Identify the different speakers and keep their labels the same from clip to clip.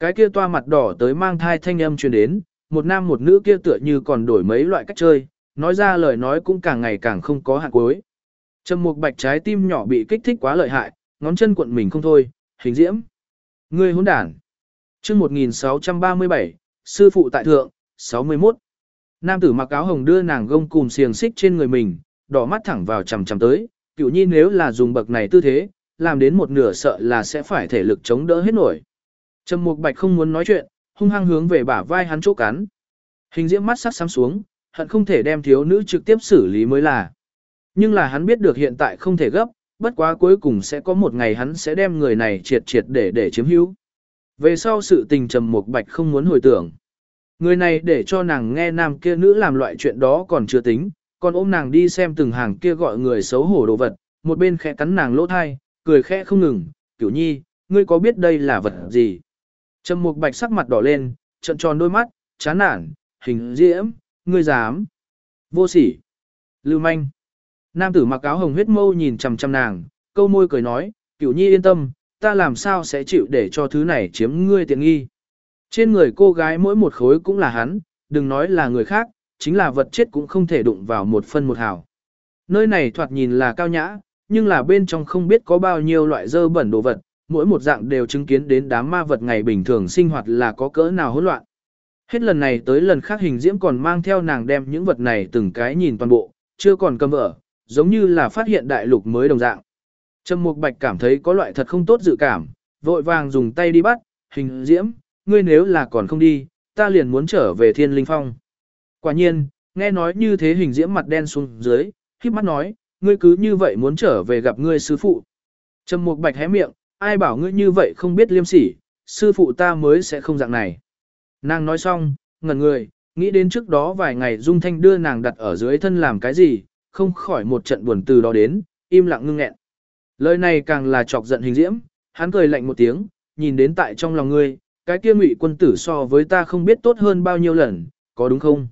Speaker 1: Cái kia toa mặt đỏ tới mang thai thanh âm truyền đến, một nam một nữ kia tựa như còn đổi mấy loại cách chơi, nói ra lời nói cũng càng ngày càng không có hạn cuối. Trầm Mục Bạch trái tim nhỏ bị kích thích quá lợi hại, ngón chân cuộn mình không thôi, hình diễm. Ngươi hỗn đản. Chương 1637, sư phụ tại thượng, 61. Nam tử mặc áo hồng đưa nàng gông cùm xiềng xích trên người mình, đỏ mắt thẳng vào chằm chằm tới, cựu nhi nếu là dùng bậc này tư thế, làm đến một nửa sợ là sẽ phải thể lực chống đỡ hết nổi. Trầm Mục Bạch không muốn nói chuyện, hung hăng hướng về bả vai hắn chỗ cắn. Hình diễm mắt sắc sám xuống, hận không thể đem thiếu nữ trực tiếp xử lý mới là. Nhưng là hắn biết được hiện tại không thể gấp, bất quá cuối cùng sẽ có một ngày hắn sẽ đem người này triệt triệt để để chiếm hữu. Về sau sự tình trầm mục bạch không muốn hồi tưởng. Người này để cho nàng nghe nam kia nữ làm loại chuyện đó còn chưa tính, còn ôm nàng đi xem từng hàng kia gọi người xấu hổ đồ vật, một bên khẽ cắn nàng lỗ thai, cười khẽ không ngừng, kiểu nhi, ngươi có biết đây là vật gì? Trầm mục bạch sắc mặt đỏ lên, trợn tròn đôi mắt, chán nản, hình diễm, ngươi dám. Vô sỉ. Lưu manh. Nam tử mặc áo hồng huyết mâu nhìn chằm chằm nàng, câu môi cười nói, cửu nhi yên tâm, ta làm sao sẽ chịu để cho thứ này chiếm ngươi tiện nghi. Trên người cô gái mỗi một khối cũng là hắn, đừng nói là người khác, chính là vật chết cũng không thể đụng vào một phân một hào. Nơi này thoạt nhìn là cao nhã, nhưng là bên trong không biết có bao nhiêu loại dơ bẩn đồ vật, mỗi một dạng đều chứng kiến đến đám ma vật ngày bình thường sinh hoạt là có cỡ nào hỗn loạn. Hết lần này tới lần khác hình diễm còn mang theo nàng đem những vật này từng cái nhìn toàn bộ, chưa còn cầm vỡ, giống như là phát hiện đại lục mới đồng dạng. Trầm Mục Bạch cảm thấy có loại thật không tốt dự cảm, vội vàng dùng tay đi bắt, hình diễm, ngươi nếu là còn không đi, ta liền muốn trở về thiên linh phong. Quả nhiên, nghe nói như thế hình diễm mặt đen xuống dưới, khiếp mắt nói, ngươi cứ như vậy muốn trở về gặp ngươi sư phụ. Trầm Mục Bạch hé miệng, ai bảo ngươi như vậy không biết liêm sỉ, sư phụ ta mới sẽ không dạng này. Nàng nói xong, ngẩn người, nghĩ đến trước đó vài ngày Dung Thanh đưa nàng đặt ở dưới thân làm cái gì, không khỏi một trận buồn từ đó đến, im lặng ngưng nghẹn. Lời này càng là chọc giận hình diễm, hắn cười lạnh một tiếng, nhìn đến tại trong lòng ngươi, cái kia ngụy quân tử so với ta không biết tốt hơn bao nhiêu lần, có đúng không?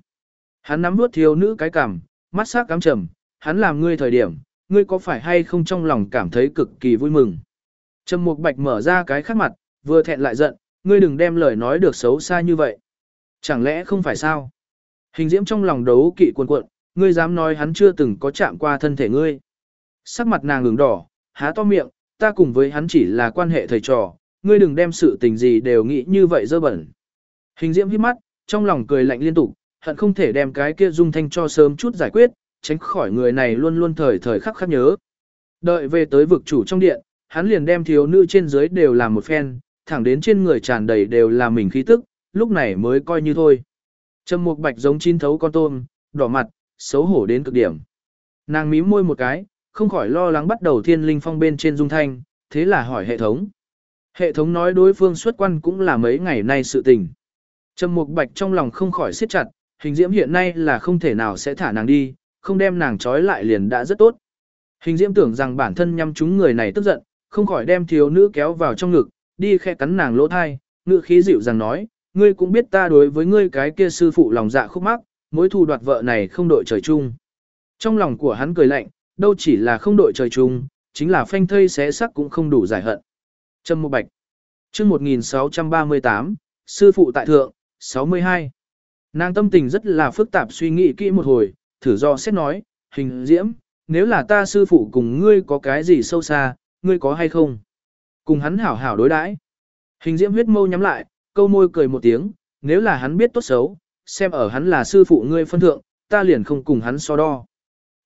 Speaker 1: Hắn nắm vuốt thiếu nữ cái cảm, mắt sắc cám trầm, hắn làm ngươi thời điểm, ngươi có phải hay không trong lòng cảm thấy cực kỳ vui mừng. Trầm Mục Bạch mở ra cái khác mặt, vừa thẹn lại giận, ngươi đừng đem lời nói được xấu xa như vậy. Chẳng lẽ không phải sao? Hình diễm trong lòng đấu kỵ cuồn cuộn, ngươi dám nói hắn chưa từng có chạm qua thân thể ngươi. Sắc mặt nàng ửng đỏ, há to miệng, ta cùng với hắn chỉ là quan hệ thầy trò, ngươi đừng đem sự tình gì đều nghĩ như vậy dơ bẩn. Hình diễm hít mắt, trong lòng cười lạnh liên tục, hận không thể đem cái kia dung thanh cho sớm chút giải quyết, tránh khỏi người này luôn luôn thời thời khắc khắc nhớ. Đợi về tới vực chủ trong điện, hắn liền đem thiếu nữ trên dưới đều làm một phen, thẳng đến trên người tràn đầy đều là mình khí tức, lúc này mới coi như thôi. Trầm Mục Bạch giống chín thấu con tôm, đỏ mặt, xấu hổ đến cực điểm. Nàng mím môi một cái, không khỏi lo lắng bắt đầu thiên linh phong bên trên dung thanh, thế là hỏi hệ thống. Hệ thống nói đối phương xuất quan cũng là mấy ngày nay sự tình. Trầm Mục Bạch trong lòng không khỏi siết chặt, hình diễm hiện nay là không thể nào sẽ thả nàng đi, không đem nàng trói lại liền đã rất tốt. Hình diễm tưởng rằng bản thân nhắm chúng người này tức giận, không khỏi đem thiếu nữ kéo vào trong ngực, đi khe cắn nàng lỗ thai, ngự khí dịu dàng nói, ngươi cũng biết ta đối với ngươi cái kia sư phụ lòng dạ khúc mắc, mối thù đoạt vợ này không đội trời chung. Trong lòng của hắn cười lạnh, đâu chỉ là không đội trời chung, chính là phanh thây xé sắc cũng không đủ giải hận. Trâm Mộ Bạch chương 1638, Sư phụ tại thượng, 62. Nàng tâm tình rất là phức tạp suy nghĩ kỹ một hồi, thử do xét nói, hình diễm, nếu là ta sư phụ cùng ngươi có cái gì sâu xa, ngươi có hay không? Cùng hắn hảo hảo đối đãi. Hình diễm huyết mâu nhắm lại, câu môi cười một tiếng, nếu là hắn biết tốt xấu, xem ở hắn là sư phụ ngươi phân thượng, ta liền không cùng hắn so đo.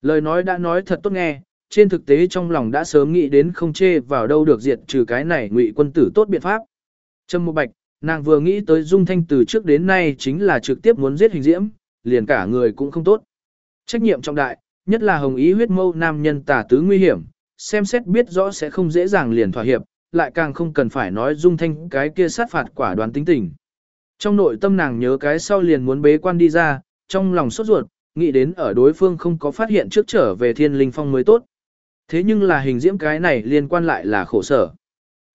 Speaker 1: Lời nói đã nói thật tốt nghe, trên thực tế trong lòng đã sớm nghĩ đến không chê vào đâu được diệt trừ cái này ngụy quân tử tốt biện pháp. Trâm Mộ Bạch, nàng vừa nghĩ tới Dung Thanh từ trước đến nay chính là trực tiếp muốn giết hình diễm, liền cả người cũng không tốt. Trách nhiệm trọng đại, nhất là hồng ý huyết mâu nam nhân tả tứ nguy hiểm, xem xét biết rõ sẽ không dễ dàng liền thỏa hiệp, lại càng không cần phải nói Dung Thanh cái kia sát phạt quả đoán tính tình. Trong nội tâm nàng nhớ cái sau liền muốn bế quan đi ra, trong lòng sốt ruột, nghĩ đến ở đối phương không có phát hiện trước trở về thiên linh phong mới tốt. Thế nhưng là hình diễm cái này liên quan lại là khổ sở.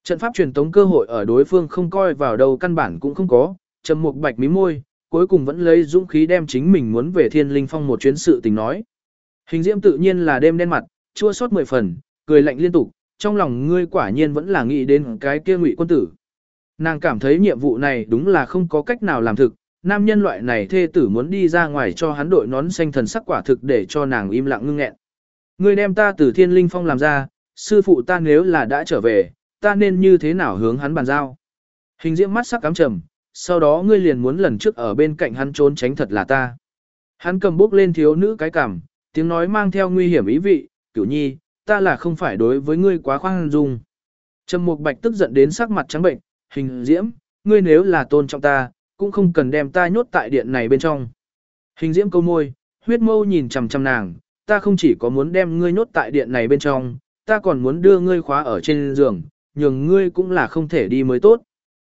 Speaker 1: Trận pháp truyền tống cơ hội ở đối phương không coi vào đâu căn bản cũng không có, trầm mục bạch mí môi, cuối cùng vẫn lấy dũng khí đem chính mình muốn về thiên linh phong một chuyến sự tình nói. Hình diễm tự nhiên là đêm đen mặt, chua sót mười phần, cười lạnh liên tục, trong lòng ngươi quả nhiên vẫn là nghĩ đến cái kia ngụy quân tử. Nàng cảm thấy nhiệm vụ này đúng là không có cách nào làm thực, nam nhân loại này thê tử muốn đi ra ngoài cho hắn đội nón xanh thần sắc quả thực để cho nàng im lặng ngưng nghẹn. Ngươi đem ta từ thiên linh phong làm ra, sư phụ ta nếu là đã trở về, ta nên như thế nào hướng hắn bàn giao. Hình diễm mắt sắc cám trầm, sau đó ngươi liền muốn lần trước ở bên cạnh hắn trốn tránh thật là ta. Hắn cầm bước lên thiếu nữ cái cảm, tiếng nói mang theo nguy hiểm ý vị, cửu nhi, ta là không phải đối với ngươi quá khoan dung. Trầm Mục Bạch tức giận đến sắc mặt trắng bệnh, hình diễm, ngươi nếu là tôn trọng ta, cũng không cần đem ta nhốt tại điện này bên trong. Hình diễm câu môi, huyết mâu nhìn chằm chằm nàng, ta không chỉ có muốn đem ngươi nhốt tại điện này bên trong, ta còn muốn đưa ngươi khóa ở trên giường, nhường ngươi cũng là không thể đi mới tốt.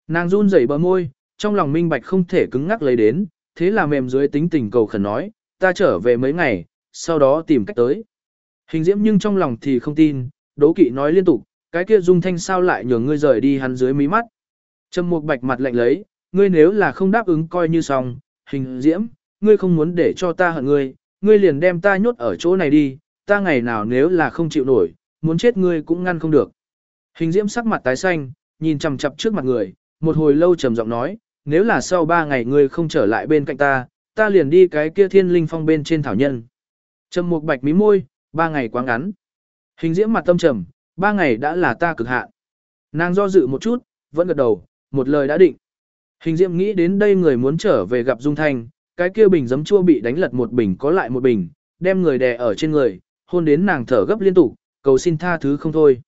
Speaker 1: Nàng run rẩy bờ môi, trong lòng minh bạch không thể cứng ngắc lấy đến, thế là mềm dưới tính tình cầu khẩn nói, ta trở về mấy ngày, sau đó tìm cách tới. Hình diễm nhưng trong lòng thì không tin, đố kỵ nói liên tục, cái kia dung thanh sao lại nhường ngươi rời đi hắn dưới mí mắt. Trầm mục bạch mặt lạnh lấy, ngươi nếu là không đáp ứng coi như xong, hình diễm, ngươi không muốn để cho ta hận ngươi, ngươi liền đem ta nhốt ở chỗ này đi, ta ngày nào nếu là không chịu nổi, muốn chết ngươi cũng ngăn không được. Hình diễm sắc mặt tái xanh, nhìn chằm chằm trước mặt người, một hồi lâu trầm giọng nói, nếu là sau ba ngày ngươi không trở lại bên cạnh ta, ta liền đi cái kia thiên linh phong bên trên thảo nhân. Trầm mục bạch mí môi, ba ngày quá ngắn. Hình diễm mặt tâm trầm, ba ngày đã là ta cực hạn. Nàng do dự một chút, vẫn gật đầu, một lời đã định. Hình diễm nghĩ đến đây người muốn trở về gặp Dung Thanh, cái kia bình giấm chua bị đánh lật một bình có lại một bình, đem người đè ở trên người, hôn đến nàng thở gấp liên tục, cầu xin tha thứ không thôi.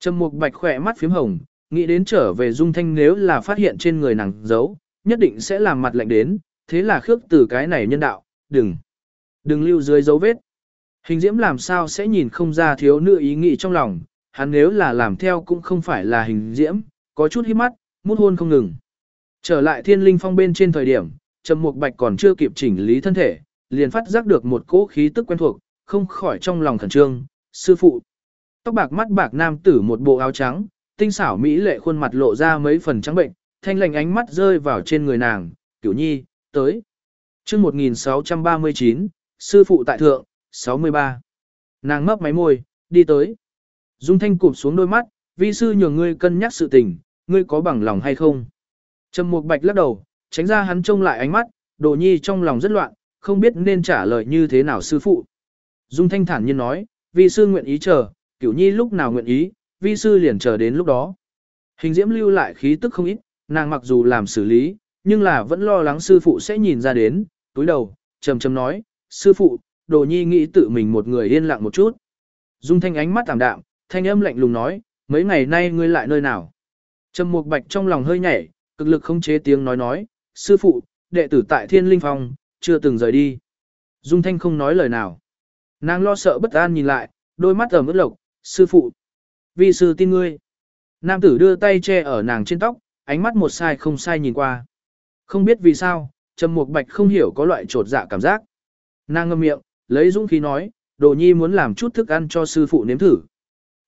Speaker 1: Trầm Mục Bạch khỏe mắt phím hồng, nghĩ đến trở về Dung Thanh nếu là phát hiện trên người nàng giấu, nhất định sẽ làm mặt lạnh đến, thế là khước từ cái này nhân đạo, đừng, đừng lưu dưới dấu vết. Hình diễm làm sao sẽ nhìn không ra thiếu nữ ý nghĩ trong lòng, hắn nếu là làm theo cũng không phải là hình diễm, có chút hít mắt, mút hôn không ngừng. Trở lại thiên linh phong bên trên thời điểm, Trầm Mục Bạch còn chưa kịp chỉnh lý thân thể, liền phát giác được một cỗ khí tức quen thuộc, không khỏi trong lòng khẩn trương, sư phụ. Tóc bạc mắt bạc nam tử một bộ áo trắng, tinh xảo mỹ lệ khuôn mặt lộ ra mấy phần trắng bệnh, thanh lành ánh mắt rơi vào trên người nàng, "Cửu Nhi, tới." Chương 1639, sư phụ tại thượng, 63. Nàng mấp máy môi, đi tới. Dung Thanh cụp xuống đôi mắt, "Vi sư nhường ngươi cân nhắc sự tình, ngươi có bằng lòng hay không?" Trầm Mục Bạch lắc đầu, tránh ra hắn trông lại ánh mắt, Đồ Nhi trong lòng rất loạn, không biết nên trả lời như thế nào sư phụ. Dung Thanh thản nhiên nói, vi sư nguyện ý chờ, Cửu Nhi lúc nào nguyện ý, vi sư liền chờ đến lúc đó. Hình diễm lưu lại khí tức không ít, nàng mặc dù làm xử lý, nhưng là vẫn lo lắng sư phụ sẽ nhìn ra đến, túi đầu, trầm trầm nói, sư phụ, Đồ Nhi nghĩ tự mình một người yên lặng một chút. Dung Thanh ánh mắt tạm đạm, thanh âm lạnh lùng nói, mấy ngày nay ngươi lại nơi nào? Trầm Mục Bạch trong lòng hơi nhảy, cực lực không chế tiếng nói nói, sư phụ, đệ tử tại thiên linh phong, chưa từng rời đi. Dung Thanh không nói lời nào. Nàng lo sợ bất an nhìn lại, đôi mắt ở ướt lộc, sư phụ. Vì sư tin ngươi. Nam tử đưa tay che ở nàng trên tóc, ánh mắt một sai không sai nhìn qua. Không biết vì sao, Trầm Mục Bạch không hiểu có loại trột dạ cảm giác. Nàng ngậm miệng, lấy dũng khí nói, Đồ Nhi muốn làm chút thức ăn cho sư phụ nếm thử.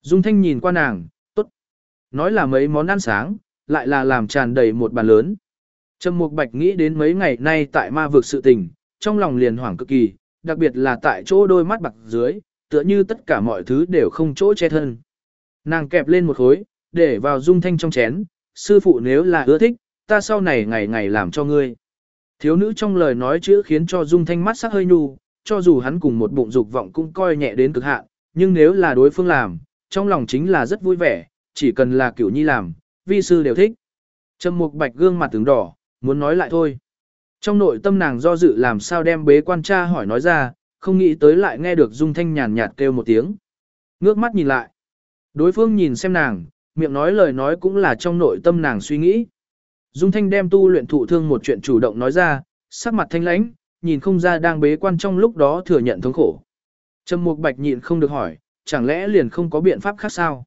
Speaker 1: Dung Thanh nhìn qua nàng, tốt. Nói là mấy món ăn sáng, lại là làm tràn đầy một bàn lớn. Trầm Mục Bạch nghĩ đến mấy ngày nay tại ma vực sự tình, trong lòng liền hoảng cực kỳ, đặc biệt là tại chỗ đôi mắt bạc dưới, tựa như tất cả mọi thứ đều không chỗ che thân. Nàng kẹp lên một khối, để vào dung thanh trong chén, sư phụ nếu là ưa thích, ta sau này ngày ngày làm cho ngươi. Thiếu nữ trong lời nói chữ khiến cho dung thanh mắt sắc hơi nhu, cho dù hắn cùng một bụng dục vọng cũng coi nhẹ đến cực hạn, nhưng nếu là đối phương làm, trong lòng chính là rất vui vẻ, chỉ cần là kiểu nhi làm, vi sư đều thích. Trầm mục bạch gương mặt tướng đỏ, muốn nói lại thôi. Trong nội tâm nàng do dự làm sao đem bế quan tra hỏi nói ra, không nghĩ tới lại nghe được dung thanh nhàn nhạt kêu một tiếng. Ngước mắt nhìn lại. Đối phương nhìn xem nàng, miệng nói lời nói cũng là trong nội tâm nàng suy nghĩ. Dung thanh đem tu luyện thụ thương một chuyện chủ động nói ra, sắc mặt thanh lãnh, nhìn không ra đang bế quan trong lúc đó thừa nhận thống khổ. Trầm mục bạch nhịn không được hỏi, chẳng lẽ liền không có biện pháp khác sao?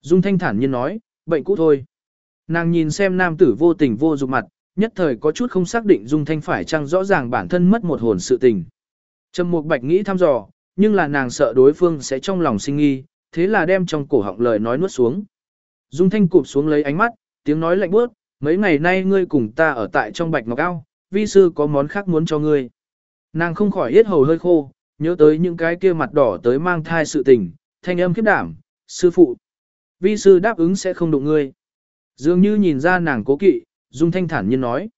Speaker 1: Dung thanh thản nhiên nói, bệnh cũ thôi. Nàng nhìn xem nam tử vô tình vô dục mặt, nhất thời có chút không xác định Dung Thanh phải chăng rõ ràng bản thân mất một hồn sự tình. Trầm Mục Bạch nghĩ thăm dò, nhưng là nàng sợ đối phương sẽ trong lòng sinh nghi, thế là đem trong cổ họng lời nói nuốt xuống. Dung Thanh cụp xuống lấy ánh mắt, tiếng nói lạnh buốt, mấy ngày nay ngươi cùng ta ở tại trong Bạch Ngọc Ao, vi sư có món khác muốn cho ngươi. Nàng không khỏi hết hầu hơi khô, nhớ tới những cái kia mặt đỏ tới mang thai sự tình, thanh âm khiếp đảm, sư phụ. Vi sư đáp ứng sẽ không đụng ngươi. Dường như nhìn ra nàng cố kỵ, Dung Thanh thản nhiên nói.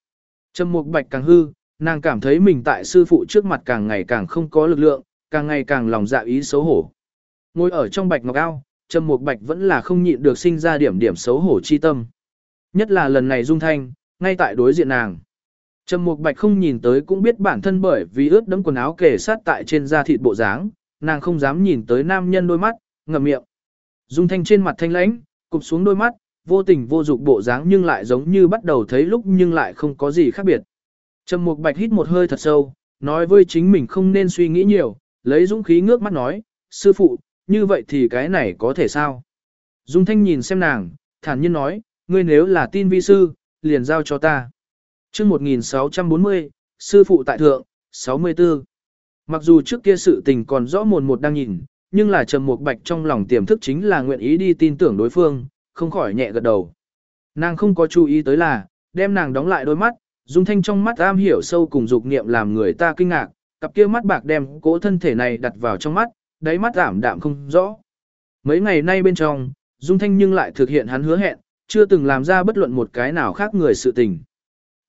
Speaker 1: Trầm Mục Bạch càng hư, nàng cảm thấy mình tại sư phụ trước mặt càng ngày càng không có lực lượng, càng ngày càng lòng dạ ý xấu hổ. Ngồi ở trong Bạch Ngọc Ao, Trầm Mục Bạch vẫn là không nhịn được sinh ra điểm điểm xấu hổ chi tâm. Nhất là lần này Dung Thanh, ngay tại đối diện nàng. Trầm Mục Bạch không nhìn tới cũng biết bản thân bởi vì ướt đẫm quần áo kề sát tại trên da thịt bộ dáng, nàng không dám nhìn tới nam nhân đôi mắt, ngậm miệng. Dung Thanh trên mặt thanh lãnh, cụp xuống đôi mắt, vô tình vô dục bộ dáng nhưng lại giống như bắt đầu thấy lúc nhưng lại không có gì khác biệt. Trầm Mục Bạch hít một hơi thật sâu, nói với chính mình không nên suy nghĩ nhiều, lấy dũng khí ngước mắt nói, sư phụ, như vậy thì cái này có thể sao? Dung Thanh nhìn xem nàng, thản nhiên nói, ngươi nếu là tin vi sư, liền giao cho ta. Trước 1640, sư phụ tại thượng, 64. Mặc dù trước kia sự tình còn rõ mồn một đang nhìn, nhưng là trầm một bạch trong lòng tiềm thức chính là nguyện ý đi tin tưởng đối phương, không khỏi nhẹ gật đầu. Nàng không có chú ý tới là, đem nàng đóng lại đôi mắt, dung thanh trong mắt am hiểu sâu cùng dục niệm làm người ta kinh ngạc, cặp kia mắt bạc đem cố thân thể này đặt vào trong mắt, đáy mắt ảm đạm không rõ. Mấy ngày nay bên trong, dung thanh nhưng lại thực hiện hắn hứa hẹn, chưa từng làm ra bất luận một cái nào khác người sự tình.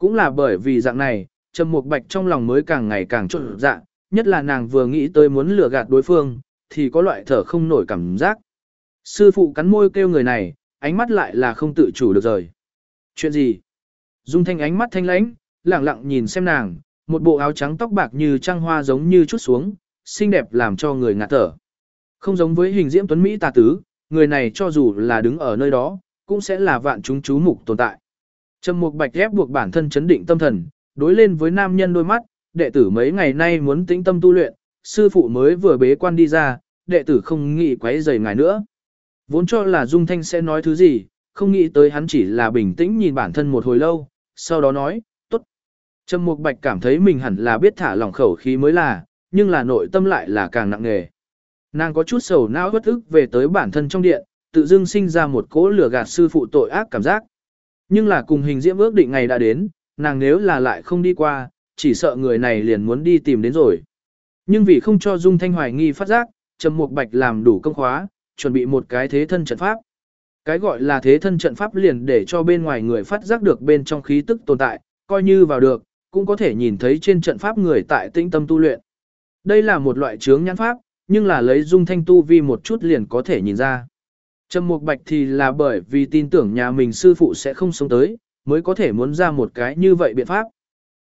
Speaker 1: Cũng là bởi vì dạng này, Trầm Mục Bạch trong lòng mới càng ngày càng trộn dạ, nhất là nàng vừa nghĩ tới muốn lừa gạt đối phương, thì có loại thở không nổi cảm giác. Sư phụ cắn môi kêu người này, ánh mắt lại là không tự chủ được rời. Chuyện gì? Dung Thanh ánh mắt thanh lãnh, lặng lặng nhìn xem nàng, một bộ áo trắng tóc bạc như trăng hoa giống như chút xuống, xinh đẹp làm cho người ngạt thở. Không giống với hình diễm tuấn Mỹ tà tứ, người này cho dù là đứng ở nơi đó, cũng sẽ là vạn chúng chú mục tồn tại. Trầm Mục Bạch ép buộc bản thân chấn định tâm thần, đối lên với nam nhân đôi mắt, đệ tử mấy ngày nay muốn tĩnh tâm tu luyện, sư phụ mới vừa bế quan đi ra, đệ tử không nghĩ quấy rầy ngài nữa. Vốn cho là Dung Thanh sẽ nói thứ gì, không nghĩ tới hắn chỉ là bình tĩnh nhìn bản thân một hồi lâu, sau đó nói, tốt. Trầm Mục Bạch cảm thấy mình hẳn là biết thả lỏng khẩu khí mới là, nhưng là nội tâm lại là càng nặng nề. Nàng có chút sầu não bất ức về tới bản thân trong điện, tự dưng sinh ra một cỗ lửa gạt sư phụ tội ác cảm giác. Nhưng là cùng hình diễm ước định ngày đã đến, nàng nếu là lại không đi qua, chỉ sợ người này liền muốn đi tìm đến rồi. Nhưng vì không cho Dung Thanh hoài nghi phát giác, Trầm Mục Bạch làm đủ công khóa, chuẩn bị một cái thế thân trận pháp. Cái gọi là thế thân trận pháp liền để cho bên ngoài người phát giác được bên trong khí tức tồn tại, coi như vào được, cũng có thể nhìn thấy trên trận pháp người tại tĩnh tâm tu luyện. Đây là một loại chướng nhãn pháp, nhưng là lấy Dung Thanh tu vi một chút liền có thể nhìn ra. Trầm Mục Bạch thì là bởi vì tin tưởng nhà mình sư phụ sẽ không sống tới, mới có thể muốn ra một cái như vậy biện pháp.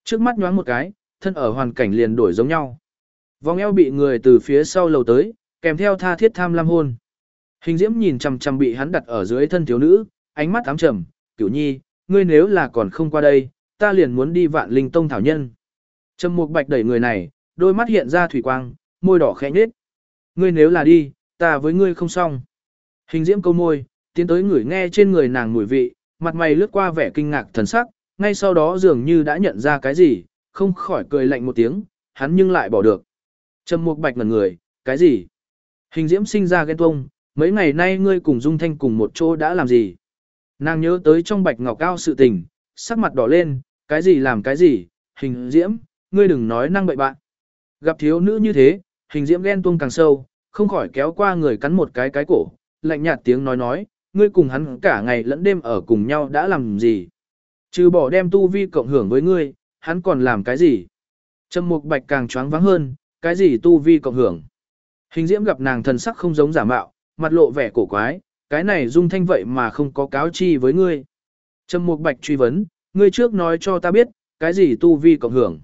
Speaker 1: Trước mắt nhoáng một cái, thân ở hoàn cảnh liền đổi giống nhau. Vòng eo bị người từ phía sau lầu tới, kèm theo tha thiết tham lam hôn. Hình diễm nhìn chằm chằm bị hắn đặt ở dưới thân thiếu nữ, ánh mắt ám trầm, "Cửu Nhi, ngươi nếu là còn không qua đây, ta liền muốn đi Vạn Linh Tông thảo nhân." Trầm Mục Bạch đẩy người này, đôi mắt hiện ra thủy quang, môi đỏ khẽ nhếch. "Ngươi nếu là đi, ta với ngươi không xong." Hình diễm câu môi, tiến tới người nghe trên người nàng mùi vị, mặt mày lướt qua vẻ kinh ngạc thần sắc, ngay sau đó dường như đã nhận ra cái gì, không khỏi cười lạnh một tiếng, hắn nhưng lại bỏ được. Trầm Mục Bạch ngẩn người, cái gì? Hình diễm sinh ra ghen tuông, mấy ngày nay ngươi cùng Dung Thanh cùng một chỗ đã làm gì? Nàng nhớ tới trong Bạch Ngọc Cao sự tình, sắc mặt đỏ lên, cái gì làm cái gì? Hình diễm, ngươi đừng nói năng bậy bạn. Gặp thiếu nữ như thế, hình diễm ghen tuông càng sâu, không khỏi kéo qua người cắn một cái cái cổ, lạnh nhạt tiếng nói nói, ngươi cùng hắn cả ngày lẫn đêm ở cùng nhau đã làm gì? Trừ bỏ đem tu vi cộng hưởng với ngươi, hắn còn làm cái gì? Trầm Mục Bạch càng choáng váng hơn, cái gì tu vi cộng hưởng? Hình Diễm gặp nàng thần sắc không giống giả mạo, mặt lộ vẻ cổ quái, cái này dung thanh vậy mà không có cáo chi với ngươi. Trầm Mục Bạch truy vấn, ngươi trước nói cho ta biết, cái gì tu vi cộng hưởng?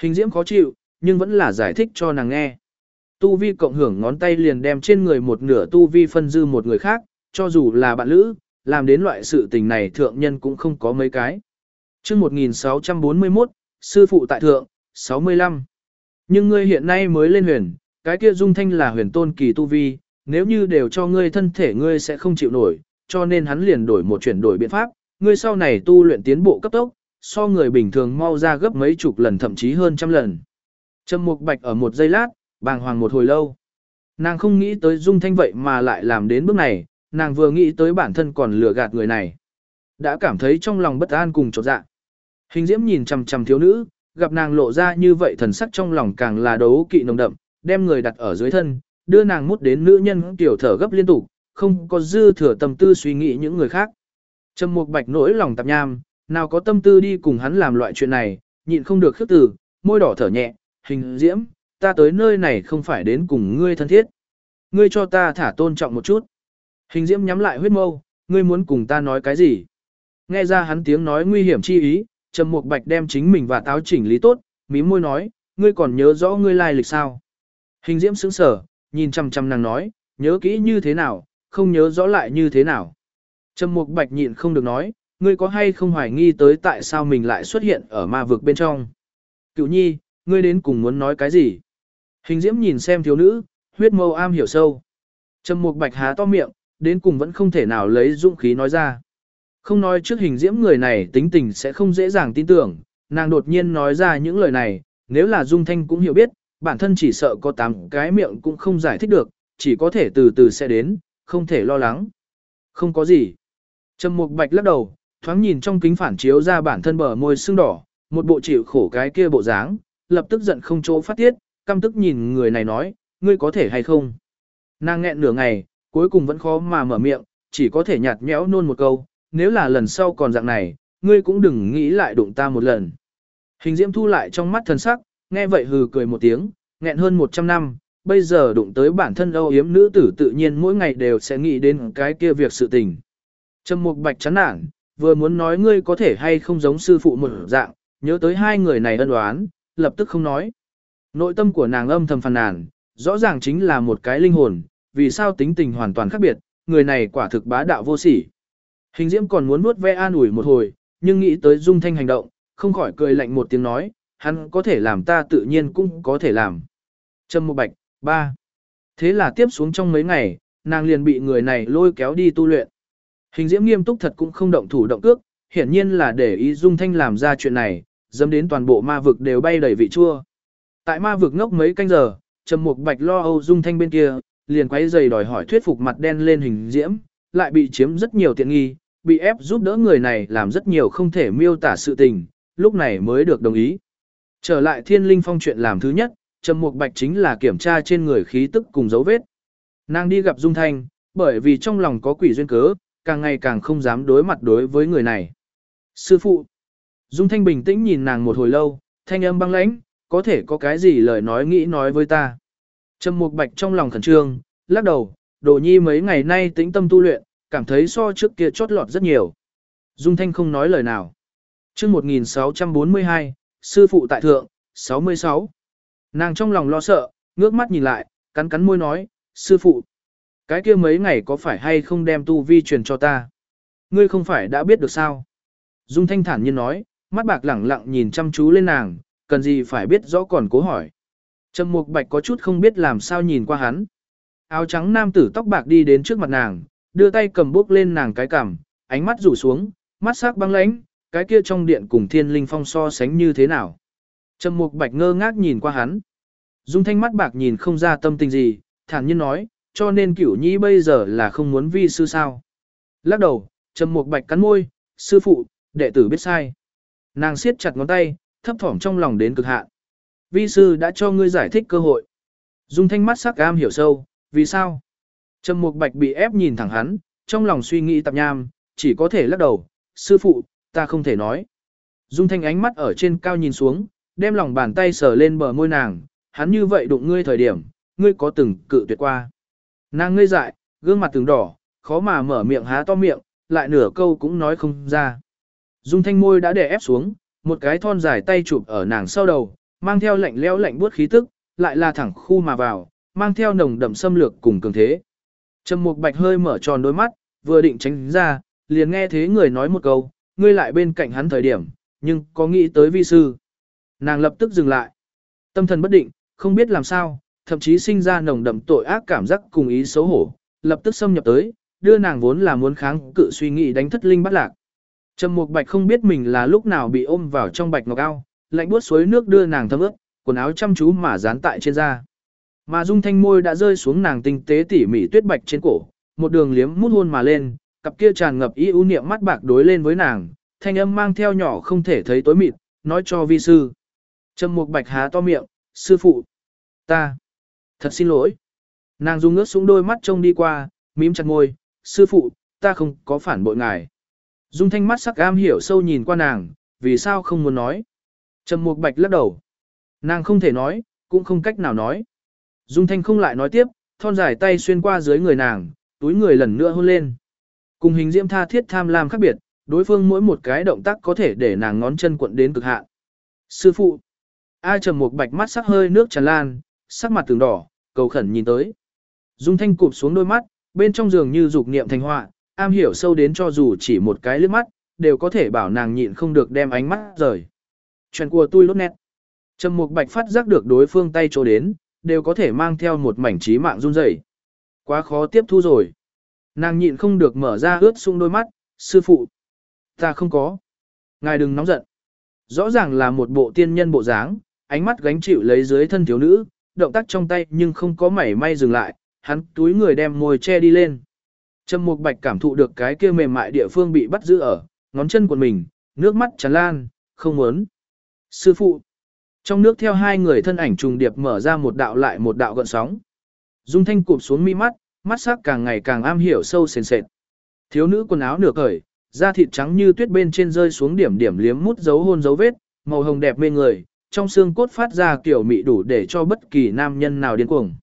Speaker 1: Hình Diễm khó chịu, nhưng vẫn là giải thích cho nàng nghe. Tu vi cộng hưởng ngón tay liền đem trên người một nửa tu vi phân dư một người khác, cho dù là bạn lữ, làm đến loại sự tình này thượng nhân cũng không có mấy cái. Trước 1641, sư phụ tại thượng, 65. Nhưng ngươi hiện nay mới lên huyền, cái kia dung thanh là huyền tôn kỳ tu vi, nếu như đều cho ngươi thân thể ngươi sẽ không chịu nổi, cho nên hắn liền đổi một chuyển đổi biện pháp, ngươi sau này tu luyện tiến bộ cấp tốc, so người bình thường mau ra gấp mấy chục lần thậm chí hơn trăm lần. Trầm Mục Bạch ở một giây lát, bàng hoàng một hồi lâu. Nàng không nghĩ tới Dung Thanh vậy mà lại làm đến bước này, nàng vừa nghĩ tới bản thân còn lừa gạt người này. Đã cảm thấy trong lòng bất an cùng chột dạ. Hình diễm nhìn chằm chằm thiếu nữ, gặp nàng lộ ra như vậy thần sắc trong lòng càng là đấu kỵ nồng đậm, đem người đặt ở dưới thân, đưa nàng mút đến nữ nhân tiểu thở gấp liên tục, không có dư thừa tâm tư suy nghĩ những người khác. Trầm Mục Bạch nỗi lòng tạp nham, nào có tâm tư đi cùng hắn làm loại chuyện này, nhịn không được khước từ, môi đỏ thở nhẹ, hình diễm, ta tới nơi này không phải đến cùng ngươi thân thiết. Ngươi cho ta thả tôn trọng một chút. Hình diễm nhắm lại huyết mâu, ngươi muốn cùng ta nói cái gì? Nghe ra hắn tiếng nói nguy hiểm chi ý, Trầm Mục Bạch đem chính mình và táo chỉnh lý tốt, mím môi nói, ngươi còn nhớ rõ ngươi lai lịch sao? Hình diễm sững sờ, nhìn chăm chăm nàng nói, nhớ kỹ như thế nào, không nhớ rõ lại như thế nào. Trầm Mục Bạch nhịn không được nói, ngươi có hay không hoài nghi tới tại sao mình lại xuất hiện ở ma vực bên trong. Cựu nhi, ngươi đến cùng muốn nói cái gì? Hình diễm nhìn xem thiếu nữ, huyết mâu am hiểu sâu. Trầm Mục Bạch há to miệng, đến cùng vẫn không thể nào lấy dũng khí nói ra. Không nói trước hình diễm người này tính tình sẽ không dễ dàng tin tưởng, nàng đột nhiên nói ra những lời này, nếu là Dung Thanh cũng hiểu biết, bản thân chỉ sợ có tám cái miệng cũng không giải thích được, chỉ có thể từ từ sẽ đến, không thể lo lắng. Không có gì. Trầm Mục Bạch lắc đầu, thoáng nhìn trong kính phản chiếu ra bản thân bờ môi sưng đỏ, một bộ chịu khổ cái kia bộ dáng, lập tức giận không chỗ phát tiết, căm tức nhìn người này nói, ngươi có thể hay không. Nàng nghẹn nửa ngày, cuối cùng vẫn khó mà mở miệng, chỉ có thể nhạt nhẽo nôn một câu, nếu là lần sau còn dạng này, ngươi cũng đừng nghĩ lại đụng ta một lần. Hình diễm thu lại trong mắt thần sắc, nghe vậy hừ cười một tiếng, nghẹn hơn 100 năm, bây giờ đụng tới bản thân âu yếm nữ tử tự nhiên mỗi ngày đều sẽ nghĩ đến cái kia việc sự tình. Trầm mục bạch chán nản, vừa muốn nói ngươi có thể hay không giống sư phụ một dạng, nhớ tới hai người này ân đoán, lập tức không nói. Nội tâm của nàng âm thầm phàn nàn, rõ ràng chính là một cái linh hồn, vì sao tính tình hoàn toàn khác biệt, người này quả thực bá đạo vô sỉ. Hình diễm còn muốn nuốt ve an ủi một hồi, nhưng nghĩ tới dung thanh hành động, không khỏi cười lạnh một tiếng nói, hắn có thể làm ta tự nhiên cũng có thể làm. Trâm một Bạch, ba. Thế là tiếp xuống trong mấy ngày, nàng liền bị người này lôi kéo đi tu luyện. Hình diễm nghiêm túc thật cũng không động thủ động cước, hiển nhiên là để ý dung thanh làm ra chuyện này, dâm đến toàn bộ ma vực đều bay đầy vị chua. Tại ma vực ngốc mấy canh giờ, Trầm Mục Bạch lo âu dung thanh bên kia, liền quấy giày đòi hỏi thuyết phục mặt đen lên hình diễm, lại bị chiếm rất nhiều tiện nghi, bị ép giúp đỡ người này làm rất nhiều không thể miêu tả sự tình, lúc này mới được đồng ý. Trở lại thiên linh phong chuyện làm thứ nhất, Trầm Mục Bạch chính là kiểm tra trên người khí tức cùng dấu vết. Nàng đi gặp Dung Thanh, bởi vì trong lòng có quỷ duyên cớ, càng ngày càng không dám đối mặt đối với người này. Sư phụ. Dung Thanh bình tĩnh nhìn nàng một hồi lâu, thanh âm băng lãnh, có thể có cái gì lời nói nghĩ nói với ta. Trầm Mục Bạch trong lòng khẩn trương, lắc đầu, Đồ Nhi mấy ngày nay tĩnh tâm tu luyện, cảm thấy so trước kia chót lọt rất nhiều. Dung Thanh không nói lời nào. Chương 1642, sư phụ tại thượng, 66. Nàng trong lòng lo sợ, ngước mắt nhìn lại, cắn cắn môi nói, sư phụ. Cái kia mấy ngày có phải hay không đem tu vi truyền cho ta? Ngươi không phải đã biết được sao? Dung Thanh thản nhiên nói, mắt bạc lẳng lặng nhìn chăm chú lên nàng, cần gì phải biết rõ còn cố hỏi. Trầm Mục Bạch có chút không biết làm sao nhìn qua hắn. Áo trắng nam tử tóc bạc đi đến trước mặt nàng, đưa tay cầm bước lên nàng cái cằm, ánh mắt rủ xuống, mắt sắc băng lãnh, cái kia trong điện cùng thiên linh phong so sánh như thế nào. Trầm Mục Bạch ngơ ngác nhìn qua hắn. Dung Thanh mắt bạc nhìn không ra tâm tình gì, thản nhiên nói, cho nên cửu nhi bây giờ là không muốn vi sư sao. Lắc đầu, Trầm Mục Bạch cắn môi, sư phụ, đệ tử biết sai. Nàng siết chặt ngón tay, thấp thỏm trong lòng đến cực hạn. Vi sư đã cho ngươi giải thích cơ hội. Dung Thanh mắt sắc am hiểu sâu, vì sao? Trầm Mục Bạch bị ép nhìn thẳng hắn, trong lòng suy nghĩ tạp nham, chỉ có thể lắc đầu, sư phụ, ta không thể nói. Dung Thanh ánh mắt ở trên cao nhìn xuống, đem lòng bàn tay sờ lên bờ môi nàng, hắn như vậy đụng ngươi thời điểm, ngươi có từng cự tuyệt qua. Nàng ngây dại, gương mặt từng đỏ, khó mà mở miệng há to miệng, lại nửa câu cũng nói không ra. Dung Thanh môi đã đè ép xuống, một cái thon dài tay chụp ở nàng sau đầu, mang theo lạnh lẽo lạnh buốt khí tức, lại là thẳng khu mà vào, mang theo nồng đậm xâm lược cùng cường thế. Trầm Mục Bạch hơi mở tròn đôi mắt, vừa định tránh ra, liền nghe thế người nói một câu, ngươi lại bên cạnh hắn thời điểm, nhưng có nghĩ tới vi sư. Nàng lập tức dừng lại. Tâm thần bất định, không biết làm sao, thậm chí sinh ra nồng đậm tội ác cảm giác cùng ý xấu hổ, lập tức xâm nhập tới, đưa nàng vốn là muốn kháng cự suy nghĩ đánh thất linh bắt lạc. Trầm Mục Bạch không biết mình là lúc nào bị ôm vào trong bạch ngọc ao, lạnh buốt suối nước đưa nàng thấm ướt, quần áo chăm chú mà dán tại trên da. Mà dung thanh môi đã rơi xuống nàng tinh tế tỉ mỉ tuyết bạch trên cổ, một đường liếm mút hôn mà lên, cặp kia tràn ngập ý ưu niệm mắt bạc đối lên với nàng, thanh âm mang theo nhỏ không thể thấy tối mịt, nói cho vi sư. Trầm mục bạch há to miệng, sư phụ. Ta. Thật xin lỗi. Nàng dung ngước xuống đôi mắt trông đi qua, mím chặt môi, sư phụ, ta không có phản bội ngài. Dung thanh mắt sắc am hiểu sâu nhìn qua nàng, vì sao không muốn nói. Trầm Mục Bạch lắc đầu. Nàng không thể nói, cũng không cách nào nói. Dung thanh không lại nói tiếp, thon dài tay xuyên qua dưới người nàng, túi người lần nữa hôn lên. Cùng hình diễm tha thiết tham lam khác biệt, đối phương mỗi một cái động tác có thể để nàng ngón chân cuộn đến cực hạn. Sư phụ. A trầm một bạch mắt sắc hơi nước tràn lan, sắc mặt tường đỏ, cầu khẩn nhìn tới. Dung thanh cụp xuống đôi mắt, bên trong giường như dục niệm thành họa, am hiểu sâu đến cho dù chỉ một cái liếc mắt, đều có thể bảo nàng nhịn không được đem ánh mắt rời. Chuyện của tôi lốt nét. Trầm Mục Bạch phát giác được đối phương tay chỗ đến, đều có thể mang theo một mảnh trí mạng run rẩy. Quá khó tiếp thu rồi. Nàng nhịn không được mở ra ướt sung đôi mắt, sư phụ. Ta không có. Ngài đừng nóng giận. Rõ ràng là một bộ tiên nhân bộ dáng, ánh mắt gánh chịu lấy dưới thân thiếu nữ, động tác trong tay nhưng không có mảy may dừng lại, hắn túi người đem môi che đi lên. Trầm Mục Bạch cảm thụ được cái kia mềm mại địa phương bị bắt giữ ở, ngón chân của mình, nước mắt tràn lan, không muốn. Sư phụ. Trong nước theo hai người thân ảnh trùng điệp mở ra một đạo lại một đạo gợn sóng. Dung Thanh cụp xuống mi mắt, mắt sắc càng ngày càng am hiểu sâu sền sệt. Thiếu nữ quần áo nửa cởi, da thịt trắng như tuyết bên trên rơi xuống điểm điểm liếm mút dấu hôn dấu vết, màu hồng đẹp mê người, trong xương cốt phát ra kiểu mị đủ để cho bất kỳ nam nhân nào điên cuồng.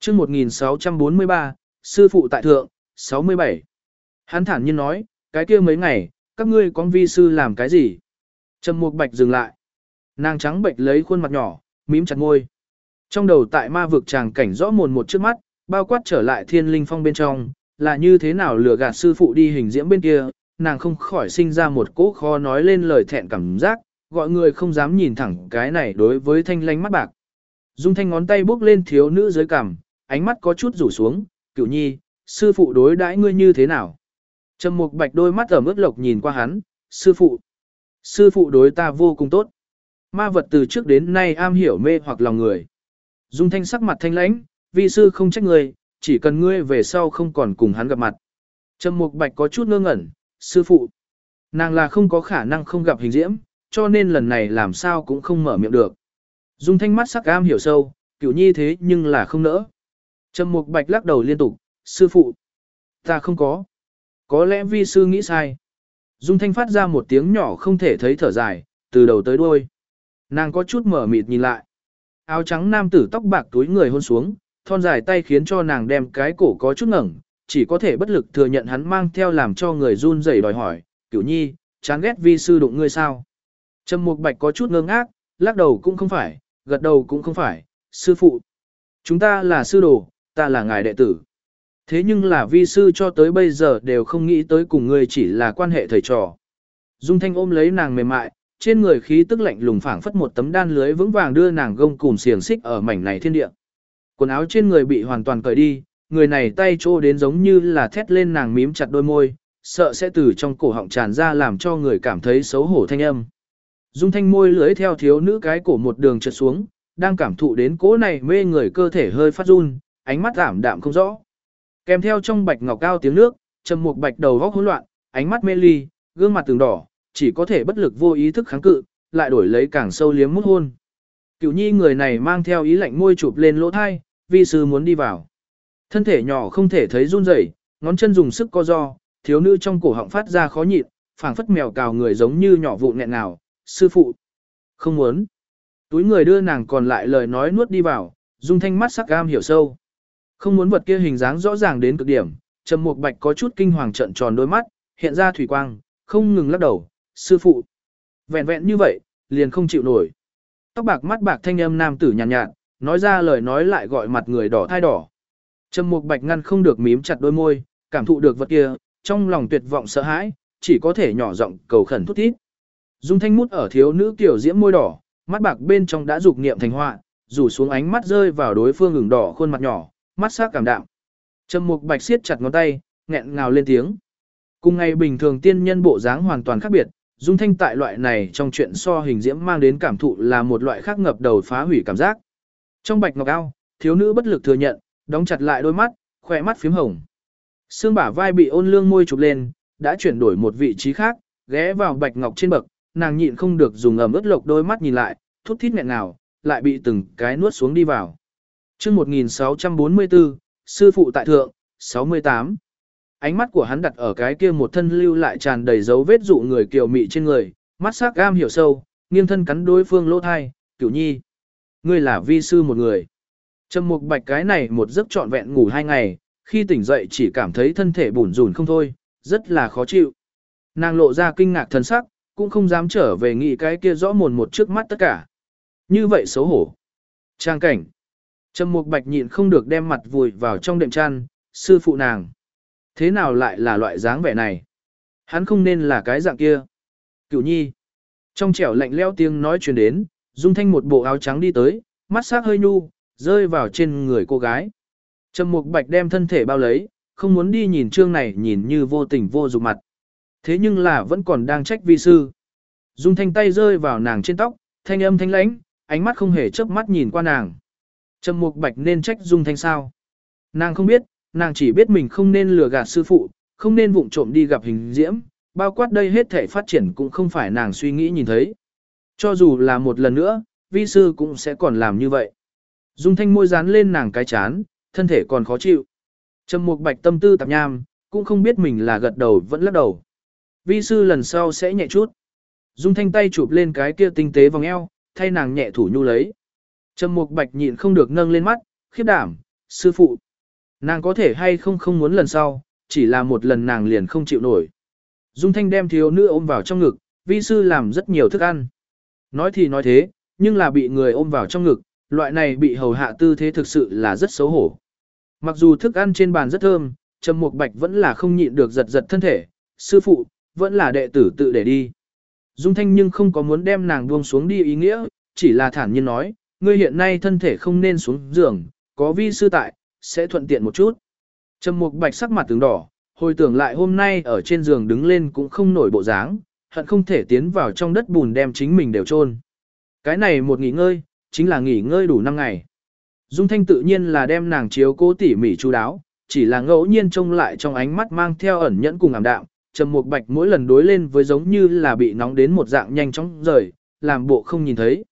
Speaker 1: Chương 1643, sư phụ tại thượng, 67. Hắn thản nhiên nói, cái kia mấy ngày, các ngươi con vi sư làm cái gì? Trầm Mục Bạch dừng lại. Nàng trắng bệnh lấy khuôn mặt nhỏ, mím chặt môi. Trong đầu tại ma vực tràng cảnh rõ mồn một trước mắt, bao quát trở lại thiên linh phong bên trong, là như thế nào lừa gạt sư phụ đi hình diễm bên kia, nàng không khỏi sinh ra một cỗ khó nói lên lời thẹn cảm giác, gọi người không dám nhìn thẳng cái này đối với thanh lánh mắt bạc. Dung thanh ngón tay bước lên thiếu nữ dưới cằm, ánh mắt có chút rủ xuống, cửu nhi, sư phụ đối đãi ngươi như thế nào? Trầm mục bạch đôi mắt ở mức lộc nhìn qua hắn, sư phụ. Sư phụ đối ta vô cùng tốt. Ma vật từ trước đến nay am hiểu mê hoặc lòng người. Dung thanh sắc mặt thanh lãnh, vi sư không trách ngươi, chỉ cần ngươi về sau không còn cùng hắn gặp mặt. Trầm mục bạch có chút ngơ ngẩn, sư phụ. Nàng là không có khả năng không gặp hình diễm, cho nên lần này làm sao cũng không mở miệng được. Dung thanh mắt sắc am hiểu sâu, cửu nhi thế nhưng là không nỡ. Trầm mục bạch lắc đầu liên tục, sư phụ. Ta không có. Có lẽ vi sư nghĩ sai. Dung thanh phát ra một tiếng nhỏ không thể thấy thở dài, từ đầu tới đuôi. Nàng có chút mở mịt nhìn lại. Áo trắng nam tử tóc bạc túi người hôn xuống, thon dài tay khiến cho nàng đem cái cổ có chút ngẩng, chỉ có thể bất lực thừa nhận hắn mang theo làm cho người run rẩy đòi hỏi, cửu nhi, chán ghét vi sư đụng ngươi sao. Trầm mục bạch có chút ngơ ngác, lắc đầu cũng không phải, gật đầu cũng không phải, sư phụ. Chúng ta là sư đồ, ta là ngài đệ tử. Thế nhưng là vi sư cho tới bây giờ đều không nghĩ tới cùng ngươi chỉ là quan hệ thầy trò. Dung thanh ôm lấy nàng mềm mại, trên người khí tức lạnh lùng phảng phất một tấm đan lưới vững vàng đưa nàng gông cùm xiềng xích ở mảnh này thiên địa. Quần áo trên người bị hoàn toàn cởi đi, người này tay trô đến giống như là thét lên nàng mím chặt đôi môi, sợ sẽ từ trong cổ họng tràn ra làm cho người cảm thấy xấu hổ thanh âm. Dung thanh môi lưới theo thiếu nữ cái cổ một đường trượt xuống, đang cảm thụ đến cỗ này mê người cơ thể hơi phát run, ánh mắt giảm đạm không rõ. Kèm theo trong bạch ngọc cao tiếng nước, trầm một bạch đầu góc hỗn loạn, ánh mắt mê ly, gương mặt từng đỏ, chỉ có thể bất lực vô ý thức kháng cự, lại đổi lấy càng sâu liếm mút hôn. Cửu nhi người này mang theo ý lạnh môi chụp lên lỗ thai, vi sư muốn đi vào. Thân thể nhỏ không thể thấy run rẩy, ngón chân dùng sức co do, thiếu nữ trong cổ họng phát ra khó nhịn, phảng phất mèo cào người giống như nhỏ vụn nghẹn nào, sư phụ. Không muốn. Túi người đưa nàng còn lại lời nói nuốt đi vào, dung thanh mắt sắc gam hiểu sâu. Không muốn vật kia hình dáng rõ ràng đến cực điểm, Trầm Mục Bạch có chút kinh hoàng trợn tròn đôi mắt, hiện ra thủy quang, không ngừng lắc đầu, "Sư phụ." Vẹn vẹn như vậy, liền không chịu nổi. Tóc bạc mắt bạc thanh âm nam tử nhàn nhạt, nhạt, nói ra lời nói lại gọi mặt người đỏ thai đỏ. Trầm Mục Bạch ngăn không được mím chặt đôi môi, cảm thụ được vật kia, trong lòng tuyệt vọng sợ hãi, chỉ có thể nhỏ giọng cầu khẩn thút thít. Dung Thanh mút ở thiếu nữ tiểu diễm môi đỏ, mắt bạc bên trong đã dục niệm thành họa, rủ xuống ánh mắt rơi vào đối phương ửng đỏ khuôn mặt nhỏ, mắt sắc cảm đạm. Trầm Mục Bạch siết chặt ngón tay, nghẹn ngào lên tiếng. Cùng ngày bình thường tiên nhân bộ dáng hoàn toàn khác biệt, Dung Thanh tại loại này trong chuyện so hình diễm mang đến cảm thụ là một loại khác ngập đầu phá hủy cảm giác. Trong bạch ngọc ao, thiếu nữ bất lực thừa nhận, đóng chặt lại đôi mắt, khỏe mắt phím hồng. Xương bả vai bị ôn lương môi chụp lên, đã chuyển đổi một vị trí khác, ghé vào bạch ngọc trên bậc, nàng nhịn không được dùng ẩm ướt lộc đôi mắt nhìn lại, thút thít nghẹn nào, lại bị từng cái nuốt xuống đi vào. Chương 1644, sư phụ tại thượng, 68. ánh mắt của hắn đặt ở cái kia một thân lưu lại tràn đầy dấu vết dụ người kiều mị trên người, mắt sắc gam hiểu sâu, nghiêng thân cắn đối phương lỗ thai, cửu nhi. Ngươi là vi sư một người. Trầm mục bạch cái này một giấc trọn vẹn ngủ hai ngày, khi tỉnh dậy chỉ cảm thấy thân thể bủn rủn không thôi, rất là khó chịu. Nàng lộ ra kinh ngạc thần sắc, cũng không dám trở về nghĩ cái kia rõ mồn một trước mắt tất cả. Như vậy xấu hổ. Trang cảnh. Trầm mục bạch nhịn không được đem mặt vùi vào trong đệm chăn, sư phụ nàng. Thế nào lại là loại dáng vẻ này? Hắn không nên là cái dạng kia. Cửu nhi. Trong trẻo lạnh leo tiếng nói truyền đến, Dung Thanh một bộ áo trắng đi tới, mắt sắc hơi nhu, rơi vào trên người cô gái. Trầm Mục Bạch đem thân thể bao lấy, không muốn đi nhìn trương này nhìn như vô tình vô dụng mặt. Thế nhưng là vẫn còn đang trách vi sư. Dung Thanh tay rơi vào nàng trên tóc, thanh âm thanh lãnh, ánh mắt không hề chớp mắt nhìn qua nàng. Trầm Mục Bạch nên trách Dung Thanh sao? Nàng không biết, nàng chỉ biết mình không nên lừa gạt sư phụ, không nên vụng trộm đi gặp hình diễm, bao quát đây hết thể phát triển cũng không phải nàng suy nghĩ nhìn thấy. Cho dù là một lần nữa, vi sư cũng sẽ còn làm như vậy. Dung thanh môi dán lên nàng cái chán, thân thể còn khó chịu. Trầm mục bạch tâm tư tạp nham, cũng không biết mình là gật đầu vẫn lắc đầu. Vi sư lần sau sẽ nhẹ chút. Dung thanh tay chụp lên cái kia tinh tế vòng eo, thay nàng nhẹ thủ nhu lấy. Trầm mục bạch nhịn không được nâng lên mắt, khiếp đảm, sư phụ. Nàng có thể hay không không muốn lần sau, chỉ là một lần nàng liền không chịu nổi. Dung thanh đem thiếu nữ ôm vào trong ngực, vi sư làm rất nhiều thức ăn. Nói thì nói thế, nhưng là bị người ôm vào trong ngực, loại này bị hầu hạ tư thế thực sự là rất xấu hổ. Mặc dù thức ăn trên bàn rất thơm, Trầm Mục Bạch vẫn là không nhịn được giật giật thân thể, sư phụ, vẫn là đệ tử tự để đi. Dung Thanh nhưng không có muốn đem nàng buông xuống đi ý nghĩa, chỉ là thản nhiên nói, ngươi hiện nay thân thể không nên xuống giường, có vi sư tại, sẽ thuận tiện một chút. Trầm Mục Bạch sắc mặt tướng đỏ, hồi tưởng lại hôm nay ở trên giường đứng lên cũng không nổi bộ dáng, hận không thể tiến vào trong đất bùn đem chính mình đều chôn. Cái này một nghỉ ngơi, chính là nghỉ ngơi đủ 5 ngày. Dung Thanh tự nhiên là đem nàng chiếu cố tỉ mỉ chú đáo, chỉ là ngẫu nhiên trông lại trong ánh mắt mang theo ẩn nhẫn cùng ảm đạm, Trầm Mục Bạch mỗi lần đối lên với giống như là bị nóng đến một dạng nhanh chóng rời, làm bộ không nhìn thấy.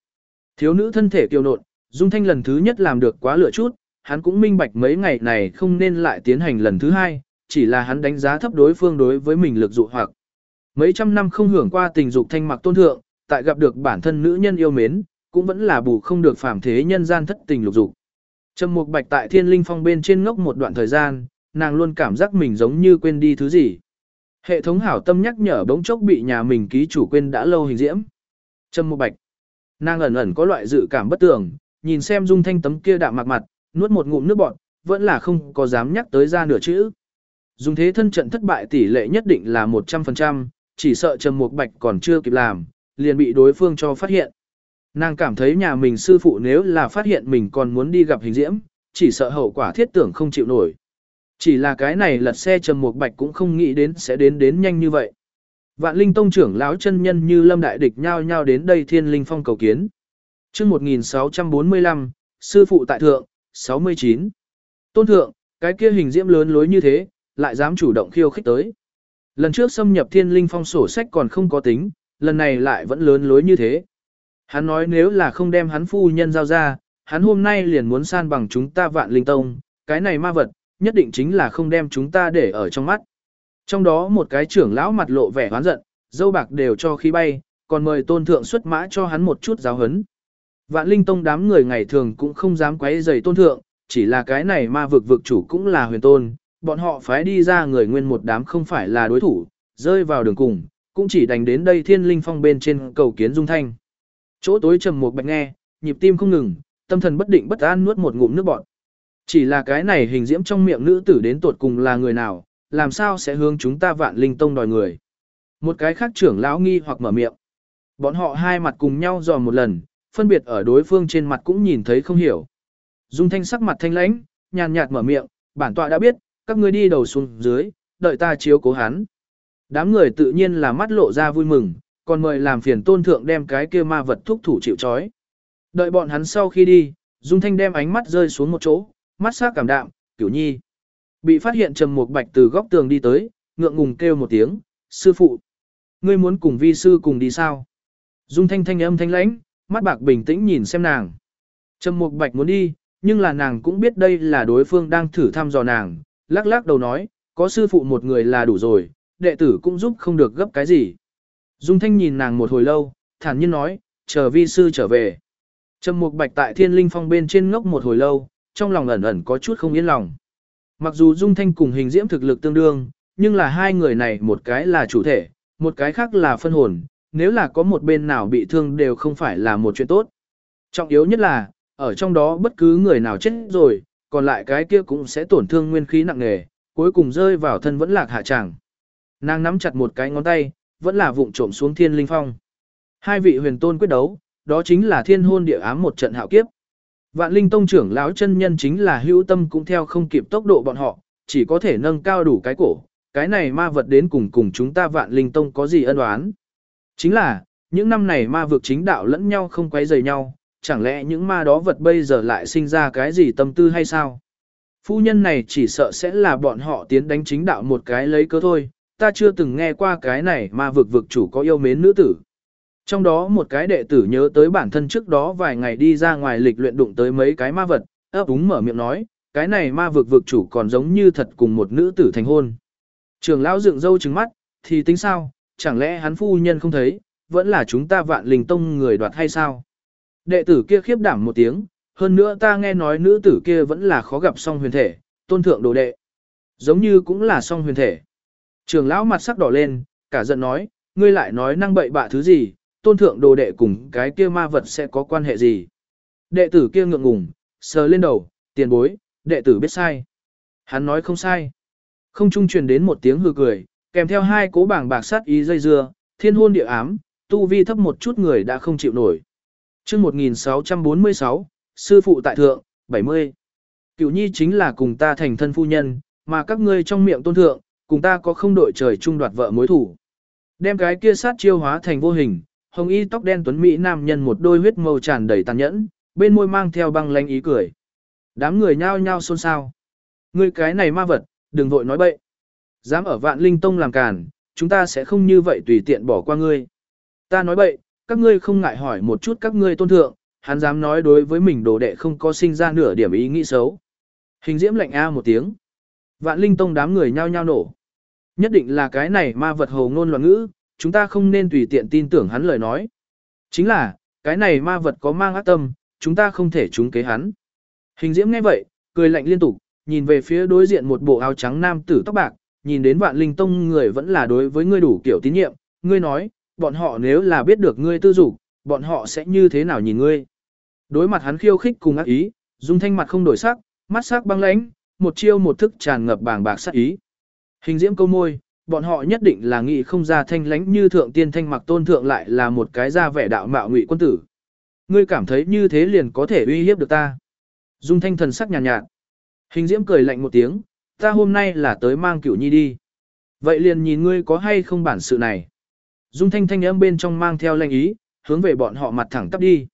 Speaker 1: Thiếu nữ thân thể kiêu nộn, Dung Thanh lần thứ nhất làm được quá lựa chút, hắn cũng minh bạch mấy ngày này không nên lại tiến hành lần thứ hai, chỉ là hắn đánh giá thấp đối phương đối với mình lực dụ hoặc. Mấy trăm năm không hưởng qua tình dục thanh mặc tôn thượng, tại gặp được bản thân nữ nhân yêu mến, cũng vẫn là bù không được phàm thế nhân gian thất tình lục dục. Trầm Mục Bạch tại Thiên Linh Phong bên trên ngốc một đoạn thời gian, nàng luôn cảm giác mình giống như quên đi thứ gì. Hệ thống hảo tâm nhắc nhở bỗng chốc bị nhà mình ký chủ quên đã lâu hình diễm. Trầm Mục Bạch. Nàng ẩn ẩn có loại dự cảm bất tường, nhìn xem Dung Thanh tấm kia đạm mạc mặt, nuốt một ngụm nước bọt, vẫn là không có dám nhắc tới ra nửa chữ. Dùng thế thân trận thất bại tỷ lệ nhất định là 100%, chỉ sợ Trầm Mục Bạch còn chưa kịp làm, liền bị đối phương cho phát hiện. Nàng cảm thấy nhà mình sư phụ nếu là phát hiện mình còn muốn đi gặp hình diễm, chỉ sợ hậu quả thiết tưởng không chịu nổi. Chỉ là cái này lật xe Trầm Mục Bạch cũng không nghĩ đến sẽ đến đến nhanh như vậy. Vạn Linh Tông trưởng lão chân nhân như Lâm Đại Địch nhao nhao đến đây Thiên Linh Phong cầu kiến. Chương 1645, sư phụ tại thượng, 69. Tôn thượng, cái kia hình diễm lớn lối như thế, lại dám chủ động khiêu khích tới. Lần trước xâm nhập thiên linh phong sổ sách còn không có tính, lần này lại vẫn lớn lối như thế. Hắn nói nếu là không đem hắn phu nhân giao ra, hắn hôm nay liền muốn san bằng chúng ta vạn linh tông, cái này ma vật, nhất định chính là không đem chúng ta để ở trong mắt. Trong đó một cái trưởng lão mặt lộ vẻ hoán giận, dâu bạc đều cho khí bay, còn mời tôn thượng xuất mã cho hắn một chút giáo hấn. Vạn linh tông đám người ngày thường cũng không dám quấy rầy tôn thượng, chỉ là cái này ma vực vực chủ cũng là huyền tôn, bọn họ phái đi ra người nguyên một đám không phải là đối thủ, rơi vào đường cùng, cũng chỉ đành đến đây thiên linh phong bên trên cầu kiến dung thanh. Chỗ tối trầm một bạch nghe, nhịp tim không ngừng, tâm thần bất định bất an nuốt một ngụm nước bọt. Chỉ là cái này hình diễm trong miệng nữ tử đến tột cùng là người nào, làm sao sẽ hướng chúng ta vạn linh tông đòi người. Một cái khác trưởng lão nghi hoặc mở miệng. Bọn họ hai mặt cùng nhau dò một lần, phân biệt ở đối phương trên mặt cũng nhìn thấy không hiểu. Dung thanh sắc mặt thanh lãnh, nhàn nhạt mở miệng, bản tọa đã biết, các ngươi đi đầu xuống dưới, đợi ta chiếu cố hắn. Đám người tự nhiên là mắt lộ ra vui mừng, còn mời làm phiền tôn thượng đem cái kia ma vật thúc thủ chịu trói. Đợi bọn hắn sau khi đi, Dung Thanh đem ánh mắt rơi xuống một chỗ, mắt sắc cảm đạm, cửu nhi. Bị phát hiện trầm một bạch từ góc tường đi tới, ngượng ngùng kêu một tiếng, sư phụ. Ngươi muốn cùng vi sư cùng đi sao? Dung Thanh thanh âm thanh lãnh, mắt bạc bình tĩnh nhìn xem nàng. Trầm Mục Bạch muốn đi, nhưng là nàng cũng biết đây là đối phương đang thử thăm dò nàng, lắc lắc đầu nói, có sư phụ một người là đủ rồi, đệ tử cũng giúp không được gấp cái gì. Dung Thanh nhìn nàng một hồi lâu, thản nhiên nói, chờ vi sư trở về. Trầm Mục Bạch tại Thiên Linh Phong bên trên ngốc một hồi lâu, trong lòng ẩn ẩn có chút không yên lòng. Mặc dù Dung Thanh cùng hình diễm thực lực tương đương, nhưng là hai người này một cái là chủ thể, một cái khác là phân hồn, nếu là có một bên nào bị thương đều không phải là một chuyện tốt. Trọng yếu nhất là, ở trong đó bất cứ người nào chết rồi, còn lại cái kia cũng sẽ tổn thương nguyên khí nặng nề, cuối cùng rơi vào thân vẫn lạc hạ tràng. Nàng nắm chặt một cái ngón tay, vẫn là vụng trộm xuống thiên linh phong. Hai vị huyền tôn quyết đấu, đó chính là thiên hôn địa ám một trận hạo kiếp. Vạn linh tông trưởng lão chân nhân chính là hữu tâm cũng theo không kịp tốc độ bọn họ, chỉ có thể nâng cao đủ cái cổ. Cái này ma vật đến cùng cùng chúng ta vạn linh tông có gì ân oán? Chính là, những năm này ma vực chính đạo lẫn nhau không quấy rầy nhau, chẳng lẽ những ma đó vật bây giờ lại sinh ra cái gì tâm tư hay sao? Phu nhân này chỉ sợ sẽ là bọn họ tiến đánh chính đạo một cái lấy cớ thôi, ta chưa từng nghe qua cái này ma vực vực chủ có yêu mến nữ tử. Trong đó một cái đệ tử nhớ tới bản thân trước đó vài ngày đi ra ngoài lịch luyện đụng tới mấy cái ma vật, ấp úng mở miệng nói, cái này ma vực vực chủ còn giống như thật cùng một nữ tử thành hôn. Trường lão dựng râu trừng mắt, thì tính sao, chẳng lẽ hắn phu nhân không thấy, vẫn là chúng ta vạn linh tông người đoạt hay sao? Đệ tử kia khiếp đảm một tiếng, hơn nữa ta nghe nói nữ tử kia vẫn là khó gặp song huyền thể, tôn thượng đồ đệ. Giống như cũng là song huyền thể. Trường lão mặt sắc đỏ lên, cả giận nói, ngươi lại nói năng bậy bạ thứ gì, tôn thượng đồ đệ cùng cái kia ma vật sẽ có quan hệ gì. Đệ tử kia ngượng ngùng, sờ lên đầu, tiền bối, đệ tử biết sai. Hắn nói không sai. Không trung truyền đến một tiếng hư cười, kèm theo hai cố bảng bạc sát ý dây dưa, thiên hôn địa ám, tu vi thấp một chút người đã không chịu nổi. chương 1646, sư phụ tại thượng, 70. Cửu nhi chính là cùng ta thành thân phu nhân, mà các ngươi trong miệng tôn thượng, cùng ta có không đội trời chung đoạt vợ mối thủ. Đem cái kia sát chiêu hóa thành vô hình, hồng y tóc đen tuấn mỹ nam nhân một đôi huyết màu tràn đầy tàn nhẫn, bên môi mang theo băng lanh ý cười. Đám người nhao nhao xôn xao. Ngươi cái này ma vật, đừng vội nói bậy. Dám ở vạn linh tông làm càn, chúng ta sẽ không như vậy tùy tiện bỏ qua ngươi. Ta nói bậy, các ngươi không ngại hỏi một chút các ngươi tôn thượng, hắn dám nói đối với mình đồ đệ không có sinh ra nửa điểm ý nghĩ xấu. Hình diễm lạnh a một tiếng. Vạn linh tông đám người nhao nhao nổ. Nhất định là cái này ma vật hồ ngôn loạn ngữ, chúng ta không nên tùy tiện tin tưởng hắn lời nói. Chính là, cái này ma vật có mang ác tâm, chúng ta không thể trúng kế hắn. Hình diễm nghe vậy, cười lạnh liên tục, nhìn về phía đối diện một bộ áo trắng nam tử tóc bạc, nhìn đến vạn linh tông người vẫn là đối với ngươi đủ kiểu tín nhiệm, ngươi nói, bọn họ nếu là biết được ngươi tư dục, bọn họ sẽ như thế nào nhìn ngươi. Đối mặt hắn khiêu khích cùng ác ý, dung thanh mặt không đổi sắc, mắt sắc băng lãnh, một chiêu một thức tràn ngập bàng bạc sát ý. Hình diễm câu môi, bọn họ nhất định là nghĩ không ra thanh lãnh như thượng tiên thanh mặc tôn thượng lại là một cái ra vẻ đạo mạo ngụy quân tử. Ngươi cảm thấy như thế liền có thể uy hiếp được ta. Dung thanh thần sắc nhàn nhạt, nhạt. Hình diễm cười lạnh một tiếng, ta hôm nay là tới mang cửu nhi đi. Vậy liền nhìn ngươi có hay không bản sự này. Dung thanh thanh âm bên trong mang theo lệnh ý, hướng về bọn họ mặt thẳng tắp đi.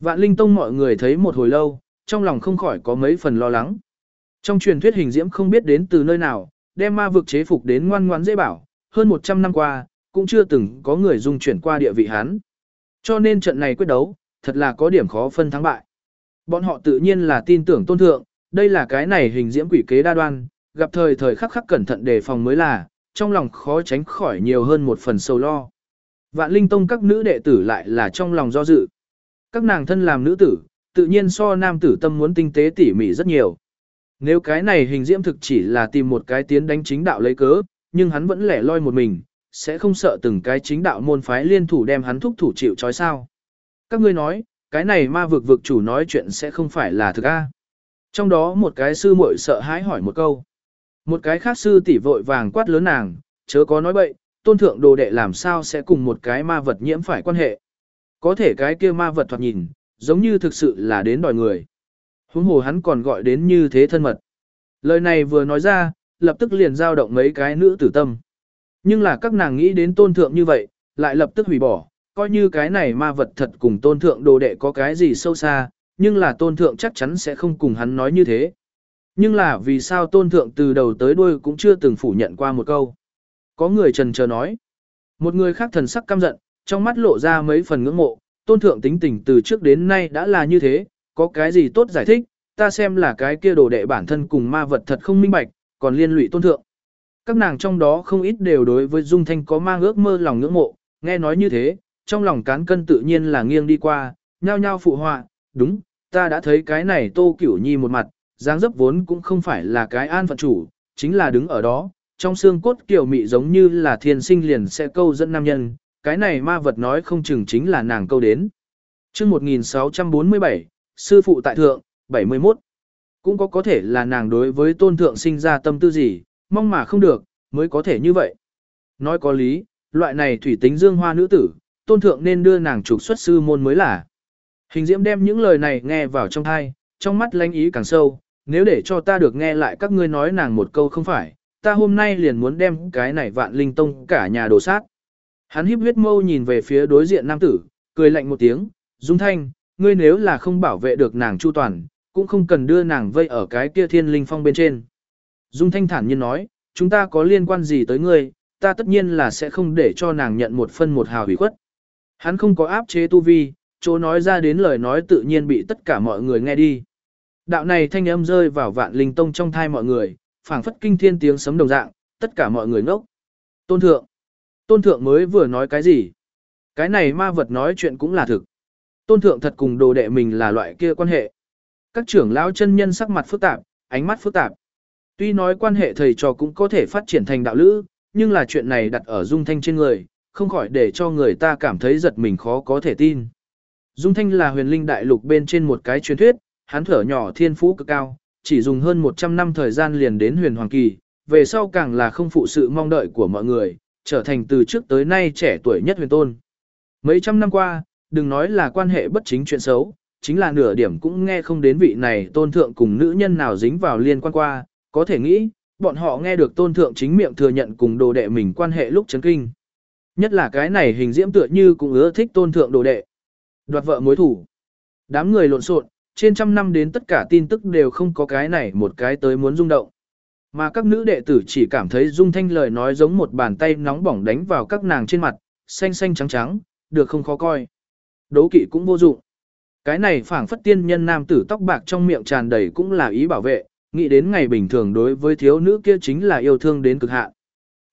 Speaker 1: Vạn linh tông mọi người thấy một hồi lâu, trong lòng không khỏi có mấy phần lo lắng. Trong truyền thuyết hình diễm không biết đến từ nơi nào, đem ma vực chế phục đến ngoan ngoãn dễ bảo, hơn 100 năm qua, cũng chưa từng có người dung chuyển qua địa vị hắn. Cho nên trận này quyết đấu, thật là có điểm khó phân thắng bại. Bọn họ tự nhiên là tin tưởng tôn thượng, đây là cái này hình diễm quỷ kế đa đoan, gặp thời thời khắc khắc cẩn thận đề phòng mới là, trong lòng khó tránh khỏi nhiều hơn một phần sâu lo. Vạn linh tông các nữ đệ tử lại là trong lòng do dự. Các nàng thân làm nữ tử, tự nhiên so nam tử tâm muốn tinh tế tỉ mỉ rất nhiều. Nếu cái này hình diễm thực chỉ là tìm một cái tiến đánh chính đạo lấy cớ, nhưng hắn vẫn lẻ loi một mình, sẽ không sợ từng cái chính đạo môn phái liên thủ đem hắn thúc thủ chịu trói sao. Các ngươi nói, cái này ma vực vực chủ nói chuyện sẽ không phải là thực a. Trong đó một cái sư muội sợ hãi hỏi một câu. Một cái khác sư tỷ vội vàng quát lớn nàng, chớ có nói bậy, tôn thượng đồ đệ làm sao sẽ cùng một cái ma vật nhiễm phải quan hệ. Có thể cái kia ma vật thoạt nhìn, giống như thực sự là đến đòi người. Huống hồ hắn còn gọi đến như thế thân mật. Lời này vừa nói ra, lập tức liền giao động mấy cái nữ tử tâm. Nhưng là các nàng nghĩ đến tôn thượng như vậy, lại lập tức hủy bỏ, coi như cái này ma vật thật cùng tôn thượng đồ đệ có cái gì sâu xa, nhưng là tôn thượng chắc chắn sẽ không cùng hắn nói như thế. Nhưng là vì sao tôn thượng từ đầu tới đuôi cũng chưa từng phủ nhận qua một câu. Có người trần chờ nói. Một người khác thần sắc căm giận, trong mắt lộ ra mấy phần ngưỡng mộ, tôn thượng tính tình từ trước đến nay đã là như thế, có cái gì tốt giải thích, ta xem là cái kia đồ đệ bản thân cùng ma vật thật không minh bạch, còn liên lụy tôn thượng. Các nàng trong đó không ít đều đối với Dung Thanh có mang ước mơ lòng ngưỡng mộ, nghe nói như thế, trong lòng cán cân tự nhiên là nghiêng đi qua, nhao nhao phụ họa, đúng, ta đã thấy cái này Tô Cửu Nhi một mặt, dáng dấp vốn cũng không phải là cái an phận chủ, chính là đứng ở đó, trong xương cốt kiểu mị giống như là thiên sinh liền sẽ câu dẫn nam nhân, cái này ma vật nói không chừng chính là nàng câu đến. chương 1647, Sư phụ tại thượng, 71. Cũng có có thể là nàng đối với tôn thượng sinh ra tâm tư gì, mong mà không được, mới có thể như vậy. Nói có lý, loại này thủy tính dương hoa nữ tử, tôn thượng nên đưa nàng trục xuất sư môn mới là. Hình diễm đem những lời này nghe vào trong thai, trong mắt lánh ý càng sâu, nếu để cho ta được nghe lại các ngươi nói nàng một câu không phải, ta hôm nay liền muốn đem cái này vạn linh tông cả nhà đổ sát. Hắn híp huyết mâu nhìn về phía đối diện nam tử, cười lạnh một tiếng, Dung Thanh, ngươi nếu là không bảo vệ được nàng chu toàn, cũng không cần đưa nàng vây ở cái kia thiên linh phong bên trên. Dung Thanh thản nhiên nói, chúng ta có liên quan gì tới ngươi, ta tất nhiên là sẽ không để cho nàng nhận một phân một hào hủy khuất. Hắn không có áp chế tu vi, chỗ nói ra đến lời nói tự nhiên bị tất cả mọi người nghe đi. Đạo này thanh âm rơi vào vạn linh tông trong thai mọi người, phảng phất kinh thiên tiếng sấm đồng dạng, tất cả mọi người ngốc. Tôn thượng. Tôn thượng mới vừa nói cái gì? Cái này ma vật nói chuyện cũng là thực. Tôn thượng thật cùng đồ đệ mình là loại kia quan hệ. Các trưởng lão chân nhân sắc mặt phức tạp, ánh mắt phức tạp. Tuy nói quan hệ thầy trò cũng có thể phát triển thành đạo lữ, nhưng là chuyện này đặt ở dung thanh trên người, không khỏi để cho người ta cảm thấy giật mình khó có thể tin. Dung thanh là huyền linh đại lục bên trên một cái truyền thuyết, hắn thở nhỏ thiên phú cực cao, chỉ dùng hơn 100 năm thời gian liền đến huyền hoàng kỳ, về sau càng là không phụ sự mong đợi của mọi người, trở thành từ trước tới nay trẻ tuổi nhất huyền tôn. Mấy trăm năm qua, đừng nói là quan hệ bất chính chuyện xấu, chính là nửa điểm cũng nghe không đến vị này tôn thượng cùng nữ nhân nào dính vào liên quan qua, có thể nghĩ, bọn họ nghe được tôn thượng chính miệng thừa nhận cùng đồ đệ mình quan hệ lúc chấn kinh. Nhất là cái này hình diễm tựa như cũng ưa thích tôn thượng đồ đệ. Đoạt vợ mối thủ. Đám người lộn xộn, trên trăm năm đến tất cả tin tức đều không có cái này một cái tới muốn rung động. Mà các nữ đệ tử chỉ cảm thấy dung thanh lời nói giống một bàn tay nóng bỏng đánh vào các nàng trên mặt, xanh xanh trắng trắng, được không khó coi. Đố kỵ cũng vô dụng. Cái này phảng phất tiên nhân nam tử tóc bạc trong miệng tràn đầy cũng là ý bảo vệ, nghĩ đến ngày bình thường đối với thiếu nữ kia chính là yêu thương đến cực hạn.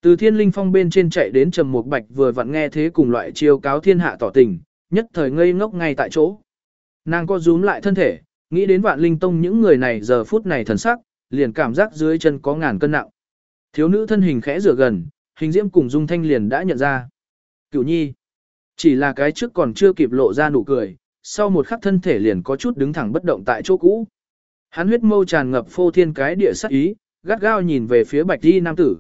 Speaker 1: Từ thiên linh phong bên trên chạy đến trầm một bạch vừa vặn nghe thế cùng loại chiêu cáo thiên hạ tỏ tình, nhất thời ngây ngốc ngay tại chỗ. Nàng co rúm lại thân thể, nghĩ đến vạn linh tông những người này giờ phút này thần sắc, liền cảm giác dưới chân có ngàn cân nặng. Thiếu nữ thân hình khẽ rửa gần, hình diễm cùng dung thanh liền đã nhận ra. Cửu nhi, chỉ là cái trước còn chưa kịp lộ ra nụ cười, sau một khắc thân thể liền có chút đứng thẳng bất động tại chỗ cũ. Hắn huyết mâu tràn ngập phô thiên cái địa sắc ý, gắt gao nhìn về phía bạch đi nam tử.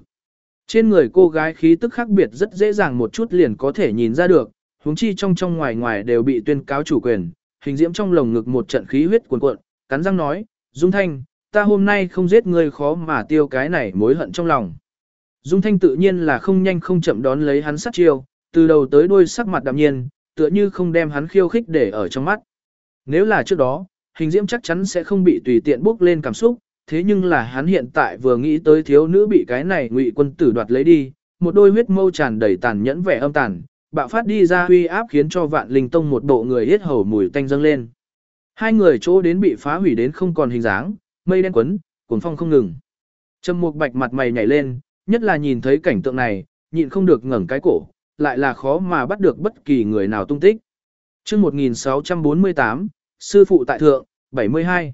Speaker 1: Trên người cô gái khí tức khác biệt rất dễ dàng một chút liền có thể nhìn ra được, huống chi trong trong ngoài ngoài đều bị tuyên cáo chủ quyền, hình diễm trong lồng ngực một trận khí huyết cuồn cuộn, cắn răng nói, Dung Thanh, ta hôm nay không giết ngươi khó mà tiêu cái này mối hận trong lòng. Dung Thanh tự nhiên là không nhanh không chậm đón lấy hắn sát chiêu, từ đầu tới đuôi sắc mặt đạm nhiên, tựa như không đem hắn khiêu khích để ở trong mắt. Nếu là trước đó, hình diễm chắc chắn sẽ không bị tùy tiện bước lên cảm xúc, thế nhưng là hắn hiện tại vừa nghĩ tới thiếu nữ bị cái này ngụy quân tử đoạt lấy đi, một đôi huyết mâu tràn đầy tàn nhẫn vẻ âm tàn, bạo phát đi ra huy áp khiến cho vạn linh tông một bộ người hết hầu mùi tanh dâng lên. Hai người chỗ đến bị phá hủy đến không còn hình dáng, mây đen quấn, cuồng phong không ngừng. Trầm Mục Bạch mặt mày nhảy lên, nhất là nhìn thấy cảnh tượng này, nhịn không được ngẩng cái cổ, lại là khó mà bắt được bất kỳ người nào tung tích. Chương 1648, sư phụ tại thượng, 72.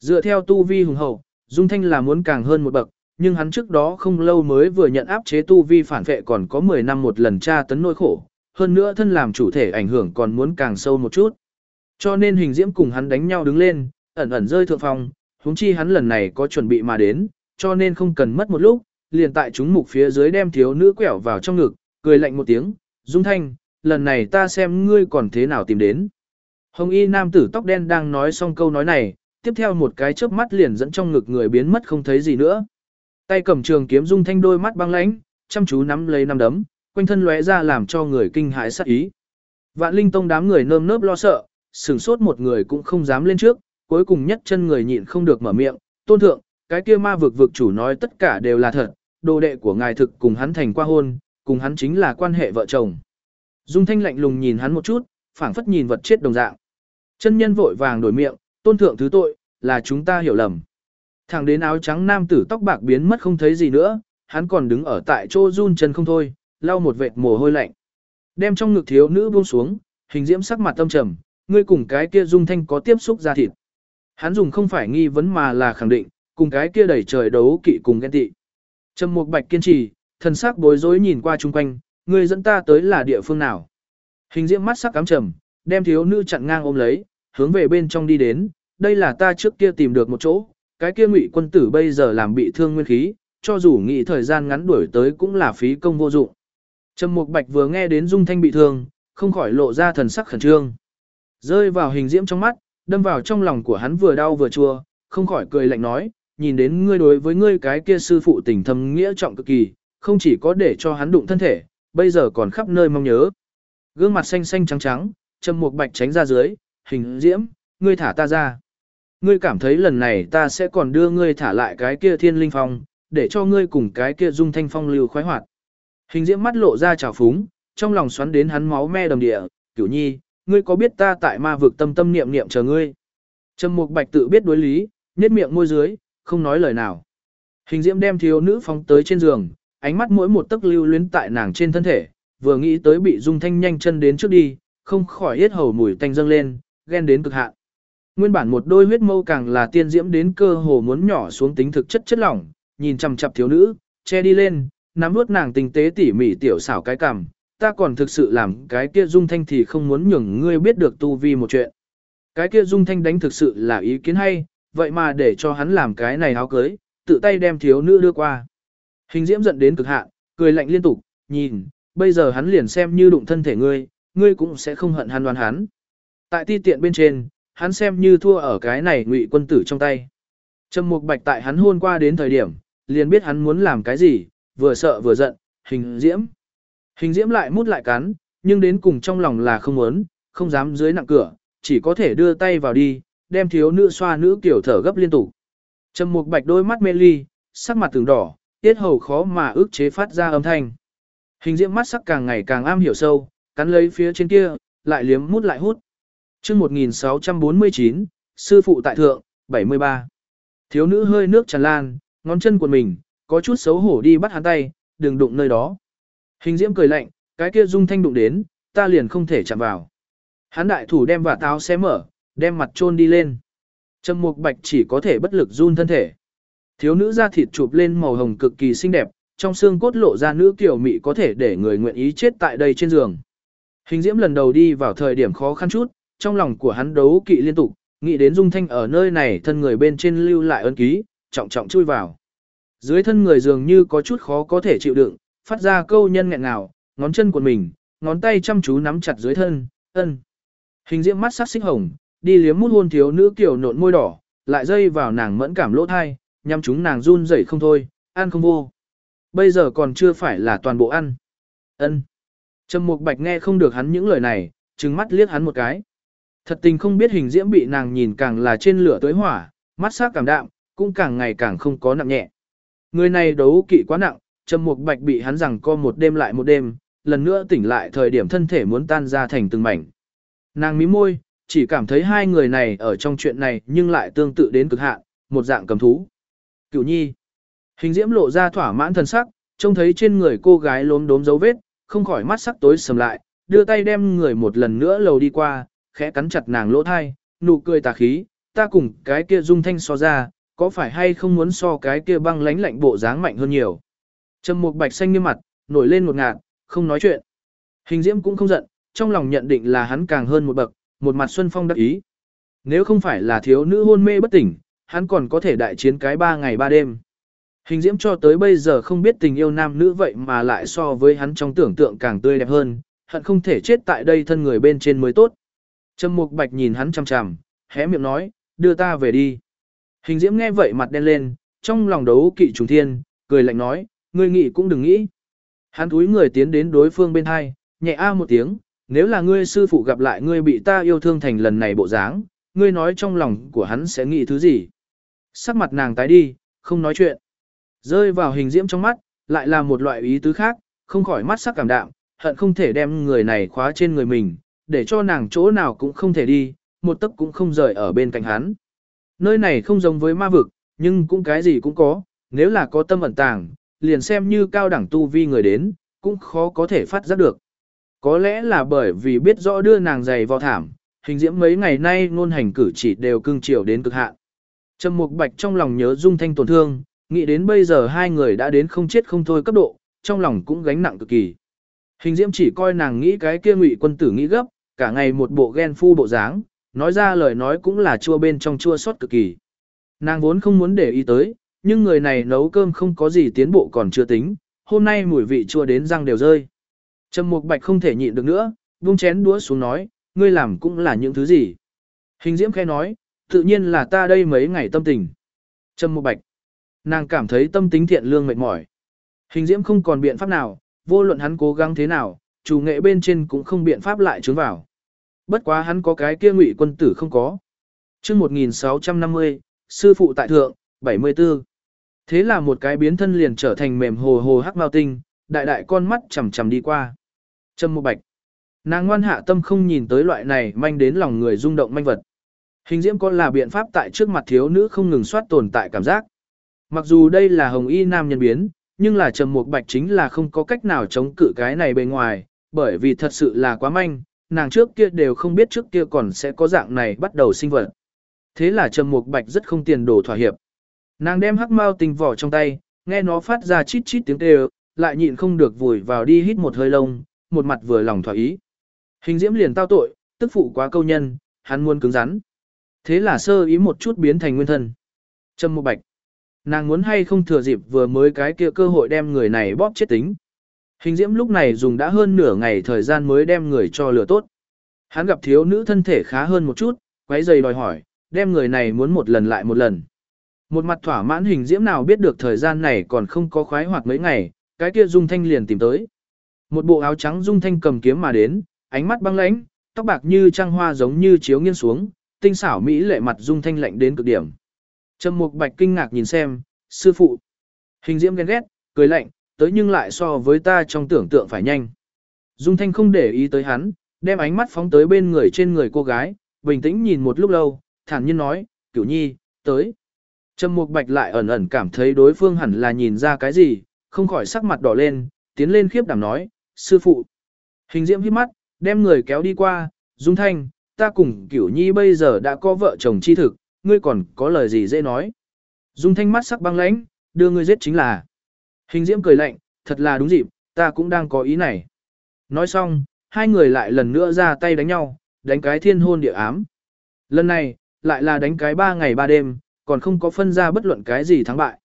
Speaker 1: Dựa theo tu vi hùng hậu, Dung Thanh là muốn càng hơn một bậc, nhưng hắn trước đó không lâu mới vừa nhận áp chế tu vi phản vệ còn có 10 năm một lần tra tấn nỗi khổ, hơn nữa thân làm chủ thể ảnh hưởng còn muốn càng sâu một chút. Cho nên hình diễm cùng hắn đánh nhau đứng lên, ẩn ẩn rơi thượng phòng, huống chi hắn lần này có chuẩn bị mà đến, cho nên không cần mất một lúc, liền tại chúng mục phía dưới đem thiếu nữ quẹo vào trong ngực, cười lạnh một tiếng, Dung Thanh, lần này ta xem ngươi còn thế nào tìm đến. Hồng y nam tử tóc đen đang nói xong câu nói này, tiếp theo một cái chớp mắt liền dẫn trong ngực người biến mất không thấy gì nữa. Tay cầm trường kiếm Dung Thanh đôi mắt băng lãnh, chăm chú nắm lấy năm đấm, quanh thân lóe ra làm cho người kinh hãi sát ý. Vạn Linh Tông đám người nơm nớp lo sợ, sửng sốt một người cũng không dám lên trước, cuối cùng nhất chân người nhịn không được mở miệng, tôn thượng, cái kia ma vực vực chủ nói tất cả đều là thật, đồ đệ của ngài thực cùng hắn thành qua hôn, cùng hắn chính là quan hệ vợ chồng. Dung Thanh lạnh lùng nhìn hắn một chút, phảng phất nhìn vật chết đồng dạng. Chân nhân vội vàng đổi miệng, tôn thượng thứ tội, là chúng ta hiểu lầm. Thẳng đến áo trắng nam tử tóc bạc biến mất không thấy gì nữa, hắn còn đứng ở tại chỗ run chân không thôi, lau một vệt mồ hôi lạnh. Đem trong ngực thiếu nữ buông xuống, hình diễm sắc mặt tâm trầm, ngươi cùng cái kia dung thanh có tiếp xúc ra thịt. Hắn dùng không phải nghi vấn mà là khẳng định, cùng cái kia đẩy trời đấu kỵ cùng ghen tị. Trầm Mục Bạch kiên trì, thần sắc bối rối nhìn qua chung quanh, ngươi dẫn ta tới là địa phương nào? Hình diễm mắt sắc cám trầm, đem thiếu nữ chặn ngang ôm lấy, hướng về bên trong đi đến, đây là ta trước kia tìm được một chỗ, cái kia ngụy quân tử bây giờ làm bị thương nguyên khí, cho dù nghĩ thời gian ngắn đuổi tới cũng là phí công vô dụng. Trầm Mục Bạch vừa nghe đến Dung Thanh bị thương, không khỏi lộ ra thần sắc khẩn trương. Rơi vào hình diễm trong mắt, đâm vào trong lòng của hắn vừa đau vừa chua, không khỏi cười lạnh nói, nhìn đến ngươi đối với ngươi cái kia sư phụ tình thâm nghĩa trọng cực kỳ, không chỉ có để cho hắn đụng thân thể, bây giờ còn khắp nơi mong nhớ. Gương mặt xanh xanh trắng trắng, châm Mục Bạch tránh ra dưới, hình diễm, ngươi thả ta ra. Ngươi cảm thấy lần này ta sẽ còn đưa ngươi thả lại cái kia thiên linh phong, để cho ngươi cùng cái kia dung thanh phong lưu khoái hoạt. Hình diễm mắt lộ ra trào phúng, trong lòng xoắn đến hắn máu me đầm địa, cửu nhi, ngươi có biết ta tại ma vực tâm tâm niệm niệm chờ ngươi. Trầm mục bạch tự biết đối lý, nét miệng môi dưới, không nói lời nào. Hình diễm đem thiếu nữ phóng tới trên giường, ánh mắt mỗi một tấc lưu luyến tại nàng trên thân thể, vừa nghĩ tới bị dung thanh nhanh chân đến trước đi, không khỏi hết hầu mùi tanh dâng lên, ghen đến cực hạn. Nguyên bản một đôi huyết mâu càng là tiên diễm đến cơ hồ muốn nhỏ xuống tính thực chất chất lỏng, nhìn chằm chằm thiếu nữ, che đi lên, nắm nuốt nàng tinh tế tỉ mỉ tiểu xảo cái cằm, ta còn thực sự làm cái kia dung thanh thì không muốn nhường ngươi biết được tu vi một chuyện. Cái kia dung thanh đánh thực sự là ý kiến hay, vậy mà để cho hắn làm cái này áo cưới, tự tay đem thiếu nữ đưa qua. Hình diễm giận đến cực hạn, cười lạnh liên tục, nhìn, bây giờ hắn liền xem như đụng thân thể ngươi, ngươi cũng sẽ không hận hắn đoán hắn. Tại ti tiện bên trên, hắn xem như thua ở cái này ngụy quân tử trong tay. Trầm Mục Bạch tại hắn hôn qua đến thời điểm, liền biết hắn muốn làm cái gì, vừa sợ vừa giận, hình diễm. Hình diễm lại mút lại cắn, nhưng đến cùng trong lòng là không muốn, không dám dưới nặng cửa, chỉ có thể đưa tay vào đi, đem thiếu nữ xoa nữ kiểu thở gấp liên tục. Trầm Mục Bạch đôi mắt mê ly, sắc mặt từng đỏ, tiết hầu khó mà ức chế phát ra âm thanh. Hình diễm mắt sắc càng ngày càng am hiểu sâu, cắn lấy phía trên kia, lại liếm mút lại hút. Chương 1649, sư phụ tại thượng, 73. Thiếu nữ hơi nước tràn lan, ngón chân của mình, có chút xấu hổ đi bắt hắn tay, đừng đụng nơi đó. Hình diễm cười lạnh, cái kia dung thanh đụng đến, ta liền không thể chạm vào. Hắn đại thủ đem vả táo xé mở, đem mặt trôn đi lên. Trầm mục bạch chỉ có thể bất lực run thân thể. Thiếu nữ da thịt chụp lên màu hồng cực kỳ xinh đẹp, trong xương cốt lộ ra nữ kiểu mị có thể để người nguyện ý chết tại đây trên giường. Hình diễm lần đầu đi vào thời điểm khó khăn chút, trong lòng của hắn đấu kỵ liên tục, nghĩ đến dung thanh ở nơi này thân người bên trên lưu lại ân ký, trọng trọng chui vào. Dưới thân người dường như có chút khó có thể chịu đựng, phát ra câu nhân nghẹn ngào, ngón chân của mình, ngón tay chăm chú nắm chặt dưới thân, ân. Hình diễm mắt sắc xích hồng, đi liếm mút hôn thiếu nữ kiểu nộn môi đỏ, lại dây vào nàng mẫn cảm lỗ thai, nhằm chúng nàng run rẩy không thôi, ăn không vô. Bây giờ còn chưa phải là toàn bộ ăn. Ân. Trầm Mục Bạch nghe không được hắn những lời này, trừng mắt liếc hắn một cái. Thật tình không biết hình diễm bị nàng nhìn càng là trên lửa tới hỏa, mắt sắc cảm đạm, cũng càng ngày càng không có nặng nhẹ. Người này đấu kỵ quá nặng, Trầm Mục Bạch bị hắn rằng co một đêm lại một đêm, lần nữa tỉnh lại thời điểm thân thể muốn tan ra thành từng mảnh. Nàng mí môi, chỉ cảm thấy hai người này ở trong chuyện này nhưng lại tương tự đến cực hạn, một dạng cầm thú. Cửu Nhi. Hình Diễm lộ ra thỏa mãn thần sắc, trông thấy trên người cô gái lốm đốm dấu vết, không khỏi mắt sắc tối sầm lại, đưa tay đem người một lần nữa lầu đi qua, khẽ cắn chặt nàng lỗ thai, nụ cười tà khí, ta cùng cái kia dung thanh so ra, có phải hay không muốn so cái kia băng lánh lạnh bộ dáng mạnh hơn nhiều. Trầm mục bạch xanh như mặt, nổi lên một ngạt, không nói chuyện. Hình diễm cũng không giận, trong lòng nhận định là hắn càng hơn một bậc, một mặt xuân phong đắc ý. Nếu không phải là thiếu nữ hôn mê bất tỉnh, hắn còn có thể đại chiến cái ba ngày ba đêm. Hình diễm cho tới bây giờ không biết tình yêu nam nữ vậy mà lại so với hắn trong tưởng tượng càng tươi đẹp hơn, hận không thể chết tại đây thân người bên trên mới tốt. Trầm mục bạch nhìn hắn chằm chằm, hé miệng nói, đưa ta về đi. Hình diễm nghe vậy mặt đen lên, trong lòng đấu kỵ trùng thiên, cười lạnh nói, ngươi nghĩ cũng đừng nghĩ. Hắn túi người tiến đến đối phương bên hai, nhẹ a một tiếng, nếu là ngươi sư phụ gặp lại ngươi bị ta yêu thương thành lần này bộ dáng, ngươi nói trong lòng của hắn sẽ nghĩ thứ gì. Sắc mặt nàng tái đi, không nói chuyện. Rơi vào hình diễm trong mắt, lại là một loại ý tứ khác, không khỏi mắt sắc cảm đạm, hận không thể đem người này khóa trên người mình, để cho nàng chỗ nào cũng không thể đi, một tấc cũng không rời ở bên cạnh hắn. Nơi này không giống với ma vực, nhưng cũng cái gì cũng có, nếu là có tâm ẩn tàng, liền xem như cao đẳng tu vi người đến, cũng khó có thể phát giác được. Có lẽ là bởi vì biết rõ đưa nàng giày vào thảm, hình diễm mấy ngày nay ngôn hành cử chỉ đều cưng chiều đến cực hạn. Trầm Mục Bạch trong lòng nhớ Dung Thanh tổn thương, nghĩ đến bây giờ hai người đã đến không chết không thôi cấp độ, trong lòng cũng gánh nặng cực kỳ. Hình diễm chỉ coi nàng nghĩ cái kia ngụy quân tử nghĩ gấp, cả ngày một bộ ghen phu bộ dáng, nói ra lời nói cũng là chua bên trong chua xót cực kỳ. Nàng vốn không muốn để ý tới, nhưng người này nấu cơm không có gì tiến bộ còn chưa tính, hôm nay mùi vị chua đến răng đều rơi. Trầm Mục Bạch không thể nhịn được nữa, vung chén đũa xuống nói, ngươi làm cũng là những thứ gì. Hình diễm khẽ nói, tự nhiên là ta đây mấy ngày tâm tình. Trâm Mộ Bạch, nàng cảm thấy tâm tính thiện lương mệt mỏi. Hình diễm không còn biện pháp nào, vô luận hắn cố gắng thế nào, chủ nghệ bên trên cũng không biện pháp lại trướng vào. Bất quá hắn có cái kia ngụy quân tử không có. chương 1650, sư phụ tại thượng, 74. Thế là một cái biến thân liền trở thành mềm hồ hồ hắc mao tinh, đại đại con mắt chầm chầm đi qua. Trâm Mộ bạch. Nàng ngoan hạ tâm không nhìn tới loại này manh đến lòng người rung động manh vật. Hình diễm có là biện pháp tại trước mặt thiếu nữ không ngừng soát tồn tại cảm giác. Mặc dù đây là hồng y nam nhân biến, nhưng là trầm mục bạch chính là không có cách nào chống cự cái này bề ngoài, bởi vì thật sự là quá manh, nàng trước kia đều không biết trước kia còn sẽ có dạng này bắt đầu sinh vật. Thế là trầm mục bạch rất không tiền đồ thỏa hiệp. Nàng đem hắc mao tình vỏ trong tay, nghe nó phát ra chít chít tiếng kêu, lại nhịn không được vùi vào đi hít một hơi lông, một mặt vừa lòng thỏa ý. Hình diễm liền tao tội, tức phụ quá câu nhân, hắn muốn cứng rắn. Thế là sơ ý một chút biến thành nguyên thân. Trâm một bạch. Nàng muốn hay không thừa dịp vừa mới cái kia cơ hội đem người này bóp chết tính. Hình diễm lúc này dùng đã hơn nửa ngày thời gian mới đem người cho lửa tốt. Hắn gặp thiếu nữ thân thể khá hơn một chút, quấy giày đòi hỏi, đem người này muốn một lần lại một lần. Một mặt thỏa mãn hình diễm nào biết được thời gian này còn không có khoái hoạt mấy ngày, cái kia Dung Thanh liền tìm tới. Một bộ áo trắng Dung Thanh cầm kiếm mà đến, ánh mắt băng lãnh, tóc bạc như trăng hoa giống như chiếu nghiêng xuống, tinh xảo mỹ lệ mặt Dung Thanh lạnh đến cực điểm. Trầm Mục Bạch kinh ngạc nhìn xem, sư phụ. Hình diễm ghen ghét, cười lạnh, tới nhưng lại so với ta trong tưởng tượng phải nhanh. Dung Thanh không để ý tới hắn, đem ánh mắt phóng tới bên người trên người cô gái, bình tĩnh nhìn một lúc lâu, thản nhiên nói, cửu nhi, tới. Trầm Mục Bạch lại ẩn ẩn cảm thấy đối phương hẳn là nhìn ra cái gì, không khỏi sắc mặt đỏ lên, tiến lên khiếp đảm nói, sư phụ. Hình diễm híp mắt, đem người kéo đi qua, Dung Thanh, ta cùng Cửu Nhi bây giờ đã có vợ chồng chi thực, ngươi còn có lời gì dễ nói. Dung Thanh mắt sắc băng lãnh, đưa ngươi giết chính là. Hình diễm cười lạnh, thật là đúng dịp, ta cũng đang có ý này. Nói xong, hai người lại lần nữa ra tay đánh nhau, đánh cái thiên hôn địa ám. Lần này, lại là đánh cái ba ngày ba đêm, còn không có phân ra bất luận cái gì thắng bại.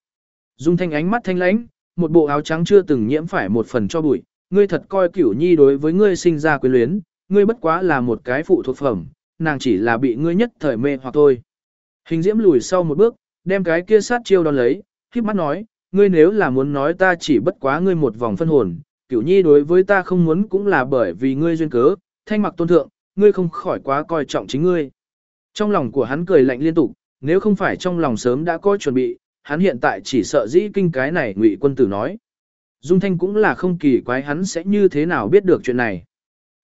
Speaker 1: Dung Thanh ánh mắt thanh lãnh, một bộ áo trắng chưa từng nhiễm phải một phần cho bụi, ngươi thật coi Cửu Nhi đối với ngươi sinh ra quyến luyến, ngươi bất quá là một cái phụ thuộc phẩm, nàng chỉ là bị ngươi nhất thời mê hoặc thôi. Hình Diễm lùi sau một bước, đem cái kia sát chiêu đón lấy, khiếp mắt nói, ngươi nếu là muốn nói ta chỉ bất quá ngươi một vòng phân hồn, Cửu Nhi đối với ta không muốn cũng là bởi vì ngươi duyên cớ, thanh mặc tôn thượng, ngươi không khỏi quá coi trọng chính ngươi. Trong lòng của hắn cười lạnh liên tục, nếu không phải trong lòng sớm đã có chuẩn bị, hắn hiện tại chỉ sợ dĩ kinh cái này ngụy quân tử nói. Dung Thanh cũng là không kỳ quái hắn sẽ như thế nào biết được chuyện này.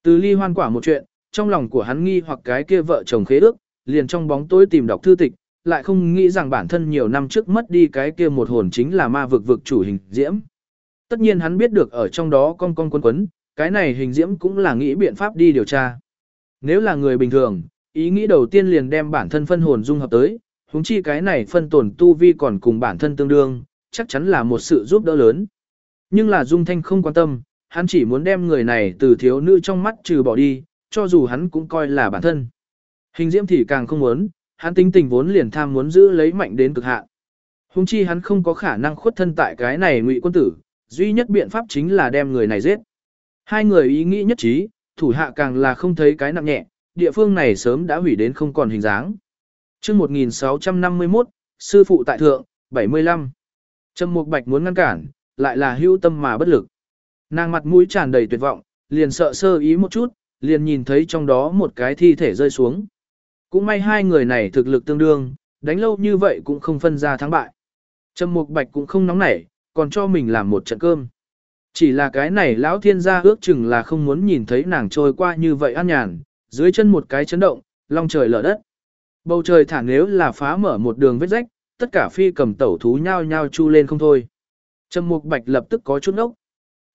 Speaker 1: Từ ly hoan quả một chuyện, trong lòng của hắn nghi hoặc cái kia vợ chồng khế ước, liền trong bóng tối tìm đọc thư tịch, lại không nghĩ rằng bản thân nhiều năm trước mất đi cái kia một hồn chính là ma vực vực chủ hình diễm. Tất nhiên hắn biết được ở trong đó con con quấn quấn, cái này hình diễm cũng là nghĩ biện pháp đi điều tra. Nếu là người bình thường, ý nghĩ đầu tiên liền đem bản thân phân hồn dung hợp tới, huống chi cái này phân tổn tu vi còn cùng bản thân tương đương, chắc chắn là một sự giúp đỡ lớn. Nhưng là Dung Thanh không quan tâm, hắn chỉ muốn đem người này từ thiếu nữ trong mắt trừ bỏ đi, cho dù hắn cũng coi là bản thân. Hình diễm thì càng không muốn, hắn tính tình vốn liền tham muốn giữ lấy mạnh đến cực hạn. hùng chi hắn không có khả năng khuất thân tại cái này ngụy quân tử, duy nhất biện pháp chính là đem người này giết. Hai người ý nghĩ nhất trí, thủ hạ càng là không thấy cái nặng nhẹ, địa phương này sớm đã hủy đến không còn hình dáng chương 1651, sư phụ tại thượng, 75. Trầm Mục Bạch muốn ngăn cản, lại là hữu tâm mà bất lực. Nàng mặt mũi tràn đầy tuyệt vọng, liền sợ sơ ý một chút, liền nhìn thấy trong đó một cái thi thể rơi xuống. Cũng may hai người này thực lực tương đương, đánh lâu như vậy cũng không phân ra thắng bại. Trầm Mục Bạch cũng không nóng nảy, còn cho mình làm một trận cơm. Chỉ là cái này lão thiên gia ước chừng là không muốn nhìn thấy nàng trôi qua như vậy an nhàn, dưới chân một cái chấn động, long trời lở đất. Bầu trời thả nếu là phá mở một đường vết rách, tất cả phi cầm tẩu thú nhao nhao chu lên không thôi. Trầm Mục Bạch lập tức có chút ốc.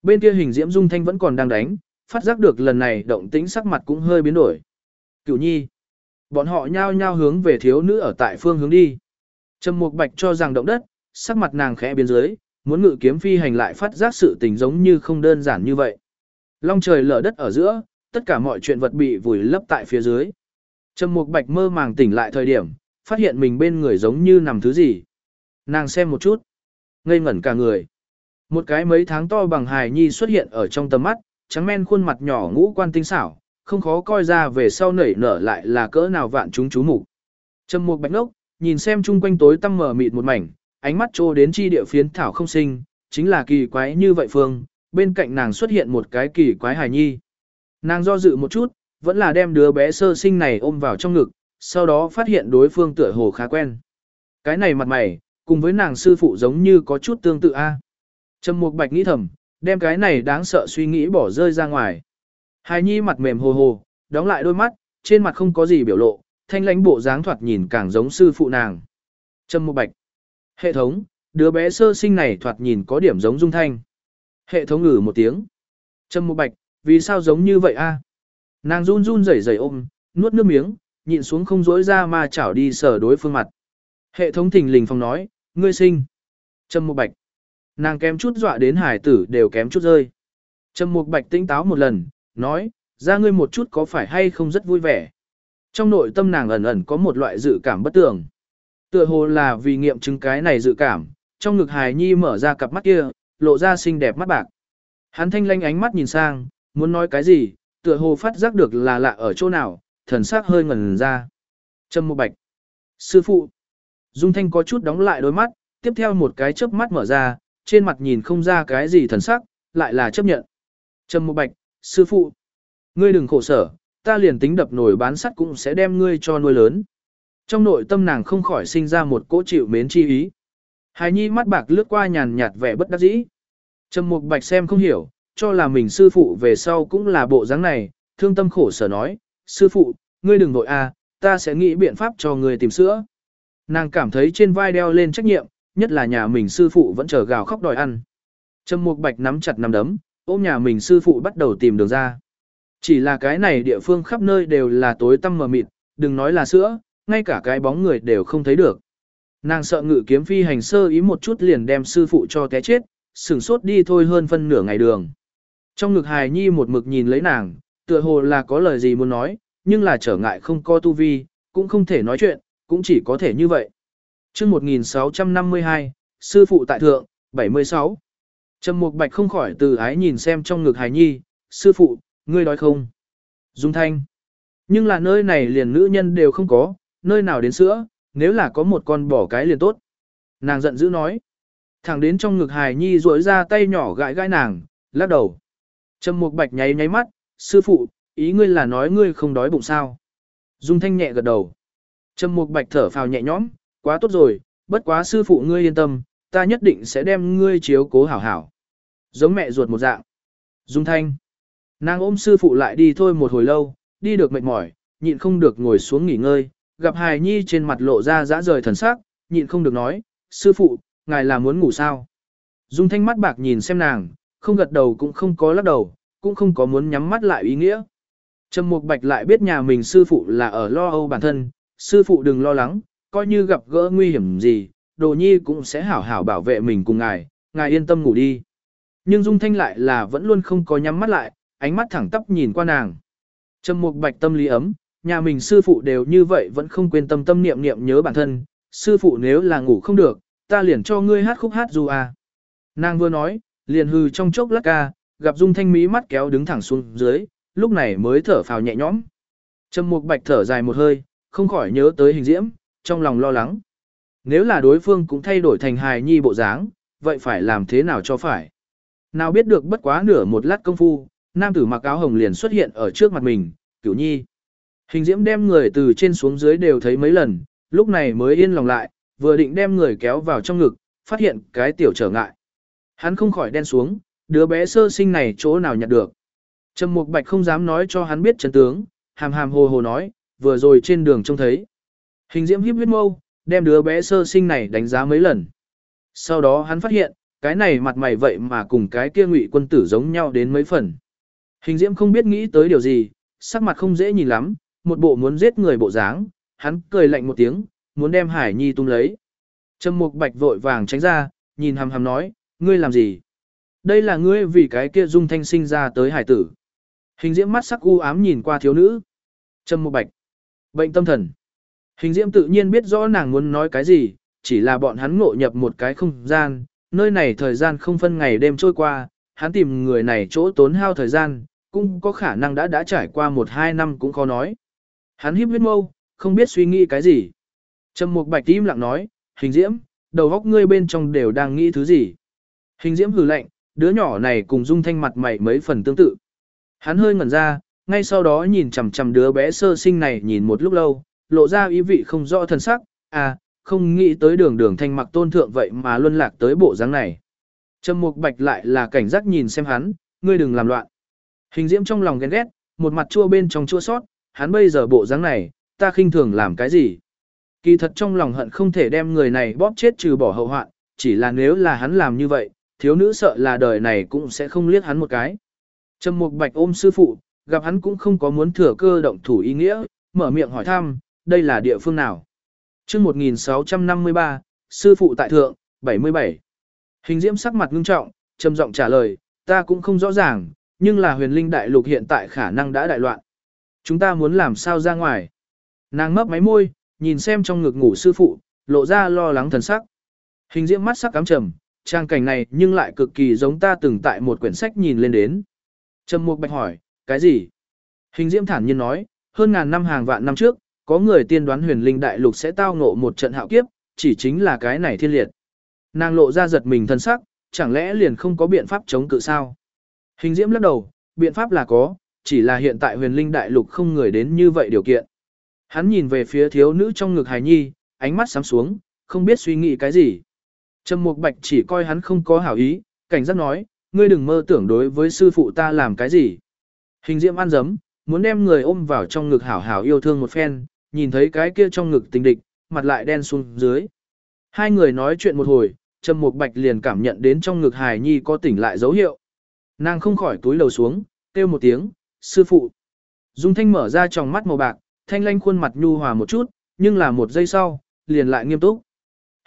Speaker 1: Bên kia hình diễm dung thanh vẫn còn đang đánh, phát giác được lần này động tĩnh sắc mặt cũng hơi biến đổi. Cửu nhi. Bọn họ nhao nhao hướng về thiếu nữ ở tại phương hướng đi. Trầm Mục Bạch cho rằng động đất, sắc mặt nàng khẽ biến dưới, muốn ngự kiếm phi hành lại phát giác sự tình giống như không đơn giản như vậy. Long trời lở đất ở giữa, tất cả mọi chuyện vật bị vùi lấp tại phía dưới. Trầm Mục Bạch mơ màng tỉnh lại thời điểm, phát hiện mình bên người giống như nằm thứ gì. Nàng xem một chút, ngây ngẩn cả người. Một cái mấy tháng to bằng hài nhi xuất hiện ở trong tầm mắt, trắng men khuôn mặt nhỏ ngũ quan tinh xảo, không khó coi ra về sau nảy nở lại là cỡ nào vạn chúng chú mục. Trầm Mục Bạch ngốc, nhìn xem chung quanh tối tăm mờ mịt một mảnh, ánh mắt trô đến chi địa phiến thảo không sinh, chính là kỳ quái như vậy phương, bên cạnh nàng xuất hiện một cái kỳ quái hài nhi. Nàng do dự một chút, vẫn là đem đứa bé sơ sinh này ôm vào trong ngực, sau đó phát hiện đối phương tựa hồ khá quen. Cái này mặt mày, cùng với nàng sư phụ giống như có chút tương tự a. Trầm Mục Bạch nghĩ thầm, đem cái này đáng sợ suy nghĩ bỏ rơi ra ngoài. Hài nhi mặt mềm hồ hồ, đóng lại đôi mắt, trên mặt không có gì biểu lộ, thanh lãnh bộ dáng thoạt nhìn càng giống sư phụ nàng. Trầm Mục Bạch. Hệ thống, đứa bé sơ sinh này thoạt nhìn có điểm giống Dung Thanh. Hệ thống ngử một tiếng. Trầm Mục Bạch, vì sao giống như vậy a? Nàng run run rẩy rẩy ôm, nuốt nước miếng, nhịn xuống không dối ra mà chảo đi sờ đối phương mặt. Hệ thống thỉnh lình phòng nói, ngươi sinh. Trầm Mục Bạch. Nàng kém chút dọa đến hải tử đều kém chút rơi. Trầm Mục Bạch tinh táo một lần, nói, ra ngươi một chút có phải hay không rất vui vẻ. Trong nội tâm nàng ẩn ẩn có một loại dự cảm bất tường. Tựa hồ là vì nghiệm chứng cái này dự cảm, trong ngực hài nhi mở ra cặp mắt kia, lộ ra xinh đẹp mắt bạc. Hắn thanh lanh ánh mắt nhìn sang, muốn nói cái gì, tựa hồ phát giác được là lạ ở chỗ nào, thần sắc hơi ngẩn ra. Trâm Mục Bạch. Sư phụ. Dung Thanh có chút đóng lại đôi mắt, tiếp theo một cái chớp mắt mở ra, trên mặt nhìn không ra cái gì thần sắc, lại là chấp nhận. Trầm Mộ Bạch, sư phụ. Ngươi đừng khổ sở, ta liền tính đập nổi bán sắt cũng sẽ đem ngươi cho nuôi lớn. Trong nội tâm nàng không khỏi sinh ra một cỗ chịu mến chi ý. Hài nhi mắt bạc lướt qua nhàn nhạt vẻ bất đắc dĩ. Trầm Mục Bạch xem không hiểu, cho là mình sư phụ về sau cũng là bộ dáng này, thương tâm khổ sở nói, sư phụ, ngươi đừng vội à, ta sẽ nghĩ biện pháp cho ngươi tìm sữa. Nàng cảm thấy trên vai đeo lên trách nhiệm, nhất là nhà mình sư phụ vẫn chờ gào khóc đòi ăn. Trầm Mục Bạch nắm chặt nắm đấm, ôm nhà mình sư phụ bắt đầu tìm đường ra. Chỉ là cái này địa phương khắp nơi đều là tối tăm mờ mịt, đừng nói là sữa, ngay cả cái bóng người đều không thấy được. Nàng sợ ngự kiếm phi hành sơ ý một chút liền đem sư phụ cho té chết, sửng sốt đi thôi hơn phân nửa ngày đường. Trong ngực hài nhi một mực nhìn lấy nàng, tựa hồ là có lời gì muốn nói, nhưng là trở ngại không có tu vi, cũng không thể nói chuyện, cũng chỉ có thể như vậy chương 1652, sư phụ tại thượng, 76. Trầm Mục Bạch không khỏi từ ái nhìn xem trong ngực Hải nhi, sư phụ, ngươi đói không? Dung thanh. Nhưng là nơi này liền nữ nhân đều không có, nơi nào đến sữa, nếu là có một con bỏ cái liền tốt. Nàng giận dữ nói. Thẳng đến trong ngực Hải nhi duỗi ra tay nhỏ gãi gãi nàng, lắc đầu. Trầm mục bạch nháy nháy mắt, sư phụ, ý ngươi là nói ngươi không đói bụng sao. Dung thanh nhẹ gật đầu. Trầm mục bạch thở phào nhẹ nhõm, quá tốt rồi, bất quá sư phụ ngươi yên tâm, ta nhất định sẽ đem ngươi chiếu cố hảo hảo. Giống mẹ ruột một dạng. Dung thanh. Nàng ôm sư phụ lại đi thôi một hồi lâu, đi được mệt mỏi, nhịn không được ngồi xuống nghỉ ngơi, gặp hài nhi trên mặt lộ ra dã rời thần sắc, nhịn không được nói, sư phụ, ngài là muốn ngủ sao? Dung thanh mắt bạc nhìn xem nàng, không gật đầu cũng không có lắc đầu, cũng không có muốn nhắm mắt lại ý nghĩa. Trầm Mục Bạch lại biết nhà mình sư phụ là ở lo âu bản thân, sư phụ đừng lo lắng, coi như gặp gỡ nguy hiểm gì, đồ nhi cũng sẽ hảo hảo bảo vệ mình cùng ngài, ngài yên tâm ngủ đi. Nhưng Dung Thanh lại là vẫn luôn không có nhắm mắt lại, ánh mắt thẳng tắp nhìn qua nàng. Trầm Mục Bạch tâm lý ấm, nhà mình sư phụ đều như vậy vẫn không quên tâm tâm niệm niệm nhớ bản thân, sư phụ nếu là ngủ không được, ta liền cho ngươi hát khúc hát dù à. Nàng vừa nói, liền hư trong chốc lát ca, gặp Dung Thanh mí mắt kéo đứng thẳng xuống dưới, lúc này mới thở phào nhẹ nhõm. Trầm Mục Bạch thở dài một hơi, không khỏi nhớ tới hình diễm, trong lòng lo lắng. Nếu là đối phương cũng thay đổi thành hài nhi bộ dáng, vậy phải làm thế nào cho phải? Nào biết được bất quá nửa một lát công phu, nam tử mặc áo hồng liền xuất hiện ở trước mặt mình, cửu nhi. Hình diễm đem người từ trên xuống dưới đều thấy mấy lần, lúc này mới yên lòng lại, vừa định đem người kéo vào trong ngực, phát hiện cái tiểu trở ngại. Hắn không khỏi đen xuống, đứa bé sơ sinh này chỗ nào nhặt được. Trầm Mục Bạch không dám nói cho hắn biết chân tướng, hàm hàm hồ hồ nói, vừa rồi trên đường trông thấy. Hình diễm hiếp huyết mâu, đem đứa bé sơ sinh này đánh giá mấy lần. Sau đó hắn phát hiện, cái này mặt mày vậy mà cùng cái kia ngụy quân tử giống nhau đến mấy phần. Hình diễm không biết nghĩ tới điều gì, sắc mặt không dễ nhìn lắm, một bộ muốn giết người bộ dáng, hắn cười lạnh một tiếng, muốn đem Hải Nhi tung lấy. Trầm Mục Bạch vội vàng tránh ra, nhìn hằm hằm nói, ngươi làm gì? Đây là ngươi vì cái kia dung thanh sinh ra tới hải tử. Hình diễm mắt sắc u ám nhìn qua thiếu nữ. Trầm Mục Bạch. Bệnh tâm thần. Hình diễm tự nhiên biết rõ nàng muốn nói cái gì, chỉ là bọn hắn ngộ nhập một cái không gian, nơi này thời gian không phân ngày đêm trôi qua, hắn tìm người này chỗ tốn hao thời gian, cũng có khả năng đã đã trải qua một hai năm cũng khó nói. Hắn híp huyết mâu, không biết suy nghĩ cái gì. Trầm Mục Bạch im lặng nói, hình diễm, đầu óc ngươi bên trong đều đang nghĩ thứ gì. Hình diễm hừ lạnh, đứa nhỏ này cùng dung thanh mặt mày mấy phần tương tự. Hắn hơi ngẩn ra, ngay sau đó nhìn chằm chằm đứa bé sơ sinh này nhìn một lúc lâu, lộ ra ý vị không rõ thân sắc, à, không nghĩ tới đường đường thanh mặc tôn thượng vậy mà luân lạc tới bộ dáng này. Trầm Mục Bạch lại là cảnh giác nhìn xem hắn, ngươi đừng làm loạn. Hình diễm trong lòng ghen ghét, một mặt chua bên trong chua sót, hắn bây giờ bộ dáng này, ta khinh thường làm cái gì. Kỳ thật trong lòng hận không thể đem người này bóp chết trừ bỏ hậu hoạn, chỉ là nếu là hắn làm như vậy, thiếu nữ sợ là đời này cũng sẽ không liếc hắn một cái. Trầm Mục Bạch ôm sư phụ, gặp hắn cũng không có muốn thừa cơ động thủ ý nghĩa, mở miệng hỏi thăm, đây là địa phương nào? Chương 1653, sư phụ tại thượng, 77. Hình Diễm sắc mặt ngưng trọng, trầm giọng trả lời, ta cũng không rõ ràng, nhưng là huyền linh đại lục hiện tại khả năng đã đại loạn. Chúng ta muốn làm sao ra ngoài? Nàng mấp máy môi, nhìn xem trong ngực ngủ sư phụ, lộ ra lo lắng thần sắc. Hình diễm mắt sắc cám trầm, trang cảnh này nhưng lại cực kỳ giống ta từng tại một quyển sách nhìn lên đến. Trầm Mục Bạch hỏi, cái gì? Hình diễm thản nhiên nói, hơn ngàn năm hàng vạn năm trước, có người tiên đoán huyền linh đại lục sẽ tao ngộ một trận hạo kiếp, chỉ chính là cái này thiên liệt. Nàng lộ ra giật mình thân sắc, chẳng lẽ liền không có biện pháp chống cự sao? Hình diễm lắc đầu, biện pháp là có, chỉ là hiện tại huyền linh đại lục không người đến như vậy điều kiện. Hắn nhìn về phía thiếu nữ trong ngực hài nhi, ánh mắt sám xuống, không biết suy nghĩ cái gì. Trầm Mục Bạch chỉ coi hắn không có hảo ý, cảnh giác nói, ngươi đừng mơ tưởng đối với sư phụ ta làm cái gì. Hình diễm ăn dấm, muốn đem người ôm vào trong ngực hảo hảo yêu thương một phen, nhìn thấy cái kia trong ngực tình địch, mặt lại đen xuống dưới. Hai người nói chuyện một hồi, Trầm Mục Bạch liền cảm nhận đến trong ngực Hải nhi có tỉnh lại dấu hiệu. Nàng không khỏi túi lầu xuống, kêu một tiếng, sư phụ. Dung Thanh mở ra tròng mắt màu bạc, thanh lanh khuôn mặt nhu hòa một chút, nhưng là một giây sau, liền lại nghiêm túc.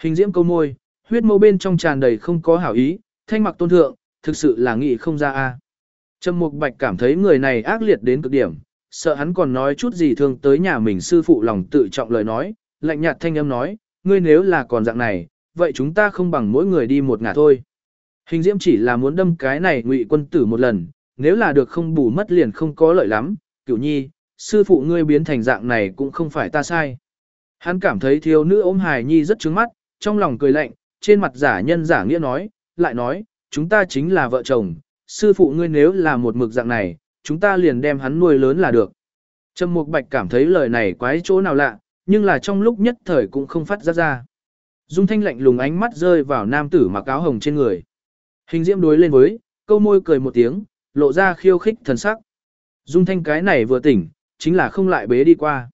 Speaker 1: Hình diễm câu môi, huyết mâu bên trong tràn đầy không có hảo ý, thanh mặc tôn thượng, thực sự là nghị không ra a. Trầm Mục Bạch cảm thấy người này ác liệt đến cực điểm, sợ hắn còn nói chút gì thương tới nhà mình sư phụ lòng tự trọng lời nói, lạnh nhạt thanh âm nói, ngươi nếu là còn dạng này, vậy chúng ta không bằng mỗi người đi một ngả thôi. Hình diễm chỉ là muốn đâm cái này ngụy quân tử một lần, nếu là được không bù mất liền không có lợi lắm, cửu nhi, sư phụ ngươi biến thành dạng này cũng không phải ta sai. Hắn cảm thấy thiếu nữ ôm hài nhi rất trướng mắt, trong lòng cười lạnh, trên mặt giả nhân giả nghĩa nói, lại nói, chúng ta chính là vợ chồng, sư phụ ngươi nếu là một mực dạng này, chúng ta liền đem hắn nuôi lớn là được. Trầm Mục Bạch cảm thấy lời này quái chỗ nào lạ, nhưng là trong lúc nhất thời cũng không phát ra ra. Dung Thanh lạnh lùng ánh mắt rơi vào nam tử mặc áo hồng trên người. Hình diễm đối lên với, câu môi cười một tiếng, lộ ra khiêu khích thần sắc. Dung Thanh cái này vừa tỉnh, chính là không lại bế đi qua.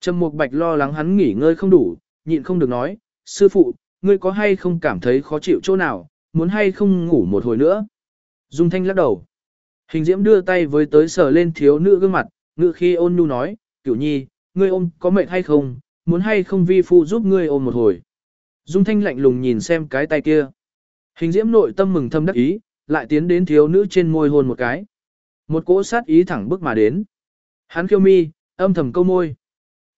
Speaker 1: Trầm Mục Bạch lo lắng hắn nghỉ ngơi không đủ, nhịn không được nói, sư phụ, ngươi có hay không cảm thấy khó chịu chỗ nào, muốn hay không ngủ một hồi nữa. Dung Thanh lắc đầu. Hình diễm đưa tay với tới sờ lên thiếu nữ gương mặt, ngự khi ôn nhu nói, cửu nhi, ngươi ôm có mệt hay không, muốn hay không vi phu giúp ngươi ôm một hồi. Dung Thanh lạnh lùng nhìn xem cái tay kia. Hình diễm nội tâm mừng thâm đắc ý, lại tiến đến thiếu nữ trên môi hôn một cái. Một cỗ sát ý thẳng bước mà đến. Hắn kêu mi, âm thầm câu môi.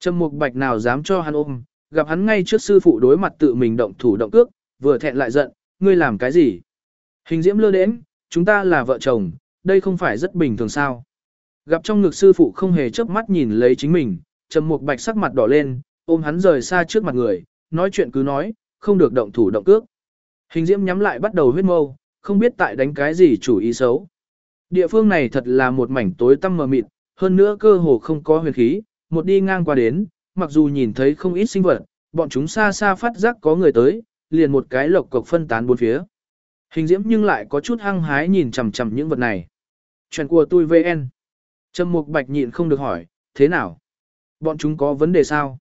Speaker 1: Trầm mục bạch nào dám cho hắn ôm, gặp hắn ngay trước sư phụ đối mặt tự mình động thủ động cước, vừa thẹn lại giận, ngươi làm cái gì? Hình diễm lơ đến, chúng ta là vợ chồng, đây không phải rất bình thường sao? Gặp trong ngực sư phụ không hề chớp mắt nhìn lấy chính mình, trầm mục bạch sắc mặt đỏ lên, ôm hắn rời xa trước mặt người, nói chuyện cứ nói, không được động thủ động cước. Hình diễm nhắm lại bắt đầu huyết mâu, không biết tại đánh cái gì chủ ý xấu. Địa phương này thật là một mảnh tối tăm mờ mịt, hơn nữa cơ hồ không có huyền khí, một đi ngang qua đến, mặc dù nhìn thấy không ít sinh vật, bọn chúng xa xa phát giác có người tới, liền một cái lộc cộc phân tán bốn phía. Hình diễm nhưng lại có chút hăng hái nhìn chằm chằm những vật này. Chuyện của tôi VN. Trầm Mục Bạch nhịn không được hỏi, thế nào? Bọn chúng có vấn đề sao?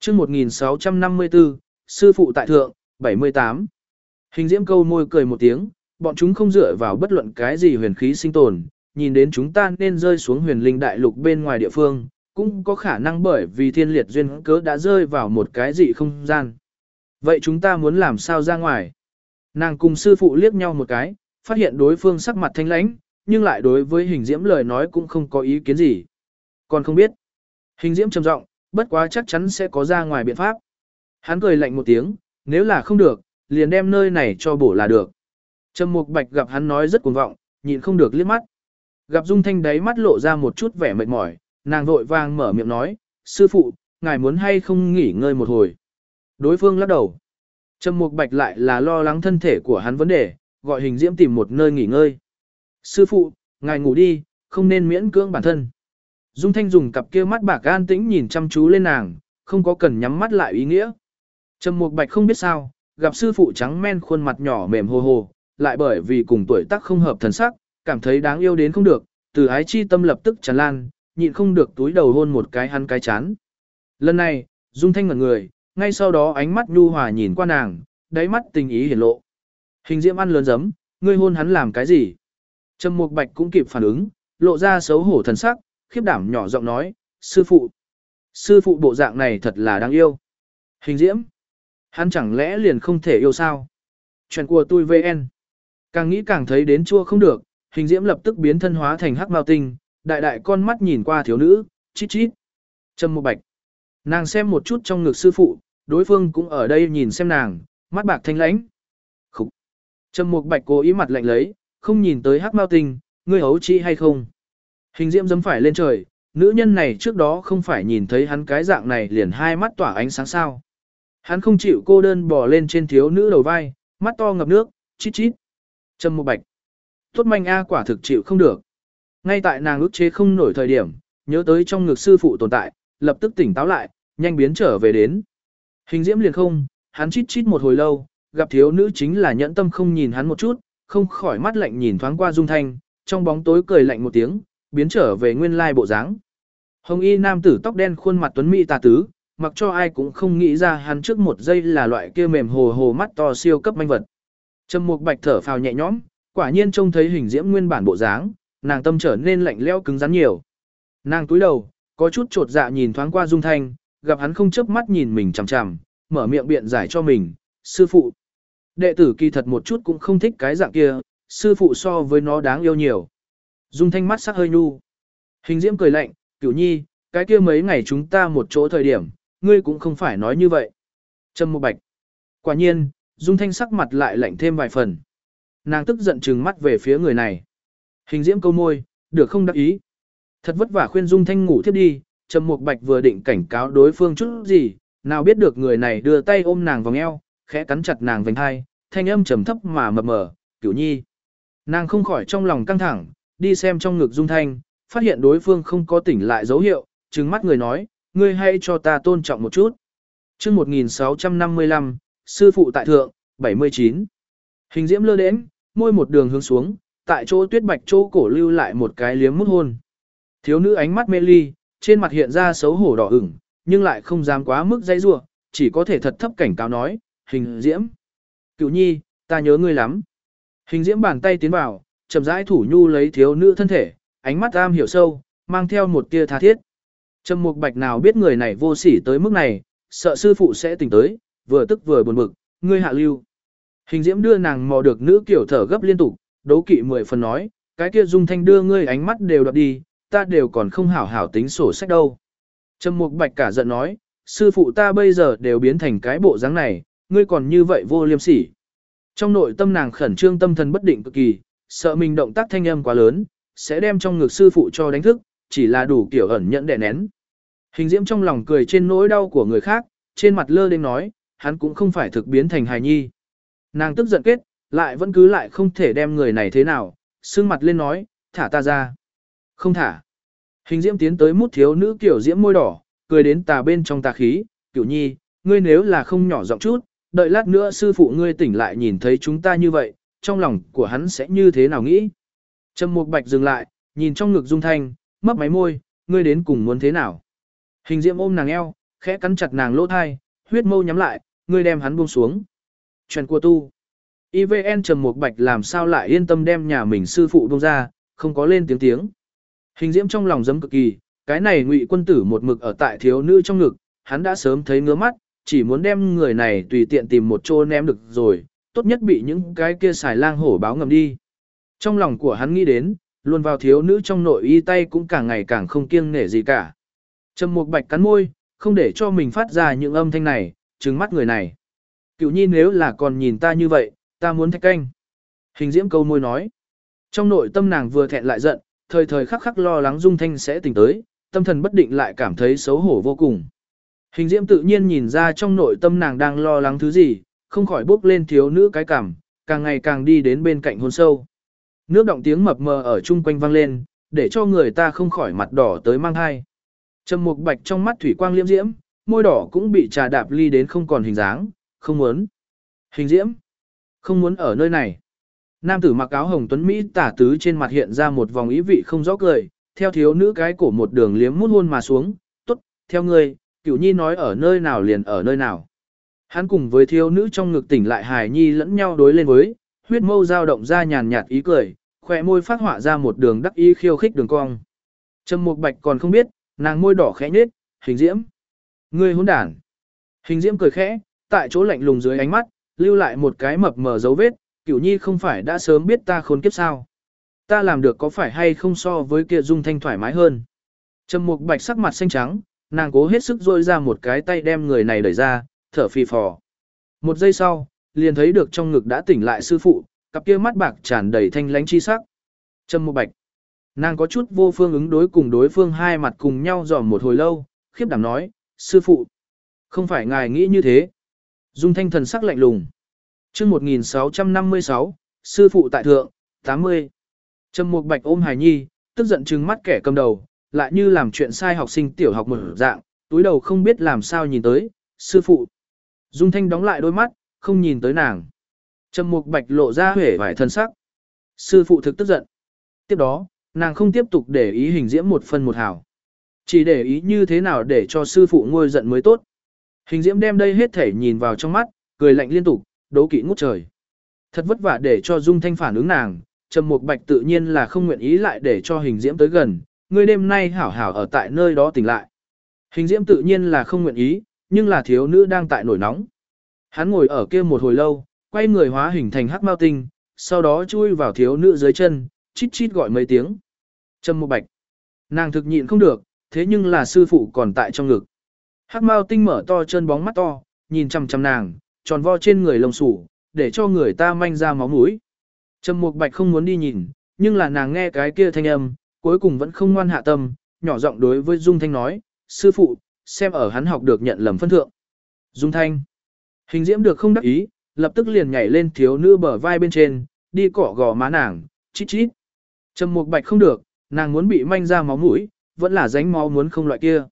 Speaker 1: Trước 1654, sư phụ tại thượng, 78. Hình diễm câu môi cười một tiếng, bọn chúng không dựa vào bất luận cái gì huyền khí sinh tồn, nhìn đến chúng ta nên rơi xuống huyền linh đại lục bên ngoài địa phương, cũng có khả năng bởi vì thiên liệt duyên cớ đã rơi vào một cái dị không gian. Vậy chúng ta muốn làm sao ra ngoài? Nàng cùng sư phụ liếc nhau một cái, phát hiện đối phương sắc mặt thanh lãnh, nhưng lại đối với hình diễm lời nói cũng không có ý kiến gì. Còn không biết. Hình diễm trầm giọng, bất quá chắc chắn sẽ có ra ngoài biện pháp. Hắn cười lạnh một tiếng, nếu là không được, liền đem nơi này cho bổ là được. Trầm Mục Bạch gặp hắn nói rất cuồng vọng, nhịn không được liếc mắt. Gặp Dung Thanh đáy mắt lộ ra một chút vẻ mệt mỏi, nàng vội vàng mở miệng nói, sư phụ, ngài muốn hay không nghỉ ngơi một hồi. Đối phương lắc đầu. Trầm Mục Bạch lại là lo lắng thân thể của hắn vấn đề, gọi hình diễm tìm một nơi nghỉ ngơi. Sư phụ, ngài ngủ đi, không nên miễn cưỡng bản thân. Dung Thanh dùng cặp kia mắt bạc an tĩnh nhìn chăm chú lên nàng, không có cần nhắm mắt lại ý nghĩa. Trầm Mục Bạch không biết sao, gặp sư phụ trắng men khuôn mặt nhỏ mềm hồ hồ, lại bởi vì cùng tuổi tác không hợp thần sắc, cảm thấy đáng yêu đến không được, từ ái chi tâm lập tức tràn lan, nhịn không được túi đầu hôn một cái hắn cái chán. Lần này, Dung Thanh ngẩn người, ngay sau đó ánh mắt nhu hòa nhìn qua nàng, đáy mắt tình ý hiển lộ. Hình diễm ăn lớn giấm, ngươi hôn hắn làm cái gì? Trầm Mục Bạch cũng kịp phản ứng, lộ ra xấu hổ thần sắc, khiếp đảm nhỏ giọng nói, sư phụ. Sư phụ bộ dạng này thật là đáng yêu. Hình diễm. Hắn chẳng lẽ liền không thể yêu sao? Chuyện của tôi VN. Càng nghĩ càng thấy đến chua không được, hình diễm lập tức biến thân hóa thành hắc mao tinh, đại đại con mắt nhìn qua thiếu nữ, chít chít. Trầm Mục Bạch. Nàng xem một chút trong ngực sư phụ, đối phương cũng ở đây nhìn xem nàng, mắt bạc thanh lãnh. Khục. Trầm Mục Bạch cố ý mặt lạnh lấy, không nhìn tới hắc mao tinh, ngươi hấu chi hay không. Hình diễm dấm phải lên trời, nữ nhân này trước đó không phải nhìn thấy hắn cái dạng này liền hai mắt tỏa ánh sáng sao. Hắn không chịu cô đơn bò lên trên thiếu nữ đầu vai, mắt to ngập nước, chít chít. Trầm một Bạch. Tốt manh A quả thực chịu không được. Ngay tại nàng ức chế không nổi thời điểm, nhớ tới trong ngực sư phụ tồn tại, lập tức tỉnh táo lại, nhanh biến trở về đến. Hình diễm liền không, hắn chít chít một hồi lâu, gặp thiếu nữ chính là nhẫn tâm không nhìn hắn một chút, không khỏi mắt lạnh nhìn thoáng qua Dung Thanh, trong bóng tối cười lạnh một tiếng, biến trở về nguyên lai bộ dáng. Hồng y nam tử tóc đen khuôn mặt tuấn mỹ tà tứ, mặc cho ai cũng không nghĩ ra hắn trước một giây là loại kia mềm hồ hồ mắt to siêu cấp manh vật. Trầm Mục Bạch thở phào nhẹ nhõm, quả nhiên trông thấy hình diễm nguyên bản bộ dáng, nàng tâm trở nên lạnh lẽo cứng rắn nhiều. Nàng túi đầu, có chút trột dạ nhìn thoáng qua Dung Thanh, gặp hắn không chớp mắt nhìn mình chằm chằm, mở miệng biện giải cho mình, "Sư phụ, đệ tử kỳ thật một chút cũng không thích cái dạng kia, sư phụ so với nó đáng yêu nhiều." Dung Thanh mắt sắc hơi nhu. Hình Diễm cười lạnh, "Cửu Nhi, cái kia mấy ngày chúng ta một chỗ thời điểm, ngươi cũng không phải nói như vậy." Trâm một Bạch. Quả nhiên, Dung Thanh sắc mặt lại lạnh thêm vài phần. Nàng tức giận trừng mắt về phía người này. Hình diễm câu môi, được không đắc ý. Thật vất vả khuyên Dung Thanh ngủ thiếp đi, Trầm Mục Bạch vừa định cảnh cáo đối phương chút gì, nào biết được người này đưa tay ôm nàng vòng eo, khẽ cắn chặt nàng vành hai, thanh âm trầm thấp mà mập mờ, "Cửu Nhi." Nàng không khỏi trong lòng căng thẳng, đi xem trong ngực Dung Thanh, phát hiện đối phương không có tỉnh lại dấu hiệu, trừng mắt người nói, "Ngươi hãy cho ta tôn trọng một chút." Chương 1655, sư phụ tại thượng, 79. Hình diễm lơ đến, môi một đường hướng xuống, tại chỗ tuyết bạch chỗ cổ lưu lại một cái liếm mút hôn. Thiếu nữ ánh mắt mê ly, trên mặt hiện ra xấu hổ đỏ ửng, nhưng lại không dám quá mức dây rủa, chỉ có thể thật thấp cảnh cáo nói, hình diễm. Cựu nhi, ta nhớ ngươi lắm. Hình diễm bàn tay tiến vào, chậm rãi thủ nhu lấy thiếu nữ thân thể, ánh mắt am hiểu sâu, mang theo một tia tha thiết. Trầm mục bạch nào biết người này vô sỉ tới mức này, sợ sư phụ sẽ tỉnh tới, vừa tức vừa buồn bực, ngươi hạ lưu. Hình diễm đưa nàng mò được nữ kiểu thở gấp liên tục, đố kỵ mười phần nói, cái kia dung thanh đưa ngươi ánh mắt đều đập đi, ta đều còn không hảo hảo tính sổ sách đâu. Trầm mục bạch cả giận nói, sư phụ ta bây giờ đều biến thành cái bộ dáng này, ngươi còn như vậy vô liêm sỉ. Trong nội tâm nàng khẩn trương tâm thần bất định cực kỳ, sợ mình động tác thanh âm quá lớn, sẽ đem trong ngực sư phụ cho đánh thức, chỉ là đủ kiểu ẩn nhẫn đè nén. Hình diễm trong lòng cười trên nỗi đau của người khác, trên mặt lơ lên nói, hắn cũng không phải thực biến thành hài nhi. Nàng tức giận kết, lại vẫn cứ lại không thể đem người này thế nào, sưng mặt lên nói, thả ta ra. Không thả. Hình diễm tiến tới mút thiếu nữ kiểu diễm môi đỏ, cười đến tà bên trong tà khí, kiểu nhi, ngươi nếu là không nhỏ giọng chút, đợi lát nữa sư phụ ngươi tỉnh lại nhìn thấy chúng ta như vậy, trong lòng của hắn sẽ như thế nào nghĩ. Trầm Mục Bạch dừng lại, nhìn trong ngực Dung Thanh, mấp máy môi, ngươi đến cùng muốn thế nào. Hình diễm ôm nàng eo, khẽ cắn chặt nàng lỗ thai, huyết mâu nhắm lại, ngươi đem hắn buông xuống. Chuyện của tu. IVN Trầm Mục Bạch làm sao lại yên tâm đem nhà mình sư phụ buông ra, không có lên tiếng tiếng. Hình diễm trong lòng dấm cực kỳ, cái này ngụy quân tử một mực ở tại thiếu nữ trong ngực, hắn đã sớm thấy ngứa mắt, chỉ muốn đem người này tùy tiện tìm một chỗ ném được rồi, tốt nhất bị những cái kia xài lang hổ báo ngầm đi. Trong lòng của hắn nghĩ đến, luôn vào thiếu nữ trong nội y tay cũng càng ngày càng không kiêng nể gì cả. Trầm Mục Bạch cắn môi, không để cho mình phát ra những âm thanh này, trừng mắt người này. Cửu Nhi nếu là còn nhìn ta như vậy, ta muốn thách canh. Hình diễm câu môi nói. Trong nội tâm nàng vừa thẹn lại giận, thời thời khắc khắc lo lắng Dung Thanh sẽ tỉnh tới, tâm thần bất định lại cảm thấy xấu hổ vô cùng. Hình diễm tự nhiên nhìn ra trong nội tâm nàng đang lo lắng thứ gì, không khỏi bước lên thiếu nữ cái cảm, càng ngày càng đi đến bên cạnh hôn sâu. Nước động tiếng mập mờ ở chung quanh vang lên, để cho người ta không khỏi mặt đỏ tới mang hai. Trầm mục bạch trong mắt thủy quang liễm diễm, môi đỏ cũng bị trà đạp ly đến không còn hình dáng, không muốn. Hình diễm, không muốn ở nơi này. Nam tử mặc áo hồng tuấn Mỹ tả tứ trên mặt hiện ra một vòng ý vị không rõ cười, theo thiếu nữ cái cổ một đường liếm mút hôn mà xuống, tốt, theo ngươi, cửu nhi nói ở nơi nào liền ở nơi nào. Hắn cùng với thiếu nữ trong ngực tỉnh lại hài nhi lẫn nhau đối lên với, huyết mâu dao động ra nhàn nhạt ý cười, khỏe môi phát họa ra một đường đắc ý khiêu khích đường cong. Trầm Mục Bạch còn không biết, nàng môi đỏ khẽ nhếch, hình diễm. Ngươi hỗn đản. Hình diễm cười khẽ, tại chỗ lạnh lùng dưới ánh mắt, lưu lại một cái mập mờ dấu vết, cửu nhi không phải đã sớm biết ta khốn kiếp sao. Ta làm được có phải hay không so với kia dung thanh thoải mái hơn. Trầm Mục Bạch sắc mặt xanh trắng, nàng cố hết sức dôi ra một cái tay đem người này đẩy ra, thở phì phò. Một giây sau, liền thấy được trong ngực đã tỉnh lại sư phụ, cặp kia mắt bạc tràn đầy thanh lánh chi sắc. Trâm Mộ Bạch. Nàng có chút vô phương ứng đối cùng đối phương hai mặt cùng nhau dòm một hồi lâu, khiếp đảm nói, sư phụ. Không phải ngài nghĩ như thế. Dung thanh thần sắc lạnh lùng. chương 1656, sư phụ tại thượng, 80. Trâm Mục Bạch ôm Hải Nhi, tức giận trừng mắt kẻ cầm đầu, lại như làm chuyện sai học sinh tiểu học mở dạng, túi đầu không biết làm sao nhìn tới, sư phụ. Dung Thanh đóng lại đôi mắt, không nhìn tới nàng. Trầm Mục Bạch lộ ra vẻ vải thân sắc. Sư phụ thực tức giận. Tiếp đó, nàng không tiếp tục để ý hình diễm một phân một hào. Chỉ để ý như thế nào để cho sư phụ ngôi giận mới tốt. Hình diễm đem đây hết thể nhìn vào trong mắt, cười lạnh liên tục, đố kỵ ngút trời. Thật vất vả để cho Dung Thanh phản ứng nàng, Trầm Mục Bạch tự nhiên là không nguyện ý lại để cho hình diễm tới gần, ngươi đêm nay hảo hảo ở tại nơi đó tỉnh lại. Hình diễm tự nhiên là không nguyện ý, nhưng là thiếu nữ đang tại nổi nóng. Hắn ngồi ở kia một hồi lâu, quay người hóa hình thành hắc mao tinh, sau đó chui vào thiếu nữ dưới chân, chít chít gọi mấy tiếng. Trâm một Bạch. Nàng thực nhịn không được, thế nhưng là sư phụ còn tại trong ngực. Hắc Mao Tinh mở to chân bóng mắt to, nhìn chằm chằm nàng, tròn vo trên người lồng sủ, để cho người ta manh ra máu mũi. Trầm Mục Bạch không muốn đi nhìn, nhưng là nàng nghe cái kia thanh âm, cuối cùng vẫn không ngoan hạ tâm, nhỏ giọng đối với Dung Thanh nói, sư phụ, xem ở hắn học được nhận lầm phân thượng. Dung Thanh. Hình diễm được không đắc ý, lập tức liền nhảy lên thiếu nữ bờ vai bên trên, đi cọ gò má nàng, chít chít. Trầm Mục Bạch không được, nàng muốn bị manh ra máu mũi, vẫn là dánh máu muốn không loại kia.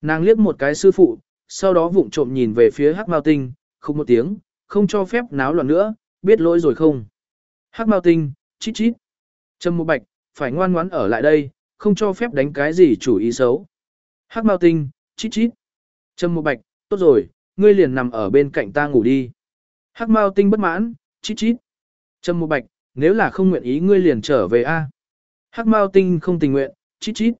Speaker 1: Nàng liếc một cái sư phụ, sau đó vụng trộm nhìn về phía Hắc Mao Tinh, không một tiếng, không cho phép náo loạn nữa, biết lỗi rồi không? Hắc Mao Tinh, chít chít. Trầm Mục Bạch, phải ngoan ngoãn ở lại đây, không cho phép đánh cái gì chủ ý xấu. Hắc Mao Tinh, chít chít. Trầm Mục Bạch, tốt rồi, ngươi liền nằm ở bên cạnh ta ngủ đi. Hắc Mao Tinh bất mãn, chít chít. Trầm Mục Bạch, nếu là không nguyện ý ngươi liền trở về a. Hắc Mao Tinh không tình nguyện, chít chít.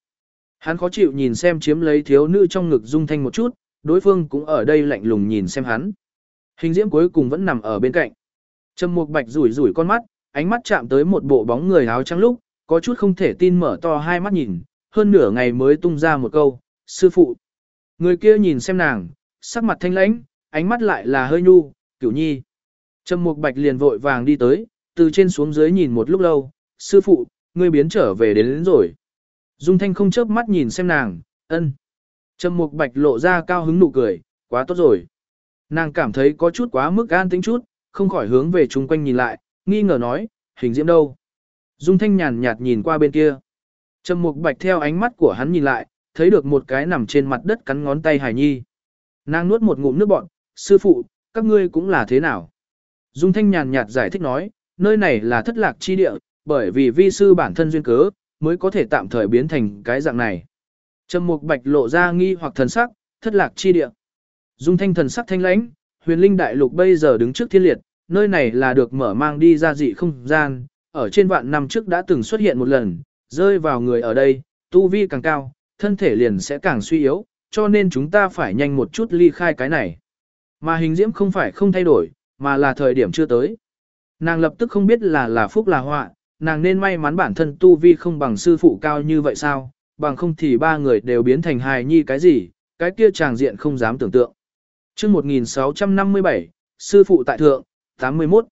Speaker 1: Hắn khó chịu nhìn xem chiếm lấy thiếu nữ trong ngực dung thanh một chút, đối phương cũng ở đây lạnh lùng nhìn xem hắn. Hình diễm cuối cùng vẫn nằm ở bên cạnh. Trầm Mục Bạch rủi rủi con mắt, ánh mắt chạm tới một bộ bóng người áo trắng lúc, có chút không thể tin mở to hai mắt nhìn, hơn nửa ngày mới tung ra một câu, sư phụ. Người kia nhìn xem nàng, sắc mặt thanh lãnh, ánh mắt lại là hơi nhu, cửu nhi. Trầm Mục Bạch liền vội vàng đi tới, từ trên xuống dưới nhìn một lúc lâu, sư phụ, ngươi biến trở về đến, đến rồi. Dung Thanh không chớp mắt nhìn xem nàng, ân. Trầm Mục Bạch lộ ra cao hứng nụ cười, quá tốt rồi. Nàng cảm thấy có chút quá mức an tính chút, không khỏi hướng về chung quanh nhìn lại, nghi ngờ nói, hình diễm đâu. Dung Thanh nhàn nhạt nhìn qua bên kia. Trầm Mục Bạch theo ánh mắt của hắn nhìn lại, thấy được một cái nằm trên mặt đất cắn ngón tay Hải Nhi. Nàng nuốt một ngụm nước bọt, sư phụ, các ngươi cũng là thế nào? Dung Thanh nhàn nhạt giải thích nói, nơi này là thất lạc chi địa, bởi vì vi sư bản thân duyên cớ, mới có thể tạm thời biến thành cái dạng này. Trầm Mục Bạch lộ ra nghi hoặc thần sắc, thất lạc chi địa. Dung Thanh thần sắc thanh lãnh, Huyền Linh đại lục bây giờ đứng trước thiên liệt, nơi này là được mở mang đi ra dị không gian, ở trên vạn năm trước đã từng xuất hiện một lần, rơi vào người ở đây, tu vi càng cao, thân thể liền sẽ càng suy yếu, cho nên chúng ta phải nhanh một chút ly khai cái này. Mà hình diễm không phải không thay đổi, mà là thời điểm chưa tới. Nàng lập tức không biết là là phúc là họa, nàng nên may mắn bản thân tu vi không bằng sư phụ cao như vậy sao, bằng không thì ba người đều biến thành hài nhi cái gì, cái kia tràng diện không dám tưởng tượng. Trước 1657, sư phụ tại thượng, 81.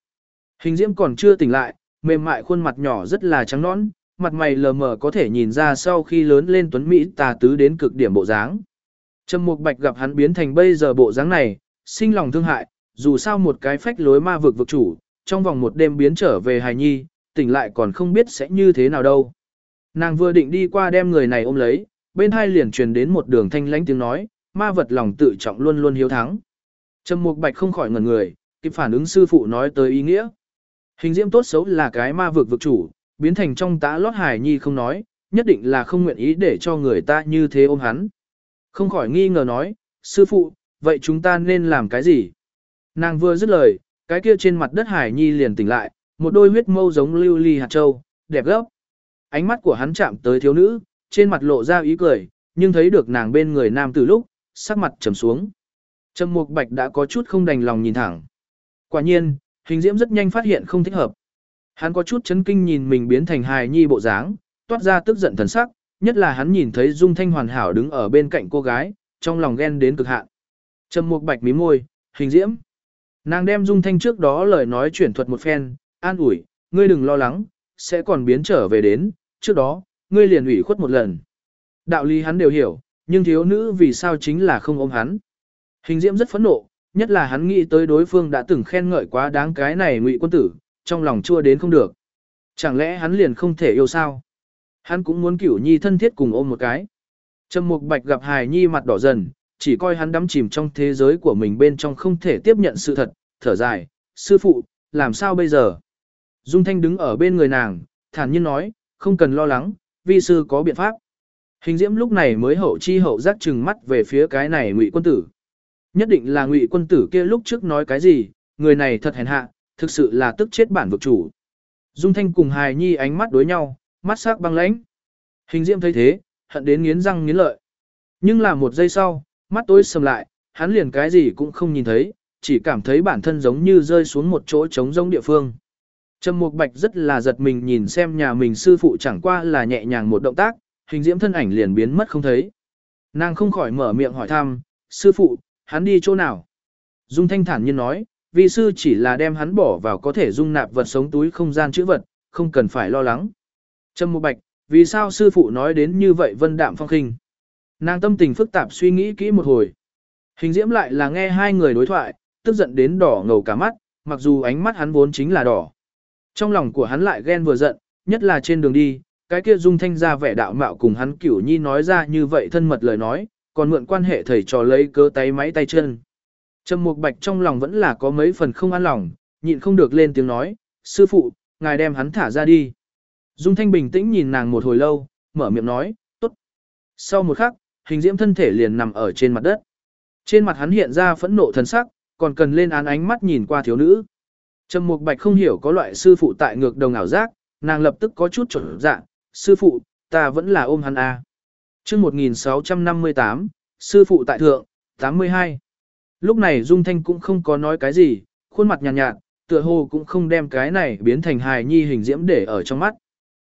Speaker 1: Hình diễm còn chưa tỉnh lại, mềm mại khuôn mặt nhỏ rất là trắng nõn, mặt mày lờ mờ có thể nhìn ra sau khi lớn lên tuấn Mỹ tà tứ đến cực điểm bộ dáng. Trầm Mục Bạch gặp hắn biến thành bây giờ bộ dáng này, sinh lòng thương hại, dù sao một cái phách lối ma vực vực chủ, trong vòng một đêm biến trở về hài nhi, tỉnh lại còn không biết sẽ như thế nào đâu. Nàng vừa định đi qua đem người này ôm lấy, bên hai liền truyền đến một đường thanh lãnh tiếng nói, ma vật lòng tự trọng luôn luôn hiếu thắng. Trầm Mục Bạch không khỏi ngẩn người, kịp phản ứng sư phụ nói tới ý nghĩa. Hình diễm tốt xấu là cái ma vực vực chủ, biến thành trong tã lót hài nhi không nói, nhất định là không nguyện ý để cho người ta như thế ôm hắn. Không khỏi nghi ngờ nói, sư phụ, vậy chúng ta nên làm cái gì? Nàng vừa dứt lời, cái kia trên mặt đất hải nhi liền tỉnh lại, một đôi huyết mâu giống lưu ly hạt châu, đẹp gấp. Ánh mắt của hắn chạm tới thiếu nữ, trên mặt lộ ra ý cười, nhưng thấy được nàng bên người nam từ lúc, sắc mặt trầm xuống. Trầm Mục Bạch đã có chút không đành lòng nhìn thẳng. Quả nhiên, hình diễm rất nhanh phát hiện không thích hợp. Hắn có chút chấn kinh nhìn mình biến thành hài nhi bộ dáng, toát ra tức giận thần sắc, nhất là hắn nhìn thấy Dung Thanh hoàn hảo đứng ở bên cạnh cô gái, trong lòng ghen đến cực hạn. Trầm Mục Bạch mí môi, hình diễm. Nàng đem Dung Thanh trước đó lời nói chuyển thuật một phen, an ủi, ngươi đừng lo lắng, sẽ còn biến trở về đến, trước đó, ngươi liền ủy khuất một lần. Đạo lý hắn đều hiểu, nhưng thiếu nữ vì sao chính là không ôm hắn. Hình diễm rất phẫn nộ, nhất là hắn nghĩ tới đối phương đã từng khen ngợi quá đáng cái này ngụy quân tử, trong lòng chua đến không được. Chẳng lẽ hắn liền không thể yêu sao? Hắn cũng muốn cửu nhi thân thiết cùng ôm một cái. Trầm mục bạch gặp hài nhi mặt đỏ dần, chỉ coi hắn đắm chìm trong thế giới của mình bên trong không thể tiếp nhận sự thật, thở dài, sư phụ, làm sao bây giờ? Dung Thanh đứng ở bên người nàng, thản nhiên nói, không cần lo lắng, vi sư có biện pháp. Hình diễm lúc này mới hậu chi hậu giác chừng mắt về phía cái này ngụy quân tử. Nhất định là ngụy quân tử kia lúc trước nói cái gì, người này thật hèn hạ, thực sự là tức chết bản vực chủ. Dung Thanh cùng hài nhi ánh mắt đối nhau, mắt sắc băng lãnh. Hình diễm thấy thế, hận đến nghiến răng nghiến lợi. Nhưng là một giây sau, mắt tối sầm lại, hắn liền cái gì cũng không nhìn thấy, chỉ cảm thấy bản thân giống như rơi xuống một chỗ trống rỗng địa phương. Trầm Mục Bạch rất là giật mình nhìn xem nhà mình sư phụ chẳng qua là nhẹ nhàng một động tác, hình diễm thân ảnh liền biến mất không thấy. Nàng không khỏi mở miệng hỏi thăm, sư phụ, hắn đi chỗ nào? Dung Thanh thản nhiên nói, vị sư chỉ là đem hắn bỏ vào có thể dung nạp vật sống túi không gian chữ vật, không cần phải lo lắng. Trâm Mộ Bạch, vì sao sư phụ nói đến như vậy vân đạm phong khinh? Nàng tâm tình phức tạp suy nghĩ kỹ một hồi. Hình diễm lại là nghe hai người đối thoại, tức giận đến đỏ ngầu cả mắt, mặc dù ánh mắt hắn vốn chính là đỏ. Trong lòng của hắn lại ghen vừa giận, nhất là trên đường đi, cái kia dung thanh ra vẻ đạo mạo cùng hắn cửu nhi nói ra như vậy thân mật lời nói, còn mượn quan hệ thầy trò lấy cớ tay máy tay chân. Trầm Mục Bạch trong lòng vẫn là có mấy phần không an lòng, nhịn không được lên tiếng nói, sư phụ, ngài đem hắn thả ra đi. Dung Thanh bình tĩnh nhìn nàng một hồi lâu, mở miệng nói, tốt. Sau một khắc, hình diễm thân thể liền nằm ở trên mặt đất. Trên mặt hắn hiện ra phẫn nộ thần sắc, còn cần lên án ánh mắt nhìn qua thiếu nữ. Trầm Mục Bạch không hiểu có loại sư phụ tại ngược đồng ảo giác, nàng lập tức có chút trở dạng: sư phụ, ta vẫn là ôm hắn. À. Chương 1658, sư phụ tại thượng, 82. Lúc này Dung Thanh cũng không có nói cái gì, khuôn mặt nhàn nhạt, nhạt, tựa hồ cũng không đem cái này biến thành hài nhi hình diễm để ở trong mắt.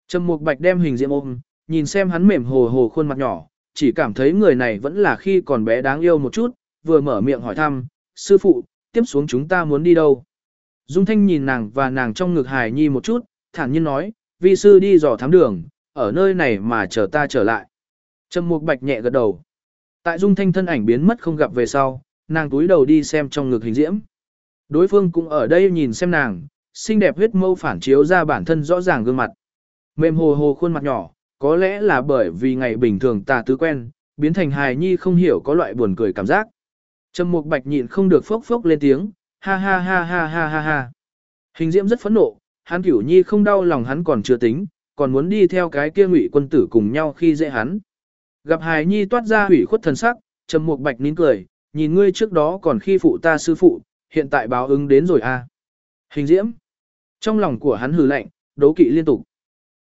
Speaker 1: Trầm Mục Bạch đem hình diễm ôm, nhìn xem hắn mềm hồ hồ khuôn mặt nhỏ, chỉ cảm thấy người này vẫn là khi còn bé đáng yêu một chút, vừa mở miệng hỏi thăm, sư phụ, tiếp xuống chúng ta muốn đi đâu? Dung Thanh nhìn nàng và nàng trong ngực hài nhi một chút, thản nhiên nói, vi sư đi dò thám đường, ở nơi này mà chờ ta trở lại. Trầm Mục Bạch nhẹ gật đầu. Tại Dung Thanh thân ảnh biến mất không gặp về sau, nàng túi đầu đi xem trong ngực hình diễm. Đối phương cũng ở đây nhìn xem nàng, xinh đẹp huyết mâu phản chiếu ra bản thân rõ ràng gương mặt. Mềm hồ hồ khuôn mặt nhỏ, có lẽ là bởi vì ngày bình thường tà tứ quen, biến thành hài nhi không hiểu có loại buồn cười cảm giác. Trầm Mục Bạch nhịn không được phốc phốc lên tiếng, ha ha ha ha ha ha ha. Hình Diễm rất phẫn nộ, hắn Cửu Nhi không đau lòng hắn còn chưa tính, còn muốn đi theo cái kia Ngụy quân tử cùng nhau khi dễ hắn. Gặp Hài Nhi toát ra hủy khuất thần sắc, Trầm Mục Bạch nín cười, nhìn ngươi trước đó còn khi phụ ta sư phụ, hiện tại báo ứng đến rồi a. À. Hình diễm. Trong lòng của hắn hừ lạnh, đấu kỵ liên tục.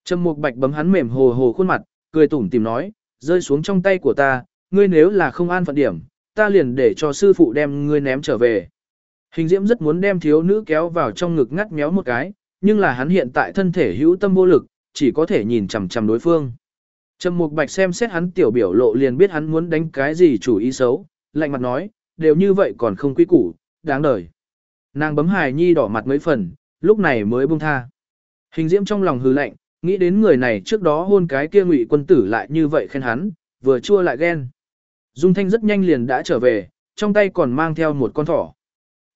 Speaker 1: Trầm Mục Bạch bấm hắn mềm hồ hồ khuôn mặt, cười tủm tỉm nói, rơi xuống trong tay của ta, ngươi nếu là không an phận điểm, ta liền để cho sư phụ đem ngươi ném trở về. Hình diễm rất muốn đem thiếu nữ kéo vào trong ngực ngắt méo một cái, nhưng là hắn hiện tại thân thể hữu tâm vô lực, chỉ có thể nhìn chằm chằm đối phương. Trầm Mục Bạch xem xét hắn tiểu biểu lộ liền biết hắn muốn đánh cái gì chủ ý xấu, lạnh mặt nói, đều như vậy còn không quy củ, đáng đời. Nàng bấm hài nhi đỏ mặt mấy phần, lúc này mới buông tha. Hình diễm trong lòng hừ lạnh, nghĩ đến người này trước đó hôn cái kia ngụy quân tử lại như vậy khen hắn, vừa chua lại ghen. Dung Thanh rất nhanh liền đã trở về, trong tay còn mang theo một con thỏ.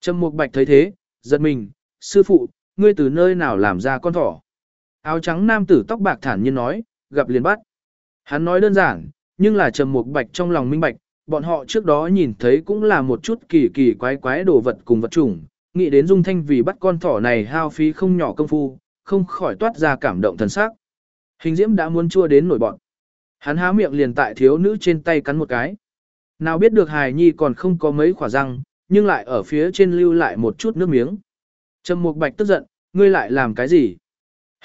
Speaker 1: Trầm Mục Bạch thấy thế, giật mình, sư phụ, ngươi từ nơi nào làm ra con thỏ? Áo trắng nam tử tóc bạc thản nhiên nói, gặp liền bắt. Hắn nói đơn giản, nhưng là Trầm Mục Bạch trong lòng minh bạch, bọn họ trước đó nhìn thấy cũng là một chút kỳ kỳ quái quái đồ vật cùng vật chủng, nghĩ đến Dung Thanh vì bắt con thỏ này hao phí không nhỏ công phu, không khỏi toát ra cảm động thần sắc. Hình diễm đã muốn chua đến nổi bọn. Hắn há miệng liền tại thiếu nữ trên tay cắn một cái. Nào biết được hài nhi còn không có mấy khỏa răng, nhưng lại ở phía trên lưu lại một chút nước miếng. Trầm Mục Bạch tức giận, ngươi lại làm cái gì?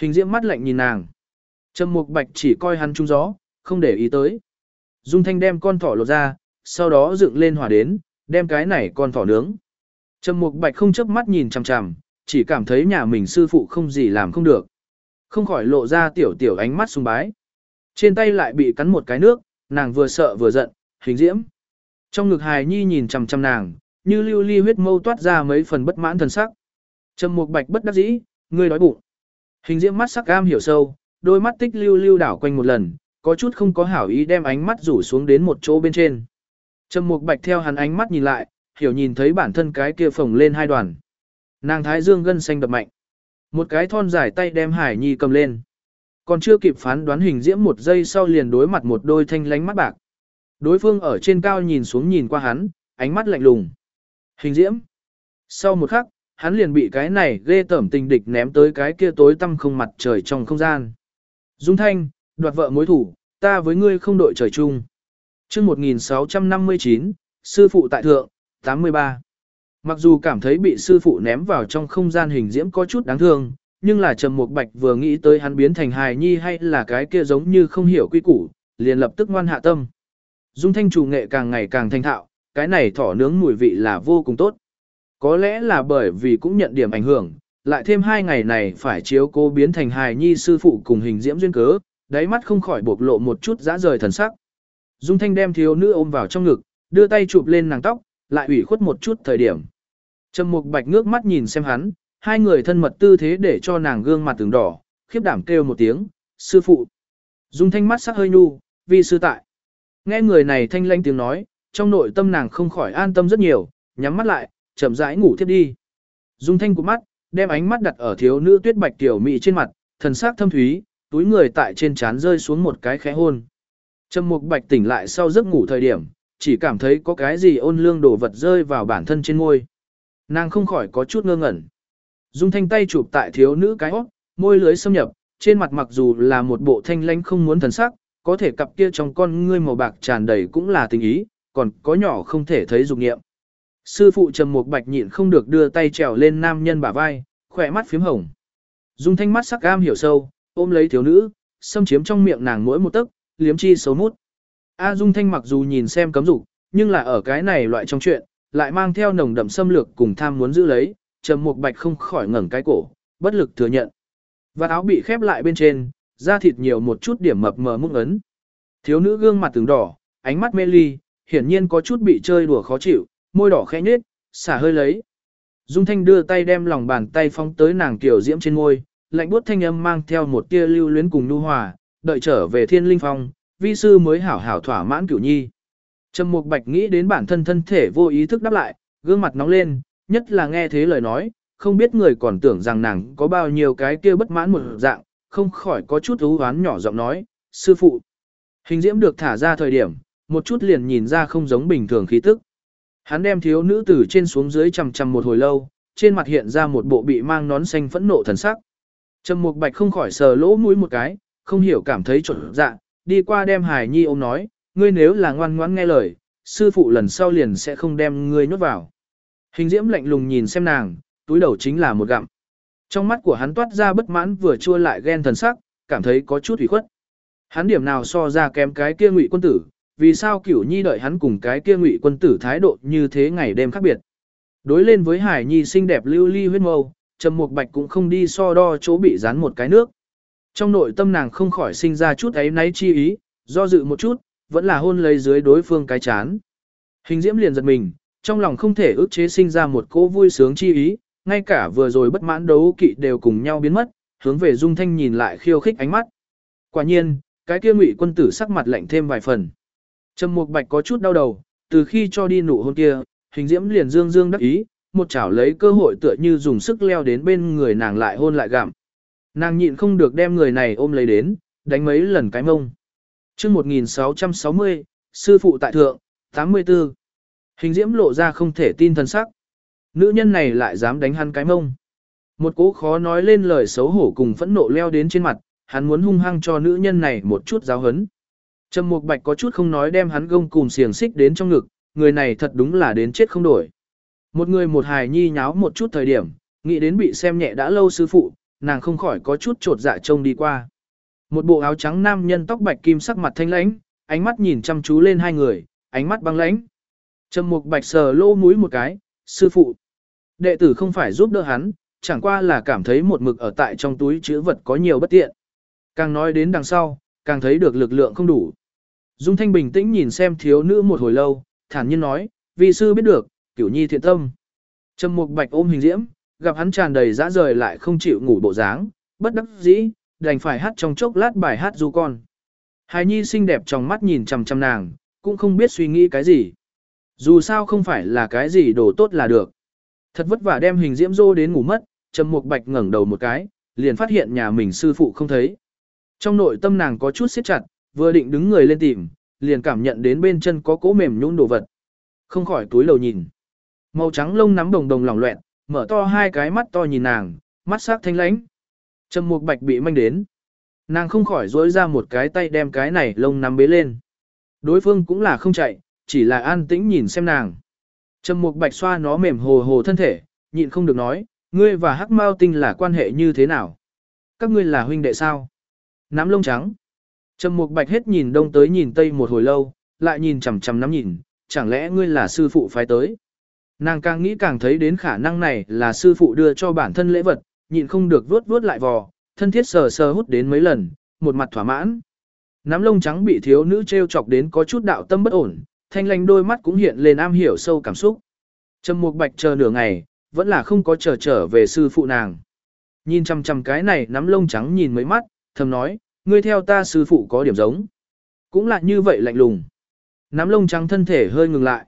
Speaker 1: Hình diễm mắt lạnh nhìn nàng. Trầm Mục Bạch chỉ coi hắn trung gió, không để ý tới. Dung Thanh đem con thỏ lột ra, sau đó dựng lên hỏa đến, đem cái này con thỏ nướng. Trầm Mục Bạch không chớp mắt nhìn chằm chằm, chỉ cảm thấy nhà mình sư phụ không gì làm không được. Không khỏi lộ ra tiểu tiểu ánh mắt sùng bái. Trên tay lại bị cắn một cái nước, nàng vừa sợ vừa giận, hình diễm. Trong ngực hài nhi nhìn chằm chằm nàng, như lưu ly huyết mâu toát ra mấy phần bất mãn thần sắc. Trầm Mục Bạch bất đắc dĩ, ngươi đói bụng. Hình diễm mắt sắc cam hiểu sâu, đôi mắt tích lưu lưu đảo quanh một lần, có chút không có hảo ý đem ánh mắt rủ xuống đến một chỗ bên trên. Trầm Mục Bạch theo hắn ánh mắt nhìn lại, hiểu nhìn thấy bản thân cái kia phồng lên hai đoàn. Nàng thái dương gân xanh đập mạnh. Một cái thon dài tay đem Hải Nhi cầm lên. Còn chưa kịp phán đoán hình diễm một giây sau liền đối mặt một đôi thanh lánh mắt bạc. Đối phương ở trên cao nhìn xuống nhìn qua hắn, ánh mắt lạnh lùng. Hình diễm. Sau một khắc, hắn liền bị cái này ghê tởm tình địch ném tới cái kia tối tăm không mặt trời trong không gian. Dung Thanh, đoạt vợ mối thủ, ta với ngươi không đội trời chung. chương 1659, sư phụ tại thượng, 83. Mặc dù cảm thấy bị sư phụ ném vào trong không gian hình diễm có chút đáng thương, nhưng là Trầm Mục Bạch vừa nghĩ tới hắn biến thành hài nhi hay là cái kia giống như không hiểu quy củ, liền lập tức ngoan hạ tâm. Dung Thanh chủ nghệ càng ngày càng thanh thạo, cái này thỏ nướng mùi vị là vô cùng tốt. Có lẽ là bởi vì cũng nhận điểm ảnh hưởng, lại thêm hai ngày này phải chiếu cố biến thành hài nhi sư phụ cùng hình diễm duyên cớ, đáy mắt không khỏi bộc lộ một chút dã rời thần sắc. Dung Thanh đem thiếu nữ ôm vào trong ngực, đưa tay chụp lên nàng tóc, lại ủy khuất một chút thời điểm. Trầm Mục Bạch ngước mắt nhìn xem hắn, hai người thân mật tư thế để cho nàng gương mặt từng đỏ, khiếp đảm kêu một tiếng, "Sư phụ." Dung Thanh mắt sắc hơi nhu, "Vi sư tại." Nghe người này thanh lãnh tiếng nói, trong nội tâm nàng không khỏi an tâm rất nhiều, nhắm mắt lại, chậm rãi ngủ thiếp đi. Dung Thanh của mắt, đem ánh mắt đặt ở thiếu nữ tuyết bạch tiểu mỹ trên mặt, thần sắc thâm thúy, túi người tại trên trán rơi xuống một cái khẽ hôn. Trầm Mục Bạch tỉnh lại sau giấc ngủ thời điểm, chỉ cảm thấy có cái gì ôn lương đồ vật rơi vào bản thân trên môi. Nàng không khỏi có chút ngơ ngẩn. Dung thanh tay chụp tại thiếu nữ cái hót, môi lưới xâm nhập, trên mặt mặc dù là một bộ thanh lãnh không muốn thần sắc, có thể cặp kia trong con ngươi màu bạc tràn đầy cũng là tình ý, còn có nhỏ không thể thấy dục nghiệm. Sư phụ Trầm Mục Bạch nhịn không được đưa tay trèo lên nam nhân bả vai, khỏe mắt phím hồng. Dung thanh mắt sắc cam hiểu sâu, ôm lấy thiếu nữ, xâm chiếm trong miệng nàng mỗi một tấc, liếm chi xấu mút. A Dung thanh mặc dù nhìn xem cấm dục, nhưng là ở cái này loại trong chuyện, lại mang theo nồng đậm xâm lược cùng tham muốn giữ lấy, Trầm Mục Bạch không khỏi ngẩng cái cổ, bất lực thừa nhận. Và áo bị khép lại bên trên, da thịt nhiều một chút điểm mập mờ múc ấn. Thiếu nữ gương mặt từng đỏ, ánh mắt mê ly, hiển nhiên có chút bị chơi đùa khó chịu, môi đỏ khẽ nhếch, xả hơi lấy. Dung Thanh đưa tay đem lòng bàn tay phóng tới nàng tiểu diễm trên môi, lạnh buốt thanh âm mang theo một tia lưu luyến cùng nhu hòa, đợi trở về Thiên Linh Phong, vi sư mới hảo hảo thỏa mãn cửu nhi. Trầm Mục Bạch nghĩ đến bản thân thân thể vô ý thức đáp lại, gương mặt nóng lên, nhất là nghe thế lời nói, không biết người còn tưởng rằng nàng có bao nhiêu cái kia bất mãn một dạng, không khỏi có chút ú hoán nhỏ giọng nói, sư phụ. Hình diễm được thả ra thời điểm, một chút liền nhìn ra không giống bình thường khí tức. Hắn đem thiếu nữ từ trên xuống dưới chằm chằm một hồi lâu, trên mặt hiện ra một bộ bị mang nón xanh phẫn nộ thần sắc. Trầm Mục Bạch không khỏi sờ lỗ mũi một cái, không hiểu cảm thấy trộn dạ, đi qua đem Hải Nhi ôm nói, ngươi nếu là ngoan ngoãn nghe lời, sư phụ lần sau liền sẽ không đem ngươi nhốt vào. Hình diễm lạnh lùng nhìn xem nàng, túi đầu chính là một gặm. Trong mắt của hắn toát ra bất mãn vừa chua lại ghen thần sắc, cảm thấy có chút ủy khuất. Hắn điểm nào so ra kém cái kia ngụy quân tử, vì sao cửu nhi đợi hắn cùng cái kia ngụy quân tử thái độ như thế ngày đêm khác biệt. Đối lên với hải nhi xinh đẹp lưu ly huyết mâu, trầm mục bạch cũng không đi so đo chỗ bị dán một cái nước. Trong nội tâm nàng không khỏi sinh ra chút ấy náy chi ý, do dự một chút, vẫn là hôn lấy dưới đối phương cái chán. Hình diễm liền giật mình, trong lòng không thể ức chế sinh ra một cỗ vui sướng chi ý, ngay cả vừa rồi bất mãn đấu kỵ đều cùng nhau biến mất, hướng về Dung Thanh nhìn lại khiêu khích ánh mắt. Quả nhiên, cái kia ngụy quân tử sắc mặt lạnh thêm vài phần. Trầm Mục Bạch có chút đau đầu, từ khi cho đi nụ hôn kia, hình diễm liền dương dương đắc ý, một chảo lấy cơ hội tựa như dùng sức leo đến bên người nàng lại hôn lại gặm. Nàng nhịn không được đem người này ôm lấy đến, đánh mấy lần cái mông. chương 1660, sư phụ tại thượng, 84. Hình diễm lộ ra không thể tin thân sắc. Nữ nhân này lại dám đánh hắn cái mông. Một cố khó nói lên lời xấu hổ cùng phẫn nộ leo đến trên mặt, hắn muốn hung hăng cho nữ nhân này một chút giáo hấn. Trầm Mục Bạch có chút không nói đem hắn gông cùng xiềng xích đến trong ngực, người này thật đúng là đến chết không đổi. Một người một hài nhi nháo một chút thời điểm, nghĩ đến bị xem nhẹ đã lâu sư phụ, nàng không khỏi có chút trột dạ trông đi qua. Một bộ áo trắng nam nhân tóc bạch kim sắc mặt thanh lãnh, ánh mắt nhìn chăm chú lên hai người, ánh mắt băng lãnh. Trầm Mục Bạch sờ lô mũi một cái, sư phụ. Đệ tử không phải giúp đỡ hắn, chẳng qua là cảm thấy một mực ở tại trong túi chứa vật có nhiều bất tiện. Càng nói đến đằng sau, càng thấy được lực lượng không đủ. Dung Thanh bình tĩnh nhìn xem thiếu nữ một hồi lâu, thản nhiên nói, vì sư biết được, cửu nhi thiện tâm. Trầm Mục Bạch ôm hình diễm, gặp hắn tràn đầy dã rời lại không chịu ngủ bộ dáng, bất đắc dĩ, đành phải hát trong chốc lát bài hát du con. Hài nhi xinh đẹp trong mắt nhìn chằm chằm nàng, cũng không biết suy nghĩ cái gì. Dù sao không phải là cái gì đồ tốt là được. Thật vất vả đem hình diễm dô đến ngủ mất, Trầm Mục Bạch ngẩng đầu một cái, liền phát hiện nhà mình sư phụ không thấy. Trong nội tâm nàng có chút siết chặt, vừa định đứng người lên tìm, liền cảm nhận đến bên chân có cỗ mềm nhũn đồ vật. Không khỏi túi lầu nhìn. Màu trắng lông nắm đồng đồng lỏng loẹn, mở to hai cái mắt to nhìn nàng, mắt sắc thanh lãnh. Trầm Mục Bạch bị manh đến. Nàng không khỏi duỗi ra một cái tay đem cái này lông nắm bế lên. Đối phương cũng là không chạy, chỉ là an tĩnh nhìn xem nàng. Trầm Mục Bạch xoa nó mềm hồ hồ thân thể, nhịn không được nói, ngươi và Hắc Mao Tinh là quan hệ như thế nào? Các ngươi là huynh đệ sao? Nắm lông trắng. Trầm Mục Bạch hết nhìn đông tới nhìn tây một hồi lâu, lại nhìn chằm chằm nắm nhìn, chẳng lẽ ngươi là sư phụ phái tới? Nàng càng nghĩ càng thấy đến khả năng này là sư phụ đưa cho bản thân lễ vật, nhịn không được vuốt vuốt lại vò, thân thiết sờ sờ hút đến mấy lần, một mặt thỏa mãn. Nắm lông trắng bị thiếu nữ treo chọc đến có chút đạo tâm bất ổn, thanh lanh đôi mắt cũng hiện lên am hiểu sâu cảm xúc. Trầm Mục Bạch chờ nửa ngày, vẫn là không có chờ trở về sư phụ nàng. Nhìn chằm chằm cái này nắm lông trắng nhìn mấy mắt, thầm nói, ngươi theo ta sư phụ có điểm giống. Cũng là như vậy lạnh lùng. Nắm lông trắng thân thể hơi ngừng lại.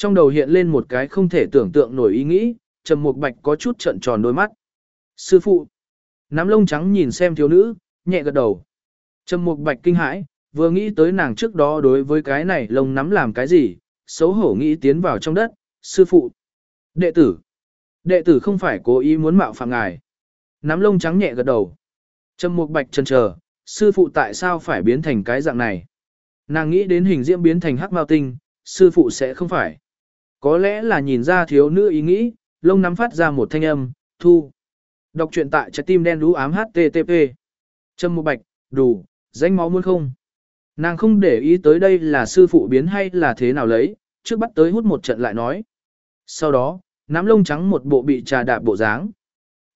Speaker 1: Trong đầu hiện lên một cái không thể tưởng tượng nổi ý nghĩ, Trầm Mục Bạch có chút trận tròn đôi mắt. Sư phụ. Nắm lông trắng nhìn xem thiếu nữ, nhẹ gật đầu. Trầm Mục Bạch kinh hãi, vừa nghĩ tới nàng trước đó đối với cái này lông nắm làm cái gì, xấu hổ nghĩ tiến vào trong đất, sư phụ. Đệ tử. Đệ tử không phải cố ý muốn mạo phạm ngài. Nắm lông trắng nhẹ gật đầu. Trầm Mục Bạch chần chờ, sư phụ tại sao phải biến thành cái dạng này? Nàng nghĩ đến hình diễm biến thành hắc mao tinh, sư phụ sẽ không phải. Có lẽ là nhìn ra thiếu nữ ý nghĩ, lông nắm phát ra một thanh âm, thu. Đọc truyện tại trái tim đen đú ám HTTP. Trâm Mục Bạch, đủ, danh máu muốn không? Nàng không để ý tới đây là sư phụ biến hay là thế nào lấy, trước bắt tới hút một trận lại nói. Sau đó, nắm lông trắng một bộ bị trà đạp bộ dáng.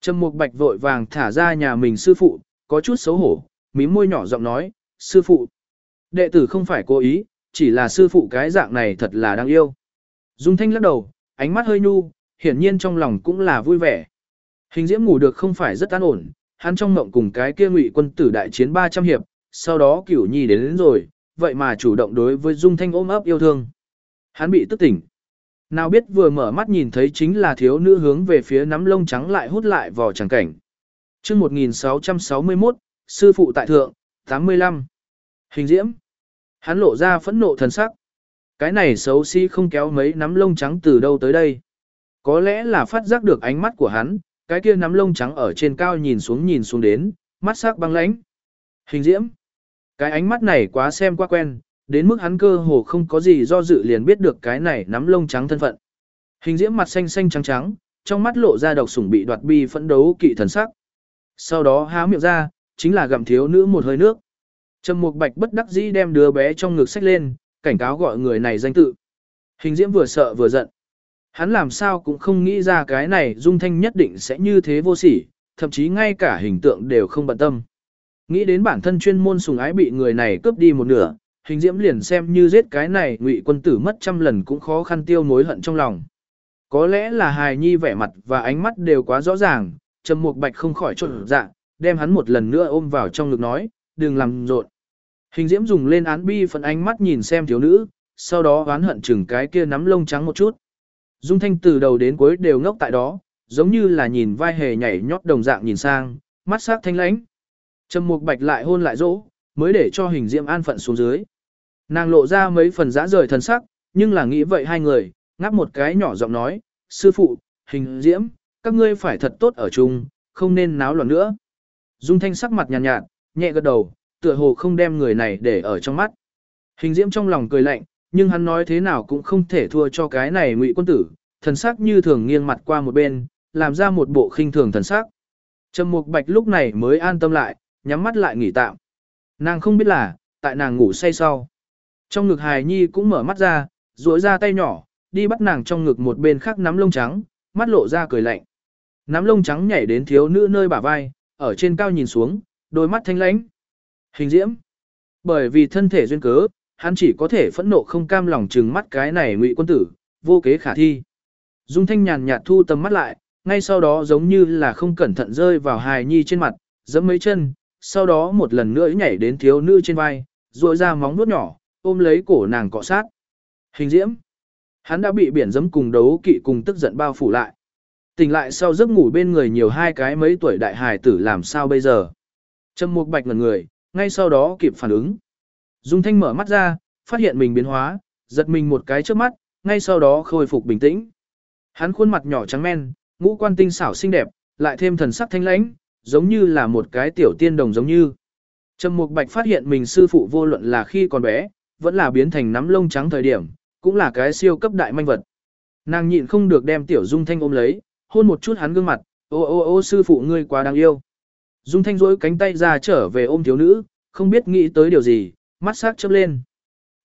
Speaker 1: Trầm Mục Bạch vội vàng thả ra nhà mình sư phụ, có chút xấu hổ, mím môi nhỏ giọng nói, sư phụ. Đệ tử không phải cố ý, chỉ là sư phụ cái dạng này thật là đáng yêu. Dung Thanh lắc đầu, ánh mắt hơi nhu, hiển nhiên trong lòng cũng là vui vẻ. Hình diễm ngủ được không phải rất an ổn, hắn trong mộng cùng cái kia ngụy quân tử đại chiến 300 hiệp, sau đó cửu nhi đến, đến rồi, vậy mà chủ động đối với Dung Thanh ôm ấp yêu thương. Hắn bị tức tỉnh. Nào biết vừa mở mắt nhìn thấy chính là thiếu nữ hướng về phía nắm lông trắng lại hút lại vào chẳng cảnh. chương 1661, sư phụ tại thượng, 85. Hình diễm. Hắn lộ ra phẫn nộ thần sắc. Cái này xấu xí si không kéo mấy nắm lông trắng từ đâu tới đây. Có lẽ là phát giác được ánh mắt của hắn, cái kia nắm lông trắng ở trên cao nhìn xuống nhìn xuống đến, mắt sắc băng lãnh. Hình diễm. Cái ánh mắt này quá xem quá quen, đến mức hắn cơ hồ không có gì do dự liền biết được cái này nắm lông trắng thân phận. Hình diễm mặt xanh xanh trắng trắng, trong mắt lộ ra độc sủng bị đoạt bi phẫn đấu kỵ thần sắc. Sau đó há miệng ra, chính là gặm thiếu nữ một hơi nước. Trầm Mục Bạch bất đắc dĩ đem đứa bé trong ngực xách lên, cảnh cáo gọi người này danh tự. Hình Diễm vừa sợ vừa giận. Hắn làm sao cũng không nghĩ ra cái này Dung Thanh nhất định sẽ như thế vô sỉ, thậm chí ngay cả hình tượng đều không bận tâm. Nghĩ đến bản thân chuyên môn sùng ái bị người này cướp đi một nửa, hình diễm liền xem như giết cái này ngụy quân tử mất trăm lần cũng khó khăn tiêu mối hận trong lòng. Có lẽ là hài nhi vẻ mặt và ánh mắt đều quá rõ ràng, trầm mục bạch không khỏi trộn dạ, đem hắn một lần nữa ôm vào trong ngực nói, đừng làm rộn. Hình diễm dùng lên án bi phần ánh mắt nhìn xem thiếu nữ, sau đó oán hận chừng cái kia nắm lông trắng một chút. Dung thanh từ đầu đến cuối đều ngốc tại đó, giống như là nhìn vai hề nhảy nhót đồng dạng nhìn sang, mắt sắc thanh lãnh. Trầm Mục Bạch lại hôn lại dỗ, mới để cho hình diễm an phận xuống dưới. Nàng lộ ra mấy phần dã rời thần sắc, nhưng là nghĩ vậy hai người, ngáp một cái nhỏ giọng nói, sư phụ, hình diễm, các ngươi phải thật tốt ở chung, không nên náo loạn nữa. Dung thanh sắc mặt nhàn nhạt, nhạt, nhẹ gật đầu, tựa hồ không đem người này để ở trong mắt. Hình diễm trong lòng cười lạnh, nhưng hắn nói thế nào cũng không thể thua cho cái này ngụy quân tử, thần sắc như thường nghiêng mặt qua một bên, làm ra một bộ khinh thường thần sắc. Trầm Mục Bạch lúc này mới an tâm lại, nhắm mắt lại nghỉ tạm. Nàng không biết là, tại nàng ngủ say sau. Trong ngực hài nhi cũng mở mắt ra, duỗi ra tay nhỏ, đi bắt nàng trong ngực một bên khác nắm lông trắng, mắt lộ ra cười lạnh. Nắm lông trắng nhảy đến thiếu nữ nơi bả vai, ở trên cao nhìn xuống, đôi mắt thanh lãnh. Hình diễm. Bởi vì thân thể duyên cớ, hắn chỉ có thể phẫn nộ không cam lòng trừng mắt cái này ngụy quân tử, vô kế khả thi. Dung thanh nhàn nhạt thu tầm mắt lại, ngay sau đó giống như là không cẩn thận rơi vào hài nhi trên mặt, giẫm mấy chân, sau đó một lần nữa nhảy đến thiếu nữ trên vai, rồi ra móng vuốt nhỏ, ôm lấy cổ nàng cọ sát. Hình diễm. Hắn đã bị biển giấm cùng đấu kỵ cùng tức giận bao phủ lại. Tỉnh lại sau giấc ngủ bên người nhiều hai cái mấy tuổi đại hài tử làm sao bây giờ. Trầm mục bạch ngần người, ngay sau đó kịp phản ứng. Dung thanh mở mắt ra, phát hiện mình biến hóa, giật mình một cái trước mắt, ngay sau đó khôi phục bình tĩnh. Hắn khuôn mặt nhỏ trắng men, ngũ quan tinh xảo xinh đẹp, lại thêm thần sắc thanh lãnh, giống như là một cái tiểu tiên đồng giống như. Trầm Mục Bạch phát hiện mình sư phụ vô luận là khi còn bé, vẫn là biến thành nắm lông trắng thời điểm, cũng là cái siêu cấp đại manh vật. Nàng nhịn không được đem Tiểu Dung Thanh ôm lấy, hôn một chút hắn gương mặt, "Ô ô ô sư phụ ngươi quá đáng yêu." Dung Thanh duỗi cánh tay ra trở về ôm thiếu nữ, không biết nghĩ tới điều gì, mắt sắc chớp lên.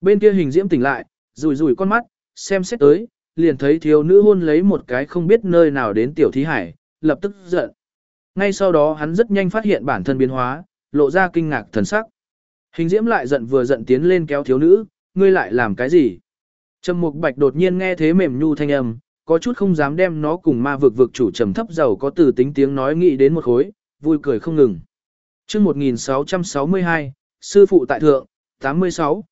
Speaker 1: Bên kia hình diễm tỉnh lại, rủi rủi con mắt, xem xét tới, liền thấy thiếu nữ hôn lấy một cái không biết nơi nào đến tiểu thí hải, lập tức giận. Ngay sau đó hắn rất nhanh phát hiện bản thân biến hóa, lộ ra kinh ngạc thần sắc. Hình diễm lại giận vừa giận tiến lên kéo thiếu nữ, ngươi lại làm cái gì? Trầm Mục Bạch đột nhiên nghe thế mềm nhu thanh âm, có chút không dám đem nó cùng ma vực vực chủ trầm thấp giàu có từ tính tiếng nói nghĩ đến một khối, vui cười không ngừng. Trước 1662, sư phụ tại thượng, 86.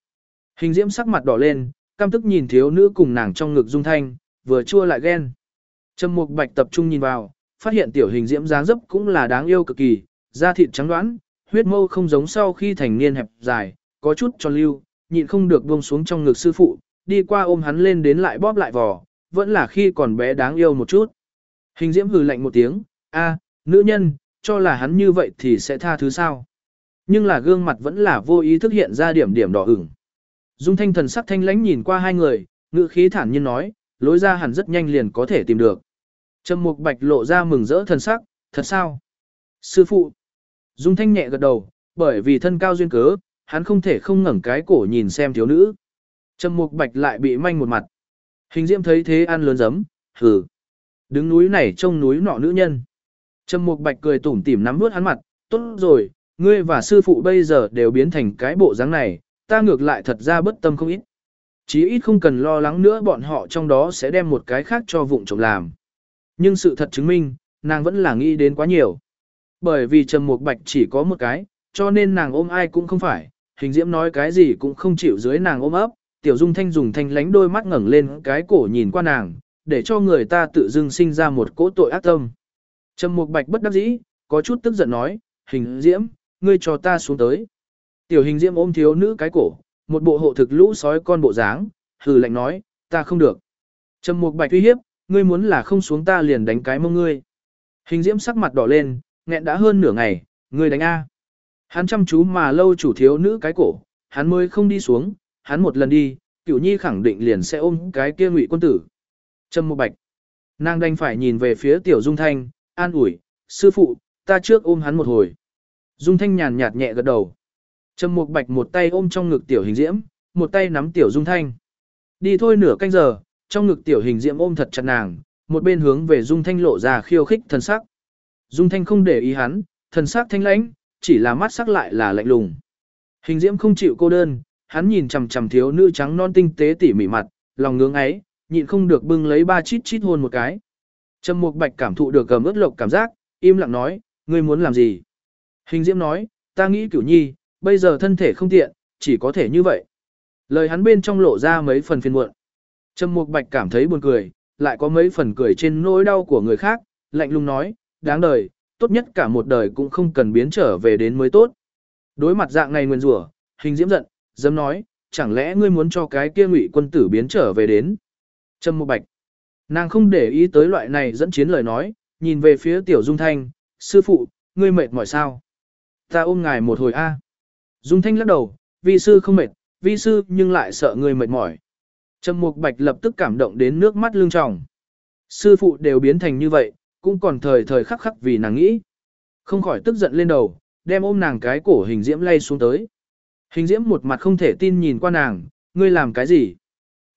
Speaker 1: Hình diễm sắc mặt đỏ lên, cam tức nhìn thiếu nữ cùng nàng trong ngực dung thanh, vừa chua lại ghen. Trầm Mục Bạch tập trung nhìn vào, phát hiện tiểu hình diễm dáng dấp cũng là đáng yêu cực kỳ, da thịt trắng đoán, huyết mâu không giống sau khi thành niên hẹp dài, có chút tròn lưu, nhịn không được buông xuống trong ngực sư phụ, đi qua ôm hắn lên đến lại bóp lại vò, vẫn là khi còn bé đáng yêu một chút. Hình diễm hừ lạnh một tiếng, a, nữ nhân, cho là hắn như vậy thì sẽ tha thứ sao. Nhưng là gương mặt vẫn là vô ý thức hiện ra điểm điểm đỏ ửng. Dung thanh thần sắc thanh lãnh nhìn qua hai người, ngữ khí thản nhiên nói, lối ra hẳn rất nhanh liền có thể tìm được. Trầm Mục Bạch lộ ra mừng rỡ thần sắc, thật sao? Sư phụ. Dung Thanh nhẹ gật đầu, bởi vì thân cao duyên cớ, hắn không thể không ngẩng cái cổ nhìn xem thiếu nữ. Trầm Mục Bạch lại bị manh một mặt. Hình Diễm thấy thế ăn lớn giấm, hừ. Đứng núi này trông núi nọ nữ nhân. Trầm Mục Bạch cười tủm tỉm nắm nuốt hắn mặt, tốt rồi, ngươi và sư phụ bây giờ đều biến thành cái bộ dáng này, ta ngược lại thật ra bất tâm không ít. Chí ít không cần lo lắng nữa bọn họ trong đó sẽ đem một cái khác cho vụng trộm làm. Nhưng sự thật chứng minh, nàng vẫn là nghĩ đến quá nhiều. Bởi vì Trầm Mục Bạch chỉ có một cái, cho nên nàng ôm ai cũng không phải, hình diễm nói cái gì cũng không chịu dưới nàng ôm ấp, Tiểu Dung Thanh dùng thanh lánh đôi mắt ngẩng lên cái cổ nhìn qua nàng, để cho người ta tự dưng sinh ra một cỗ tội ác tâm. Trầm Mục Bạch bất đắc dĩ, có chút tức giận nói, hình diễm, ngươi cho ta xuống tới. Tiểu hình diễm ôm thiếu nữ cái cổ, một bộ hộ thực lũ sói con bộ dáng, hừ lạnh nói, ta không được. Trầm Mục Bạch uy hiếp, ngươi muốn là không xuống ta liền đánh cái mông ngươi. Hình diễm sắc mặt đỏ lên, nghẹn đã hơn nửa ngày, ngươi đánh A. Hắn chăm chú mà lâu chủ thiếu nữ cái cổ, hắn mới không đi xuống, hắn một lần đi, cửu nhi khẳng định liền sẽ ôm cái kia ngụy quân tử. Trâm Mục Bạch. Nàng đành phải nhìn về phía tiểu Dung Thanh, an ủi, sư phụ, ta trước ôm hắn một hồi. Dung Thanh nhàn nhạt nhẹ gật đầu. Trầm Mục Bạch một tay ôm trong ngực tiểu hình diễm, một tay nắm tiểu Dung Thanh. Đi thôi nửa canh giờ, trong ngực tiểu hình diễm ôm thật chặt nàng, một bên hướng về Dung Thanh lộ ra khiêu khích thần sắc. Dung Thanh không để ý hắn, thần sắc thanh lãnh, chỉ là mắt sắc lại là lạnh lùng. Hình diễm không chịu cô đơn, hắn nhìn chằm chằm thiếu nữ trắng non tinh tế tỉ mỉ mặt, lòng ngưỡng ấy, nhịn không được bưng lấy ba chít chít hôn một cái. Trầm Mục Bạch cảm thụ được gầm ướt lộc cảm giác, im lặng nói, ngươi muốn làm gì? Hình diễm nói, ta nghĩ cửu nhi, bây giờ thân thể không tiện, chỉ có thể như vậy. Lời hắn bên trong lộ ra mấy phần phiền muộn. Trầm Mục Bạch cảm thấy buồn cười, lại có mấy phần cười trên nỗi đau của người khác, lạnh lùng nói, đáng đời, tốt nhất cả một đời cũng không cần biến trở về đến mới tốt. Đối mặt dạng này nguyên rủa, hình diễm giận, dám nói, chẳng lẽ ngươi muốn cho cái kia ngụy quân tử biến trở về đến. Trầm Mục Bạch. Nàng không để ý tới loại này dẫn chiến lời nói, nhìn về phía Tiểu Dung Thanh, sư phụ, ngươi mệt mỏi sao? Ta ôm ngài một hồi a. Dung Thanh lắc đầu, vi sư không mệt, vi sư nhưng lại sợ ngươi mệt mỏi. Trầm Mục Bạch lập tức cảm động đến nước mắt lưng tròng. Sư phụ đều biến thành như vậy, cũng còn thời thời khắc khắc vì nàng nghĩ. Không khỏi tức giận lên đầu, đem ôm nàng cái cổ hình diễm lay xuống tới. Hình diễm một mặt không thể tin nhìn qua nàng, ngươi làm cái gì?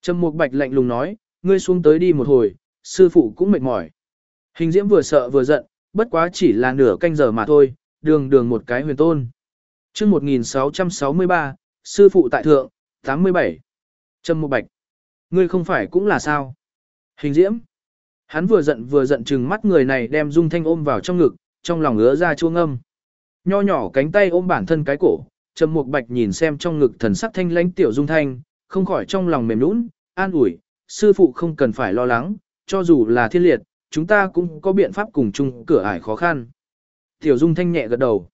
Speaker 1: Trầm Mục Bạch lạnh lùng nói, ngươi xuống tới đi một hồi, sư phụ cũng mệt mỏi. Hình diễm vừa sợ vừa giận, bất quá chỉ là nửa canh giờ mà thôi, đường đường một cái huyền tôn. chương 1663, sư phụ tại thượng, 87. Trâm Mục Bạch, ngươi không phải cũng là sao? Hình diễm, hắn vừa giận vừa giận chừng mắt người này đem dung thanh ôm vào trong ngực, trong lòng ngứa ra chuông âm. Nho nhỏ cánh tay ôm bản thân cái cổ, Trầm Mục Bạch nhìn xem trong ngực thần sắc thanh lãnh tiểu dung thanh, không khỏi trong lòng mềm nũng, an ủi, sư phụ không cần phải lo lắng, cho dù là thiên liệt, chúng ta cũng có biện pháp cùng chung cửa ải khó khăn. Tiểu Dung thanh nhẹ gật đầu.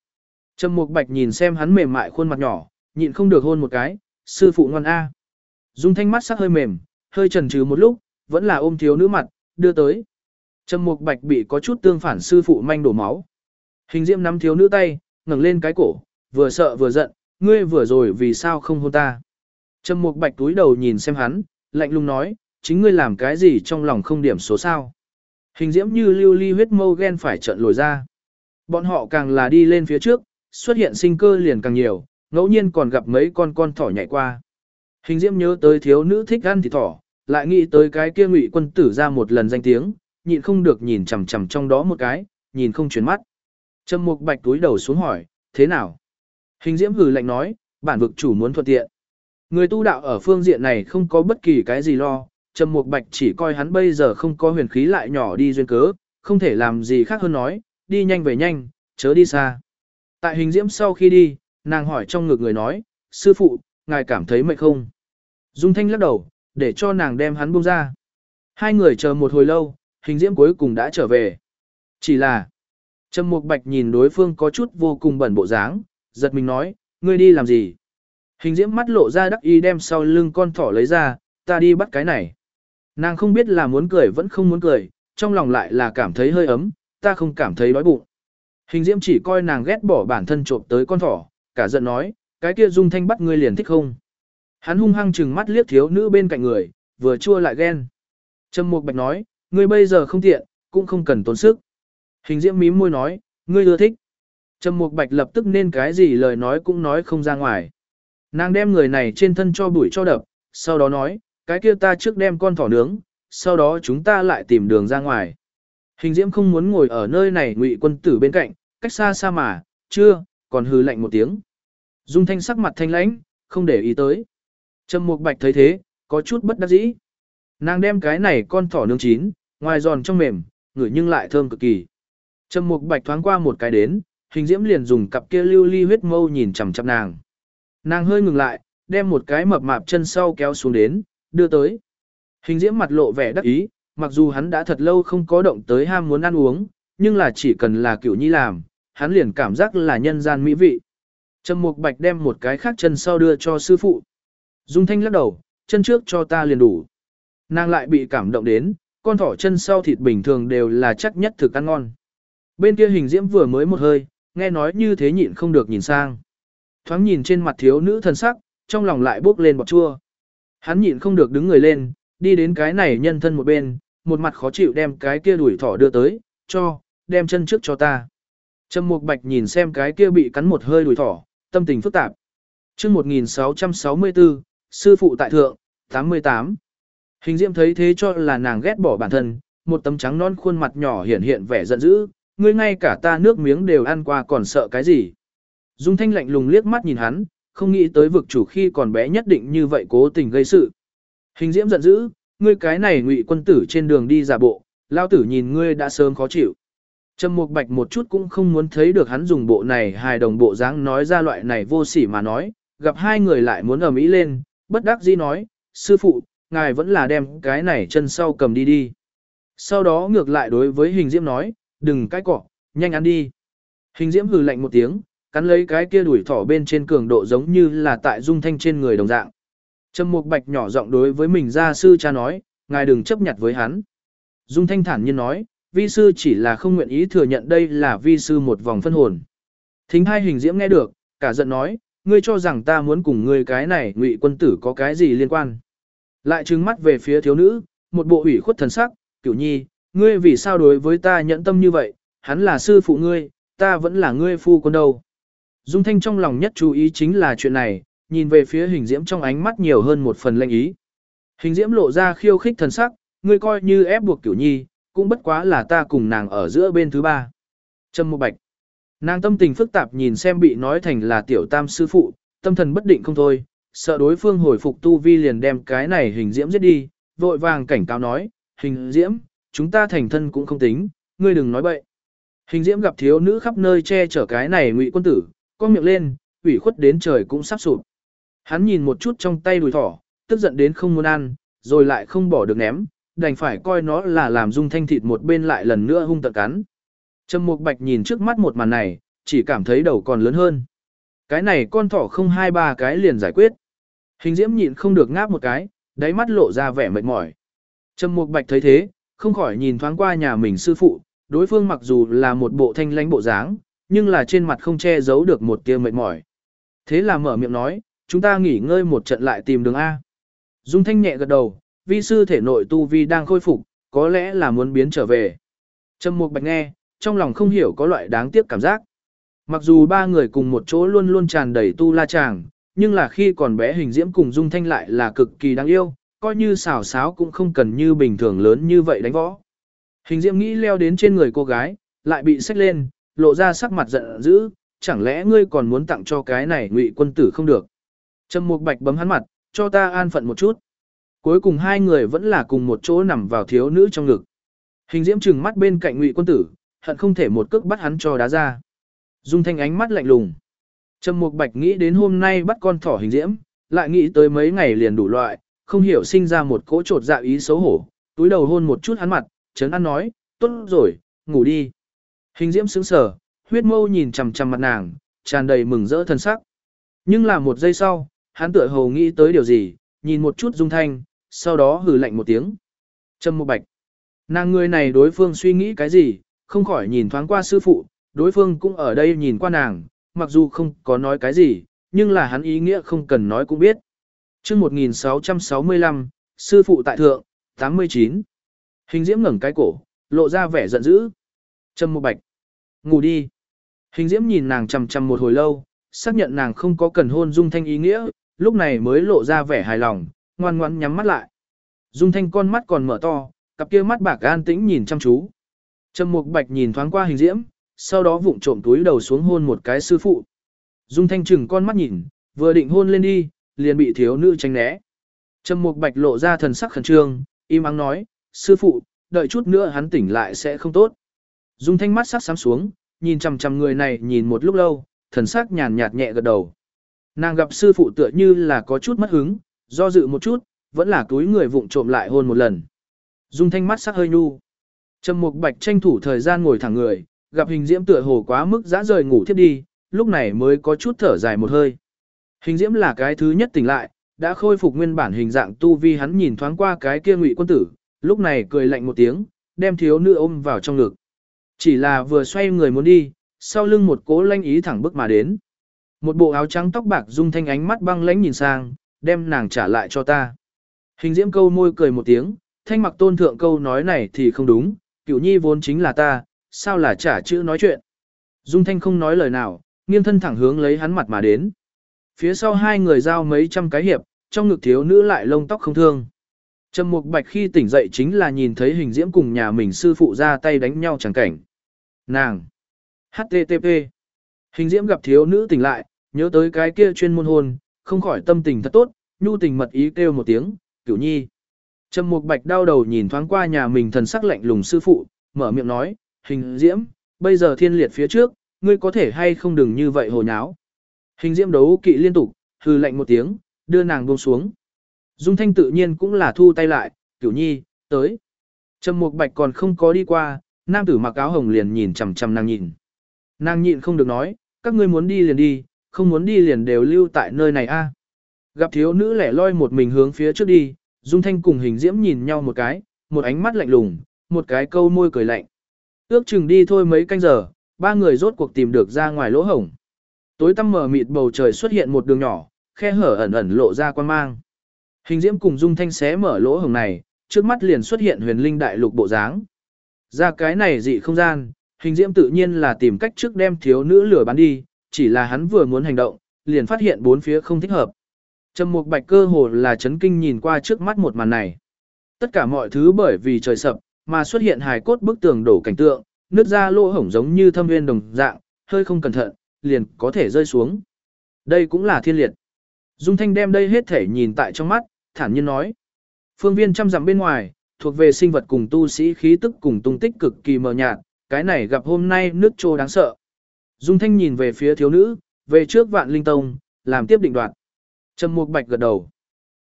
Speaker 1: Trầm Mục Bạch nhìn xem hắn mềm mại khuôn mặt nhỏ, nhịn không được hôn một cái, sư phụ ngoan a. Dung thanh mắt sắc hơi mềm, hơi chần chừ một lúc, vẫn là ôm thiếu nữ mặt, đưa tới. Trầm Mục Bạch bị có chút tương phản sư phụ manh đổ máu. Hình Diễm nắm thiếu nữ tay, ngẩng lên cái cổ, vừa sợ vừa giận, ngươi vừa rồi vì sao không hôn ta? Trầm Mục Bạch túi đầu nhìn xem hắn, lạnh lùng nói, chính ngươi làm cái gì trong lòng không điểm số sao. Hình diễm như lưu ly huyết mâu ghen phải trận lồi ra. Bọn họ càng là đi lên phía trước, xuất hiện sinh cơ liền càng nhiều, ngẫu nhiên còn gặp mấy con con thỏ nhảy qua. Hình diễm nhớ tới thiếu nữ thích ăn thịt thỏ, lại nghĩ tới cái kia ngụy quân tử ra một lần danh tiếng, nhịn không được nhìn chằm chằm trong đó một cái, nhìn không chuyển mắt. Trầm mục bạch túi đầu xuống hỏi, thế nào? Hình diễm hừ lạnh nói, bản vực chủ muốn thuận tiện. Người tu đạo ở phương diện này không có bất kỳ cái gì lo, Trầm Mục Bạch chỉ coi hắn bây giờ không có huyền khí lại nhỏ đi duyên cớ, không thể làm gì khác hơn nói, đi nhanh về nhanh, chớ đi xa. Tại hình diễm sau khi đi, nàng hỏi trong ngực người nói, sư phụ, ngài cảm thấy mệt không? Dung Thanh lắc đầu, để cho nàng đem hắn buông ra. Hai người chờ một hồi lâu, hình diễm cuối cùng đã trở về. Chỉ là, Trầm Mục Bạch nhìn đối phương có chút vô cùng bẩn bộ dáng, giật mình nói, ngươi đi làm gì? Hình diễm mắt lộ ra đắc y đem sau lưng con thỏ lấy ra, ta đi bắt cái này. Nàng không biết là muốn cười vẫn không muốn cười, trong lòng lại là cảm thấy hơi ấm, ta không cảm thấy đói bụng. Hình diễm chỉ coi nàng ghét bỏ bản thân trộm tới con thỏ, cả giận nói, cái kia dung thanh bắt ngươi liền thích không. Hắn hung hăng chừng mắt liếc thiếu nữ bên cạnh người, vừa chua lại ghen. Trâm Mục Bạch nói, ngươi bây giờ không tiện, cũng không cần tốn sức. Hình diễm mím môi nói, ngươi ưa thích. Trâm Mục Bạch lập tức nên cái gì lời nói cũng nói không ra ngoài. Nàng đem người này trên thân cho bụi cho đập, sau đó nói, cái kia ta trước đem con thỏ nướng, sau đó chúng ta lại tìm đường ra ngoài. Hình diễm không muốn ngồi ở nơi này ngụy quân tử bên cạnh, cách xa xa mà, chưa, còn hừ lạnh một tiếng. Dung thanh sắc mặt thanh lãnh, không để ý tới. Trầm mục bạch thấy thế, có chút bất đắc dĩ. Nàng đem cái này con thỏ nướng chín, ngoài giòn trong mềm, ngửi nhưng lại thơm cực kỳ. Trầm mục bạch thoáng qua một cái đến, hình diễm liền dùng cặp kia lưu ly huyết mâu nhìn chằm chằm nàng. Nàng hơi ngừng lại, đem một cái mập mạp chân sau kéo xuống đến, đưa tới. Hình diễm mặt lộ vẻ đắc ý, mặc dù hắn đã thật lâu không có động tới ham muốn ăn uống, nhưng là chỉ cần là cựu nhi làm, hắn liền cảm giác là nhân gian mỹ vị. Trầm Mục Bạch đem một cái khác chân sau đưa cho sư phụ. Dung Thanh lắc đầu, chân trước cho ta liền đủ. Nàng lại bị cảm động đến, con thỏ chân sau thịt bình thường đều là chắc nhất thực ăn ngon. Bên kia hình diễm vừa mới một hơi, nghe nói như thế nhịn không được nhìn sang. Thoáng nhìn trên mặt thiếu nữ thần sắc, trong lòng lại bốc lên bọt chua. Hắn nhịn không được đứng người lên, đi đến cái này nhân thân một bên, một mặt khó chịu đem cái kia đuổi thỏ đưa tới, cho, đem chân trước cho ta. Trầm Mục Bạch nhìn xem cái kia bị cắn một hơi đuổi thỏ, tâm tình phức tạp. Chương 1664, sư phụ tại thượng, 88. Hình Diễm thấy thế cho là nàng ghét bỏ bản thân, một tấm trắng non khuôn mặt nhỏ hiện hiện vẻ giận dữ, ngươi ngay cả ta nước miếng đều ăn qua còn sợ cái gì? Dung Thanh lạnh lùng liếc mắt nhìn hắn, không nghĩ tới vực chủ khi còn bé nhất định như vậy cố tình gây sự. Hình Diễm giận dữ, ngươi cái này ngụy quân tử trên đường đi giả bộ, lao tử nhìn ngươi đã sớm khó chịu. Trầm Mục Bạch một chút cũng không muốn thấy được hắn dùng bộ này hài đồng bộ dáng nói ra loại này vô sỉ mà nói, gặp hai người lại muốn ở mỹ lên, bất đắc dĩ nói, sư phụ, ngài vẫn là đem cái này chân sau cầm đi đi. Sau đó ngược lại đối với hình diễm nói, đừng cái cỏ, nhanh ăn đi. Hình diễm hừ lạnh một tiếng, cắn lấy cái kia đuổi thỏ bên trên cường độ giống như là tại dung thanh trên người đồng dạng. Trầm Mục Bạch nhỏ giọng đối với mình gia sư cha nói, ngài đừng chấp nhặt với hắn. Dung Thanh thản nhiên nói, vi sư chỉ là không nguyện ý thừa nhận đây là vi sư một vòng phân hồn. Thính hai hình diễm nghe được, cả giận nói, ngươi cho rằng ta muốn cùng ngươi cái này ngụy quân tử có cái gì liên quan. Lại trừng mắt về phía thiếu nữ, một bộ ủy khuất thần sắc, cửu nhi, ngươi vì sao đối với ta nhẫn tâm như vậy, hắn là sư phụ ngươi, ta vẫn là ngươi phu quân đâu. Dung Thanh trong lòng nhất chú ý chính là chuyện này, nhìn về phía hình diễm trong ánh mắt nhiều hơn một phần lệnh ý. Hình diễm lộ ra khiêu khích thần sắc, ngươi coi như ép buộc cửu nhi, cũng bất quá là ta cùng nàng ở giữa bên thứ ba. Trâm Mộ Bạch. Nàng tâm tình phức tạp nhìn xem bị nói thành là tiểu tam sư phụ, tâm thần bất định không thôi, sợ đối phương hồi phục tu vi liền đem cái này hình diễm giết đi, vội vàng cảnh cáo nói, hình diễm, chúng ta thành thân cũng không tính, ngươi đừng nói bậy. Hình diễm gặp thiếu nữ khắp nơi che chở cái này ngụy quân tử, con miệng lên, ủy khuất đến trời cũng sắp sụp. Hắn nhìn một chút trong tay đùi thỏ, tức giận đến không muốn ăn, rồi lại không bỏ được ném, đành phải coi nó là làm dung thanh thịt một bên lại lần nữa hung tận cắn. Trầm Mục Bạch nhìn trước mắt một màn này, chỉ cảm thấy đầu còn lớn hơn. Cái này con thỏ không hai ba cái liền giải quyết. Hình diễm nhịn không được ngáp một cái, đáy mắt lộ ra vẻ mệt mỏi. Trầm Mục Bạch thấy thế, không khỏi nhìn thoáng qua nhà mình sư phụ, đối phương mặc dù là một bộ thanh lãnh bộ dáng, nhưng là trên mặt không che giấu được một tia mệt mỏi. Thế là mở miệng nói, chúng ta nghỉ ngơi một trận lại tìm đường A. Dung Thanh nhẹ gật đầu, vi sư thể nội tu vi đang khôi phục, có lẽ là muốn biến trở về. Trầm Mục Bạch nghe, trong lòng không hiểu có loại đáng tiếc cảm giác. Mặc dù ba người cùng một chỗ luôn luôn tràn đầy tu la chàng, nhưng là khi còn bé hình diễm cùng Dung Thanh lại là cực kỳ đáng yêu, coi như xảo xáo cũng không cần như bình thường lớn như vậy đánh võ. Hình diễm nghĩ leo đến trên người cô gái, lại bị xách lên, lộ ra sắc mặt giận dữ, chẳng lẽ ngươi còn muốn tặng cho cái này ngụy quân tử không được. Trầm Mục Bạch bấm hắn mặt, cho ta an phận một chút. Cuối cùng hai người vẫn là cùng một chỗ nằm vào thiếu nữ trong ngực. Hình diễm trừng mắt bên cạnh ngụy quân tử, hận không thể một cước bắt hắn cho đá ra. Dung thanh ánh mắt lạnh lùng. Trầm Mục Bạch nghĩ đến hôm nay bắt con thỏ hình diễm, lại nghĩ tới mấy ngày liền đủ loại, không hiểu sinh ra một cỗ trột dạ ý xấu hổ, túi đầu hôn một chút hắn mặt, chấn an nói, tốt rồi, ngủ đi. Hình diễm sững sờ, huyết mâu nhìn chằm chằm mặt nàng, tràn đầy mừng rỡ thân sắc. Nhưng là một giây sau, hắn tựa hồ nghĩ tới điều gì, nhìn một chút dung thanh, sau đó hừ lạnh một tiếng. Trầm Mục Bạch. Nàng người này đối phương suy nghĩ cái gì, không khỏi nhìn thoáng qua sư phụ, đối phương cũng ở đây nhìn qua nàng, mặc dù không có nói cái gì, nhưng là hắn ý nghĩa không cần nói cũng biết. chương 1665, sư phụ tại thượng, 89. Hình diễm ngẩng cái cổ, lộ ra vẻ giận dữ. Trầm Mục Bạch. Ngủ đi. Hình diễm nhìn nàng chằm chằm một hồi lâu, xác nhận nàng không có cần hôn dung thanh ý nghĩa, lúc này mới lộ ra vẻ hài lòng, ngoan ngoãn nhắm mắt lại. Dung thanh con mắt còn mở to, cặp kia mắt bạc an tĩnh nhìn chăm chú. Trầm Mục Bạch nhìn thoáng qua hình diễm, sau đó vụng trộm túi đầu xuống hôn một cái sư phụ. Dung Thanh chừng con mắt nhìn, vừa định hôn lên đi, liền bị thiếu nữ tránh né. Trầm Mục Bạch lộ ra thần sắc khẩn trương, im ắng nói, sư phụ, đợi chút nữa hắn tỉnh lại sẽ không tốt. Dung Thanh mắt sắc sám xuống, nhìn chằm chằm người này nhìn một lúc lâu, thần sắc nhàn nhạt nhẹ gật đầu. Nàng gặp sư phụ tựa như là có chút mất hứng, do dự một chút, vẫn là túi người vụng trộm lại hôn một lần. Dung Thanh mắt sắc hơi nhu. Trầm Mục Bạch tranh thủ thời gian ngồi thẳng người, gặp hình diễm tựa hồ quá mức dã rời ngủ thiếp đi, lúc này mới có chút thở dài một hơi. Hình diễm là cái thứ nhất tỉnh lại, đã khôi phục nguyên bản hình dạng tu vi hắn nhìn thoáng qua cái kia ngụy quân tử, lúc này cười lạnh một tiếng, đem thiếu nữ ôm vào trong ngực. Chỉ là vừa xoay người muốn đi, sau lưng một cố lanh ý thẳng bước mà đến. Một bộ áo trắng tóc bạc dung thanh ánh mắt băng lãnh nhìn sang, đem nàng trả lại cho ta. Hình diễm câu môi cười một tiếng, thanh mặc tôn thượng câu nói này thì không đúng, cửu nhi vốn chính là ta, sao là trả chữ nói chuyện. Dung thanh không nói lời nào, nghiêng thân thẳng hướng lấy hắn mặt mà đến. Phía sau hai người giao mấy trăm cái hiệp, trong ngực thiếu nữ lại lông tóc không thương. Trầm Mục Bạch khi tỉnh dậy chính là nhìn thấy hình diễm cùng nhà mình sư phụ ra tay đánh nhau chẳng cảnh. Nàng. HTTP. Hình diễm gặp thiếu nữ tỉnh lại, nhớ tới cái kia chuyên môn hôn, không khỏi tâm tình thật tốt, nhu tình mật ý kêu một tiếng, cửu nhi. Trầm Mục Bạch đau đầu nhìn thoáng qua nhà mình thần sắc lạnh lùng sư phụ, mở miệng nói, hình diễm, bây giờ thiên liệt phía trước, ngươi có thể hay không đừng như vậy hồ nháo. Hình diễm đấu kỵ liên tục, hư lạnh một tiếng, đưa nàng buông xuống. Dung Thanh tự nhiên cũng là thu tay lại, cửu nhi, tới. Trầm Mục Bạch còn không có đi qua, nam tử mặc áo hồng liền nhìn chằm chằm nàng nhìn. Nàng nhịn không được nói, các ngươi muốn đi liền đi, không muốn đi liền đều lưu tại nơi này a. Gặp thiếu nữ lẻ loi một mình hướng phía trước đi, Dung Thanh cùng hình diễm nhìn nhau một cái, một ánh mắt lạnh lùng, một cái câu môi cười lạnh. Ước chừng đi thôi mấy canh giờ, ba người rốt cuộc tìm được ra ngoài lỗ hổng. Tối tăm mờ mịt bầu trời xuất hiện một đường nhỏ, khe hở ẩn ẩn lộ ra quan mang. Hình diễm cùng Dung Thanh xé mở lỗ hổng này, trước mắt liền xuất hiện huyền linh đại lục bộ dáng. Ra cái này dị không gian, hình diễm tự nhiên là tìm cách trước đem thiếu nữ lửa bán đi, chỉ là hắn vừa muốn hành động, liền phát hiện bốn phía không thích hợp. Trầm Mục Bạch cơ hồ là chấn kinh nhìn qua trước mắt một màn này. Tất cả mọi thứ bởi vì trời sập, mà xuất hiện hài cốt bức tường đổ cảnh tượng, nứt ra lỗ hổng giống như thâm nguyên đồng dạng, hơi không cẩn thận, liền có thể rơi xuống. Đây cũng là thiên liệt. Dung Thanh đem đây hết thể nhìn tại trong mắt, thản nhiên nói. Phương viên trăm dặm bên ngoài, thuộc về sinh vật cùng tu sĩ khí tức cùng tung tích cực kỳ mờ nhạt, cái này gặp hôm nay nước trô đáng sợ. Dung Thanh nhìn về phía thiếu nữ, về trước vạn linh tông, làm tiếp định đoạn. Trầm Mục Bạch gật đầu.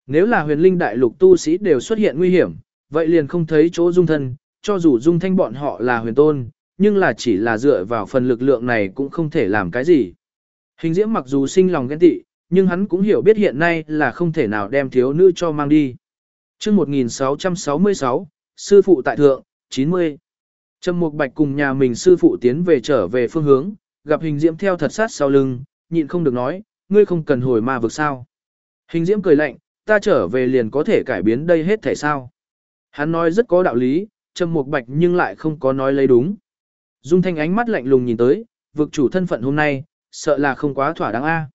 Speaker 1: Nếu là huyền linh đại lục tu sĩ đều xuất hiện nguy hiểm, vậy liền không thấy chỗ dung thân, cho dù dung thanh bọn họ là huyền tôn, nhưng là chỉ là dựa vào phần lực lượng này cũng không thể làm cái gì. Hình diễm mặc dù sinh lòng ghen tị, nhưng hắn cũng hiểu biết hiện nay là không thể nào đem thiếu nữ cho mang đi chương 1666, sư phụ tại thượng, 90. Trầm Mục Bạch cùng nhà mình sư phụ tiến về trở về phương hướng, gặp hình diễm theo thật sát sau lưng, nhịn không được nói, ngươi không cần hồi ma vực sao. Hình diễm cười lạnh, ta trở về liền có thể cải biến đây hết thể sao. Hắn nói rất có đạo lý, Trầm Mục Bạch nhưng lại không có nói lấy đúng. Dung Thanh ánh mắt lạnh lùng nhìn tới, vực chủ thân phận hôm nay, sợ là không quá thỏa đáng a.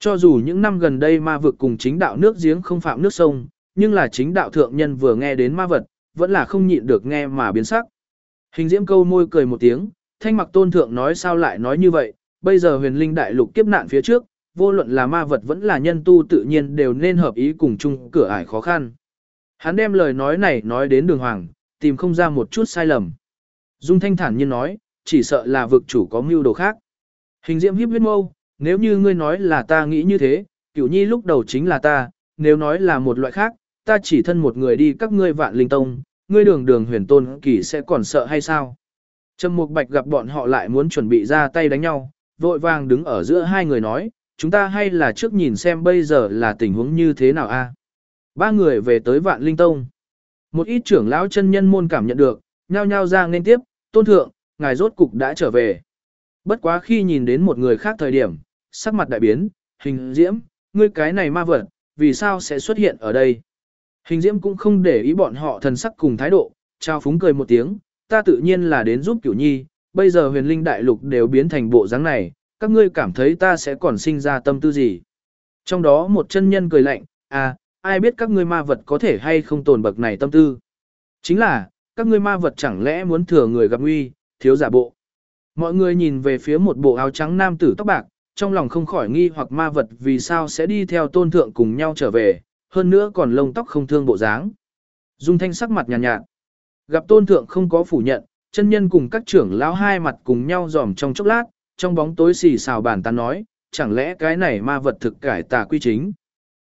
Speaker 1: Cho dù những năm gần đây ma vực cùng chính đạo nước giếng không phạm nước sông, nhưng là chính đạo thượng nhân vừa nghe đến ma vật, vẫn là không nhịn được nghe mà biến sắc. Hình diễm câu môi cười một tiếng, thanh mặc tôn thượng nói sao lại nói như vậy, bây giờ huyền linh đại lục kiếp nạn phía trước, vô luận là ma vật vẫn là nhân tu tự nhiên đều nên hợp ý cùng chung cửa ải khó khăn. Hắn đem lời nói này nói đến đường hoàng, tìm không ra một chút sai lầm. Dung thanh thản nhiên nói, chỉ sợ là vực chủ có mưu đồ khác. Hình diễm hiếp huyết mâu, nếu như ngươi nói là ta nghĩ như thế, cửu nhi lúc đầu chính là ta, nếu nói là một loại khác, ta chỉ thân một người đi các ngươi vạn linh tông, ngươi đường đường huyền tôn kỳ sẽ còn sợ hay sao? Trầm Mục Bạch gặp bọn họ lại muốn chuẩn bị ra tay đánh nhau, vội vàng đứng ở giữa hai người nói, chúng ta hay là trước nhìn xem bây giờ là tình huống như thế nào a. Ba người về tới Vạn Linh Tông. Một ít trưởng lão chân nhân môn cảm nhận được, nhao nhao ra nên tiếp, tôn thượng, ngài rốt cục đã trở về. Bất quá khi nhìn đến một người khác thời điểm, sắc mặt đại biến, hình diễm, ngươi cái này ma vật, vì sao sẽ xuất hiện ở đây? Hình diễm cũng không để ý bọn họ thần sắc cùng thái độ, trao phúng cười một tiếng, ta tự nhiên là đến giúp cửu nhi, bây giờ huyền linh đại lục đều biến thành bộ dáng này, các ngươi cảm thấy ta sẽ còn sinh ra tâm tư gì? Trong đó một chân nhân cười lạnh, à, ai biết các ngươi ma vật có thể hay không tồn bậc này tâm tư? Chính là, các ngươi ma vật chẳng lẽ muốn thừa người gặp nguy, thiếu giả bộ. Mọi người nhìn về phía một bộ áo trắng nam tử tóc bạc, trong lòng không khỏi nghi hoặc ma vật vì sao sẽ đi theo tôn thượng cùng nhau trở về, hơn nữa còn lông tóc không thương bộ dáng. Dung thanh sắc mặt nhàn nhạt, nhạt. Gặp tôn thượng không có phủ nhận, chân nhân cùng các trưởng lão hai mặt cùng nhau dòm trong chốc lát, trong bóng tối xì xào bàn tán nói, chẳng lẽ cái này ma vật thực cải tà quy chính.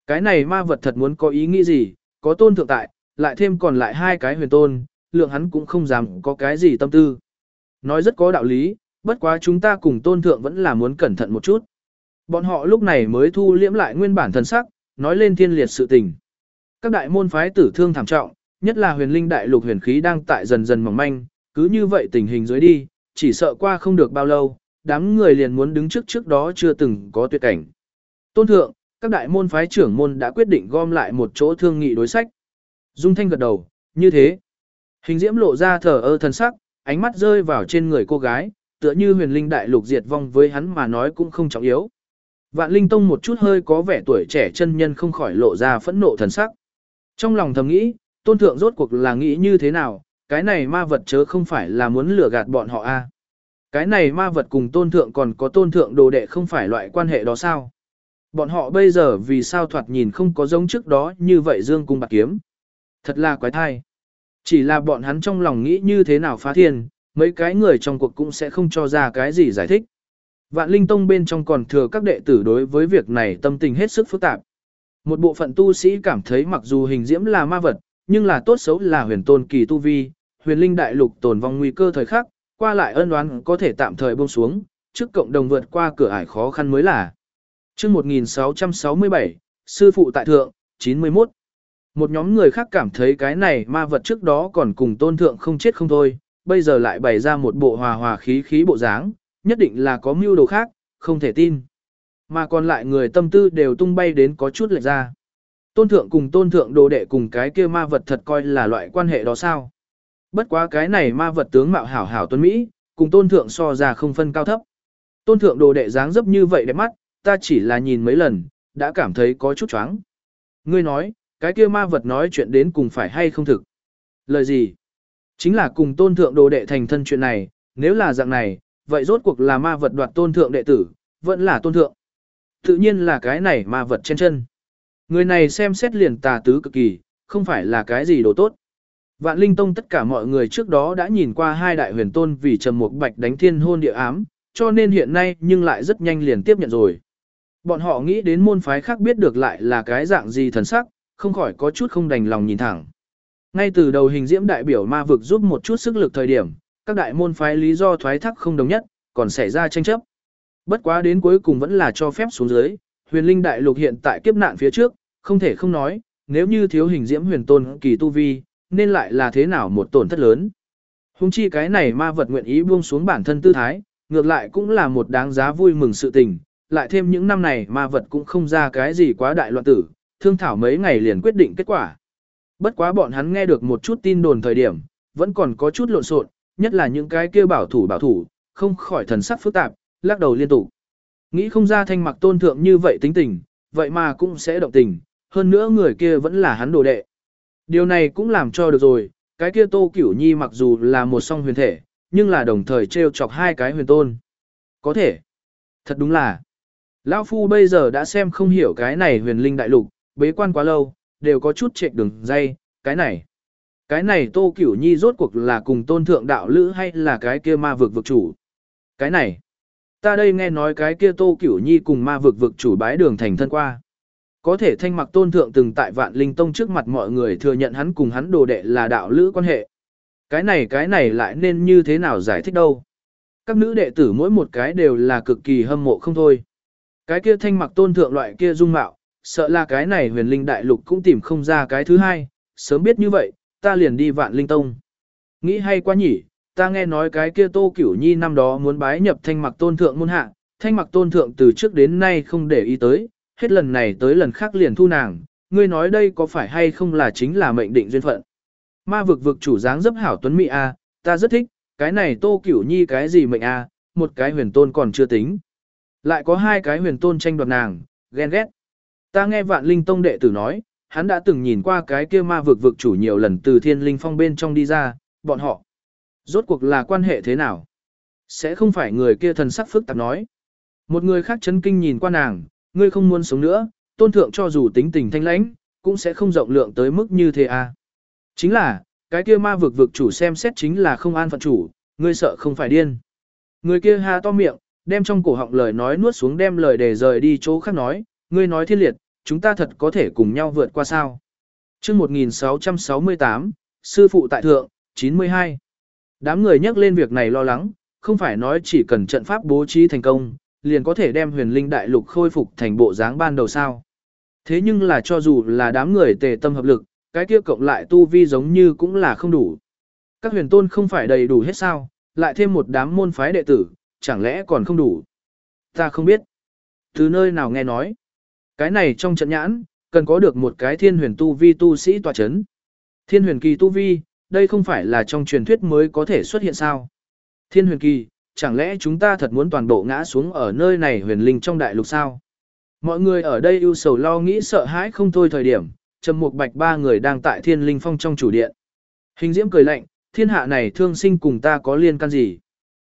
Speaker 1: Cái này ma vật thật muốn có ý nghĩ gì, có tôn thượng tại, lại thêm còn lại hai cái huyền tôn, lượng hắn cũng không dám có cái gì tâm tư. Nói rất có đạo lý, bất quá chúng ta cùng tôn thượng vẫn là muốn cẩn thận một chút. Bọn họ lúc này mới thu liễm lại nguyên bản thần sắc, nói lên thiên liệt sự tình. Các đại môn phái tử thương thảm trọng, nhất là huyền linh đại lục huyền khí đang tại dần dần mỏng manh, cứ như vậy tình hình dưới đi, chỉ sợ qua không được bao lâu, đám người liền muốn đứng trước trước đó chưa từng có tuyệt cảnh. Tôn thượng, các đại môn phái trưởng môn đã quyết định gom lại một chỗ thương nghị đối sách. Dung Thanh gật đầu, như thế. Hình diễm lộ ra thở ơ thần sắc, ánh mắt rơi vào trên người cô gái, tựa như huyền linh đại lục diệt vong với hắn mà nói cũng không trọng yếu. Vạn Linh Tông một chút hơi có vẻ tuổi trẻ chân nhân không khỏi lộ ra phẫn nộ thần sắc. Trong lòng thầm nghĩ, tôn thượng rốt cuộc là nghĩ như thế nào, cái này ma vật chớ không phải là muốn lừa gạt bọn họ a à. Cái này ma vật cùng tôn thượng còn có tôn thượng đồ đệ không phải loại quan hệ đó sao? Bọn họ bây giờ vì sao thoạt nhìn không có giống trước đó như vậy dương cung bạc kiếm. Thật là quái thai. Chỉ là bọn hắn trong lòng nghĩ như thế nào phá thiên, mấy cái người trong cuộc cũng sẽ không cho ra cái gì giải thích. Vạn Linh Tông bên trong còn thừa các đệ tử đối với việc này tâm tình hết sức phức tạp. Một bộ phận tu sĩ cảm thấy mặc dù hình diễm là ma vật, nhưng là tốt xấu là huyền tôn kỳ tu vi, huyền linh đại lục tồn vong nguy cơ thời khắc, qua lại ân oán có thể tạm thời buông xuống, trước cộng đồng vượt qua cửa ải khó khăn mới là. Chương 1667, sư phụ tại thượng, 91. Một nhóm người khác cảm thấy cái này ma vật trước đó còn cùng tôn thượng không chết không thôi, bây giờ lại bày ra một bộ hòa hòa khí khí bộ dáng, nhất định là có mưu đồ khác, không thể tin. Mà còn lại người tâm tư đều tung bay đến có chút lệch ra. Tôn thượng cùng tôn thượng đồ đệ cùng cái kia ma vật thật coi là loại quan hệ đó sao. Bất quá cái này ma vật tướng mạo hảo hảo tuấn Mỹ, cùng tôn thượng so ra không phân cao thấp. Tôn thượng đồ đệ dáng dấp như vậy đẹp mắt, ta chỉ là nhìn mấy lần, đã cảm thấy có chút chóng. Ngươi nói, cái kia ma vật nói chuyện đến cùng phải hay không thực. Lời gì? Chính là cùng tôn thượng đồ đệ thành thân chuyện này, nếu là dạng này, vậy rốt cuộc là ma vật đoạt tôn thượng đệ tử, vẫn là tôn thượng. Tự nhiên là cái này ma vật trên chân. Người này xem xét liền tà tứ cực kỳ, không phải là cái gì đồ tốt. Vạn Linh Tông tất cả mọi người trước đó đã nhìn qua hai đại huyền tôn vì trầm mục bạch đánh thiên hôn địa ám, cho nên hiện nay nhưng lại rất nhanh liền tiếp nhận rồi. Bọn họ nghĩ đến môn phái khác biết được lại là cái dạng gì thần sắc, không khỏi có chút không đành lòng nhìn thẳng. Ngay từ đầu hình diễm đại biểu ma vực giúp một chút sức lực thời điểm, các đại môn phái lý do thoái thác không đồng nhất, còn xảy ra tranh chấp. Bất quá đến cuối cùng vẫn là cho phép xuống dưới, huyền linh đại lục hiện tại kiếp nạn phía trước, không thể không nói, nếu như thiếu hình diễm huyền tôn kỳ tu vi, nên lại là thế nào một tổn thất lớn. Hùng chi cái này ma vật nguyện ý buông xuống bản thân tư thái, ngược lại cũng là một đáng giá vui mừng sự tình, lại thêm những năm này ma vật cũng không ra cái gì quá đại loạn tử, thương thảo mấy ngày liền quyết định kết quả. Bất quá bọn hắn nghe được một chút tin đồn thời điểm, vẫn còn có chút lộn xộn, nhất là những cái kia bảo thủ bảo thủ, không khỏi thần sắc phức tạp, lắc đầu liên tục. Nghĩ không ra thanh mặc tôn thượng như vậy tính tình, vậy mà cũng sẽ động tình, hơn nữa người kia vẫn là hắn đồ đệ. Điều này cũng làm cho được rồi, cái kia Tô Cửu Nhi mặc dù là một song huyền thể, nhưng là đồng thời treo chọc hai cái huyền tôn. Có thể. Thật đúng là. Lão Phu bây giờ đã xem không hiểu cái này huyền linh đại lục, bế quan quá lâu, đều có chút trệch đường dây, cái này. Cái này Tô Cửu Nhi rốt cuộc là cùng tôn thượng đạo lữ hay là cái kia ma vực vực chủ. Cái này. Ta đây nghe nói cái kia Tô Cửu Nhi cùng ma vực vực chủ bái đường thành thân qua. Có thể thanh mặc tôn thượng từng tại vạn linh tông trước mặt mọi người thừa nhận hắn cùng hắn đồ đệ là đạo lữ quan hệ. Cái này cái này lại nên như thế nào giải thích đâu. Các nữ đệ tử mỗi một cái đều là cực kỳ hâm mộ không thôi. Cái kia thanh mặc tôn thượng loại kia dung mạo, sợ là cái này huyền linh đại lục cũng tìm không ra cái thứ hai, sớm biết như vậy, ta liền đi vạn linh tông. Nghĩ hay quá nhỉ, ta nghe nói cái kia tô cửu nhi năm đó muốn bái nhập thanh mặc tôn thượng môn hạ, thanh mặc tôn thượng từ trước đến nay không để ý tới, hết lần này tới lần khác liền thu nàng, ngươi nói đây có phải hay không là chính là mệnh định duyên phận. Ma vực vực chủ dáng dấp hảo tuấn mỹ a, ta rất thích, cái này tô cửu nhi cái gì mệnh a, một cái huyền tôn còn chưa tính. Lại có hai cái huyền tôn tranh đoạt nàng, ghen ghét. Ta nghe vạn linh tông đệ tử nói, hắn đã từng nhìn qua cái kia ma vực vực chủ nhiều lần từ thiên linh phong bên trong đi ra, bọn họ. Rốt cuộc là quan hệ thế nào? Sẽ không phải người kia thần sắc phức tạp nói. Một người khác chấn kinh nhìn qua nàng, ngươi không muốn sống nữa, tôn thượng cho dù tính tình thanh lãnh, cũng sẽ không rộng lượng tới mức như thế à. Chính là, cái kia ma vực vực chủ xem xét chính là không an phận chủ, ngươi sợ không phải điên. Người kia ha to miệng, đem trong cổ họng lời nói nuốt xuống đem lời để rời đi chỗ khác nói, ngươi nói thiên liệt, chúng ta thật có thể cùng nhau vượt qua sao. chương 1668, Sư phụ tại thượng, 92. Đám người nhắc lên việc này lo lắng, không phải nói chỉ cần trận pháp bố trí thành công, liền có thể đem huyền linh đại lục khôi phục thành bộ dáng ban đầu sao. Thế nhưng là cho dù là đám người tề tâm hợp lực, cái kia cộng lại tu vi giống như cũng là không đủ. Các huyền tôn không phải đầy đủ hết sao, lại thêm một đám môn phái đệ tử, chẳng lẽ còn không đủ. Ta không biết. Từ nơi nào nghe nói. Cái này trong trận nhãn, cần có được một cái thiên huyền tu vi tu sĩ tòa chấn. Thiên huyền kỳ tu vi, đây không phải là trong truyền thuyết mới có thể xuất hiện sao. Thiên huyền kỳ, chẳng lẽ chúng ta thật muốn toàn bộ ngã xuống ở nơi này huyền linh trong đại lục sao? Mọi người ở đây ưu sầu lo nghĩ sợ hãi không thôi thời điểm, Trầm Mục Bạch ba người đang tại Thiên Linh Phong trong chủ điện. Hình Diễm cười lạnh, thiên hạ này thương sinh cùng ta có liên can gì?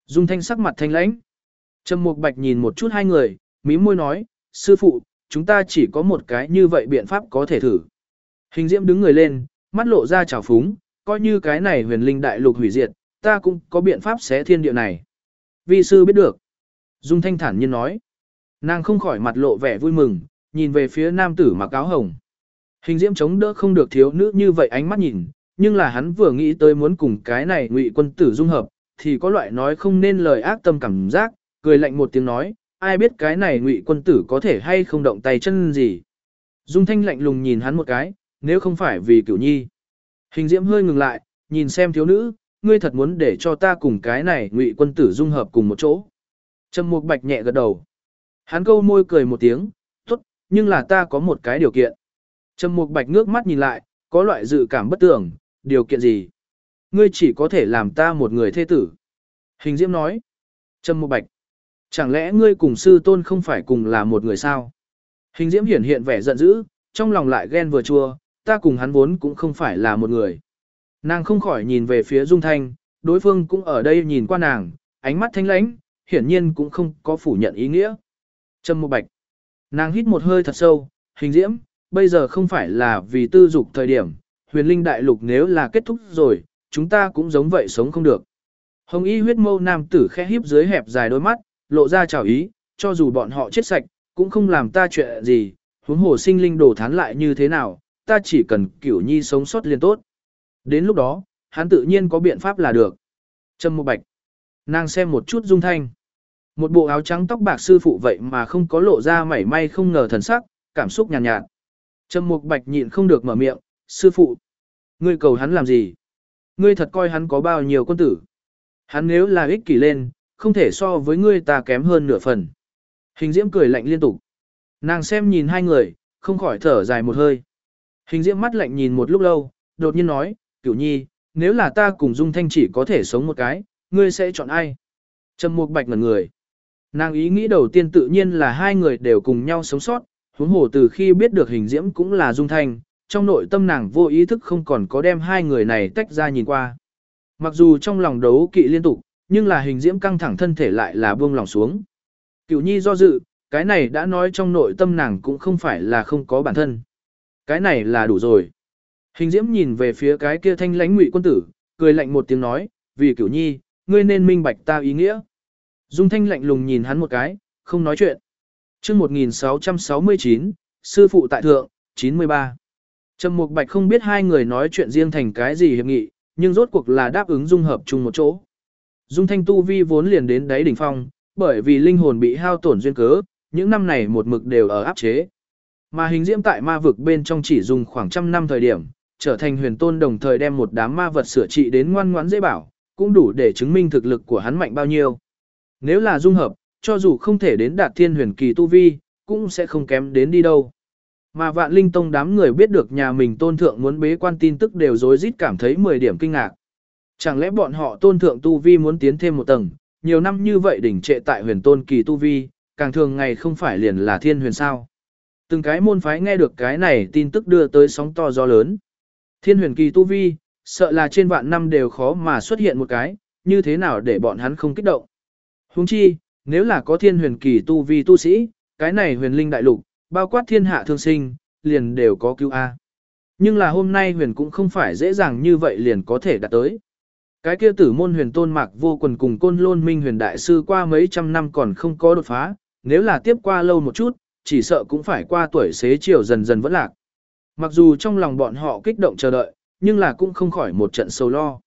Speaker 1: Dung Thanh sắc mặt thanh lãnh. Trầm Mục Bạch nhìn một chút hai người, mí môi nói, sư phụ, chúng ta chỉ có một cái như vậy biện pháp có thể thử. Hình Diễm đứng người lên, mắt lộ ra trào phúng, coi như cái này huyền linh đại lục hủy diệt, ta cũng có biện pháp xé thiên địa này. Vi sư biết được. Dung Thanh thản nhiên nói. Nàng không khỏi mặt lộ vẻ vui mừng, nhìn về phía nam tử mặc áo hồng. Hình diễm chống đỡ không được thiếu nữ như vậy ánh mắt nhìn, nhưng là hắn vừa nghĩ tới muốn cùng cái này ngụy quân tử dung hợp, thì có loại nói không nên lời ác tâm cảm giác, cười lạnh một tiếng nói, ai biết cái này ngụy quân tử có thể hay không động tay chân gì. Dung thanh lạnh lùng nhìn hắn một cái, nếu không phải vì cửu nhi. Hình diễm hơi ngừng lại, nhìn xem thiếu nữ, ngươi thật muốn để cho ta cùng cái này ngụy quân tử dung hợp cùng một chỗ. Trầm mục bạch nhẹ gật đầu. Hắn câu môi cười một tiếng, tốt, nhưng là ta có một cái điều kiện. Trầm mục bạch ngước mắt nhìn lại, có loại dự cảm bất tưởng, điều kiện gì? Ngươi chỉ có thể làm ta một người thê tử. Hình diễm nói. Trầm mục bạch. Chẳng lẽ ngươi cùng sư tôn không phải cùng là một người sao? Hình diễm hiển hiện vẻ giận dữ, trong lòng lại ghen vừa chua, ta cùng hắn vốn cũng không phải là một người. Nàng không khỏi nhìn về phía Dung Thanh, đối phương cũng ở đây nhìn qua nàng, ánh mắt thanh lãnh, hiển nhiên cũng không có phủ nhận ý nghĩa. Trâm Mộ Bạch. Nàng hít một hơi thật sâu, hình diễm, bây giờ không phải là vì tư dục thời điểm, huyền linh đại lục nếu là kết thúc rồi, chúng ta cũng giống vậy sống không được. Hồng y huyết mâu nam tử khẽ híp dưới hẹp dài đôi mắt, lộ ra chào ý, cho dù bọn họ chết sạch, cũng không làm ta chuyện gì, huống hồ sinh linh đổ thán lại như thế nào, ta chỉ cần cửu nhi sống sót liền tốt. Đến lúc đó, hắn tự nhiên có biện pháp là được. Trâm Mộ Bạch. Nàng xem một chút dung thanh. Một bộ áo trắng tóc bạc sư phụ vậy mà không có lộ ra mảy may không ngờ thần sắc, cảm xúc nhàn nhạt, nhạt. Trâm Mục Bạch nhịn không được mở miệng, sư phụ. Ngươi cầu hắn làm gì? Ngươi thật coi hắn có bao nhiêu quân tử. Hắn nếu là ích kỷ lên, không thể so với ngươi ta kém hơn nửa phần. Hình diễm cười lạnh liên tục. Nàng xem nhìn hai người, không khỏi thở dài một hơi. Hình diễm mắt lạnh nhìn một lúc lâu, đột nhiên nói, cửu nhi, nếu là ta cùng Dung Thanh chỉ có thể sống một cái, ngươi sẽ chọn ai? Trầm Mục Bạch ngẩn người. Nàng ý nghĩ đầu tiên tự nhiên là hai người đều cùng nhau sống sót, huống hồ từ khi biết được hình diễm cũng là Dung Thanh, trong nội tâm nàng vô ý thức không còn có đem hai người này tách ra nhìn qua. Mặc dù trong lòng đấu kỵ liên tục, nhưng là hình diễm căng thẳng thân thể lại là buông lòng xuống. Cửu nhi do dự, cái này đã nói trong nội tâm nàng cũng không phải là không có bản thân. Cái này là đủ rồi. Hình diễm nhìn về phía cái kia thanh lãnh ngụy quân tử, cười lạnh một tiếng nói, vì cửu nhi, ngươi nên minh bạch ta ý nghĩa. Dung thanh lạnh lùng nhìn hắn một cái, không nói chuyện. chương 1669, sư phụ tại thượng, 93. Trầm Mục Bạch không biết hai người nói chuyện riêng thành cái gì hiệp nghị, nhưng rốt cuộc là đáp ứng dung hợp chung một chỗ. Dung thanh tu vi vốn liền đến đáy đỉnh phong, bởi vì linh hồn bị hao tổn duyên cớ, những năm này một mực đều ở áp chế. Mà hình diễm tại ma vực bên trong chỉ dùng khoảng trăm năm thời điểm, trở thành huyền tôn đồng thời đem một đám ma vật sửa trị đến ngoan ngoãn dễ bảo, cũng đủ để chứng minh thực lực của hắn mạnh bao nhiêu. Nếu là dung hợp, cho dù không thể đến đạt thiên huyền kỳ tu vi, cũng sẽ không kém đến đi đâu. Mà vạn linh tông đám người biết được nhà mình tôn thượng muốn bế quan tin tức đều rối rít cảm thấy 10 điểm kinh ngạc. Chẳng lẽ bọn họ tôn thượng tu vi muốn tiến thêm một tầng, nhiều năm như vậy đỉnh trệ tại huyền tôn kỳ tu vi, càng thường ngày không phải liền là thiên huyền sao. Từng cái môn phái nghe được cái này tin tức đưa tới sóng to gió lớn. Thiên huyền kỳ tu vi, sợ là trên vạn năm đều khó mà xuất hiện một cái, như thế nào để bọn hắn không kích động. Huống chi, nếu là có thiên huyền kỳ tu vi tu sĩ, cái này huyền linh đại lục, bao quát thiên hạ thương sinh, liền đều có cứu A. Nhưng là hôm nay huyền cũng không phải dễ dàng như vậy liền có thể đạt tới. Cái kia tử môn huyền tôn mạc vô quần cùng côn lôn minh huyền đại sư qua mấy trăm năm còn không có đột phá, nếu là tiếp qua lâu một chút, chỉ sợ cũng phải qua tuổi xế chiều dần dần vẫn lạc. Mặc dù trong lòng bọn họ kích động chờ đợi, nhưng là cũng không khỏi một trận sầu lo.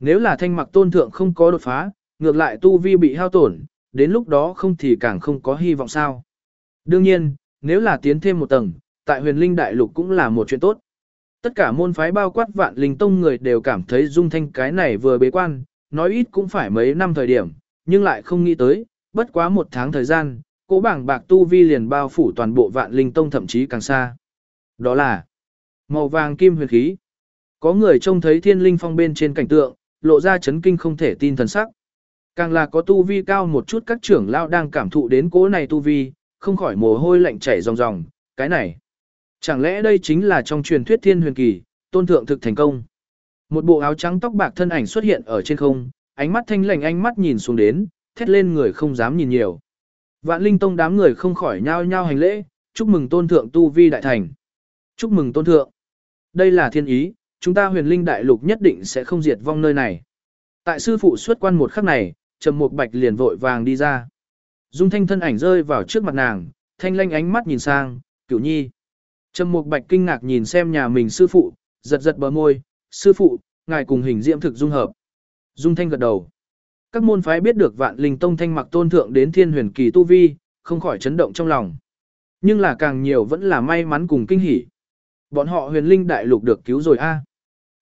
Speaker 1: Nếu là thanh mặc tôn thượng không có đột phá, ngược lại tu vi bị hao tổn, đến lúc đó không thì càng không có hy vọng sao. Đương nhiên, nếu là tiến thêm một tầng, tại huyền linh đại lục cũng là một chuyện tốt. Tất cả môn phái bao quát vạn linh tông người đều cảm thấy dung thanh cái này vừa bế quan, nói ít cũng phải mấy năm thời điểm, nhưng lại không nghĩ tới, bất quá một tháng thời gian, cố bảng bạc tu vi liền bao phủ toàn bộ vạn linh tông thậm chí càng xa. Đó là màu vàng kim huyền khí. Có người trông thấy thiên linh phong bên trên cảnh tượng, lộ ra chấn kinh không thể tin thần sắc. Càng là có tu vi cao một chút các trưởng lao đang cảm thụ đến cố này tu vi, không khỏi mồ hôi lạnh chảy ròng ròng, cái này. Chẳng lẽ đây chính là trong truyền thuyết thiên huyền kỳ, tôn thượng thực thành công. Một bộ áo trắng tóc bạc thân ảnh xuất hiện ở trên không, ánh mắt thanh lành ánh mắt nhìn xuống đến, thét lên người không dám nhìn nhiều. Vạn linh tông đám người không khỏi nhao nhao hành lễ, chúc mừng tôn thượng tu vi đại thành. Chúc mừng tôn thượng. Đây là thiên ý, chúng ta huyền linh đại lục nhất định sẽ không diệt vong nơi này. Tại sư phụ xuất quan một khắc này, Trầm Mục Bạch liền vội vàng đi ra. Dung Thanh thân ảnh rơi vào trước mặt nàng, thanh lanh ánh mắt nhìn sang, "Cửu Nhi." Trầm Mục Bạch kinh ngạc nhìn xem nhà mình sư phụ, giật giật bờ môi, "Sư phụ, ngài cùng hình diễm thực dung hợp." Dung Thanh gật đầu. Các môn phái biết được Vạn Linh Tông thanh mặc tôn thượng đến Thiên Huyền Kỳ tu vi, không khỏi chấn động trong lòng. Nhưng là càng nhiều vẫn là may mắn cùng kinh hỉ. Bọn họ Huyền Linh đại lục được cứu rồi a.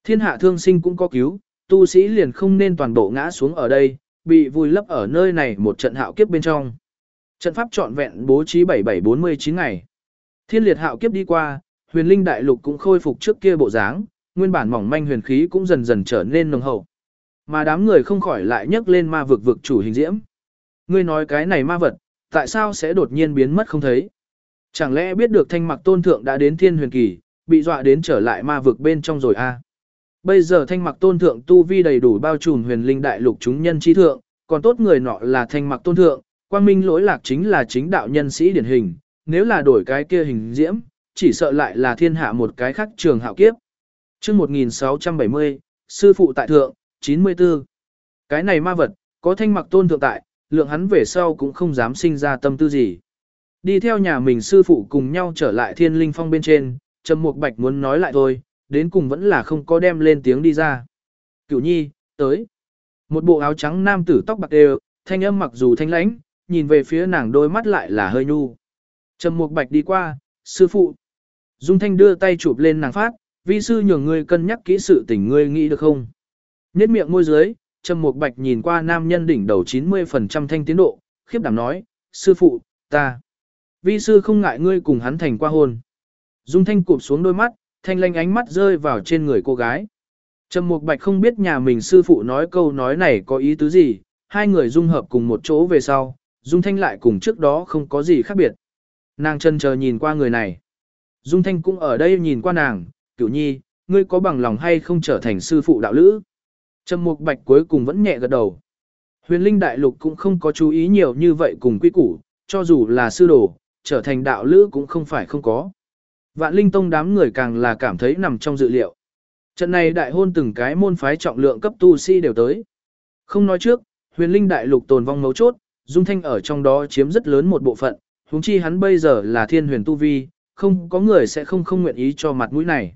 Speaker 1: Thiên hạ thương sinh cũng có cứu, tu sĩ liền không nên toàn bộ ngã xuống ở đây, bị vùi lấp ở nơi này một trận hạo kiếp bên trong. Trận pháp trọn vẹn bố trí 7749 ngày. Thiên liệt hạo kiếp đi qua, huyền linh đại lục cũng khôi phục trước kia bộ dáng, nguyên bản mỏng manh huyền khí cũng dần dần trở nên nồng hậu. Mà đám người không khỏi lại nhấc lên ma vực vực chủ hình diễm. Ngươi nói cái này ma vật, tại sao sẽ đột nhiên biến mất không thấy? Chẳng lẽ biết được thanh mặc tôn thượng đã đến thiên huyền kỳ, bị dọa đến trở lại ma vực bên trong rồi a? À? Bây giờ thanh mặc tôn thượng tu vi đầy đủ bao trùm huyền linh đại lục chúng nhân chi thượng, còn tốt người nọ là thanh mặc tôn thượng, quang minh lỗi lạc chính là chính đạo nhân sĩ điển hình, nếu là đổi cái kia hình diễm, chỉ sợ lại là thiên hạ một cái khác trường hạo kiếp. chương 1670, sư phụ tại thượng, 94. Cái này ma vật, có thanh mặc tôn thượng tại, lượng hắn về sau cũng không dám sinh ra tâm tư gì. Đi theo nhà mình sư phụ cùng nhau trở lại thiên linh phong bên trên, Trầm Mục Bạch muốn nói lại thôi, đến cùng vẫn là không có đem lên tiếng đi ra. Cửu nhi, tới. Một bộ áo trắng nam tử tóc bạc đều, thanh âm mặc dù thanh lãnh, nhìn về phía nàng đôi mắt lại là hơi nhu. Trầm Mục Bạch đi qua, sư phụ. Dung Thanh đưa tay chụp lên nàng phát, vi sư nhường ngươi cân nhắc kỹ sự tình ngươi nghĩ được không? Nhết miệng môi dưới, Trầm Mục Bạch nhìn qua nam nhân đỉnh đầu 90% thanh tiến độ, khiếp đảm nói, sư phụ, ta. Vi sư không ngại ngươi cùng hắn thành qua hôn. Dung Thanh cụp xuống đôi mắt, thanh lanh ánh mắt rơi vào trên người cô gái. Trầm Mục Bạch không biết nhà mình sư phụ nói câu nói này có ý tứ gì, hai người dung hợp cùng một chỗ về sau, Dung Thanh lại cùng trước đó không có gì khác biệt. Nàng chân chờ nhìn qua người này. Dung Thanh cũng ở đây nhìn qua nàng, cửu nhi, ngươi có bằng lòng hay không trở thành sư phụ đạo lữ? Trầm Mục Bạch cuối cùng vẫn nhẹ gật đầu. Huyền Linh Đại Lục cũng không có chú ý nhiều như vậy cùng quy củ, cho dù là sư đồ, trở thành đạo lữ cũng không phải không có. Vạn Linh Tông đám người càng là cảm thấy nằm trong dự liệu. Trận này đại hôn từng cái môn phái trọng lượng cấp tu si đều tới. Không nói trước, huyền linh đại lục tồn vong mấu chốt, Dung Thanh ở trong đó chiếm rất lớn một bộ phận, huống chi hắn bây giờ là thiên huyền tu vi, không có người sẽ không không nguyện ý cho mặt mũi này.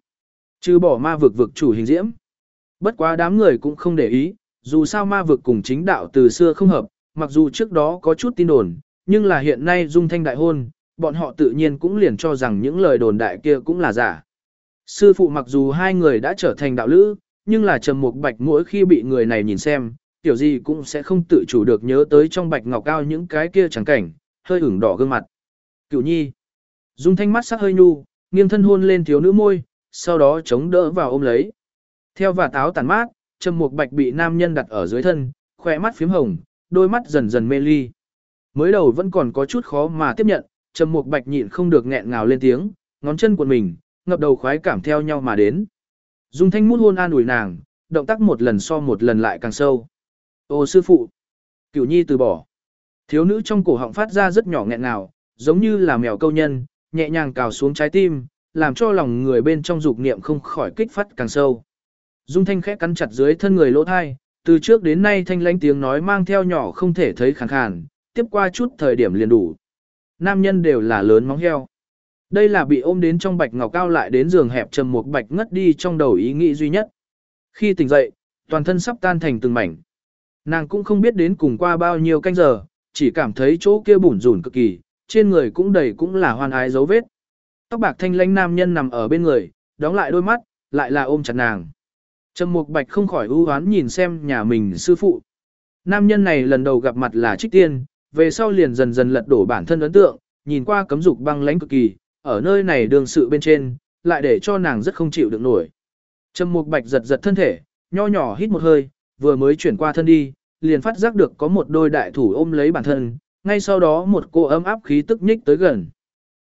Speaker 1: Chứ bỏ ma vực vực chủ hình diễm. Bất quá đám người cũng không để ý, dù sao ma vực cùng chính đạo từ xưa không hợp, mặc dù trước đó có chút tin đồn, nhưng là hiện nay Dung Thanh đại hôn, bọn họ tự nhiên cũng liền cho rằng những lời đồn đại kia cũng là giả. Sư phụ mặc dù hai người đã trở thành đạo lữ, nhưng là Trầm Mục Bạch mỗi khi bị người này nhìn xem, tiểu gì cũng sẽ không tự chủ được nhớ tới trong bạch ngọc cao những cái kia chẳng cảnh, hơi ửng đỏ gương mặt. Cửu nhi. Dung thanh mắt sắc hơi nhu, nghiêng thân hôn lên thiếu nữ môi, sau đó chống đỡ vào ôm lấy. Theo và táo tàn mát, Trầm Mục Bạch bị nam nhân đặt ở dưới thân, khỏe mắt phím hồng, đôi mắt dần dần mê ly. Mới đầu vẫn còn có chút khó mà tiếp nhận, Trầm Mục Bạch nhịn không được nghẹn ngào lên tiếng, ngón chân của mình, ngập đầu khoái cảm theo nhau mà đến. Dung Thanh mút hôn an ủi nàng, động tác một lần so một lần lại càng sâu. Ô sư phụ! Cửu nhi từ bỏ. Thiếu nữ trong cổ họng phát ra rất nhỏ nghẹn ngào, giống như là mèo câu nhân, nhẹ nhàng cào xuống trái tim, làm cho lòng người bên trong dục niệm không khỏi kích phát càng sâu. Dung Thanh khẽ cắn chặt dưới thân người lỗ thai, từ trước đến nay thanh lãnh tiếng nói mang theo nhỏ không thể thấy khàn khàn, tiếp qua chút thời điểm liền đủ. Nam nhân đều là lớn móng heo. Đây là bị ôm đến trong bạch ngọc cao lại đến giường hẹp trầm một bạch ngất đi trong đầu ý nghĩ duy nhất. Khi tỉnh dậy, toàn thân sắp tan thành từng mảnh. Nàng cũng không biết đến cùng qua bao nhiêu canh giờ, chỉ cảm thấy chỗ kia bủn rủn cực kỳ, trên người cũng đầy cũng là hoan ái dấu vết. Tóc bạc thanh lãnh nam nhân nằm ở bên người, đóng lại đôi mắt, lại là ôm chặt nàng. Trầm Mục Bạch không khỏi ưu oán nhìn xem nhà mình sư phụ. Nam nhân này lần đầu gặp mặt là Trích Tiên, về sau liền dần dần lật đổ bản thân ấn tượng, nhìn qua cấm dục băng lãnh cực kỳ, ở nơi này đường sự bên trên, lại để cho nàng rất không chịu được nổi. Trầm Mục Bạch giật giật thân thể, nho nhỏ hít một hơi, vừa mới chuyển qua thân đi, liền phát giác được có một đôi đại thủ ôm lấy bản thân, ngay sau đó một cô ấm áp khí tức nhích tới gần.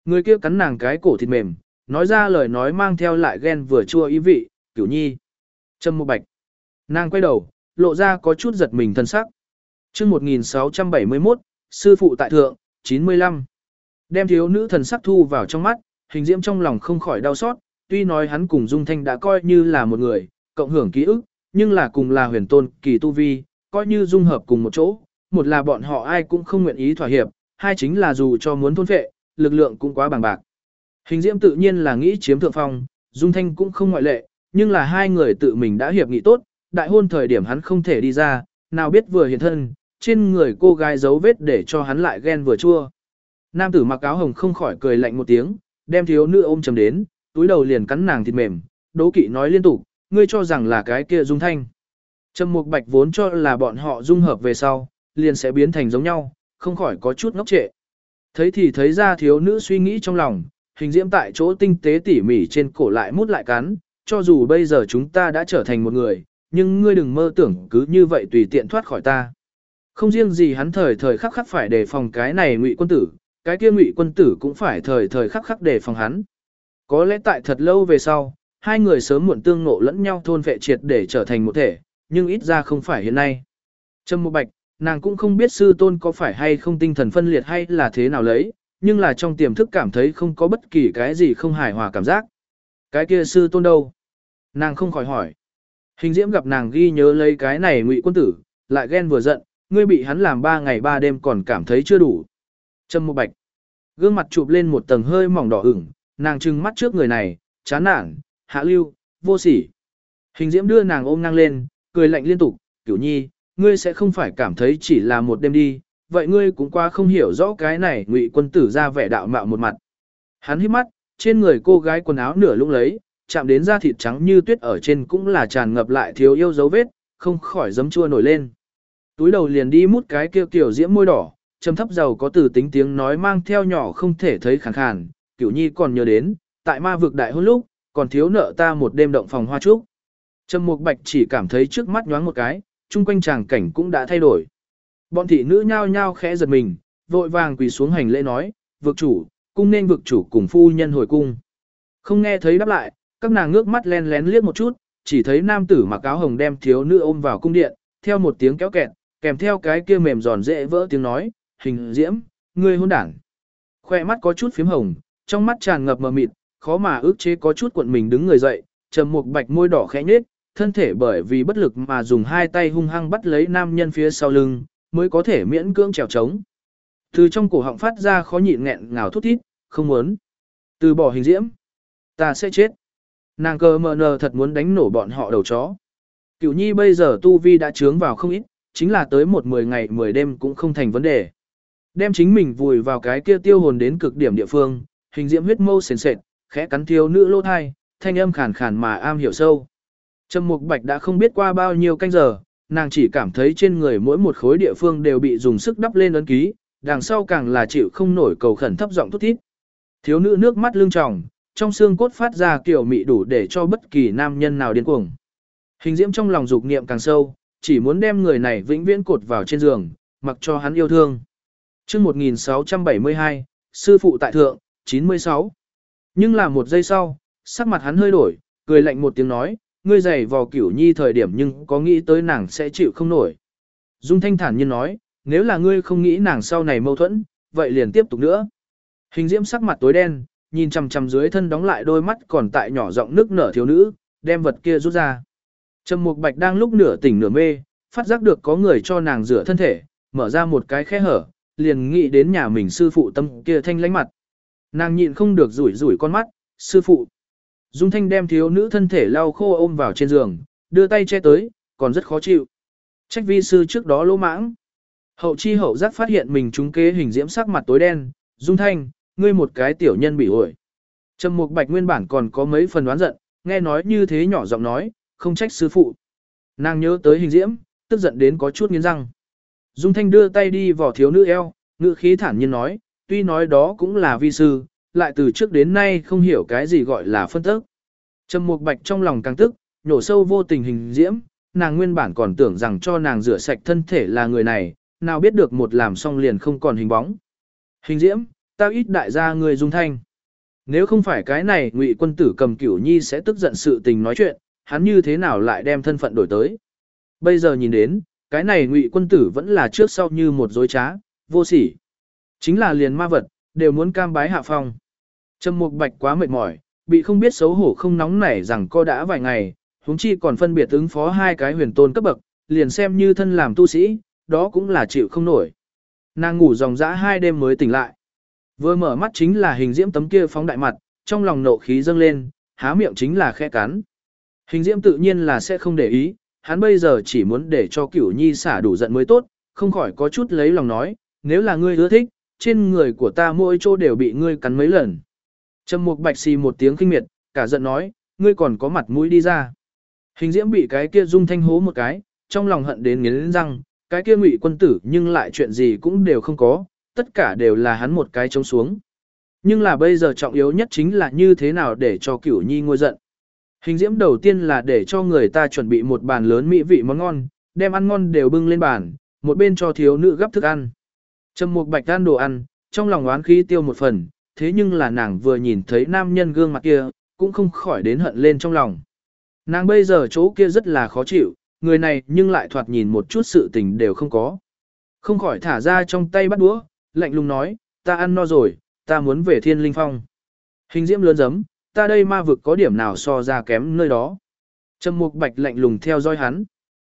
Speaker 1: Người kia cắn nàng cái cổ thịt mềm, nói ra lời nói mang theo lại ghen vừa chua ý vị, "Cửu Nhi." Trầm một Bạch. Nàng quay đầu, lộ ra có chút giật mình thân sắc. Chương 1671, sư phụ tại thượng, 95. Đem thiếu nữ thần sắc thu vào trong mắt, hình diễm trong lòng không khỏi đau xót, tuy nói hắn cùng Dung Thanh đã coi như là một người, cộng hưởng ký ức, nhưng là cùng là huyền tôn kỳ tu vi, coi như dung hợp cùng một chỗ, một là bọn họ ai cũng không nguyện ý thỏa hiệp, hai chính là dù cho muốn thôn phệ, lực lượng cũng quá bằng bạc. Hình diễm tự nhiên là nghĩ chiếm thượng phong, Dung Thanh cũng không ngoại lệ, nhưng là hai người tự mình đã hiệp nghị tốt, đại hôn thời điểm hắn không thể đi ra, nào biết vừa hiện thân, trên người cô gái dấu vết để cho hắn lại ghen vừa chua. Nam tử mặc áo hồng không khỏi cười lạnh một tiếng, đem thiếu nữ ôm chầm đến, túi đầu liền cắn nàng thịt mềm, đố kỵ nói liên tục, ngươi cho rằng là cái kia dung thanh. Trầm mục bạch vốn cho là bọn họ dung hợp về sau, liền sẽ biến thành giống nhau, không khỏi có chút ngốc trệ. Thấy thì thấy ra thiếu nữ suy nghĩ trong lòng, hình diễm tại chỗ tinh tế tỉ mỉ trên cổ lại mút lại cắn, cho dù bây giờ chúng ta đã trở thành một người, nhưng ngươi đừng mơ tưởng cứ như vậy tùy tiện thoát khỏi ta. Không riêng gì hắn thời thời khắc khắc phải đề phòng cái này ngụy quân tử, cái kia ngụy quân tử cũng phải thời thời khắc khắc đề phòng hắn. Có lẽ tại thật lâu về sau, hai người sớm muộn tương ngộ lẫn nhau thôn vệ triệt để trở thành một thể, nhưng ít ra không phải hiện nay. Trâm Mộ Bạch, nàng cũng không biết sư tôn có phải hay không tinh thần phân liệt hay là thế nào lấy, nhưng là trong tiềm thức cảm thấy không có bất kỳ cái gì không hài hòa cảm giác. Cái kia sư tôn đâu? Nàng không khỏi hỏi. Hình diễm gặp nàng ghi nhớ lấy cái này ngụy quân tử, lại ghen vừa giận, ngươi bị hắn làm ba ngày ba đêm còn cảm thấy chưa đủ. Trâm Mộ Bạch. Gương mặt chụp lên một tầng hơi mỏng đỏ ửng, nàng trừng mắt trước người này, chán nản, hạ lưu, vô sỉ. Hình diễm đưa nàng ôm ngang lên, cười lạnh liên tục, cửu nhi, ngươi sẽ không phải cảm thấy chỉ là một đêm đi, vậy ngươi cũng qua không hiểu rõ cái này ngụy quân tử ra vẻ đạo mạo một mặt. Hắn hít mắt, trên người cô gái quần áo nửa lúc lấy, chạm đến da thịt trắng như tuyết ở trên cũng là tràn ngập lại thiếu yêu dấu vết, không khỏi giấm chua nổi lên. Túi đầu liền đi mút cái kia kiểu diễm môi đỏ, trầm thấp giàu có từ tính tiếng nói mang theo nhỏ không thể thấy khàn khàn, cửu nhi còn nhớ đến, tại ma vực đại hôn lúc, còn thiếu nợ ta một đêm động phòng hoa trúc. Trầm Mục Bạch chỉ cảm thấy trước mắt nhoáng một cái, chung quanh tràng cảnh cũng đã thay đổi. Bọn thị nữ nhao nhao khẽ giật mình, vội vàng quỳ xuống hành lễ nói, vực chủ, cung nên vực chủ cùng phu nhân hồi cung. Không nghe thấy đáp lại, các nàng ngước mắt len lén liếc một chút, chỉ thấy nam tử mặc áo hồng đem thiếu nữ ôm vào cung điện, theo một tiếng kéo kẹt, kèm theo cái kia mềm giòn dễ vỡ tiếng nói, hình diễm, ngươi hôn đảng. Khoe mắt có chút phím hồng, trong mắt tràn ngập mờ mịt, khó mà ước chế có chút cuộn mình đứng người dậy, trầm một bạch môi đỏ khẽ nhếch, thân thể bởi vì bất lực mà dùng hai tay hung hăng bắt lấy nam nhân phía sau lưng, mới có thể miễn cưỡng trèo trống. Từ trong cổ họng phát ra khó nhịn nghẹn ngào thút thít, không muốn. Từ bỏ hình diễm, ta sẽ chết. Nàng cơ mờ nờ thật muốn đánh nổ bọn họ đầu chó. Cửu nhi bây giờ tu vi đã trướng vào không ít, chính là tới một mười ngày mười đêm cũng không thành vấn đề. Đem chính mình vùi vào cái kia tiêu hồn đến cực điểm địa phương, hình diễm huyết mâu sền sệt, khẽ cắn thiếu nữ lô thai, thanh âm khàn khàn mà am hiểu sâu. Trầm Mục Bạch đã không biết qua bao nhiêu canh giờ, nàng chỉ cảm thấy trên người mỗi một khối địa phương đều bị dùng sức đắp lên ấn ký, đằng sau càng là chịu không nổi cầu khẩn thấp giọng thút thít. Thiếu nữ nước mắt lưng tròng, trong xương cốt phát ra kiểu mị đủ để cho bất kỳ nam nhân nào điên cuồng. Hình diễm trong lòng dục niệm càng sâu, chỉ muốn đem người này vĩnh viễn cột vào trên giường, mặc cho hắn yêu thương. chương 1672, Sư phụ tại thượng, 96. Nhưng là một giây sau, sắc mặt hắn hơi đổi, cười lạnh một tiếng nói, ngươi giày vò cửu nhi thời điểm nhưng có nghĩ tới nàng sẽ chịu không nổi. Dung thanh thản nhiên nói, nếu là ngươi không nghĩ nàng sau này mâu thuẫn, vậy liền tiếp tục nữa. Hình diễm sắc mặt tối đen, nhìn chằm chằm dưới thân đóng lại đôi mắt còn tại nhỏ giọng nước nở thiếu nữ, đem vật kia rút ra. Trầm Mục Bạch đang lúc nửa tỉnh nửa mê, phát giác được có người cho nàng rửa thân thể, mở ra một cái khe hở, liền nghĩ đến nhà mình sư phụ tâm kia thanh lánh mặt. Nàng nhịn không được rủi rủi con mắt, sư phụ. Dung Thanh đem thiếu nữ thân thể lau khô ôm vào trên giường, đưa tay che tới, còn rất khó chịu. Trách vi sư trước đó lỗ mãng. Hậu chi hậu giác phát hiện mình trúng kế hình diễm sắc mặt tối đen, Dung Thanh, ngươi một cái tiểu nhân bị ổi. Trầm Mục Bạch nguyên bản còn có mấy phần đoán giận, nghe nói như thế nhỏ giọng nói, không trách sư phụ. Nàng nhớ tới hình diễm, tức giận đến có chút nghiến răng. Dung Thanh đưa tay đi vỏ thiếu nữ eo, ngữ khí thản nhiên nói, tuy nói đó cũng là vi sư, lại từ trước đến nay không hiểu cái gì gọi là phân tức. Trầm Mục Bạch trong lòng càng tức, nhổ sâu vô tình hình diễm, nàng nguyên bản còn tưởng rằng cho nàng rửa sạch thân thể là người này, nào biết được một làm xong liền không còn hình bóng. Hình diễm, tao ít đại gia người dung thanh. Nếu không phải cái này ngụy quân tử cầm cửu nhi sẽ tức giận sự tình nói chuyện, hắn như thế nào lại đem thân phận đổi tới. Bây giờ nhìn đến, cái này ngụy quân tử vẫn là trước sau như một dối trá, vô sỉ. Chính là liền ma vật, đều muốn cam bái hạ phong. Trầm mục bạch quá mệt mỏi, bị không biết xấu hổ không nóng nảy rằng co đã vài ngày, huống chi còn phân biệt ứng phó hai cái huyền tôn cấp bậc, liền xem như thân làm tu sĩ, đó cũng là chịu không nổi. Nàng ngủ dòng dã hai đêm mới tỉnh lại. Vừa mở mắt chính là hình diễm tấm kia phóng đại mặt, trong lòng nộ khí dâng lên, há miệng chính là khe cắn. Hình diễm tự nhiên là sẽ không để ý, hắn bây giờ chỉ muốn để cho cửu nhi xả đủ giận mới tốt, không khỏi có chút lấy lòng nói, nếu là ngươi ưa thích, trên người của ta mỗi chỗ đều bị ngươi cắn mấy lần. Trầm mục bạch xì một tiếng kinh miệt, cả giận nói, ngươi còn có mặt mũi đi ra. Hình diễm bị cái kia dung thanh hố một cái, trong lòng hận đến nghiến răng, cái kia ngụy quân tử nhưng lại chuyện gì cũng đều không có, tất cả đều là hắn một cái trống xuống. Nhưng là bây giờ trọng yếu nhất chính là như thế nào để cho cửu nhi ngôi giận. Hình diễm đầu tiên là để cho người ta chuẩn bị một bàn lớn mỹ vị món ngon, đem ăn ngon đều bưng lên bàn, một bên cho thiếu nữ gấp thức ăn. Trầm mục bạch ăn đồ ăn, trong lòng oán khí tiêu một phần, thế nhưng là nàng vừa nhìn thấy nam nhân gương mặt kia, cũng không khỏi đến hận lên trong lòng. Nàng bây giờ chỗ kia rất là khó chịu, người này nhưng lại thoạt nhìn một chút sự tình đều không có. Không khỏi thả ra trong tay bắt đũa, lạnh lùng nói, ta ăn no rồi, ta muốn về thiên linh phong. Hình diễm lớn giấm, ta đây ma vực có điểm nào so ra kém nơi đó. Trầm mục bạch lạnh lùng theo dõi hắn.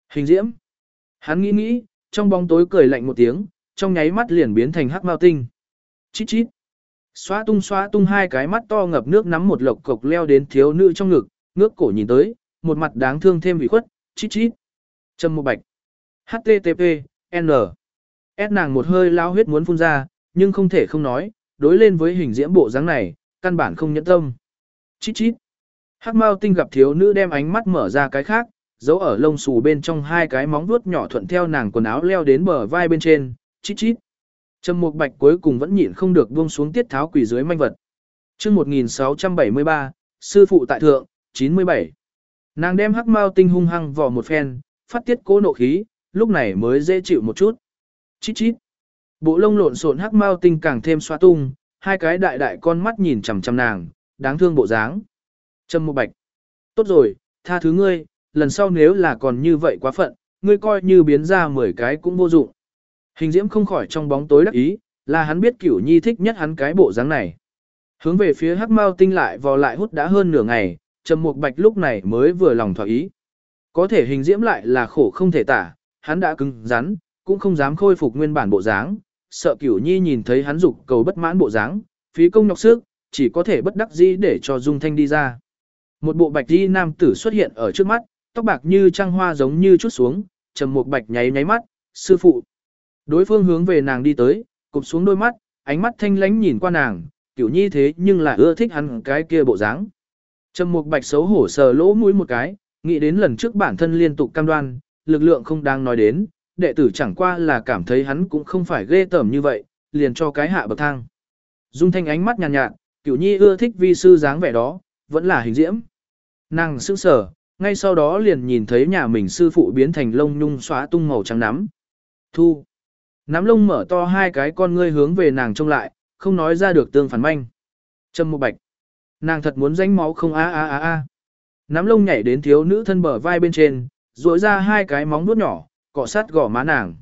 Speaker 1: Hình diễm. Hắn nghĩ nghĩ, trong bóng tối cười lạnh một tiếng, trong nháy mắt liền biến thành hắc mao tinh. Chít chít. Xóa tung xóa tung hai cái mắt to ngập nước nắm một lộc cộc leo đến thiếu nữ trong ngực, ngước cổ nhìn tới, một mặt đáng thương thêm vị khuất, chít chít. Trầm một bạch. HTTP, N. S nàng một hơi lao huyết muốn phun ra, nhưng không thể không nói, đối lên với hình diễm bộ dáng này, căn bản không nhẫn tâm. Chít chít. Hắc Mao Tinh gặp thiếu nữ đem ánh mắt mở ra cái khác, giấu ở lông xù bên trong hai cái móng vuốt nhỏ thuận theo nàng quần áo leo đến bờ vai bên trên, chít chít. Trầm Mục Bạch cuối cùng vẫn nhịn không được buông xuống tiết tháo quỷ dưới manh vật. Chương 1673, sư phụ tại thượng, 97. Nàng đem Hắc Mao Tinh hung hăng vò một phen, phát tiết cố nộ khí, lúc này mới dễ chịu một chút. Chít chít. Bộ lông lộn xộn Hắc Mao Tinh càng thêm xoa tung, hai cái đại đại con mắt nhìn chằm chằm nàng, đáng thương bộ dáng. Trâm Mục Bạch. Tốt rồi, tha thứ ngươi, lần sau nếu là còn như vậy quá phận, ngươi coi như biến ra 10 cái cũng vô dụng. Hình diễm không khỏi trong bóng tối đắc ý, là hắn biết cửu nhi thích nhất hắn cái bộ dáng này. Hướng về phía hắc mao tinh lại vò lại hút đã hơn nửa ngày, Trầm Mục Bạch lúc này mới vừa lòng thỏa ý. Có thể hình diễm lại là khổ không thể tả, hắn đã cứng rắn, cũng không dám khôi phục nguyên bản bộ dáng, sợ Cửu Nhi nhìn thấy hắn dục cầu bất mãn bộ dáng, phí công nhọc sức, chỉ có thể bất đắc dĩ để cho Dung Thanh đi ra. Một bộ bạch y nam tử xuất hiện ở trước mắt, tóc bạc như trăng hoa giống như chút xuống, trầm Mục bạch nháy nháy mắt, sư phụ. Đối phương hướng về nàng đi tới, cụp xuống đôi mắt, ánh mắt thanh lánh nhìn qua nàng, kiểu nhi thế nhưng lại ưa thích hắn cái kia bộ dáng. Trầm Mục Bạch xấu hổ sờ lỗ mũi một cái, nghĩ đến lần trước bản thân liên tục cam đoan, lực lượng không đang nói đến, đệ tử chẳng qua là cảm thấy hắn cũng không phải ghê tởm như vậy, liền cho cái hạ bậc thang. Dung Thanh ánh mắt nhàn nhạt, nhạt, Cửu Nhi ưa thích vi sư dáng vẻ đó, vẫn là hình diễm. Nàng sững sờ, ngay sau đó liền nhìn thấy nhà mình sư phụ biến thành lông nhung xóa tung màu trắng nắm. Thu. Nắm lông mở to hai cái con ngươi hướng về nàng trông lại, không nói ra được tương phản manh. Trâm một bạch. Nàng thật muốn ránh máu không a a a a. Nắm lông nhảy đến thiếu nữ thân bờ vai bên trên, duỗi ra hai cái móng vuốt nhỏ, cọ sát gò má nàng.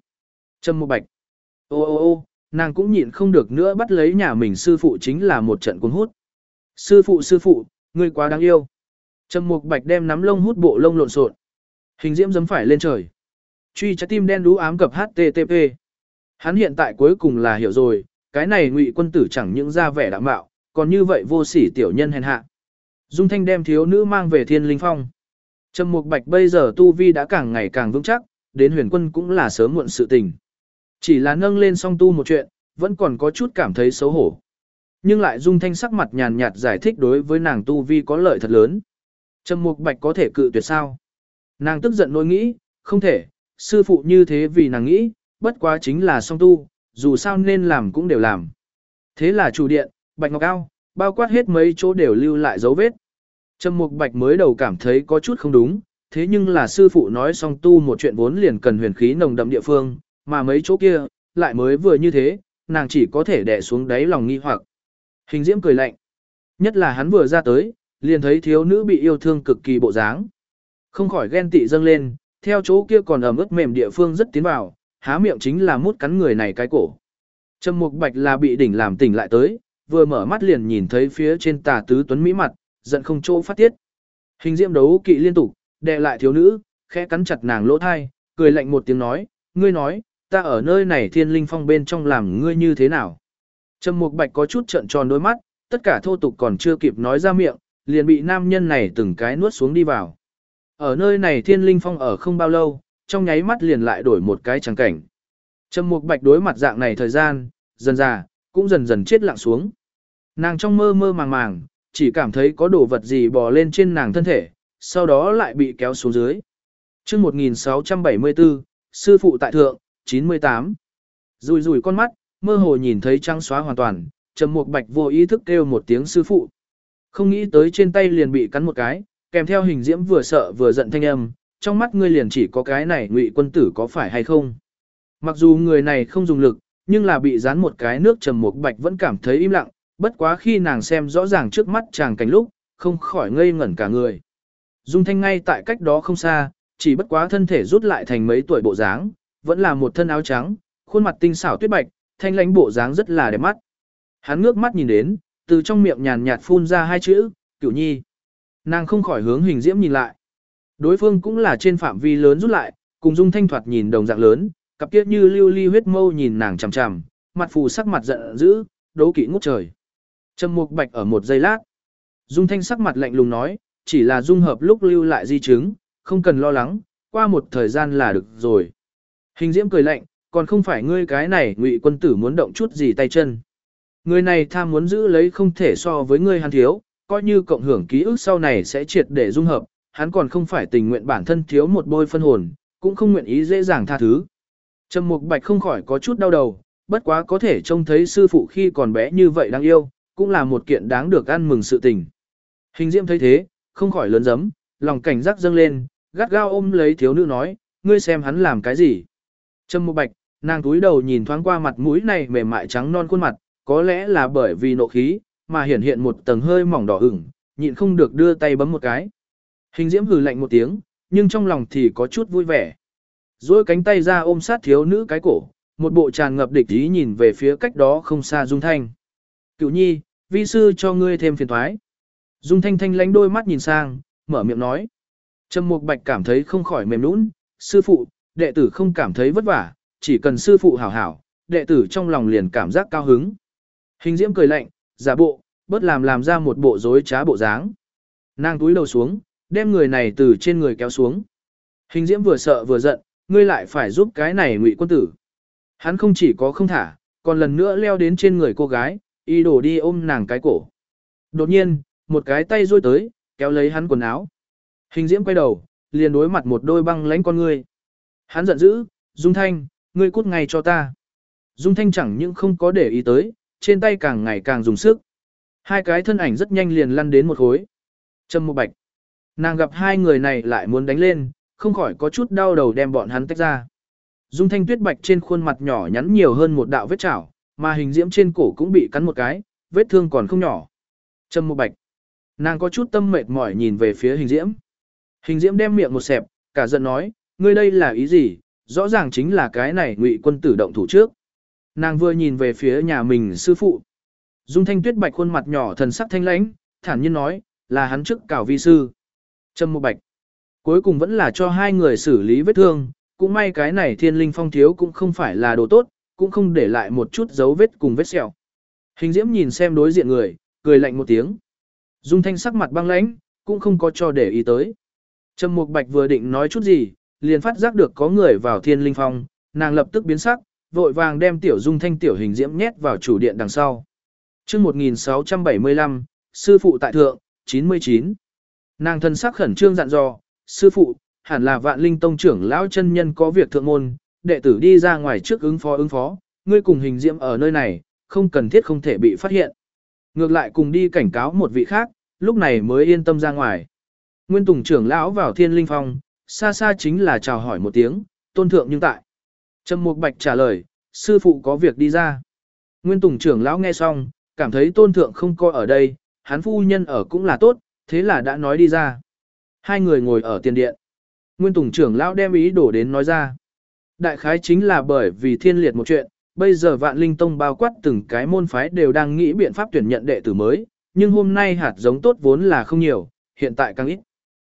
Speaker 1: Trâm một bạch. Ô ô ô, nàng cũng nhịn không được nữa bắt lấy nhà mình sư phụ chính là một trận cuốn hút. Sư phụ sư phụ, ngươi quá đáng yêu. Trầm Mục Bạch đem nắm lông hút bộ lông lộn xộn. Hình diễm giấm phải lên trời. Truy trái tim đen đú ám cập HTTP. Hắn hiện tại cuối cùng là hiểu rồi, cái này ngụy quân tử chẳng những ra vẻ đạm mạo, còn như vậy vô sỉ tiểu nhân hèn hạ. Dung Thanh đem thiếu nữ mang về Thiên Linh Phong. Trầm Mục Bạch bây giờ tu vi đã càng ngày càng vững chắc, đến huyền quân cũng là sớm muộn sự tình. Chỉ là nâng lên song tu một chuyện, vẫn còn có chút cảm thấy xấu hổ. Nhưng lại dung thanh sắc mặt nhàn nhạt giải thích đối với nàng tu vi có lợi thật lớn. Trầm mục bạch có thể cự tuyệt sao? Nàng tức giận nỗi nghĩ, không thể, sư phụ như thế vì nàng nghĩ, bất quá chính là song tu, dù sao nên làm cũng đều làm. Thế là chủ điện, bạch ngọc ao, bao quát hết mấy chỗ đều lưu lại dấu vết. Trầm Mục Bạch mới đầu cảm thấy có chút không đúng, thế nhưng là sư phụ nói song tu một chuyện vốn liền cần huyền khí nồng đậm địa phương, mà mấy chỗ kia, lại mới vừa như thế, nàng chỉ có thể đè xuống đáy lòng nghi hoặc. Hình diễm cười lạnh. Nhất là hắn vừa ra tới, liền thấy thiếu nữ bị yêu thương cực kỳ bộ dáng. Không khỏi ghen tị dâng lên, theo chỗ kia còn ẩm ướt mềm địa phương rất tiến vào, há miệng chính là mút cắn người này cái cổ. Trầm Mục Bạch là bị đỉnh làm tỉnh lại tới, vừa mở mắt liền nhìn thấy phía trên tà tứ tuấn mỹ mặt, giận không chỗ phát tiết. Hình diễm đấu kỵ liên tục, đè lại thiếu nữ, khẽ cắn chặt nàng lỗ thai, cười lạnh một tiếng nói, ngươi nói, ta ở nơi này thiên linh phong bên trong làm ngươi như thế nào. Trầm Mục Bạch có chút trợn tròn đôi mắt, tất cả thô tục còn chưa kịp nói ra miệng, liền bị nam nhân này từng cái nuốt xuống đi vào. Ở nơi này thiên linh phong ở không bao lâu, trong nháy mắt liền lại đổi một cái trắng cảnh. Trầm Mục Bạch đối mặt dạng này thời gian, dần già, cũng dần dần chết lặng xuống. Nàng trong mơ mơ màng màng, chỉ cảm thấy có đồ vật gì bò lên trên nàng thân thể, sau đó lại bị kéo xuống dưới. chương 1674, Sư phụ tại thượng, 98. Rùi rùi con mắt, mơ hồ nhìn thấy trăng xóa hoàn toàn, Trầm Mục Bạch vô ý thức kêu một tiếng sư phụ. Không nghĩ tới trên tay liền bị cắn một cái, kèm theo hình diễm vừa sợ vừa giận thanh âm, trong mắt ngươi liền chỉ có cái này ngụy quân tử có phải hay không. Mặc dù người này không dùng lực, nhưng là bị dán một cái nước Trầm Mục Bạch vẫn cảm thấy im lặng, bất quá khi nàng xem rõ ràng trước mắt chàng cảnh lúc, không khỏi ngây ngẩn cả người. Dung Thanh ngay tại cách đó không xa, chỉ bất quá thân thể rút lại thành mấy tuổi bộ dáng, vẫn là một thân áo trắng, khuôn mặt tinh xảo tuyết bạch, thanh lãnh bộ dáng rất là đẹp mắt. Hắn ngước mắt nhìn đến, từ trong miệng nhàn nhạt phun ra hai chữ, "Cửu Nhi." Nàng không khỏi hướng Hình Diễm nhìn lại. Đối phương cũng là trên phạm vi lớn rút lại, cùng Dung Thanh thoạt nhìn đồng dạng lớn, cặp kiết như lưu ly huyết mâu nhìn nàng chằm chằm, mặt phù sắc mặt giận dữ, đấu kỵ ngút trời. Trầm Mục Bạch ở một giây lát. Dung Thanh sắc mặt lạnh lùng nói, chỉ là dung hợp lúc lưu lại di chứng, không cần lo lắng, qua một thời gian là được rồi. Hình Diễm cười lạnh, còn không phải ngươi cái này ngụy quân tử muốn động chút gì tay chân. Người này tham muốn giữ lấy không thể so với ngươi hắn thiếu, coi như cộng hưởng ký ức sau này sẽ triệt để dung hợp, hắn còn không phải tình nguyện bản thân thiếu một bôi phân hồn, cũng không nguyện ý dễ dàng tha thứ. Trầm Mục Bạch không khỏi có chút đau đầu, bất quá có thể trông thấy sư phụ khi còn bé như vậy đáng yêu, cũng là một kiện đáng được ăn mừng sự tình. Hình Diễm thấy thế, không khỏi lớn giấm, lòng cảnh giác dâng lên, gắt gao ôm lấy thiếu nữ nói, ngươi xem hắn làm cái gì. Trầm Mục Bạch, nàng túi đầu nhìn thoáng qua mặt mũi này mềm mại trắng non khuôn mặt, có lẽ là bởi vì nộ khí, mà hiển hiện một tầng hơi mỏng đỏ ửng, nhịn không được đưa tay bấm một cái. Hình Diễm hừ lạnh một tiếng, nhưng trong lòng thì có chút vui vẻ. Rồi cánh tay ra ôm sát thiếu nữ cái cổ, một bộ tràn ngập địch ý nhìn về phía cách đó không xa Dung Thanh. Cửu nhi, vi sư cho ngươi thêm phiền thoái. Dung Thanh Thanh lánh đôi mắt nhìn sang, mở miệng nói. Trầm Mục Bạch cảm thấy không khỏi mềm nũng, sư phụ, đệ tử không cảm thấy vất vả, chỉ cần sư phụ hảo hảo, đệ tử trong lòng liền cảm giác cao hứng. Hình diễm cười lạnh, giả bộ, bớt làm làm ra một bộ dối trá bộ dáng. Nàng túi đầu xuống, đem người này từ trên người kéo xuống. Hình diễm vừa sợ vừa giận, ngươi lại phải giúp cái này ngụy quân tử. Hắn không chỉ có không thả, còn lần nữa leo đến trên người cô gái, y đổ đi ôm nàng cái cổ. Đột nhiên, một cái tay rôi tới, kéo lấy hắn quần áo. Hình diễm quay đầu, liền đối mặt một đôi băng lánh con ngươi. Hắn giận dữ, Dung Thanh, ngươi cút ngay cho ta. Dung Thanh chẳng những không có để ý tới, trên tay càng ngày càng dùng sức. Hai cái thân ảnh rất nhanh liền lăn đến một khối. Trâm một bạch. Nàng gặp hai người này lại muốn đánh lên, không khỏi có chút đau đầu đem bọn hắn tách ra. Dung thanh tuyết bạch trên khuôn mặt nhỏ nhắn nhiều hơn một đạo vết chảo, mà hình diễm trên cổ cũng bị cắn một cái, vết thương còn không nhỏ. Trâm một bạch. Nàng có chút tâm mệt mỏi nhìn về phía hình diễm. Hình diễm đem miệng một xẹp, cả giận nói, ngươi đây là ý gì, rõ ràng chính là cái này ngụy quân tử động thủ trước. Nàng vừa nhìn về phía nhà mình sư phụ. Dung thanh tuyết bạch khuôn mặt nhỏ thần sắc thanh lãnh, thản nhiên nói, là hắn trước cảo vi sư. Trâm Mục bạch. Cuối cùng vẫn là cho hai người xử lý vết thương, cũng may cái này thiên linh phong thiếu cũng không phải là đồ tốt, cũng không để lại một chút dấu vết cùng vết sẹo. Hình diễm nhìn xem đối diện người, cười lạnh một tiếng. Dung thanh sắc mặt băng lãnh, cũng không có cho để ý tới. Trầm Mục Bạch vừa định nói chút gì, liền phát giác được có người vào thiên linh phong, nàng lập tức biến sắc, vội vàng đem tiểu dung thanh tiểu hình diễm nhét vào chủ điện đằng sau. chương 1675, sư phụ tại thượng, 99. Nàng thân sắc khẩn trương dặn dò, sư phụ, hẳn là vạn linh tông trưởng lão chân nhân có việc thượng môn, đệ tử đi ra ngoài trước ứng phó ứng phó, ngươi cùng hình diễm ở nơi này, không cần thiết không thể bị phát hiện. Ngược lại cùng đi cảnh cáo một vị khác, lúc này mới yên tâm ra ngoài. Nguyên Tùng trưởng lão vào thiên linh phong, xa xa chính là chào hỏi một tiếng, tôn thượng nhưng tại. Trầm Mục Bạch trả lời, sư phụ có việc đi ra. Nguyên Tùng trưởng lão nghe xong, cảm thấy tôn thượng không coi ở đây, hắn phu nhân ở cũng là tốt, thế là đã nói đi ra. Hai người ngồi ở tiền điện. Nguyên Tùng trưởng lão đem ý đổ đến nói ra. Đại khái chính là bởi vì thiên liệt một chuyện, bây giờ vạn linh tông bao quát từng cái môn phái đều đang nghĩ biện pháp tuyển nhận đệ tử mới, nhưng hôm nay hạt giống tốt vốn là không nhiều, hiện tại càng ít.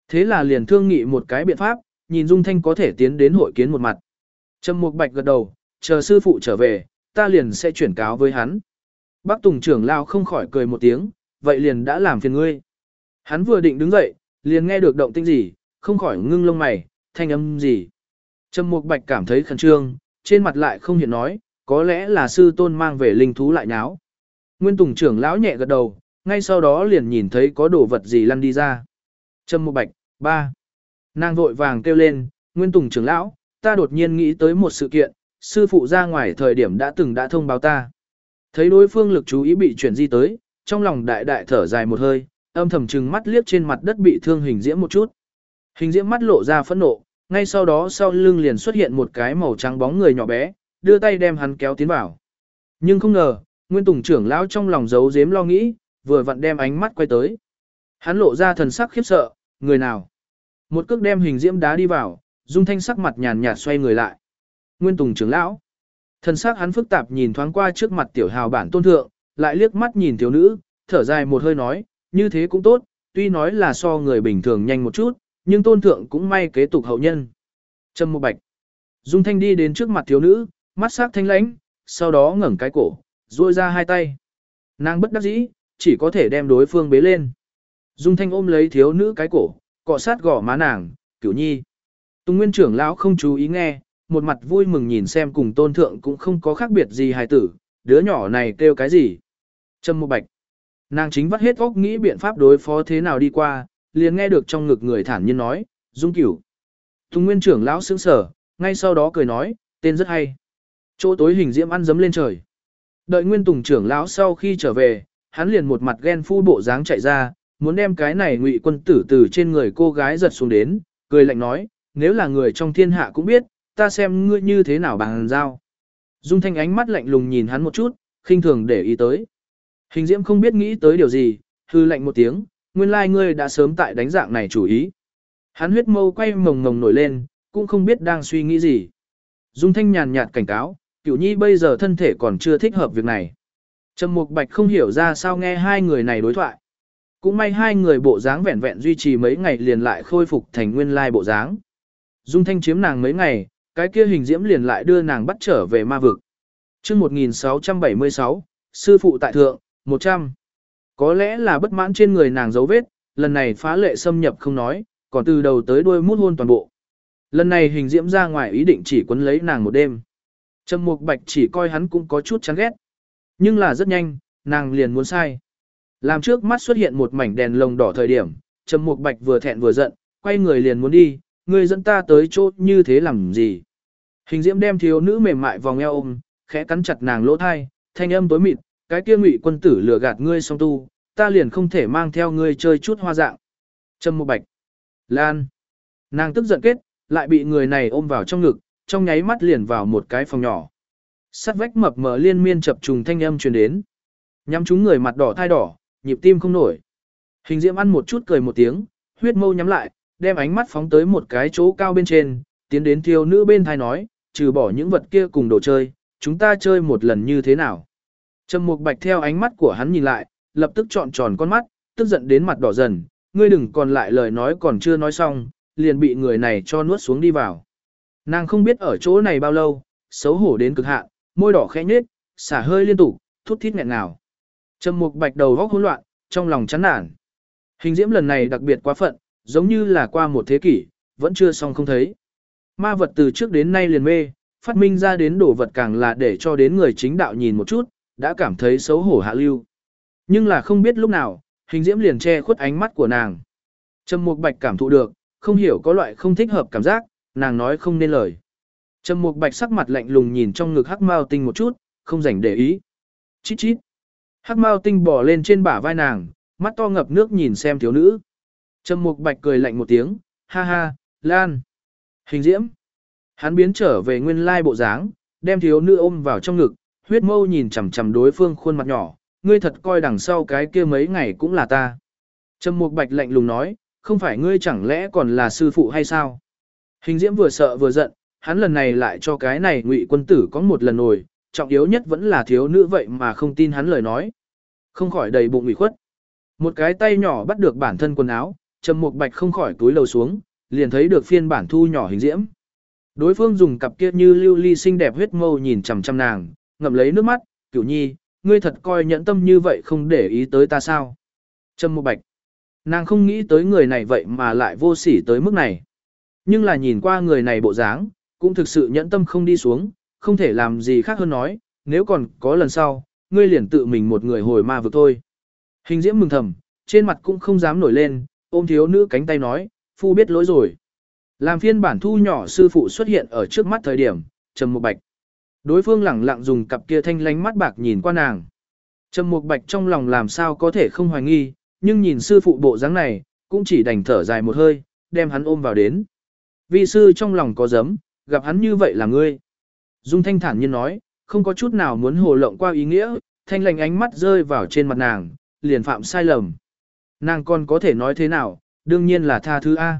Speaker 1: Thế là liền thương nghị một cái biện pháp, nhìn Dung Thanh có thể tiến đến hội kiến một mặt. Trầm Mục Bạch gật đầu, chờ sư phụ trở về, ta liền sẽ chuyển cáo với hắn. Bác Tùng trưởng lao không khỏi cười một tiếng, vậy liền đã làm phiền ngươi. Hắn vừa định đứng dậy, liền nghe được động tĩnh gì, không khỏi ngưng lông mày, thanh âm gì. Trầm Mục Bạch cảm thấy khẩn trương, trên mặt lại không hiện nói, có lẽ là sư tôn mang về linh thú lại nháo. Nguyên Tùng trưởng lão nhẹ gật đầu, ngay sau đó liền nhìn thấy có đồ vật gì lăn đi ra. Trầm Mục Bạch, ba. Nàng vội vàng kêu lên, Nguyên Tùng trưởng lão, ta đột nhiên nghĩ tới một sự kiện, sư phụ ra ngoài thời điểm đã từng đã thông báo ta. Thấy đối phương lực chú ý bị chuyển di tới, trong lòng đại đại thở dài một hơi, âm thầm trừng mắt liếc trên mặt đất bị thương hình diễm một chút. Hình diễm mắt lộ ra phẫn nộ, ngay sau đó sau lưng liền xuất hiện một cái màu trắng bóng người nhỏ bé, đưa tay đem hắn kéo tiến vào. Nhưng không ngờ, Nguyên Tùng trưởng lão trong lòng giấu giếm lo nghĩ, vừa vặn đem ánh mắt quay tới. Hắn lộ ra thần sắc khiếp sợ, người nào? Một cước đem hình diễm đá đi vào, Dung Thanh sắc mặt nhàn nhạt xoay người lại. Nguyên Tùng trưởng lão. Thần sắc hắn phức tạp nhìn thoáng qua trước mặt tiểu hào bản tôn thượng, lại liếc mắt nhìn thiếu nữ, thở dài một hơi nói, như thế cũng tốt, tuy nói là so người bình thường nhanh một chút, nhưng tôn thượng cũng may kế tục hậu nhân. Trâm Mộ Bạch. Dung Thanh đi đến trước mặt thiếu nữ, mắt sắc thanh lãnh, sau đó ngẩng cái cổ, duỗi ra hai tay. Nàng bất đắc dĩ, chỉ có thể đem đối phương bế lên. Dung Thanh ôm lấy thiếu nữ cái cổ, cọ sát gò má nàng, cửu nhi. Tùng Nguyên trưởng lão không chú ý nghe, một mặt vui mừng nhìn xem cùng tôn thượng cũng không có khác biệt gì hài tử, đứa nhỏ này kêu cái gì. Trâm Mộ Bạch. Nàng chính vắt hết óc nghĩ biện pháp đối phó thế nào đi qua, liền nghe được trong ngực người thản nhiên nói, Dung Cửu. Tùng Nguyên trưởng lão sững sở, ngay sau đó cười nói, tên rất hay. Chỗ tối hình diễm ăn dấm lên trời. Đợi Nguyên Tùng trưởng lão sau khi trở về, hắn liền một mặt ghen phu bộ dáng chạy ra, muốn đem cái này ngụy quân tử từ trên người cô gái giật xuống đến, cười lạnh nói, nếu là người trong thiên hạ cũng biết, ta xem ngươi như thế nào bằng giao. Dung Thanh ánh mắt lạnh lùng nhìn hắn một chút, khinh thường để ý tới. Hình diễm không biết nghĩ tới điều gì, hư lạnh một tiếng, nguyên lai ngươi đã sớm tại đánh dạng này chủ ý. Hắn huyết mâu quay mồng mồng nổi lên, cũng không biết đang suy nghĩ gì. Dung Thanh nhàn nhạt cảnh cáo, cửu nhi bây giờ thân thể còn chưa thích hợp việc này. Trầm Mục Bạch không hiểu ra sao nghe hai người này đối thoại. Cũng may hai người bộ dáng vẹn vẹn duy trì mấy ngày liền lại khôi phục thành nguyên lai bộ dáng. Dung Thanh chiếm nàng mấy ngày, cái kia hình diễm liền lại đưa nàng bắt trở về ma vực. Chương 1676, sư phụ tại thượng, 100. Có lẽ là bất mãn trên người nàng dấu vết, lần này phá lệ xâm nhập không nói, còn từ đầu tới đuôi mút hôn toàn bộ. Lần này hình diễm ra ngoài ý định chỉ quấn lấy nàng một đêm. Trầm Mục Bạch chỉ coi hắn cũng có chút chán ghét. Nhưng là rất nhanh, nàng liền muốn sai. Làm trước mắt xuất hiện một mảnh đèn lồng đỏ thời điểm, Trầm Mục Bạch vừa thẹn vừa giận, quay người liền muốn đi, người dẫn ta tới chỗ như thế làm gì? Hình Diễm đem thiếu nữ mềm mại vòng eo ôm, khẽ cắn chặt nàng lỗ thai, thanh âm tối mịt, cái kia ngụy quân tử lừa gạt ngươi song tu, ta liền không thể mang theo ngươi chơi chút hoa dạng. Trâm Mục Bạch. Lan. Nàng tức giận kết, lại bị người này ôm vào trong ngực, trong nháy mắt liền vào một cái phòng nhỏ. Sắt vách mập mờ liên miên chập trùng thanh âm truyền đến. Nhắm chúng người mặt đỏ thai đỏ, nhịp tim không nổi. Hình diễm ăn một chút cười một tiếng, huyết mâu nhắm lại, đem ánh mắt phóng tới một cái chỗ cao bên trên, tiến đến thiêu nữ bên thai nói, trừ bỏ những vật kia cùng đồ chơi, chúng ta chơi một lần như thế nào. Trầm mục bạch theo ánh mắt của hắn nhìn lại, lập tức trọn tròn con mắt, tức giận đến mặt đỏ dần, ngươi đừng còn lại lời nói còn chưa nói xong, liền bị người này cho nuốt xuống đi vào. Nàng không biết ở chỗ này bao lâu, xấu hổ đến cực hạn, môi đỏ khẽ nhếch, xả hơi liên tục, thút thít nghẹn ngào. Trầm Mục Bạch đầu góc hỗn loạn, trong lòng chán nản. Hình diễm lần này đặc biệt quá phận, giống như là qua một thế kỷ, vẫn chưa xong không thấy. Ma vật từ trước đến nay liền mê, phát minh ra đến đồ vật càng là để cho đến người chính đạo nhìn một chút, đã cảm thấy xấu hổ hạ lưu. Nhưng là không biết lúc nào, hình diễm liền che khuất ánh mắt của nàng. Trầm Mục Bạch cảm thụ được, không hiểu có loại không thích hợp cảm giác, nàng nói không nên lời. Trầm Mục Bạch sắc mặt lạnh lùng nhìn trong ngực Hắc Mao Tinh một chút, không rảnh để ý. Chít chít. Hắc Mao Tinh bò lên trên bả vai nàng, mắt to ngập nước nhìn xem thiếu nữ. Trầm Mục Bạch cười lạnh một tiếng, ha ha, Lan. Hình diễm. Hắn biến trở về nguyên lai bộ dáng, đem thiếu nữ ôm vào trong ngực, huyết mâu nhìn chằm chằm đối phương khuôn mặt nhỏ, ngươi thật coi đằng sau cái kia mấy ngày cũng là ta. Trầm Mục Bạch lạnh lùng nói, không phải ngươi chẳng lẽ còn là sư phụ hay sao? Hình diễm vừa sợ vừa giận, hắn lần này lại cho cái này ngụy quân tử có một lần nổi, trọng yếu nhất vẫn là thiếu nữ vậy mà không tin hắn lời nói. Không khỏi đầy bụng ủy khuất. Một cái tay nhỏ bắt được bản thân quần áo, Trầm Mục Bạch không khỏi túi lầu xuống, liền thấy được phiên bản thu nhỏ hình diễm. Đối phương dùng cặp kia như lưu ly xinh đẹp huyết mâu nhìn chằm chằm nàng, ngậm lấy nước mắt, "Cửu Nhi, ngươi thật coi nhẫn tâm như vậy không để ý tới ta sao?" Trầm Mộ Bạch. Nàng không nghĩ tới người này vậy mà lại vô sỉ tới mức này. Nhưng là nhìn qua người này bộ dáng, cũng thực sự nhẫn tâm không đi xuống, không thể làm gì khác hơn nói, nếu còn có lần sau, ngươi liền tự mình một người hồi ma vực thôi. Hình diễm mừng thầm, trên mặt cũng không dám nổi lên, ôm thiếu nữ cánh tay nói, phu biết lỗi rồi. Làm phiên bản thu nhỏ sư phụ xuất hiện ở trước mắt thời điểm, trầm một bạch. Đối phương lẳng lặng dùng cặp kia thanh lánh mắt bạc nhìn qua nàng. Trầm Mục bạch trong lòng làm sao có thể không hoài nghi, nhưng nhìn sư phụ bộ dáng này, cũng chỉ đành thở dài một hơi, đem hắn ôm vào đến. Vi sư trong lòng có giấm, gặp hắn như vậy là ngươi. Dung thanh thản nhiên nói, không có chút nào muốn hồ lộng qua ý nghĩa, thanh lành ánh mắt rơi vào trên mặt nàng, liền phạm sai lầm. Nàng còn có thể nói thế nào, đương nhiên là tha thứ A.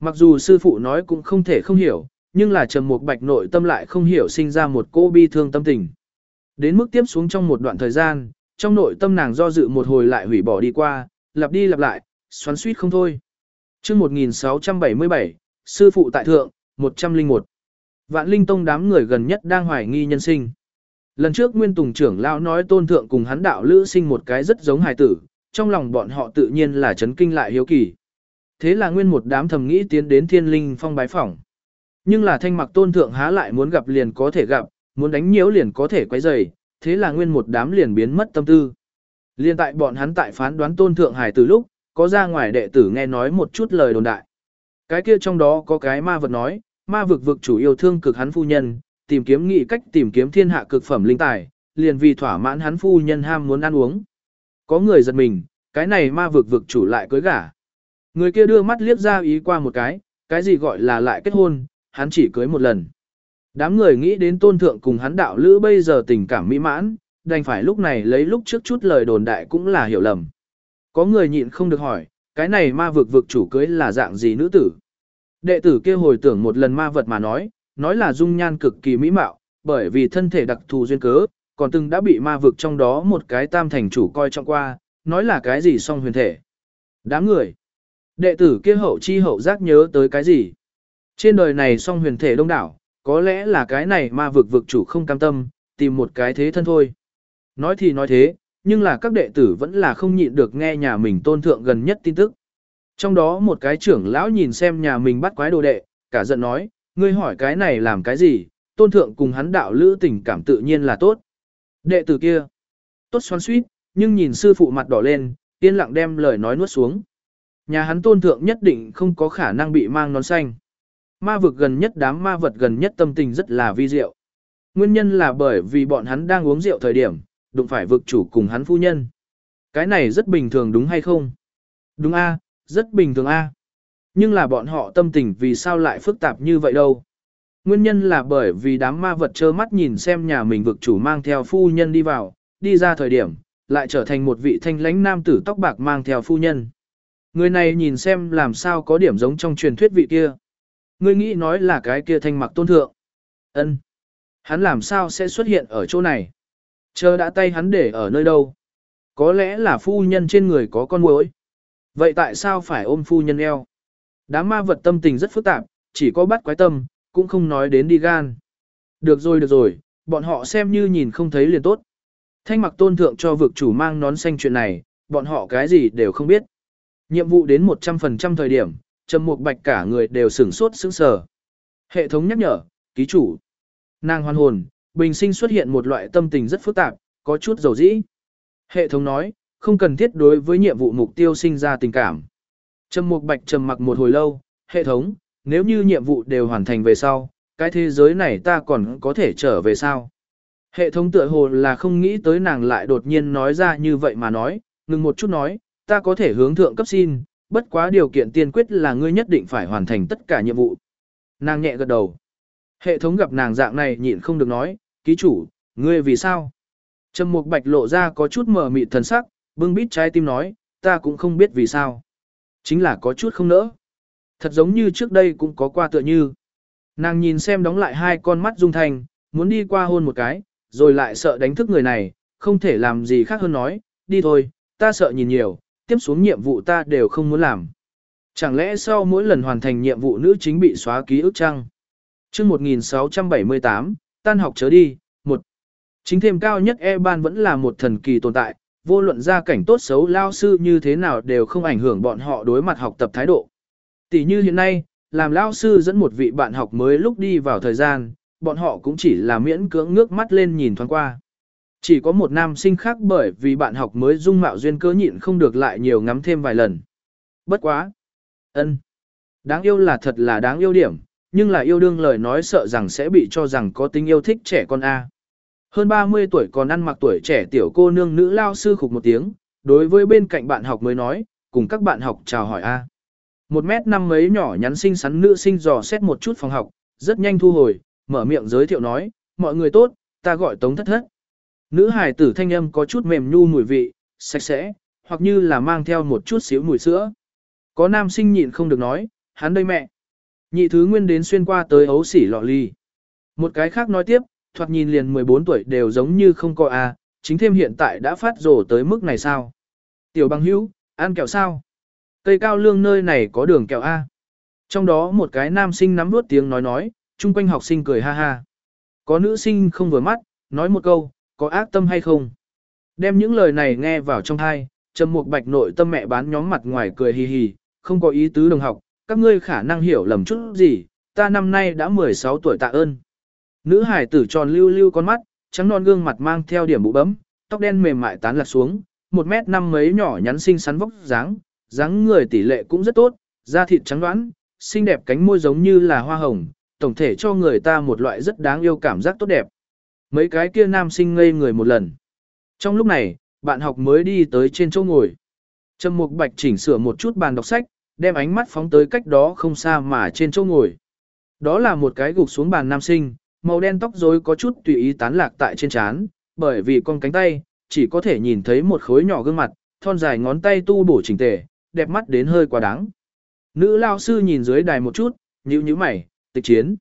Speaker 1: Mặc dù sư phụ nói cũng không thể không hiểu, nhưng là trầm một bạch nội tâm lại không hiểu sinh ra một cô bi thương tâm tình. Đến mức tiếp xuống trong một đoạn thời gian, trong nội tâm nàng do dự một hồi lại hủy bỏ đi qua, lặp đi lặp lại, xoắn suýt không thôi. chương 1677, sư phụ tại thượng, 101. Vạn Linh Tông đám người gần nhất đang hoài nghi nhân sinh. Lần trước Nguyên Tùng trưởng lão nói tôn thượng cùng hắn đạo lữ sinh một cái rất giống hài tử, trong lòng bọn họ tự nhiên là chấn kinh lại hiếu kỳ. Thế là nguyên một đám thầm nghĩ tiến đến thiên linh phong bái phỏng. Nhưng là thanh mặc tôn thượng há lại muốn gặp liền có thể gặp, muốn đánh nhiễu liền có thể quấy rầy, thế là nguyên một đám liền biến mất tâm tư. Liên tại bọn hắn tại phán đoán tôn thượng hài từ lúc, có ra ngoài đệ tử nghe nói một chút lời đồn đại. Cái kia trong đó có cái ma vật nói, ma vực vực chủ yêu thương cực hắn phu nhân, tìm kiếm nghị cách tìm kiếm thiên hạ cực phẩm linh tài, liền vì thỏa mãn hắn phu nhân ham muốn ăn uống. Có người giật mình, cái này ma vực vực chủ lại cưới gả. Người kia đưa mắt liếc ra ý qua một cái, cái gì gọi là lại kết hôn, hắn chỉ cưới một lần. Đám người nghĩ đến tôn thượng cùng hắn đạo lữ bây giờ tình cảm mỹ mãn, đành phải lúc này lấy lúc trước chút lời đồn đại cũng là hiểu lầm. Có người nhịn không được hỏi, cái này ma vực vực chủ cưới là dạng gì nữ tử? Đệ tử kia hồi tưởng một lần ma vật mà nói, nói là dung nhan cực kỳ mỹ mạo, bởi vì thân thể đặc thù duyên cớ, còn từng đã bị ma vực trong đó một cái tam thành chủ coi trọng qua, nói là cái gì song huyền thể. Đám người. Đệ tử kia hậu chi hậu giác nhớ tới cái gì? Trên đời này song huyền thể đông đảo, có lẽ là cái này ma vực vực chủ không cam tâm, tìm một cái thế thân thôi. Nói thì nói thế, nhưng là các đệ tử vẫn là không nhịn được nghe nhà mình tôn thượng gần nhất tin tức. Trong đó một cái trưởng lão nhìn xem nhà mình bắt quái đồ đệ, cả giận nói, ngươi hỏi cái này làm cái gì, tôn thượng cùng hắn đạo lữ tình cảm tự nhiên là tốt. Đệ tử kia, tốt xoắn suýt, nhưng nhìn sư phụ mặt đỏ lên, yên lặng đem lời nói nuốt xuống. Nhà hắn tôn thượng nhất định không có khả năng bị mang nón xanh. Ma vực gần nhất đám ma vật gần nhất tâm tình rất là vi diệu. Nguyên nhân là bởi vì bọn hắn đang uống rượu thời điểm, đụng phải vực chủ cùng hắn phu nhân. Cái này rất bình thường đúng hay không? Đúng a, rất bình thường a. Nhưng là bọn họ tâm tình vì sao lại phức tạp như vậy đâu? Nguyên nhân là bởi vì đám ma vật trơ mắt nhìn xem nhà mình vực chủ mang theo phu nhân đi vào, đi ra thời điểm, lại trở thành một vị thanh lãnh nam tử tóc bạc mang theo phu nhân. Người này nhìn xem làm sao có điểm giống trong truyền thuyết vị kia. Ngươi nghĩ nói là cái kia thanh mặc tôn thượng. ân Hắn làm sao sẽ xuất hiện ở chỗ này? Chờ đã tay hắn để ở nơi đâu? Có lẽ là phu nhân trên người có con muỗi. Vậy tại sao phải ôm phu nhân eo? Đám ma vật tâm tình rất phức tạp, chỉ có bắt quái tâm, cũng không nói đến đi gan. Được rồi được rồi, bọn họ xem như nhìn không thấy liền tốt. Thanh mặc tôn thượng cho vực chủ mang nón xanh chuyện này, bọn họ cái gì đều không biết. Nhiệm vụ đến 100% thời điểm, Trầm Mục Bạch cả người đều sửng sốt sững sờ. Hệ thống nhắc nhở, ký chủ. Nàng hoan hồn, bình sinh xuất hiện một loại tâm tình rất phức tạp, có chút dầu dĩ. Hệ thống nói, không cần thiết đối với nhiệm vụ mục tiêu sinh ra tình cảm. Trầm Mục Bạch trầm mặc một hồi lâu, hệ thống, nếu như nhiệm vụ đều hoàn thành về sau, cái thế giới này ta còn có thể trở về sao? Hệ thống tựa hồ là không nghĩ tới nàng lại đột nhiên nói ra như vậy mà nói, ngừng một chút nói, ta có thể hướng thượng cấp xin, bất quá điều kiện tiên quyết là ngươi nhất định phải hoàn thành tất cả nhiệm vụ. Nàng nhẹ gật đầu. Hệ thống gặp nàng dạng này nhịn không được nói, ký chủ, ngươi vì sao? Trầm Mục Bạch lộ ra có chút mờ mịt thần sắc, bưng bít trái tim nói, ta cũng không biết vì sao. Chính là có chút không nỡ. Thật giống như trước đây cũng có qua tựa như. Nàng nhìn xem đóng lại hai con mắt dung thành, muốn đi qua hôn một cái, rồi lại sợ đánh thức người này, không thể làm gì khác hơn nói, đi thôi, ta sợ nhìn nhiều, tiếp xuống nhiệm vụ ta đều không muốn làm. Chẳng lẽ sau mỗi lần hoàn thành nhiệm vụ nữ chính bị xóa ký ức chăng? Trước 1678, tan học chớ đi, một Chính thêm cao nhất E ban vẫn là một thần kỳ tồn tại, vô luận gia cảnh tốt xấu lao sư như thế nào đều không ảnh hưởng bọn họ đối mặt học tập thái độ. Tỷ như hiện nay, làm lao sư dẫn một vị bạn học mới lúc đi vào thời gian, bọn họ cũng chỉ là miễn cưỡng ngước mắt lên nhìn thoáng qua. Chỉ có một nam sinh khác bởi vì bạn học mới dung mạo duyên cơ nhịn không được lại nhiều ngắm thêm vài lần. Bất quá. ân Đáng yêu là thật là đáng yêu điểm, nhưng là yêu đương lời nói sợ rằng sẽ bị cho rằng có tính yêu thích trẻ con A. Hơn 30 tuổi còn ăn mặc tuổi trẻ tiểu cô nương nữ lao sư khục một tiếng, đối với bên cạnh bạn học mới nói, cùng các bạn học chào hỏi A. Một mét năm mấy nhỏ nhắn xinh xắn nữ sinh dò xét một chút phòng học, rất nhanh thu hồi, mở miệng giới thiệu nói, mọi người tốt, ta gọi tống thất thất. Nữ hài tử thanh âm có chút mềm nhu mùi vị, sạch sẽ, hoặc như là mang theo một chút xíu mùi sữa. Có nam sinh nhịn không được nói, hắn đây mẹ. Nhị thứ nguyên đến xuyên qua tới ấu xỉ lọ ly. Một cái khác nói tiếp, thoạt nhìn liền 14 tuổi đều giống như không có a, chính thêm hiện tại đã phát rổ tới mức này sao. Tiểu bằng hữu, ăn kẹo sao? Cây cao lương nơi này có đường kẹo A. Trong đó một cái nam sinh nắm nuốt tiếng nói nói, chung quanh học sinh cười ha ha. Có nữ sinh không vừa mắt, nói một câu, có ác tâm hay không? Đem những lời này nghe vào trong thai, trầm mục bạch nội tâm mẹ bán nhóm mặt ngoài cười hì hì, không có ý tứ đồng học, các ngươi khả năng hiểu lầm chút gì, ta năm nay đã 16 tuổi tạ ơn. Nữ hải tử tròn lưu lưu con mắt, trắng non gương mặt mang theo điểm bụ bấm, tóc đen mềm mại tán lạc xuống, một mét năm mấy nhỏ nhắn xinh xắn vóc dáng, dáng người tỷ lệ cũng rất tốt, da thịt trắng đoán, xinh đẹp cánh môi giống như là hoa hồng, tổng thể cho người ta một loại rất đáng yêu cảm giác tốt đẹp. Mấy cái kia nam sinh ngây người một lần. Trong lúc này, bạn học mới đi tới trên chỗ ngồi. Trầm Mục Bạch chỉnh sửa một chút bàn đọc sách, đem ánh mắt phóng tới cách đó không xa mà trên chỗ ngồi. Đó là một cái gục xuống bàn nam sinh, màu đen tóc rối có chút tùy ý tán lạc tại trên trán, bởi vì con cánh tay, chỉ có thể nhìn thấy một khối nhỏ gương mặt, thon dài ngón tay tu bổ chỉnh tề, đẹp mắt đến hơi quá đáng. Nữ lao sư nhìn dưới đài một chút, nhíu nhíu mày, tịch chiến.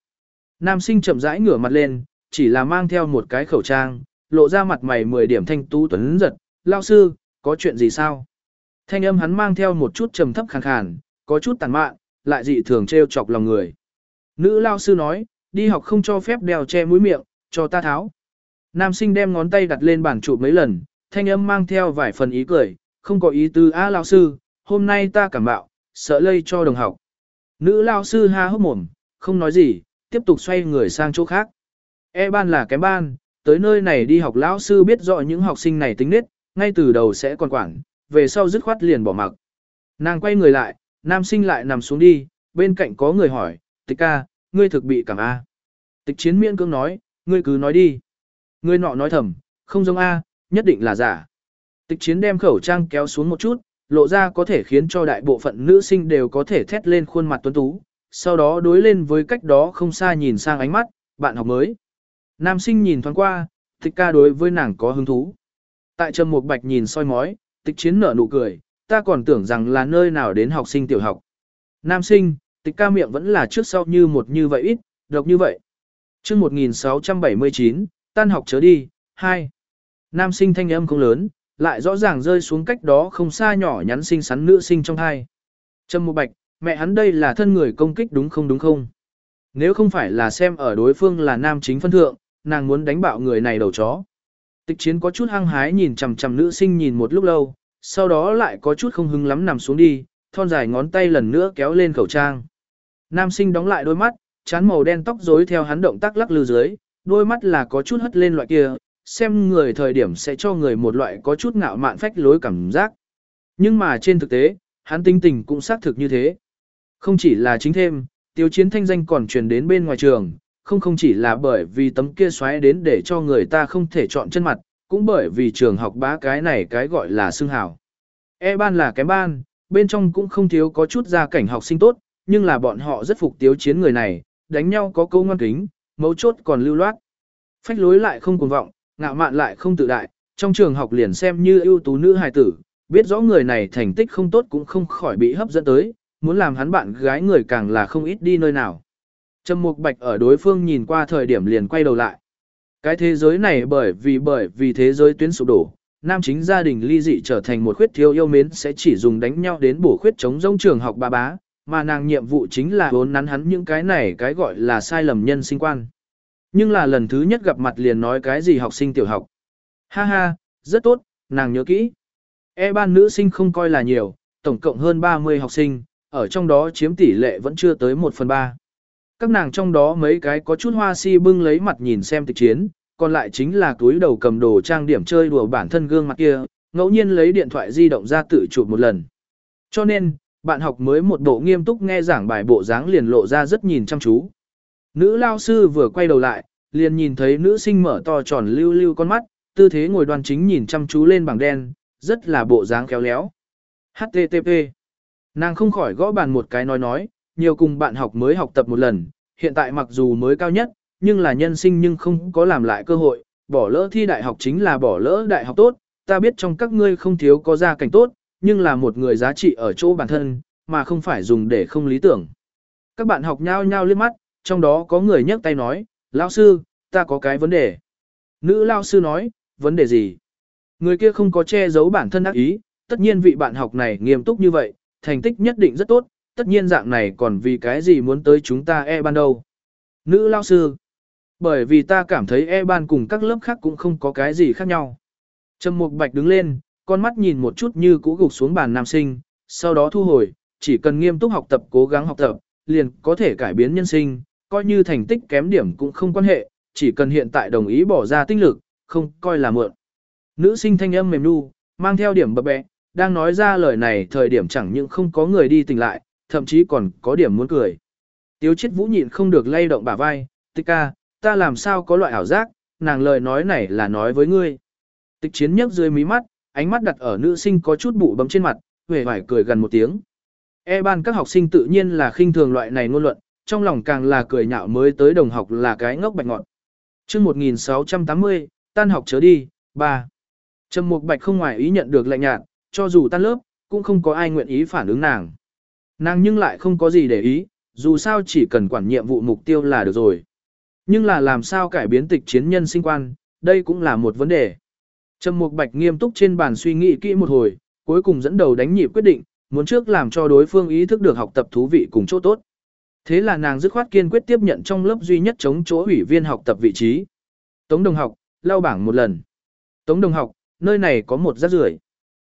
Speaker 1: Nam sinh chậm rãi ngửa mặt lên, chỉ là mang theo một cái khẩu trang, lộ ra mặt mày 10 điểm thanh tú tuấn giật. Lao sư, có chuyện gì sao? Thanh âm hắn mang theo một chút trầm thấp khàn khàn, có chút tàn mạn, lại dị thường trêu chọc lòng người. Nữ lao sư nói, đi học không cho phép đeo che mũi miệng, cho ta tháo. Nam sinh đem ngón tay đặt lên bàn chụp mấy lần, thanh âm mang theo vài phần ý cười, không có ý tứ á lao sư, hôm nay ta cảm bạo, sợ lây cho đồng học. Nữ lao sư ha hốc mồm, không nói gì, tiếp tục xoay người sang chỗ khác. E ban là kém ban, tới nơi này đi học lão sư biết rõ những học sinh này tính nết, ngay từ đầu sẽ còn quản, về sau dứt khoát liền bỏ mặc. Nàng quay người lại, nam sinh lại nằm xuống đi, bên cạnh có người hỏi, tịch ca, ngươi thực bị cảm A. Tịch chiến miễn cưỡng nói, ngươi cứ nói đi. Ngươi nọ nói thầm, không giống A, nhất định là giả. Tịch chiến đem khẩu trang kéo xuống một chút, lộ ra có thể khiến cho đại bộ phận nữ sinh đều có thể thét lên khuôn mặt tuấn tú, sau đó đối lên với cách đó không xa nhìn sang ánh mắt, bạn học mới. Nam sinh nhìn thoáng qua, tịch ca đối với nàng có hứng thú. Tại trầm một bạch nhìn soi mói, tịch chiến nở nụ cười, ta còn tưởng rằng là nơi nào đến học sinh tiểu học. Nam sinh, tịch ca miệng vẫn là trước sau như một như vậy ít, độc như vậy. chương 1679, tan học chớ đi, 2. Nam sinh thanh âm không lớn, lại rõ ràng rơi xuống cách đó không xa nhỏ nhắn sinh sắn nữ sinh trong hai. Trầm một bạch, mẹ hắn đây là thân người công kích đúng không đúng không? Nếu không phải là xem ở đối phương là nam chính phân thượng, nàng muốn đánh bạo người này đầu chó. Tịch chiến có chút hăng hái nhìn chằm chằm nữ sinh nhìn một lúc lâu, sau đó lại có chút không hứng lắm nằm xuống đi, thon dài ngón tay lần nữa kéo lên khẩu trang. Nam sinh đóng lại đôi mắt, chán màu đen tóc rối theo hắn động tác lắc lư dưới, đôi mắt là có chút hất lên loại kia, xem người thời điểm sẽ cho người một loại có chút ngạo mạn phách lối cảm giác. Nhưng mà trên thực tế, hắn tinh tình cũng xác thực như thế. Không chỉ là chính thêm, tiêu chiến thanh danh còn truyền đến bên ngoài trường, không không chỉ là bởi vì tấm kia xoáy đến để cho người ta không thể chọn chân mặt, cũng bởi vì trường học bá cái này cái gọi là xương hào. E ban là kém ban, bên trong cũng không thiếu có chút gia cảnh học sinh tốt, nhưng là bọn họ rất phục tiếu chiến người này, đánh nhau có câu ngoan kính, mấu chốt còn lưu loát. Phách lối lại không cuồng vọng, ngạo mạn lại không tự đại, trong trường học liền xem như ưu tú nữ hài tử, biết rõ người này thành tích không tốt cũng không khỏi bị hấp dẫn tới, muốn làm hắn bạn gái người càng là không ít đi nơi nào. Trầm Mục Bạch ở đối phương nhìn qua thời điểm liền quay đầu lại. Cái thế giới này bởi vì bởi vì thế giới tuyến sụp đổ, nam chính gia đình ly dị trở thành một khuyết thiếu yêu mến sẽ chỉ dùng đánh nhau đến bổ khuyết chống rông trường học ba bá, mà nàng nhiệm vụ chính là vốn nắn hắn những cái này cái gọi là sai lầm nhân sinh quan. Nhưng là lần thứ nhất gặp mặt liền nói cái gì học sinh tiểu học. Ha ha, rất tốt, nàng nhớ kỹ. E ban nữ sinh không coi là nhiều, tổng cộng hơn 30 học sinh, ở trong đó chiếm tỷ lệ vẫn chưa tới 1 phần 3. Các nàng trong đó mấy cái có chút hoa si bưng lấy mặt nhìn xem tịch chiến, còn lại chính là túi đầu cầm đồ trang điểm chơi đùa bản thân gương mặt kia, ngẫu nhiên lấy điện thoại di động ra tự chụp một lần. Cho nên, bạn học mới một bộ nghiêm túc nghe giảng bài bộ dáng liền lộ ra rất nhìn chăm chú. Nữ lao sư vừa quay đầu lại, liền nhìn thấy nữ sinh mở to tròn lưu lưu con mắt, tư thế ngồi đoan chính nhìn chăm chú lên bảng đen, rất là bộ dáng khéo léo. HTTP. Nàng không khỏi gõ bàn một cái nói nói, nhiều cùng bạn học mới học tập một lần, hiện tại mặc dù mới cao nhất, nhưng là nhân sinh nhưng không có làm lại cơ hội, bỏ lỡ thi đại học chính là bỏ lỡ đại học tốt, ta biết trong các ngươi không thiếu có gia cảnh tốt, nhưng là một người giá trị ở chỗ bản thân, mà không phải dùng để không lý tưởng. Các bạn học nhao nhao liếc mắt, trong đó có người nhấc tay nói, lão sư, ta có cái vấn đề. Nữ lão sư nói, vấn đề gì? Người kia không có che giấu bản thân ác ý, tất nhiên vị bạn học này nghiêm túc như vậy, thành tích nhất định rất tốt, tất nhiên dạng này còn vì cái gì muốn tới chúng ta e ban đâu. Nữ lao sư, bởi vì ta cảm thấy e ban cùng các lớp khác cũng không có cái gì khác nhau. Trầm Mục Bạch đứng lên, con mắt nhìn một chút như cũ gục xuống bàn nam sinh, sau đó thu hồi, chỉ cần nghiêm túc học tập cố gắng học tập, liền có thể cải biến nhân sinh, coi như thành tích kém điểm cũng không quan hệ, chỉ cần hiện tại đồng ý bỏ ra tinh lực, không coi là mượn. Nữ sinh thanh âm mềm nu, mang theo điểm bập bẹ, đang nói ra lời này thời điểm chẳng những không có người đi tỉnh lại, thậm chí còn có điểm muốn cười. Tiếu chết vũ nhịn không được lay động bả vai, tích ca, ta làm sao có loại ảo giác, nàng lời nói này là nói với ngươi. Tịch chiến nhấc dưới mí mắt, ánh mắt đặt ở nữ sinh có chút bụ bấm trên mặt, vẻ vải cười gần một tiếng. E ban các học sinh tự nhiên là khinh thường loại này ngôn luận, trong lòng càng là cười nhạo mới tới đồng học là cái ngốc bạch ngọn. chương 1680, tan học chớ đi, 3. Trầm Mục Bạch không ngoài ý nhận được lệnh nhạt, cho dù tan lớp, cũng không có ai nguyện ý phản ứng nàng. Nàng nhưng lại không có gì để ý, dù sao chỉ cần quản nhiệm vụ mục tiêu là được rồi. Nhưng là làm sao cải biến tịch chiến nhân sinh quan, đây cũng là một vấn đề. Trầm Mục Bạch nghiêm túc trên bàn suy nghĩ kỹ một hồi, cuối cùng dẫn đầu đánh nhịp quyết định, muốn trước làm cho đối phương ý thức được học tập thú vị cùng chỗ tốt. Thế là nàng dứt khoát kiên quyết tiếp nhận trong lớp duy nhất chống chỗ ủy viên học tập vị trí. Tống đồng học, lau bảng một lần. Tống đồng học, nơi này có một rác rưởi.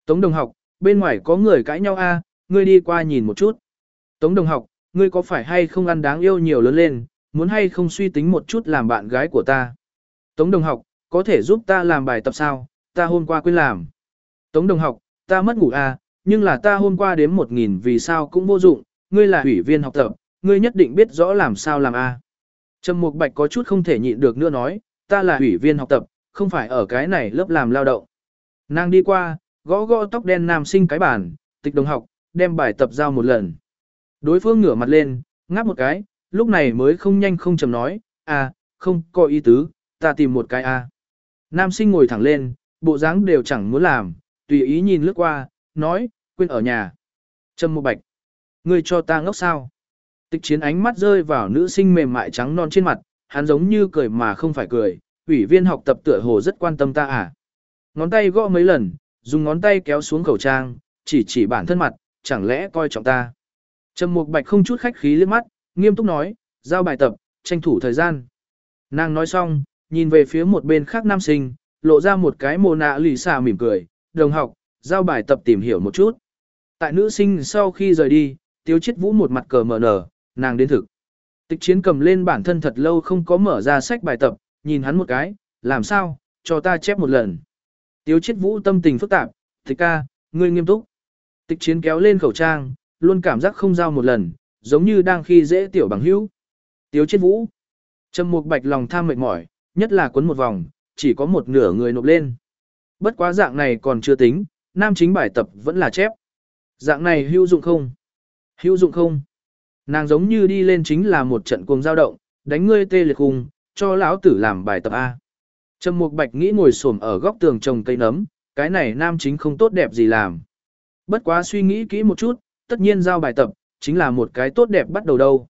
Speaker 1: Tống đồng học, bên ngoài có người cãi nhau a, ngươi đi qua nhìn một chút. Tống đồng học, ngươi có phải hay không ăn đáng yêu nhiều lớn lên, muốn hay không suy tính một chút làm bạn gái của ta. Tống đồng học, có thể giúp ta làm bài tập sao, ta hôm qua quên làm. Tống đồng học, ta mất ngủ à, nhưng là ta hôm qua đếm một nghìn vì sao cũng vô dụng, ngươi là ủy viên học tập, ngươi nhất định biết rõ làm sao làm a. À. Trầm Mục Bạch có chút không thể nhịn được nữa nói, ta là ủy viên học tập, không phải ở cái này lớp làm lao động. Nàng đi qua, gõ gõ tóc đen nam sinh cái bàn, tịch đồng học, đem bài tập giao một lần. Đối phương ngửa mặt lên, ngáp một cái, lúc này mới không nhanh không chậm nói, à, không có ý tứ, ta tìm một cái a. À. Nam sinh ngồi thẳng lên, bộ dáng đều chẳng muốn làm, tùy ý nhìn lướt qua, nói, quên ở nhà. Trâm một Bạch, ngươi cho ta ngốc sao? Tịch chiến ánh mắt rơi vào nữ sinh mềm mại trắng non trên mặt, hắn giống như cười mà không phải cười, ủy viên học tập tựa hồ rất quan tâm ta à. Ngón tay gõ mấy lần, dùng ngón tay kéo xuống khẩu trang, chỉ chỉ bản thân mặt, chẳng lẽ coi trọng ta. Trầm Mục Bạch không chút khách khí liếc mắt, nghiêm túc nói, giao bài tập, tranh thủ thời gian. Nàng nói xong, nhìn về phía một bên khác nam sinh, lộ ra một cái mồ nạ lì xà mỉm cười, đồng học, giao bài tập tìm hiểu một chút. Tại nữ sinh sau khi rời đi, tiêu chết vũ một mặt cờ mở nở, nàng đến thực. Tịch chiến cầm lên bản thân thật lâu không có mở ra sách bài tập, nhìn hắn một cái, làm sao, cho ta chép một lần. Tiêu chết vũ tâm tình phức tạp, tịch ca, ngươi nghiêm túc. Tịch chiến kéo lên khẩu trang, luôn cảm giác không giao một lần, giống như đang khi dễ tiểu bằng hữu. Tiếu chết vũ. Trầm mục bạch lòng tham mệt mỏi, nhất là cuốn một vòng, chỉ có một nửa người nộp lên. Bất quá dạng này còn chưa tính, nam chính bài tập vẫn là chép. Dạng này hữu dụng không? Hữu dụng không? Nàng giống như đi lên chính là một trận cuồng dao động, đánh ngươi tê liệt khung, cho lão tử làm bài tập A. Trầm Mục Bạch nghĩ ngồi xổm ở góc tường trồng cây nấm, cái này nam chính không tốt đẹp gì làm. Bất quá suy nghĩ kỹ một chút, tất nhiên giao bài tập, chính là một cái tốt đẹp bắt đầu đâu.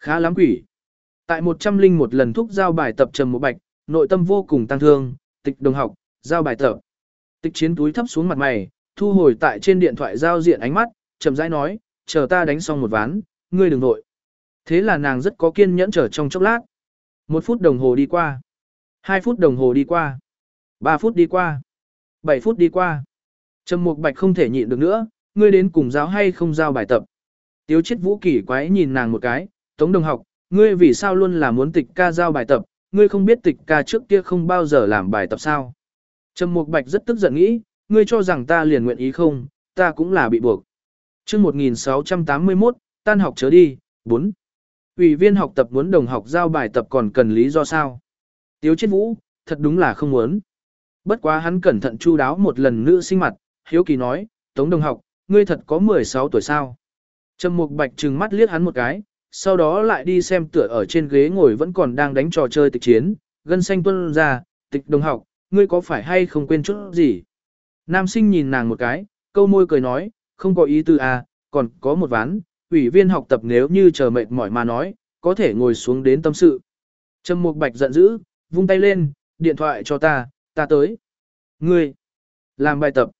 Speaker 1: Khá lắm quỷ. Tại một trăm linh một lần thúc giao bài tập Trầm một Bạch, nội tâm vô cùng tăng thương, tịch đồng học, giao bài tập. Tịch chiến túi thấp xuống mặt mày, thu hồi tại trên điện thoại giao diện ánh mắt, chậm rãi nói, chờ ta đánh xong một ván, ngươi đừng nội. Thế là nàng rất có kiên nhẫn chờ trong chốc lát. Một phút đồng hồ đi qua. Hai phút đồng hồ đi qua. Ba phút đi qua. Bảy phút đi qua. Trầm Mục Bạch không thể nhịn được nữa, ngươi đến cùng giáo hay không giao bài tập. Tiếu chết vũ kỳ quái nhìn nàng một cái, tống đồng học, ngươi vì sao luôn là muốn tịch ca giao bài tập, ngươi không biết tịch ca trước kia không bao giờ làm bài tập sao. Trầm Mục Bạch rất tức giận nghĩ, ngươi cho rằng ta liền nguyện ý không, ta cũng là bị buộc. Trước 1681, tan học chớ đi, 4. Ủy viên học tập muốn đồng học giao bài tập còn cần lý do sao? Tiếu chết vũ, thật đúng là không muốn. Bất quá hắn cẩn thận chu đáo một lần nữa sinh mặt, hiếu kỳ nói, Tống đồng học, ngươi thật có 16 tuổi sao? Trầm Mục Bạch trừng mắt liếc hắn một cái, sau đó lại đi xem tựa ở trên ghế ngồi vẫn còn đang đánh trò chơi tịch chiến, gân xanh tuân ra, tịch đồng học, ngươi có phải hay không quên chút gì? Nam sinh nhìn nàng một cái, câu môi cười nói, không có ý tư à, còn có một ván, ủy viên học tập nếu như chờ mệt mỏi mà nói, có thể ngồi xuống đến tâm sự. Trầm Mục Bạch giận dữ, vung tay lên, điện thoại cho ta, ta tới. Ngươi, làm bài tập.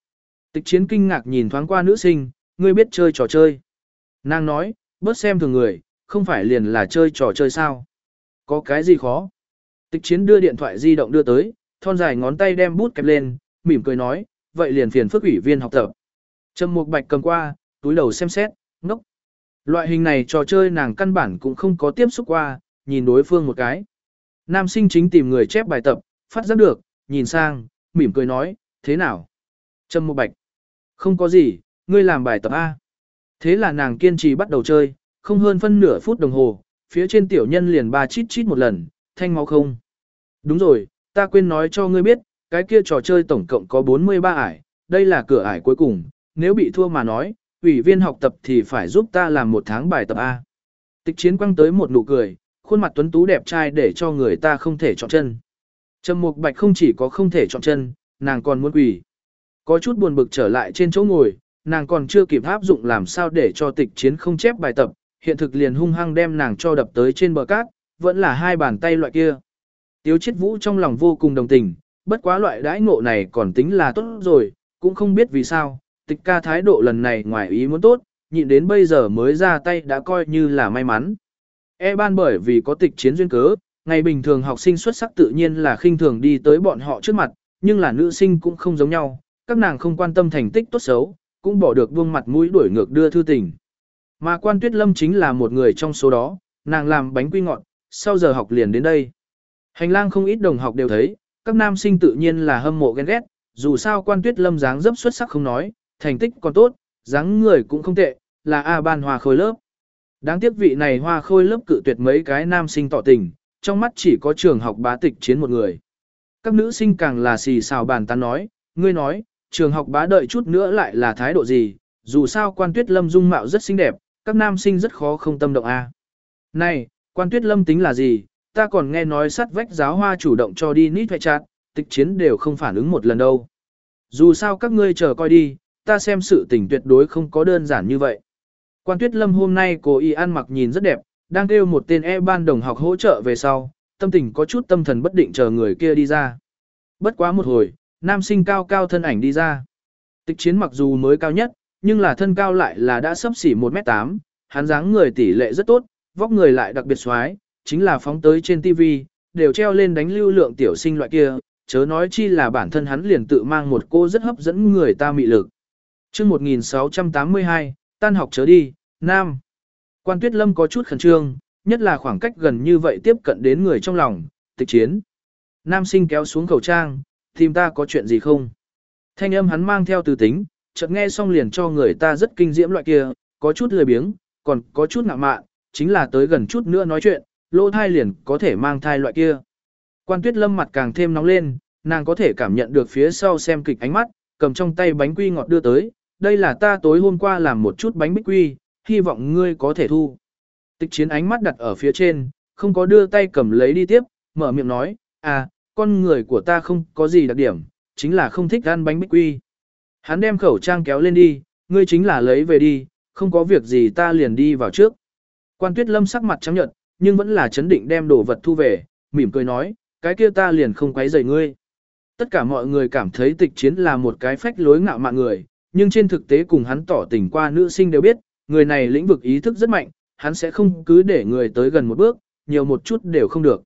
Speaker 1: Tịch chiến kinh ngạc nhìn thoáng qua nữ sinh, ngươi biết chơi trò chơi. Nàng nói, bớt xem thường người, không phải liền là chơi trò chơi sao. Có cái gì khó? Tịch chiến đưa điện thoại di động đưa tới, thon dài ngón tay đem bút kẹp lên, mỉm cười nói, vậy liền phiền phức ủy viên học tập. Trầm Mục Bạch cầm qua, túi đầu xem xét, ngốc. Loại hình này trò chơi nàng căn bản cũng không có tiếp xúc qua, nhìn đối phương một cái. Nam sinh chính tìm người chép bài tập, phát giác được, nhìn sang, mỉm cười nói, thế nào? Trâm Mục Bạch. Không có gì, ngươi làm bài tập A. Thế là nàng kiên trì bắt đầu chơi, không hơn phân nửa phút đồng hồ, phía trên tiểu nhân liền ba chít chít một lần, thanh máu không. Đúng rồi, ta quên nói cho ngươi biết, cái kia trò chơi tổng cộng có 43 ải, đây là cửa ải cuối cùng, nếu bị thua mà nói, ủy viên học tập thì phải giúp ta làm một tháng bài tập A. Tịch chiến quăng tới một nụ cười, khuôn mặt tuấn tú đẹp trai để cho người ta không thể chọn chân. Trầm Mục Bạch không chỉ có không thể chọn chân, nàng còn muốn quỳ. Có chút buồn bực trở lại trên chỗ ngồi, nàng còn chưa kịp áp dụng làm sao để cho tịch chiến không chép bài tập, hiện thực liền hung hăng đem nàng cho đập tới trên bờ cát, vẫn là hai bàn tay loại kia. Tiếu chết vũ trong lòng vô cùng đồng tình, bất quá loại đãi ngộ này còn tính là tốt rồi, cũng không biết vì sao, tịch ca thái độ lần này ngoài ý muốn tốt, nhịn đến bây giờ mới ra tay đã coi như là may mắn. E ban bởi vì có tịch chiến duyên cớ, ngày bình thường học sinh xuất sắc tự nhiên là khinh thường đi tới bọn họ trước mặt, nhưng là nữ sinh cũng không giống nhau, các nàng không quan tâm thành tích tốt xấu, cũng bỏ được buông mặt mũi đuổi ngược đưa thư tình. Mà quan tuyết lâm chính là một người trong số đó, nàng làm bánh quy ngọt, sau giờ học liền đến đây. Hành lang không ít đồng học đều thấy, các nam sinh tự nhiên là hâm mộ ghen ghét, dù sao quan tuyết lâm dáng dấp xuất sắc không nói, thành tích còn tốt, dáng người cũng không tệ, là A ban hòa khôi lớp. Đáng tiếc vị này hoa khôi lớp cự tuyệt mấy cái nam sinh tỏ tình, trong mắt chỉ có trường học bá tịch chiến một người. Các nữ sinh càng là xì xào bàn tán nói, ngươi nói, trường học bá đợi chút nữa lại là thái độ gì, dù sao quan tuyết lâm dung mạo rất xinh đẹp, các nam sinh rất khó không tâm động a. Này, quan tuyết lâm tính là gì, ta còn nghe nói sắt vách giáo hoa chủ động cho đi nít hoại chặt, tịch chiến đều không phản ứng một lần đâu. Dù sao các ngươi chờ coi đi, ta xem sự tình tuyệt đối không có đơn giản như vậy. Quan Tuyết Lâm hôm nay cô y ăn mặc nhìn rất đẹp, đang kêu một tên e ban đồng học hỗ trợ về sau, tâm tình có chút tâm thần bất định chờ người kia đi ra. Bất quá một hồi, nam sinh cao cao thân ảnh đi ra. Tịch chiến mặc dù mới cao nhất, nhưng là thân cao lại là đã sấp xỉ 1m8, hắn dáng người tỷ lệ rất tốt, vóc người lại đặc biệt xoái, chính là phóng tới trên TV, đều treo lên đánh lưu lượng tiểu sinh loại kia, chớ nói chi là bản thân hắn liền tự mang một cô rất hấp dẫn người ta mị lực. chương 1682, tan học chớ đi, Nam. Quan Tuyết Lâm có chút khẩn trương, nhất là khoảng cách gần như vậy tiếp cận đến người trong lòng, tịch chiến. Nam sinh kéo xuống khẩu trang, tìm ta có chuyện gì không? Thanh âm hắn mang theo từ tính, chợt nghe xong liền cho người ta rất kinh diễm loại kia, có chút lười biếng, còn có chút ngạo mạn, chính là tới gần chút nữa nói chuyện, lỗ thai liền có thể mang thai loại kia. Quan Tuyết Lâm mặt càng thêm nóng lên, nàng có thể cảm nhận được phía sau xem kịch ánh mắt, cầm trong tay bánh quy ngọt đưa tới, đây là ta tối hôm qua làm một chút bánh bích quy, hy vọng ngươi có thể thu. Tịch chiến ánh mắt đặt ở phía trên, không có đưa tay cầm lấy đi tiếp, mở miệng nói, à, con người của ta không có gì đặc điểm, chính là không thích ăn bánh bích quy. Hắn đem khẩu trang kéo lên đi, ngươi chính là lấy về đi, không có việc gì ta liền đi vào trước. Quan tuyết lâm sắc mặt trắng nhợt, nhưng vẫn là chấn định đem đồ vật thu về, mỉm cười nói, cái kia ta liền không quấy rầy ngươi. Tất cả mọi người cảm thấy tịch chiến là một cái phách lối ngạo mạn người, nhưng trên thực tế cùng hắn tỏ tình qua nữ sinh đều biết, người này lĩnh vực ý thức rất mạnh, hắn sẽ không cứ để người tới gần một bước, nhiều một chút đều không được.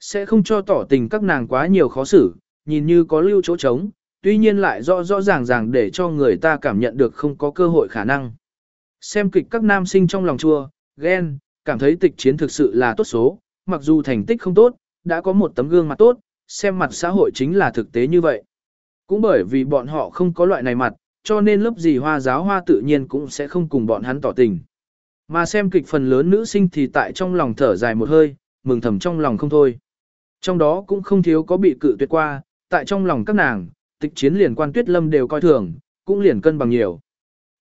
Speaker 1: Sẽ không cho tỏ tình các nàng quá nhiều khó xử, nhìn như có lưu chỗ trống, tuy nhiên lại rõ rõ ràng ràng để cho người ta cảm nhận được không có cơ hội khả năng. Xem kịch các nam sinh trong lòng chua, ghen, cảm thấy tịch chiến thực sự là tốt số, mặc dù thành tích không tốt, đã có một tấm gương mặt tốt, xem mặt xã hội chính là thực tế như vậy. Cũng bởi vì bọn họ không có loại này mặt, cho nên lớp gì hoa giáo hoa tự nhiên cũng sẽ không cùng bọn hắn tỏ tình. Mà xem kịch phần lớn nữ sinh thì tại trong lòng thở dài một hơi, mừng thầm trong lòng không thôi. Trong đó cũng không thiếu có bị cự tuyệt qua, tại trong lòng các nàng, tịch chiến liền quan tuyết lâm đều coi thường, cũng liền cân bằng nhiều.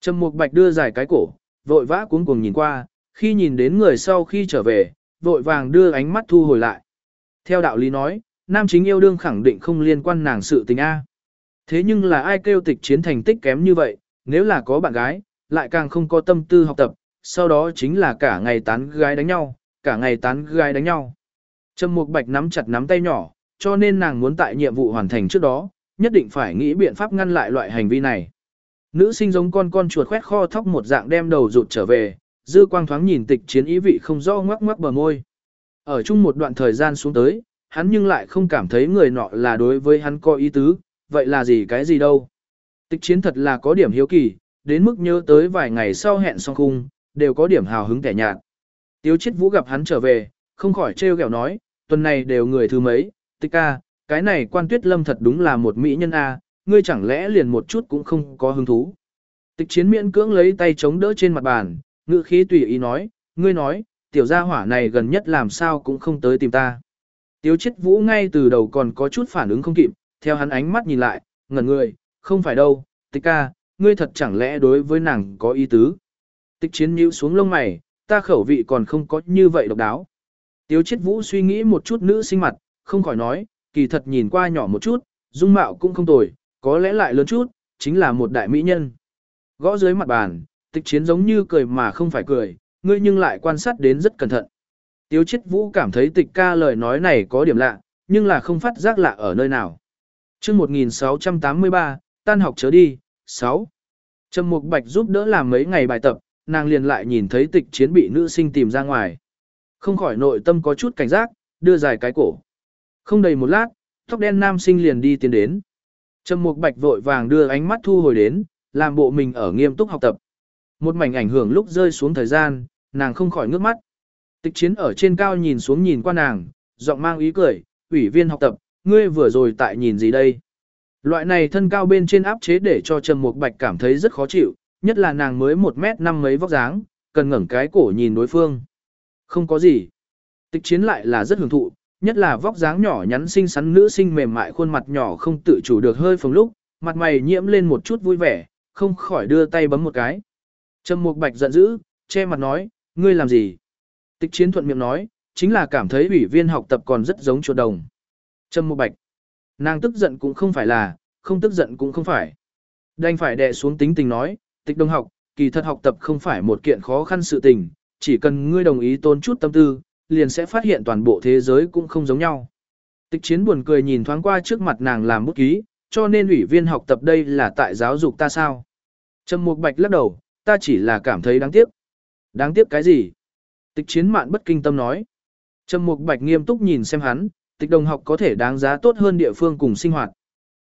Speaker 1: Trầm Mục Bạch đưa dài cái cổ, vội vã cuống cuồng nhìn qua, khi nhìn đến người sau khi trở về, vội vàng đưa ánh mắt thu hồi lại. Theo đạo lý nói, nam chính yêu đương khẳng định không liên quan nàng sự tình A. Thế nhưng là ai kêu tịch chiến thành tích kém như vậy, nếu là có bạn gái, lại càng không có tâm tư học tập, sau đó chính là cả ngày tán gái đánh nhau, cả ngày tán gái đánh nhau. Trầm Mục Bạch nắm chặt nắm tay nhỏ, cho nên nàng muốn tại nhiệm vụ hoàn thành trước đó, nhất định phải nghĩ biện pháp ngăn lại loại hành vi này. Nữ sinh giống con con chuột khoét kho thóc một dạng đem đầu rụt trở về, dư quang thoáng nhìn tịch chiến ý vị không rõ ngoắc ngoắc bờ môi. Ở chung một đoạn thời gian xuống tới, hắn nhưng lại không cảm thấy người nọ là đối với hắn có ý tứ, vậy là gì cái gì đâu. Tịch chiến thật là có điểm hiếu kỳ, đến mức nhớ tới vài ngày sau hẹn xong khung, đều có điểm hào hứng kẻ nhạt. Tiếu chết vũ gặp hắn trở về, không khỏi trêu ghẹo nói, tuần này đều người thứ mấy, tích ca, cái này quan tuyết lâm thật đúng là một mỹ nhân a, ngươi chẳng lẽ liền một chút cũng không có hứng thú. Tịch chiến miễn cưỡng lấy tay chống đỡ trên mặt bàn, ngữ khí tùy ý nói, ngươi nói, tiểu gia hỏa này gần nhất làm sao cũng không tới tìm ta. Tiếu chết vũ ngay từ đầu còn có chút phản ứng không kịp, theo hắn ánh mắt nhìn lại, ngẩn người, không phải đâu, tịch ca, ngươi thật chẳng lẽ đối với nàng có ý tứ. Tịch chiến nhíu xuống lông mày, ta khẩu vị còn không có như vậy độc đáo. Tiếu chết vũ suy nghĩ một chút nữ sinh mặt, không khỏi nói, kỳ thật nhìn qua nhỏ một chút, dung mạo cũng không tồi, có lẽ lại lớn chút, chính là một đại mỹ nhân. Gõ dưới mặt bàn, tịch chiến giống như cười mà không phải cười, ngươi nhưng lại quan sát đến rất cẩn thận. Tiếu chết vũ cảm thấy tịch ca lời nói này có điểm lạ, nhưng là không phát giác lạ ở nơi nào. chương 1683, tan học chớ đi, 6. Trầm Mục Bạch giúp đỡ làm mấy ngày bài tập, nàng liền lại nhìn thấy tịch chiến bị nữ sinh tìm ra ngoài. Không khỏi nội tâm có chút cảnh giác, đưa dài cái cổ. Không đầy một lát, tóc đen nam sinh liền đi tiến đến. Trầm Mục Bạch vội vàng đưa ánh mắt thu hồi đến, làm bộ mình ở nghiêm túc học tập. Một mảnh ảnh hưởng lúc rơi xuống thời gian, nàng không khỏi ngước mắt. Tịch chiến ở trên cao nhìn xuống nhìn qua nàng, giọng mang ý cười, ủy viên học tập, ngươi vừa rồi tại nhìn gì đây? Loại này thân cao bên trên áp chế để cho Trầm Mục Bạch cảm thấy rất khó chịu, nhất là nàng mới một mét năm mấy vóc dáng, cần ngẩng cái cổ nhìn đối phương. Không có gì. Tịch chiến lại là rất hưởng thụ, nhất là vóc dáng nhỏ nhắn xinh xắn nữ sinh mềm mại khuôn mặt nhỏ không tự chủ được hơi phồng lúc, mặt mày nhiễm lên một chút vui vẻ, không khỏi đưa tay bấm một cái. Trầm Mục Bạch giận dữ, che mặt nói, ngươi làm gì? Tịch chiến thuận miệng nói, chính là cảm thấy ủy viên học tập còn rất giống chuột đồng. Trầm Mục Bạch. Nàng tức giận cũng không phải là, không tức giận cũng không phải. Đành phải đè xuống tính tình nói, tịch đồng học, kỳ thật học tập không phải một kiện khó khăn sự tình, chỉ cần ngươi đồng ý tốn chút tâm tư, liền sẽ phát hiện toàn bộ thế giới cũng không giống nhau. Tịch chiến buồn cười nhìn thoáng qua trước mặt nàng làm bút ký, cho nên ủy viên học tập đây là tại giáo dục ta sao. Trầm Mục Bạch lắc đầu, ta chỉ là cảm thấy đáng tiếc. Đáng tiếc cái gì? Tịch chiến mạn bất kinh tâm nói. Trầm Mục Bạch nghiêm túc nhìn xem hắn, tịch đồng học có thể đáng giá tốt hơn địa phương cùng sinh hoạt.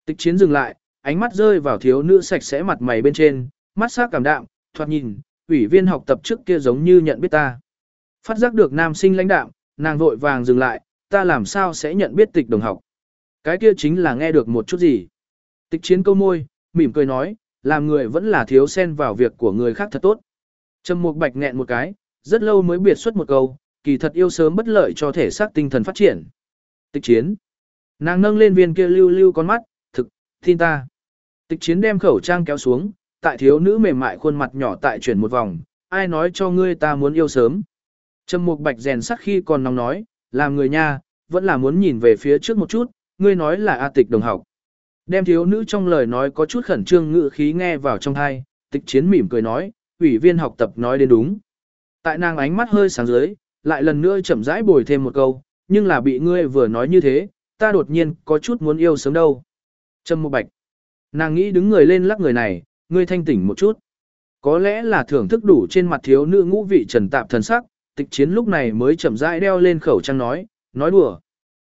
Speaker 1: Tịch chiến dừng lại, ánh mắt rơi vào thiếu nữ sạch sẽ mặt mày bên trên, mắt sắc cảm đạm, thoạt nhìn, ủy viên học tập trước kia giống như nhận biết ta. Phát giác được nam sinh lãnh đạm, nàng vội vàng dừng lại, ta làm sao sẽ nhận biết tịch đồng học. Cái kia chính là nghe được một chút gì. Tịch chiến câu môi, mỉm cười nói, làm người vẫn là thiếu xen vào việc của người khác thật tốt. Trầm Mục Bạch nghẹn một cái, rất lâu mới biệt xuất một câu, kỳ thật yêu sớm bất lợi cho thể xác tinh thần phát triển. Tịch chiến. Nàng nâng lên viên kia lưu lưu con mắt, thực, tin ta. Tịch chiến đem khẩu trang kéo xuống, tại thiếu nữ mềm mại khuôn mặt nhỏ tại chuyển một vòng, ai nói cho ngươi ta muốn yêu sớm. Trầm mục bạch rèn sắc khi còn nóng nói, làm người nha, vẫn là muốn nhìn về phía trước một chút, ngươi nói là A tịch đồng học. Đem thiếu nữ trong lời nói có chút khẩn trương ngự khí nghe vào trong thai, tịch chiến mỉm cười nói, ủy viên học tập nói đến đúng. Tại nàng ánh mắt hơi sáng dưới, lại lần nữa chậm rãi bồi thêm một câu, nhưng là bị ngươi vừa nói như thế, ta đột nhiên có chút muốn yêu sớm đâu. Trầm Mục bạch. Nàng nghĩ đứng người lên lắc người này, ngươi thanh tỉnh một chút. Có lẽ là thưởng thức đủ trên mặt thiếu nữ ngũ vị trần tạp thần sắc, tịch chiến lúc này mới chậm rãi đeo lên khẩu trang nói, nói đùa.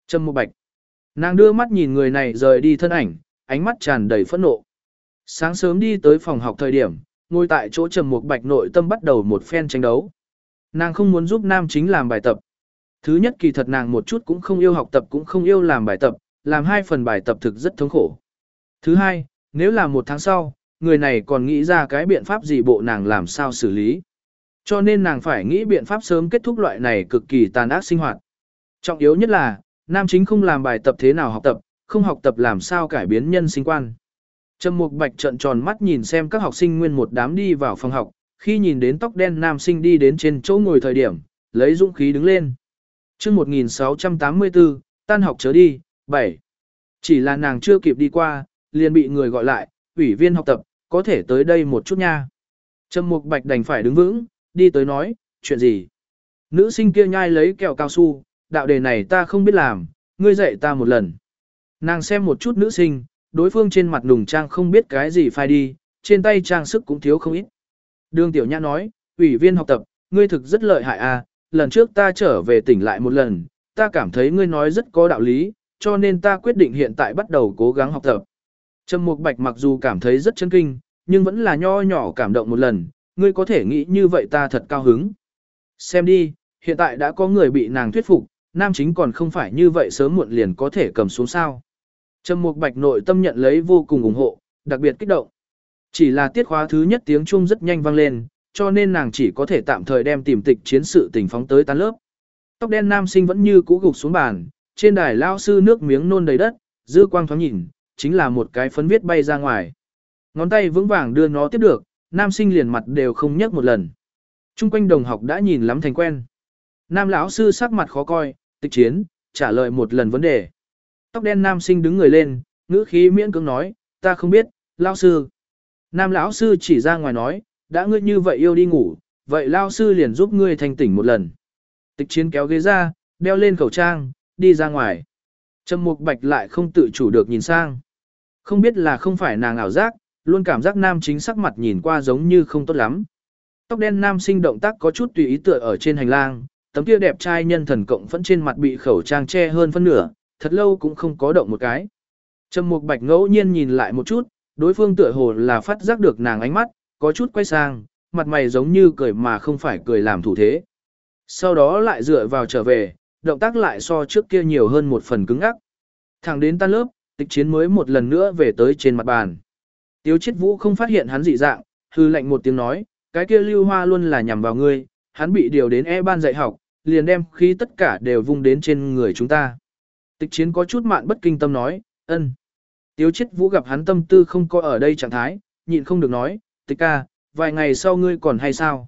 Speaker 1: Trâm một bạch. Nàng đưa mắt nhìn người này rời đi thân ảnh, ánh mắt tràn đầy phẫn nộ. Sáng sớm đi tới phòng học thời điểm, ngồi tại chỗ trầm một bạch nội tâm bắt đầu một phen tranh đấu. Nàng không muốn giúp nam chính làm bài tập. Thứ nhất kỳ thật nàng một chút cũng không yêu học tập cũng không yêu làm bài tập, làm hai phần bài tập thực rất thống khổ. Thứ hai, nếu là một tháng sau, người này còn nghĩ ra cái biện pháp gì bộ nàng làm sao xử lý. Cho nên nàng phải nghĩ biện pháp sớm kết thúc loại này cực kỳ tàn ác sinh hoạt. Trọng yếu nhất là, nam chính không làm bài tập thế nào học tập, không học tập làm sao cải biến nhân sinh quan. Trầm Mục Bạch trợn tròn mắt nhìn xem các học sinh nguyên một đám đi vào phòng học, khi nhìn đến tóc đen nam sinh đi đến trên chỗ ngồi thời điểm, lấy dũng khí đứng lên. Chương 1684, tan học chớ đi, 7. Chỉ là nàng chưa kịp đi qua, liền bị người gọi lại, ủy viên học tập, có thể tới đây một chút nha. Trầm Mục Bạch đành phải đứng vững, đi tới nói, chuyện gì? Nữ sinh kia nhai lấy kẹo cao su, đạo đề này ta không biết làm, ngươi dạy ta một lần. Nàng xem một chút nữ sinh, đối phương trên mặt nùng trang không biết cái gì phải đi, trên tay trang sức cũng thiếu không ít. Đường Tiểu Nhã nói, ủy viên học tập, ngươi thực rất lợi hại à, lần trước ta trở về tỉnh lại một lần, ta cảm thấy ngươi nói rất có đạo lý, cho nên ta quyết định hiện tại bắt đầu cố gắng học tập. Trầm Mục Bạch mặc dù cảm thấy rất chấn kinh, nhưng vẫn là nho nhỏ cảm động một lần, ngươi có thể nghĩ như vậy ta thật cao hứng. Xem đi, hiện tại đã có người bị nàng thuyết phục, nam chính còn không phải như vậy sớm muộn liền có thể cầm xuống sao. Trầm Mục Bạch nội tâm nhận lấy vô cùng ủng hộ, đặc biệt kích động. Chỉ là tiết khóa thứ nhất tiếng trung rất nhanh vang lên, cho nên nàng chỉ có thể tạm thời đem tìm tịch chiến sự tình phóng tới tan lớp. Tóc đen nam sinh vẫn như cũ gục xuống bàn, trên đài lao sư nước miếng nôn đầy đất, dư quang thoáng nhìn, chính là một cái phấn viết bay ra ngoài. Ngón tay vững vàng đưa nó tiếp được, nam sinh liền mặt đều không nhấc một lần. Trung quanh đồng học đã nhìn lắm thành quen. Nam lão sư sắc mặt khó coi, tịch chiến, trả lời một lần vấn đề. Tóc đen nam sinh đứng người lên, ngữ khí miễn cưỡng nói, ta không biết, lão sư. Nam lão sư chỉ ra ngoài nói, đã ngươi như vậy yêu đi ngủ, vậy lão sư liền giúp ngươi thành tỉnh một lần. Tịch chiến kéo ghế ra, đeo lên khẩu trang, đi ra ngoài. Trầm mục bạch lại không tự chủ được nhìn sang. Không biết là không phải nàng ảo giác, luôn cảm giác nam chính sắc mặt nhìn qua giống như không tốt lắm. Tóc đen nam sinh động tác có chút tùy ý tựa ở trên hành lang, tấm kia đẹp trai nhân thần cộng vẫn trên mặt bị khẩu trang che hơn phân nửa, thật lâu cũng không có động một cái. Trầm Mục Bạch ngẫu nhiên nhìn lại một chút, đối phương tựa hồ là phát giác được nàng ánh mắt, có chút quay sang, mặt mày giống như cười mà không phải cười làm thủ thế. Sau đó lại dựa vào trở về, động tác lại so trước kia nhiều hơn một phần cứng ắc. Thẳng đến tan lớp, tịch chiến mới một lần nữa về tới trên mặt bàn. Tiếu chết vũ không phát hiện hắn dị dạng, hư lệnh một tiếng nói, cái kia lưu hoa luôn là nhằm vào ngươi, hắn bị điều đến e ban dạy học, liền đem khí tất cả đều vung đến trên người chúng ta. Tịch chiến có chút mạn bất kinh tâm nói, ân. Tiếu chết vũ gặp hắn tâm tư không có ở đây trạng thái, nhịn không được nói, tịch ca, vài ngày sau ngươi còn hay sao?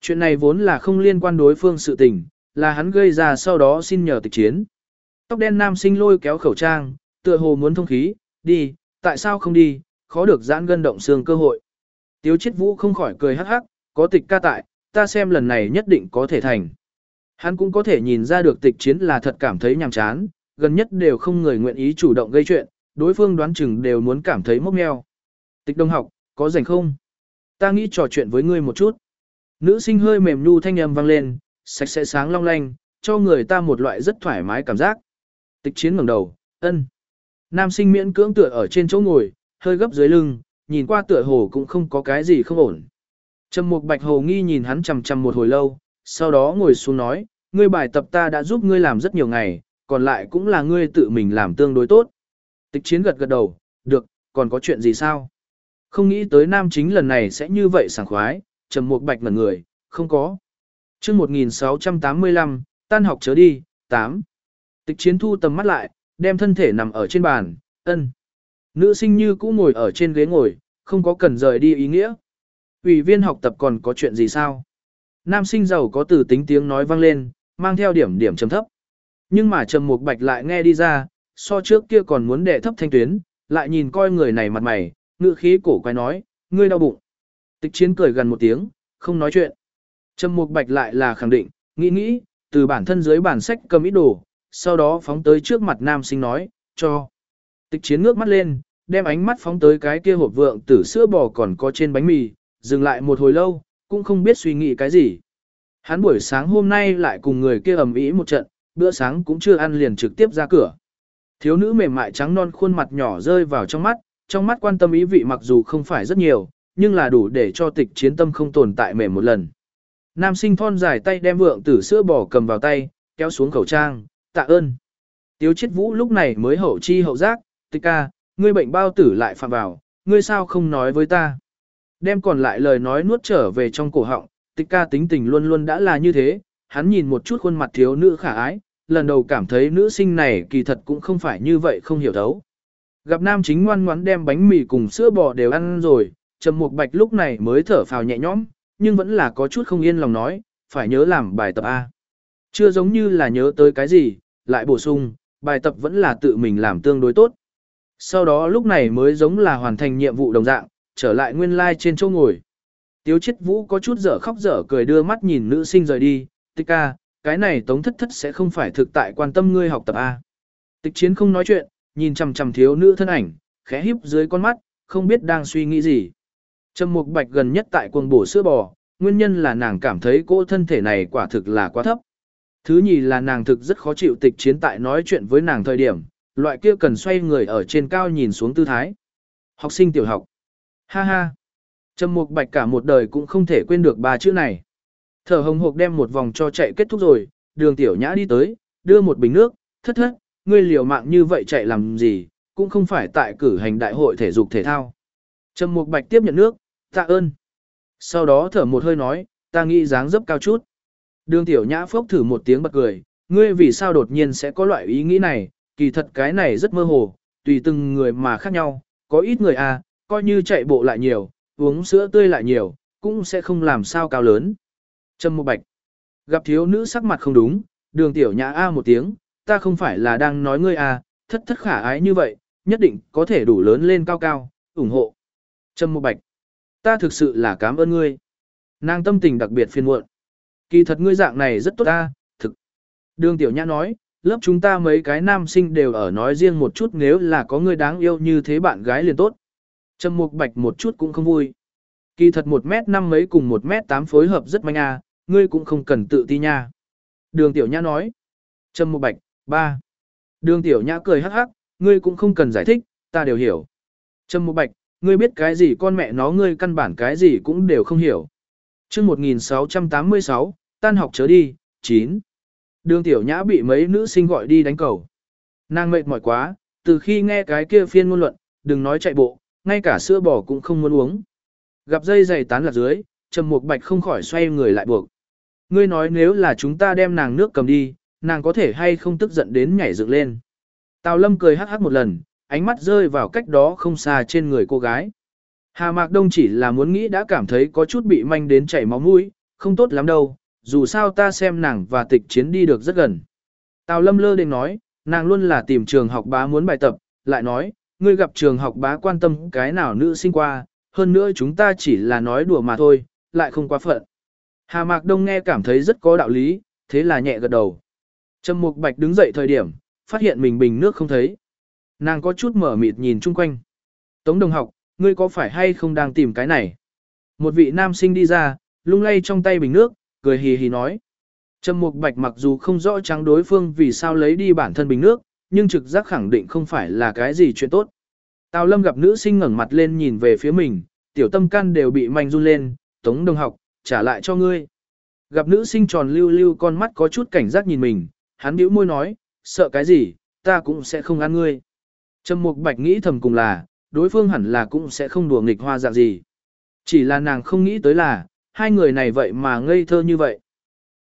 Speaker 1: Chuyện này vốn là không liên quan đối phương sự tình, là hắn gây ra sau đó xin nhờ tịch chiến. Tóc đen nam sinh lôi kéo khẩu trang, tựa hồ muốn thông khí, đi, tại sao không đi, khó được giãn gân động xương cơ hội. Tiếu chết vũ không khỏi cười hắc hắc, có tịch ca tại, ta xem lần này nhất định có thể thành. Hắn cũng có thể nhìn ra được tịch chiến là thật cảm thấy nhàm chán, gần nhất đều không người nguyện ý chủ động gây chuyện, đối phương đoán chừng đều muốn cảm thấy mốc meo. Tịch đông học, có rảnh không? Ta nghĩ trò chuyện với ngươi một chút. Nữ sinh hơi mềm nhu thanh âm vang lên, sạch sẽ sáng long lanh, cho người ta một loại rất thoải mái cảm giác. Tịch chiến ngẩng đầu, ân. Nam sinh miễn cưỡng tựa ở trên chỗ ngồi, hơi gấp dưới lưng, nhìn qua tựa hồ cũng không có cái gì không ổn. Trầm Mục Bạch Hồ nghi nhìn hắn chằm chằm một hồi lâu, sau đó ngồi xuống nói, ngươi bài tập ta đã giúp ngươi làm rất nhiều ngày, còn lại cũng là ngươi tự mình làm tương đối tốt. Tịch chiến gật gật đầu, được, còn có chuyện gì sao? Không nghĩ tới nam chính lần này sẽ như vậy sảng khoái, trầm Mục bạch ngẩn người, không có. chương 1685, tan học chớ đi, 8. Tịch chiến thu tầm mắt lại, đem thân thể nằm ở trên bàn, ân. Nữ sinh như cũ ngồi ở trên ghế ngồi, không có cần rời đi ý nghĩa. Ủy viên học tập còn có chuyện gì sao? Nam sinh giàu có từ tính tiếng nói vang lên, mang theo điểm điểm trầm thấp. Nhưng mà Trầm Mục Bạch lại nghe đi ra, so trước kia còn muốn đệ thấp thanh tuyến, lại nhìn coi người này mặt mày, ngựa khí cổ quái nói, ngươi đau bụng. Tịch chiến cười gần một tiếng, không nói chuyện. Trầm Mục Bạch lại là khẳng định, nghĩ nghĩ, từ bản thân dưới bản sách cầm ít đồ, sau đó phóng tới trước mặt nam sinh nói, cho. Tịch chiến ngước mắt lên, đem ánh mắt phóng tới cái kia hộp vượng tử sữa bò còn có trên bánh mì, dừng lại một hồi lâu, cũng không biết suy nghĩ cái gì. Hắn buổi sáng hôm nay lại cùng người kia ầm ĩ một trận, bữa sáng cũng chưa ăn liền trực tiếp ra cửa. Thiếu nữ mềm mại trắng non khuôn mặt nhỏ rơi vào trong mắt, trong mắt quan tâm ý vị mặc dù không phải rất nhiều, nhưng là đủ để cho tịch chiến tâm không tồn tại mềm một lần. Nam sinh thon dài tay đem vượng tử sữa bò cầm vào tay, kéo xuống khẩu trang, tạ ơn. Tiếu chết vũ lúc này mới hậu chi hậu giác, tịch ca, ngươi bệnh bao tử lại phạm vào, ngươi sao không nói với ta. Đem còn lại lời nói nuốt trở về trong cổ họng, tịch ca tính tình luôn luôn đã là như thế, hắn nhìn một chút khuôn mặt thiếu nữ khả ái, lần đầu cảm thấy nữ sinh này kỳ thật cũng không phải như vậy không hiểu thấu. Gặp nam chính ngoan ngoãn đem bánh mì cùng sữa bò đều ăn rồi, Trầm Mục Bạch lúc này mới thở phào nhẹ nhõm, nhưng vẫn là có chút không yên lòng nói, phải nhớ làm bài tập A. Chưa giống như là nhớ tới cái gì, lại bổ sung, bài tập vẫn là tự mình làm tương đối tốt. Sau đó lúc này mới giống là hoàn thành nhiệm vụ đồng dạng, trở lại nguyên lai like trên chỗ ngồi. Tiếu chết vũ có chút dở khóc dở cười đưa mắt nhìn nữ sinh rời đi, tịch ca, cái này tống thất thất sẽ không phải thực tại quan tâm ngươi học tập A. Tịch chiến không nói chuyện, nhìn chằm chằm thiếu nữ thân ảnh, khẽ híp dưới con mắt, không biết đang suy nghĩ gì. Trầm Mục Bạch gần nhất tại cuồng bổ sữa bò, nguyên nhân là nàng cảm thấy cô thân thể này quả thực là quá thấp. Thứ nhì là nàng thực rất khó chịu tịch chiến tại nói chuyện với nàng thời điểm, loại kia cần xoay người ở trên cao nhìn xuống tư thái. Học sinh tiểu học. Ha ha. Trầm Mục Bạch cả một đời cũng không thể quên được ba chữ này. Thở hồng hộc đem một vòng cho chạy kết thúc rồi, đường tiểu nhã đi tới, đưa một bình nước, thất thất, ngươi liều mạng như vậy chạy làm gì, cũng không phải tại cử hành đại hội thể dục thể thao. Trầm Mục Bạch tiếp nhận nước, tạ ơn. Sau đó thở một hơi nói, ta nghĩ dáng dấp cao chút. Đường tiểu nhã phốc thử một tiếng bật cười, ngươi vì sao đột nhiên sẽ có loại ý nghĩ này, kỳ thật cái này rất mơ hồ, tùy từng người mà khác nhau, có ít người à, coi như chạy bộ lại nhiều, uống sữa tươi lại nhiều, cũng sẽ không làm sao cao lớn. Trâm Mục Bạch. Gặp thiếu nữ sắc mặt không đúng, đường tiểu nhã a một tiếng, ta không phải là đang nói ngươi à, thất thất khả ái như vậy, nhất định có thể đủ lớn lên cao cao, ủng hộ. Trâm Mục Bạch. Ta thực sự là cảm ơn ngươi. Nàng tâm tình đặc biệt phiền muộn. Kỳ thật ngươi dạng này rất tốt ta, thực. Đường tiểu nhã nói, lớp chúng ta mấy cái nam sinh đều ở nói riêng một chút nếu là có người đáng yêu như thế bạn gái liền tốt. Trâm Mục Bạch một chút cũng không vui. Kỳ thật một mét năm mấy cùng một mét tám phối hợp rất manh à, ngươi cũng không cần tự ti nha. Đường Tiểu Nhã nói. Trâm Mục Bạch, ba. Đường Tiểu Nhã cười hắc hắc, ngươi cũng không cần giải thích, ta đều hiểu. Trâm Mục Bạch, ngươi biết cái gì con mẹ nó ngươi căn bản cái gì cũng đều không hiểu. Chương 1686, tan học chớ đi, 9. Đường Tiểu Nhã bị mấy nữ sinh gọi đi đánh cầu. Nàng mệt mỏi quá, từ khi nghe cái kia phiên ngôn luận, đừng nói chạy bộ, ngay cả sữa bò cũng không muốn uống. Gặp dây dày tán lạc dưới, Trầm Mục Bạch không khỏi xoay người lại buộc. Ngươi nói nếu là chúng ta đem nàng nước cầm đi, nàng có thể hay không tức giận đến nhảy dựng lên. Tào Lâm cười hắc hắc một lần, ánh mắt rơi vào cách đó không xa trên người cô gái. Hà Mạc Đông chỉ là muốn nghĩ đã cảm thấy có chút bị manh đến chảy máu mũi, không tốt lắm đâu, dù sao ta xem nàng và tịch chiến đi được rất gần. Tào Lâm lơ định nói, nàng luôn là tìm trường học bá muốn bài tập, lại nói, ngươi gặp trường học bá quan tâm cái nào nữ sinh qua, hơn nữa chúng ta chỉ là nói đùa mà thôi, lại không quá phận. Hà Mạc Đông nghe cảm thấy rất có đạo lý, thế là nhẹ gật đầu. Trầm Mục Bạch đứng dậy thời điểm, phát hiện mình bình nước không thấy. Nàng có chút mở mịt nhìn chung quanh. Tống đồng học, ngươi có phải hay không đang tìm cái này? Một vị nam sinh đi ra, lung lay trong tay bình nước, cười hì hì nói. Trầm Mục Bạch mặc dù không rõ trắng đối phương vì sao lấy đi bản thân bình nước, nhưng trực giác khẳng định không phải là cái gì chuyện tốt. Tào Lâm gặp nữ sinh ngẩng mặt lên nhìn về phía mình, tiểu tâm can đều bị manh run lên, tống đồng học, trả lại cho ngươi. Gặp nữ sinh tròn lưu lưu con mắt có chút cảnh giác nhìn mình, hắn bĩu môi nói, sợ cái gì, ta cũng sẽ không ăn ngươi. Trầm Mục Bạch nghĩ thầm cùng là, đối phương hẳn là cũng sẽ không đùa nghịch hoa dạng gì. Chỉ là nàng không nghĩ tới là, hai người này vậy mà ngây thơ như vậy.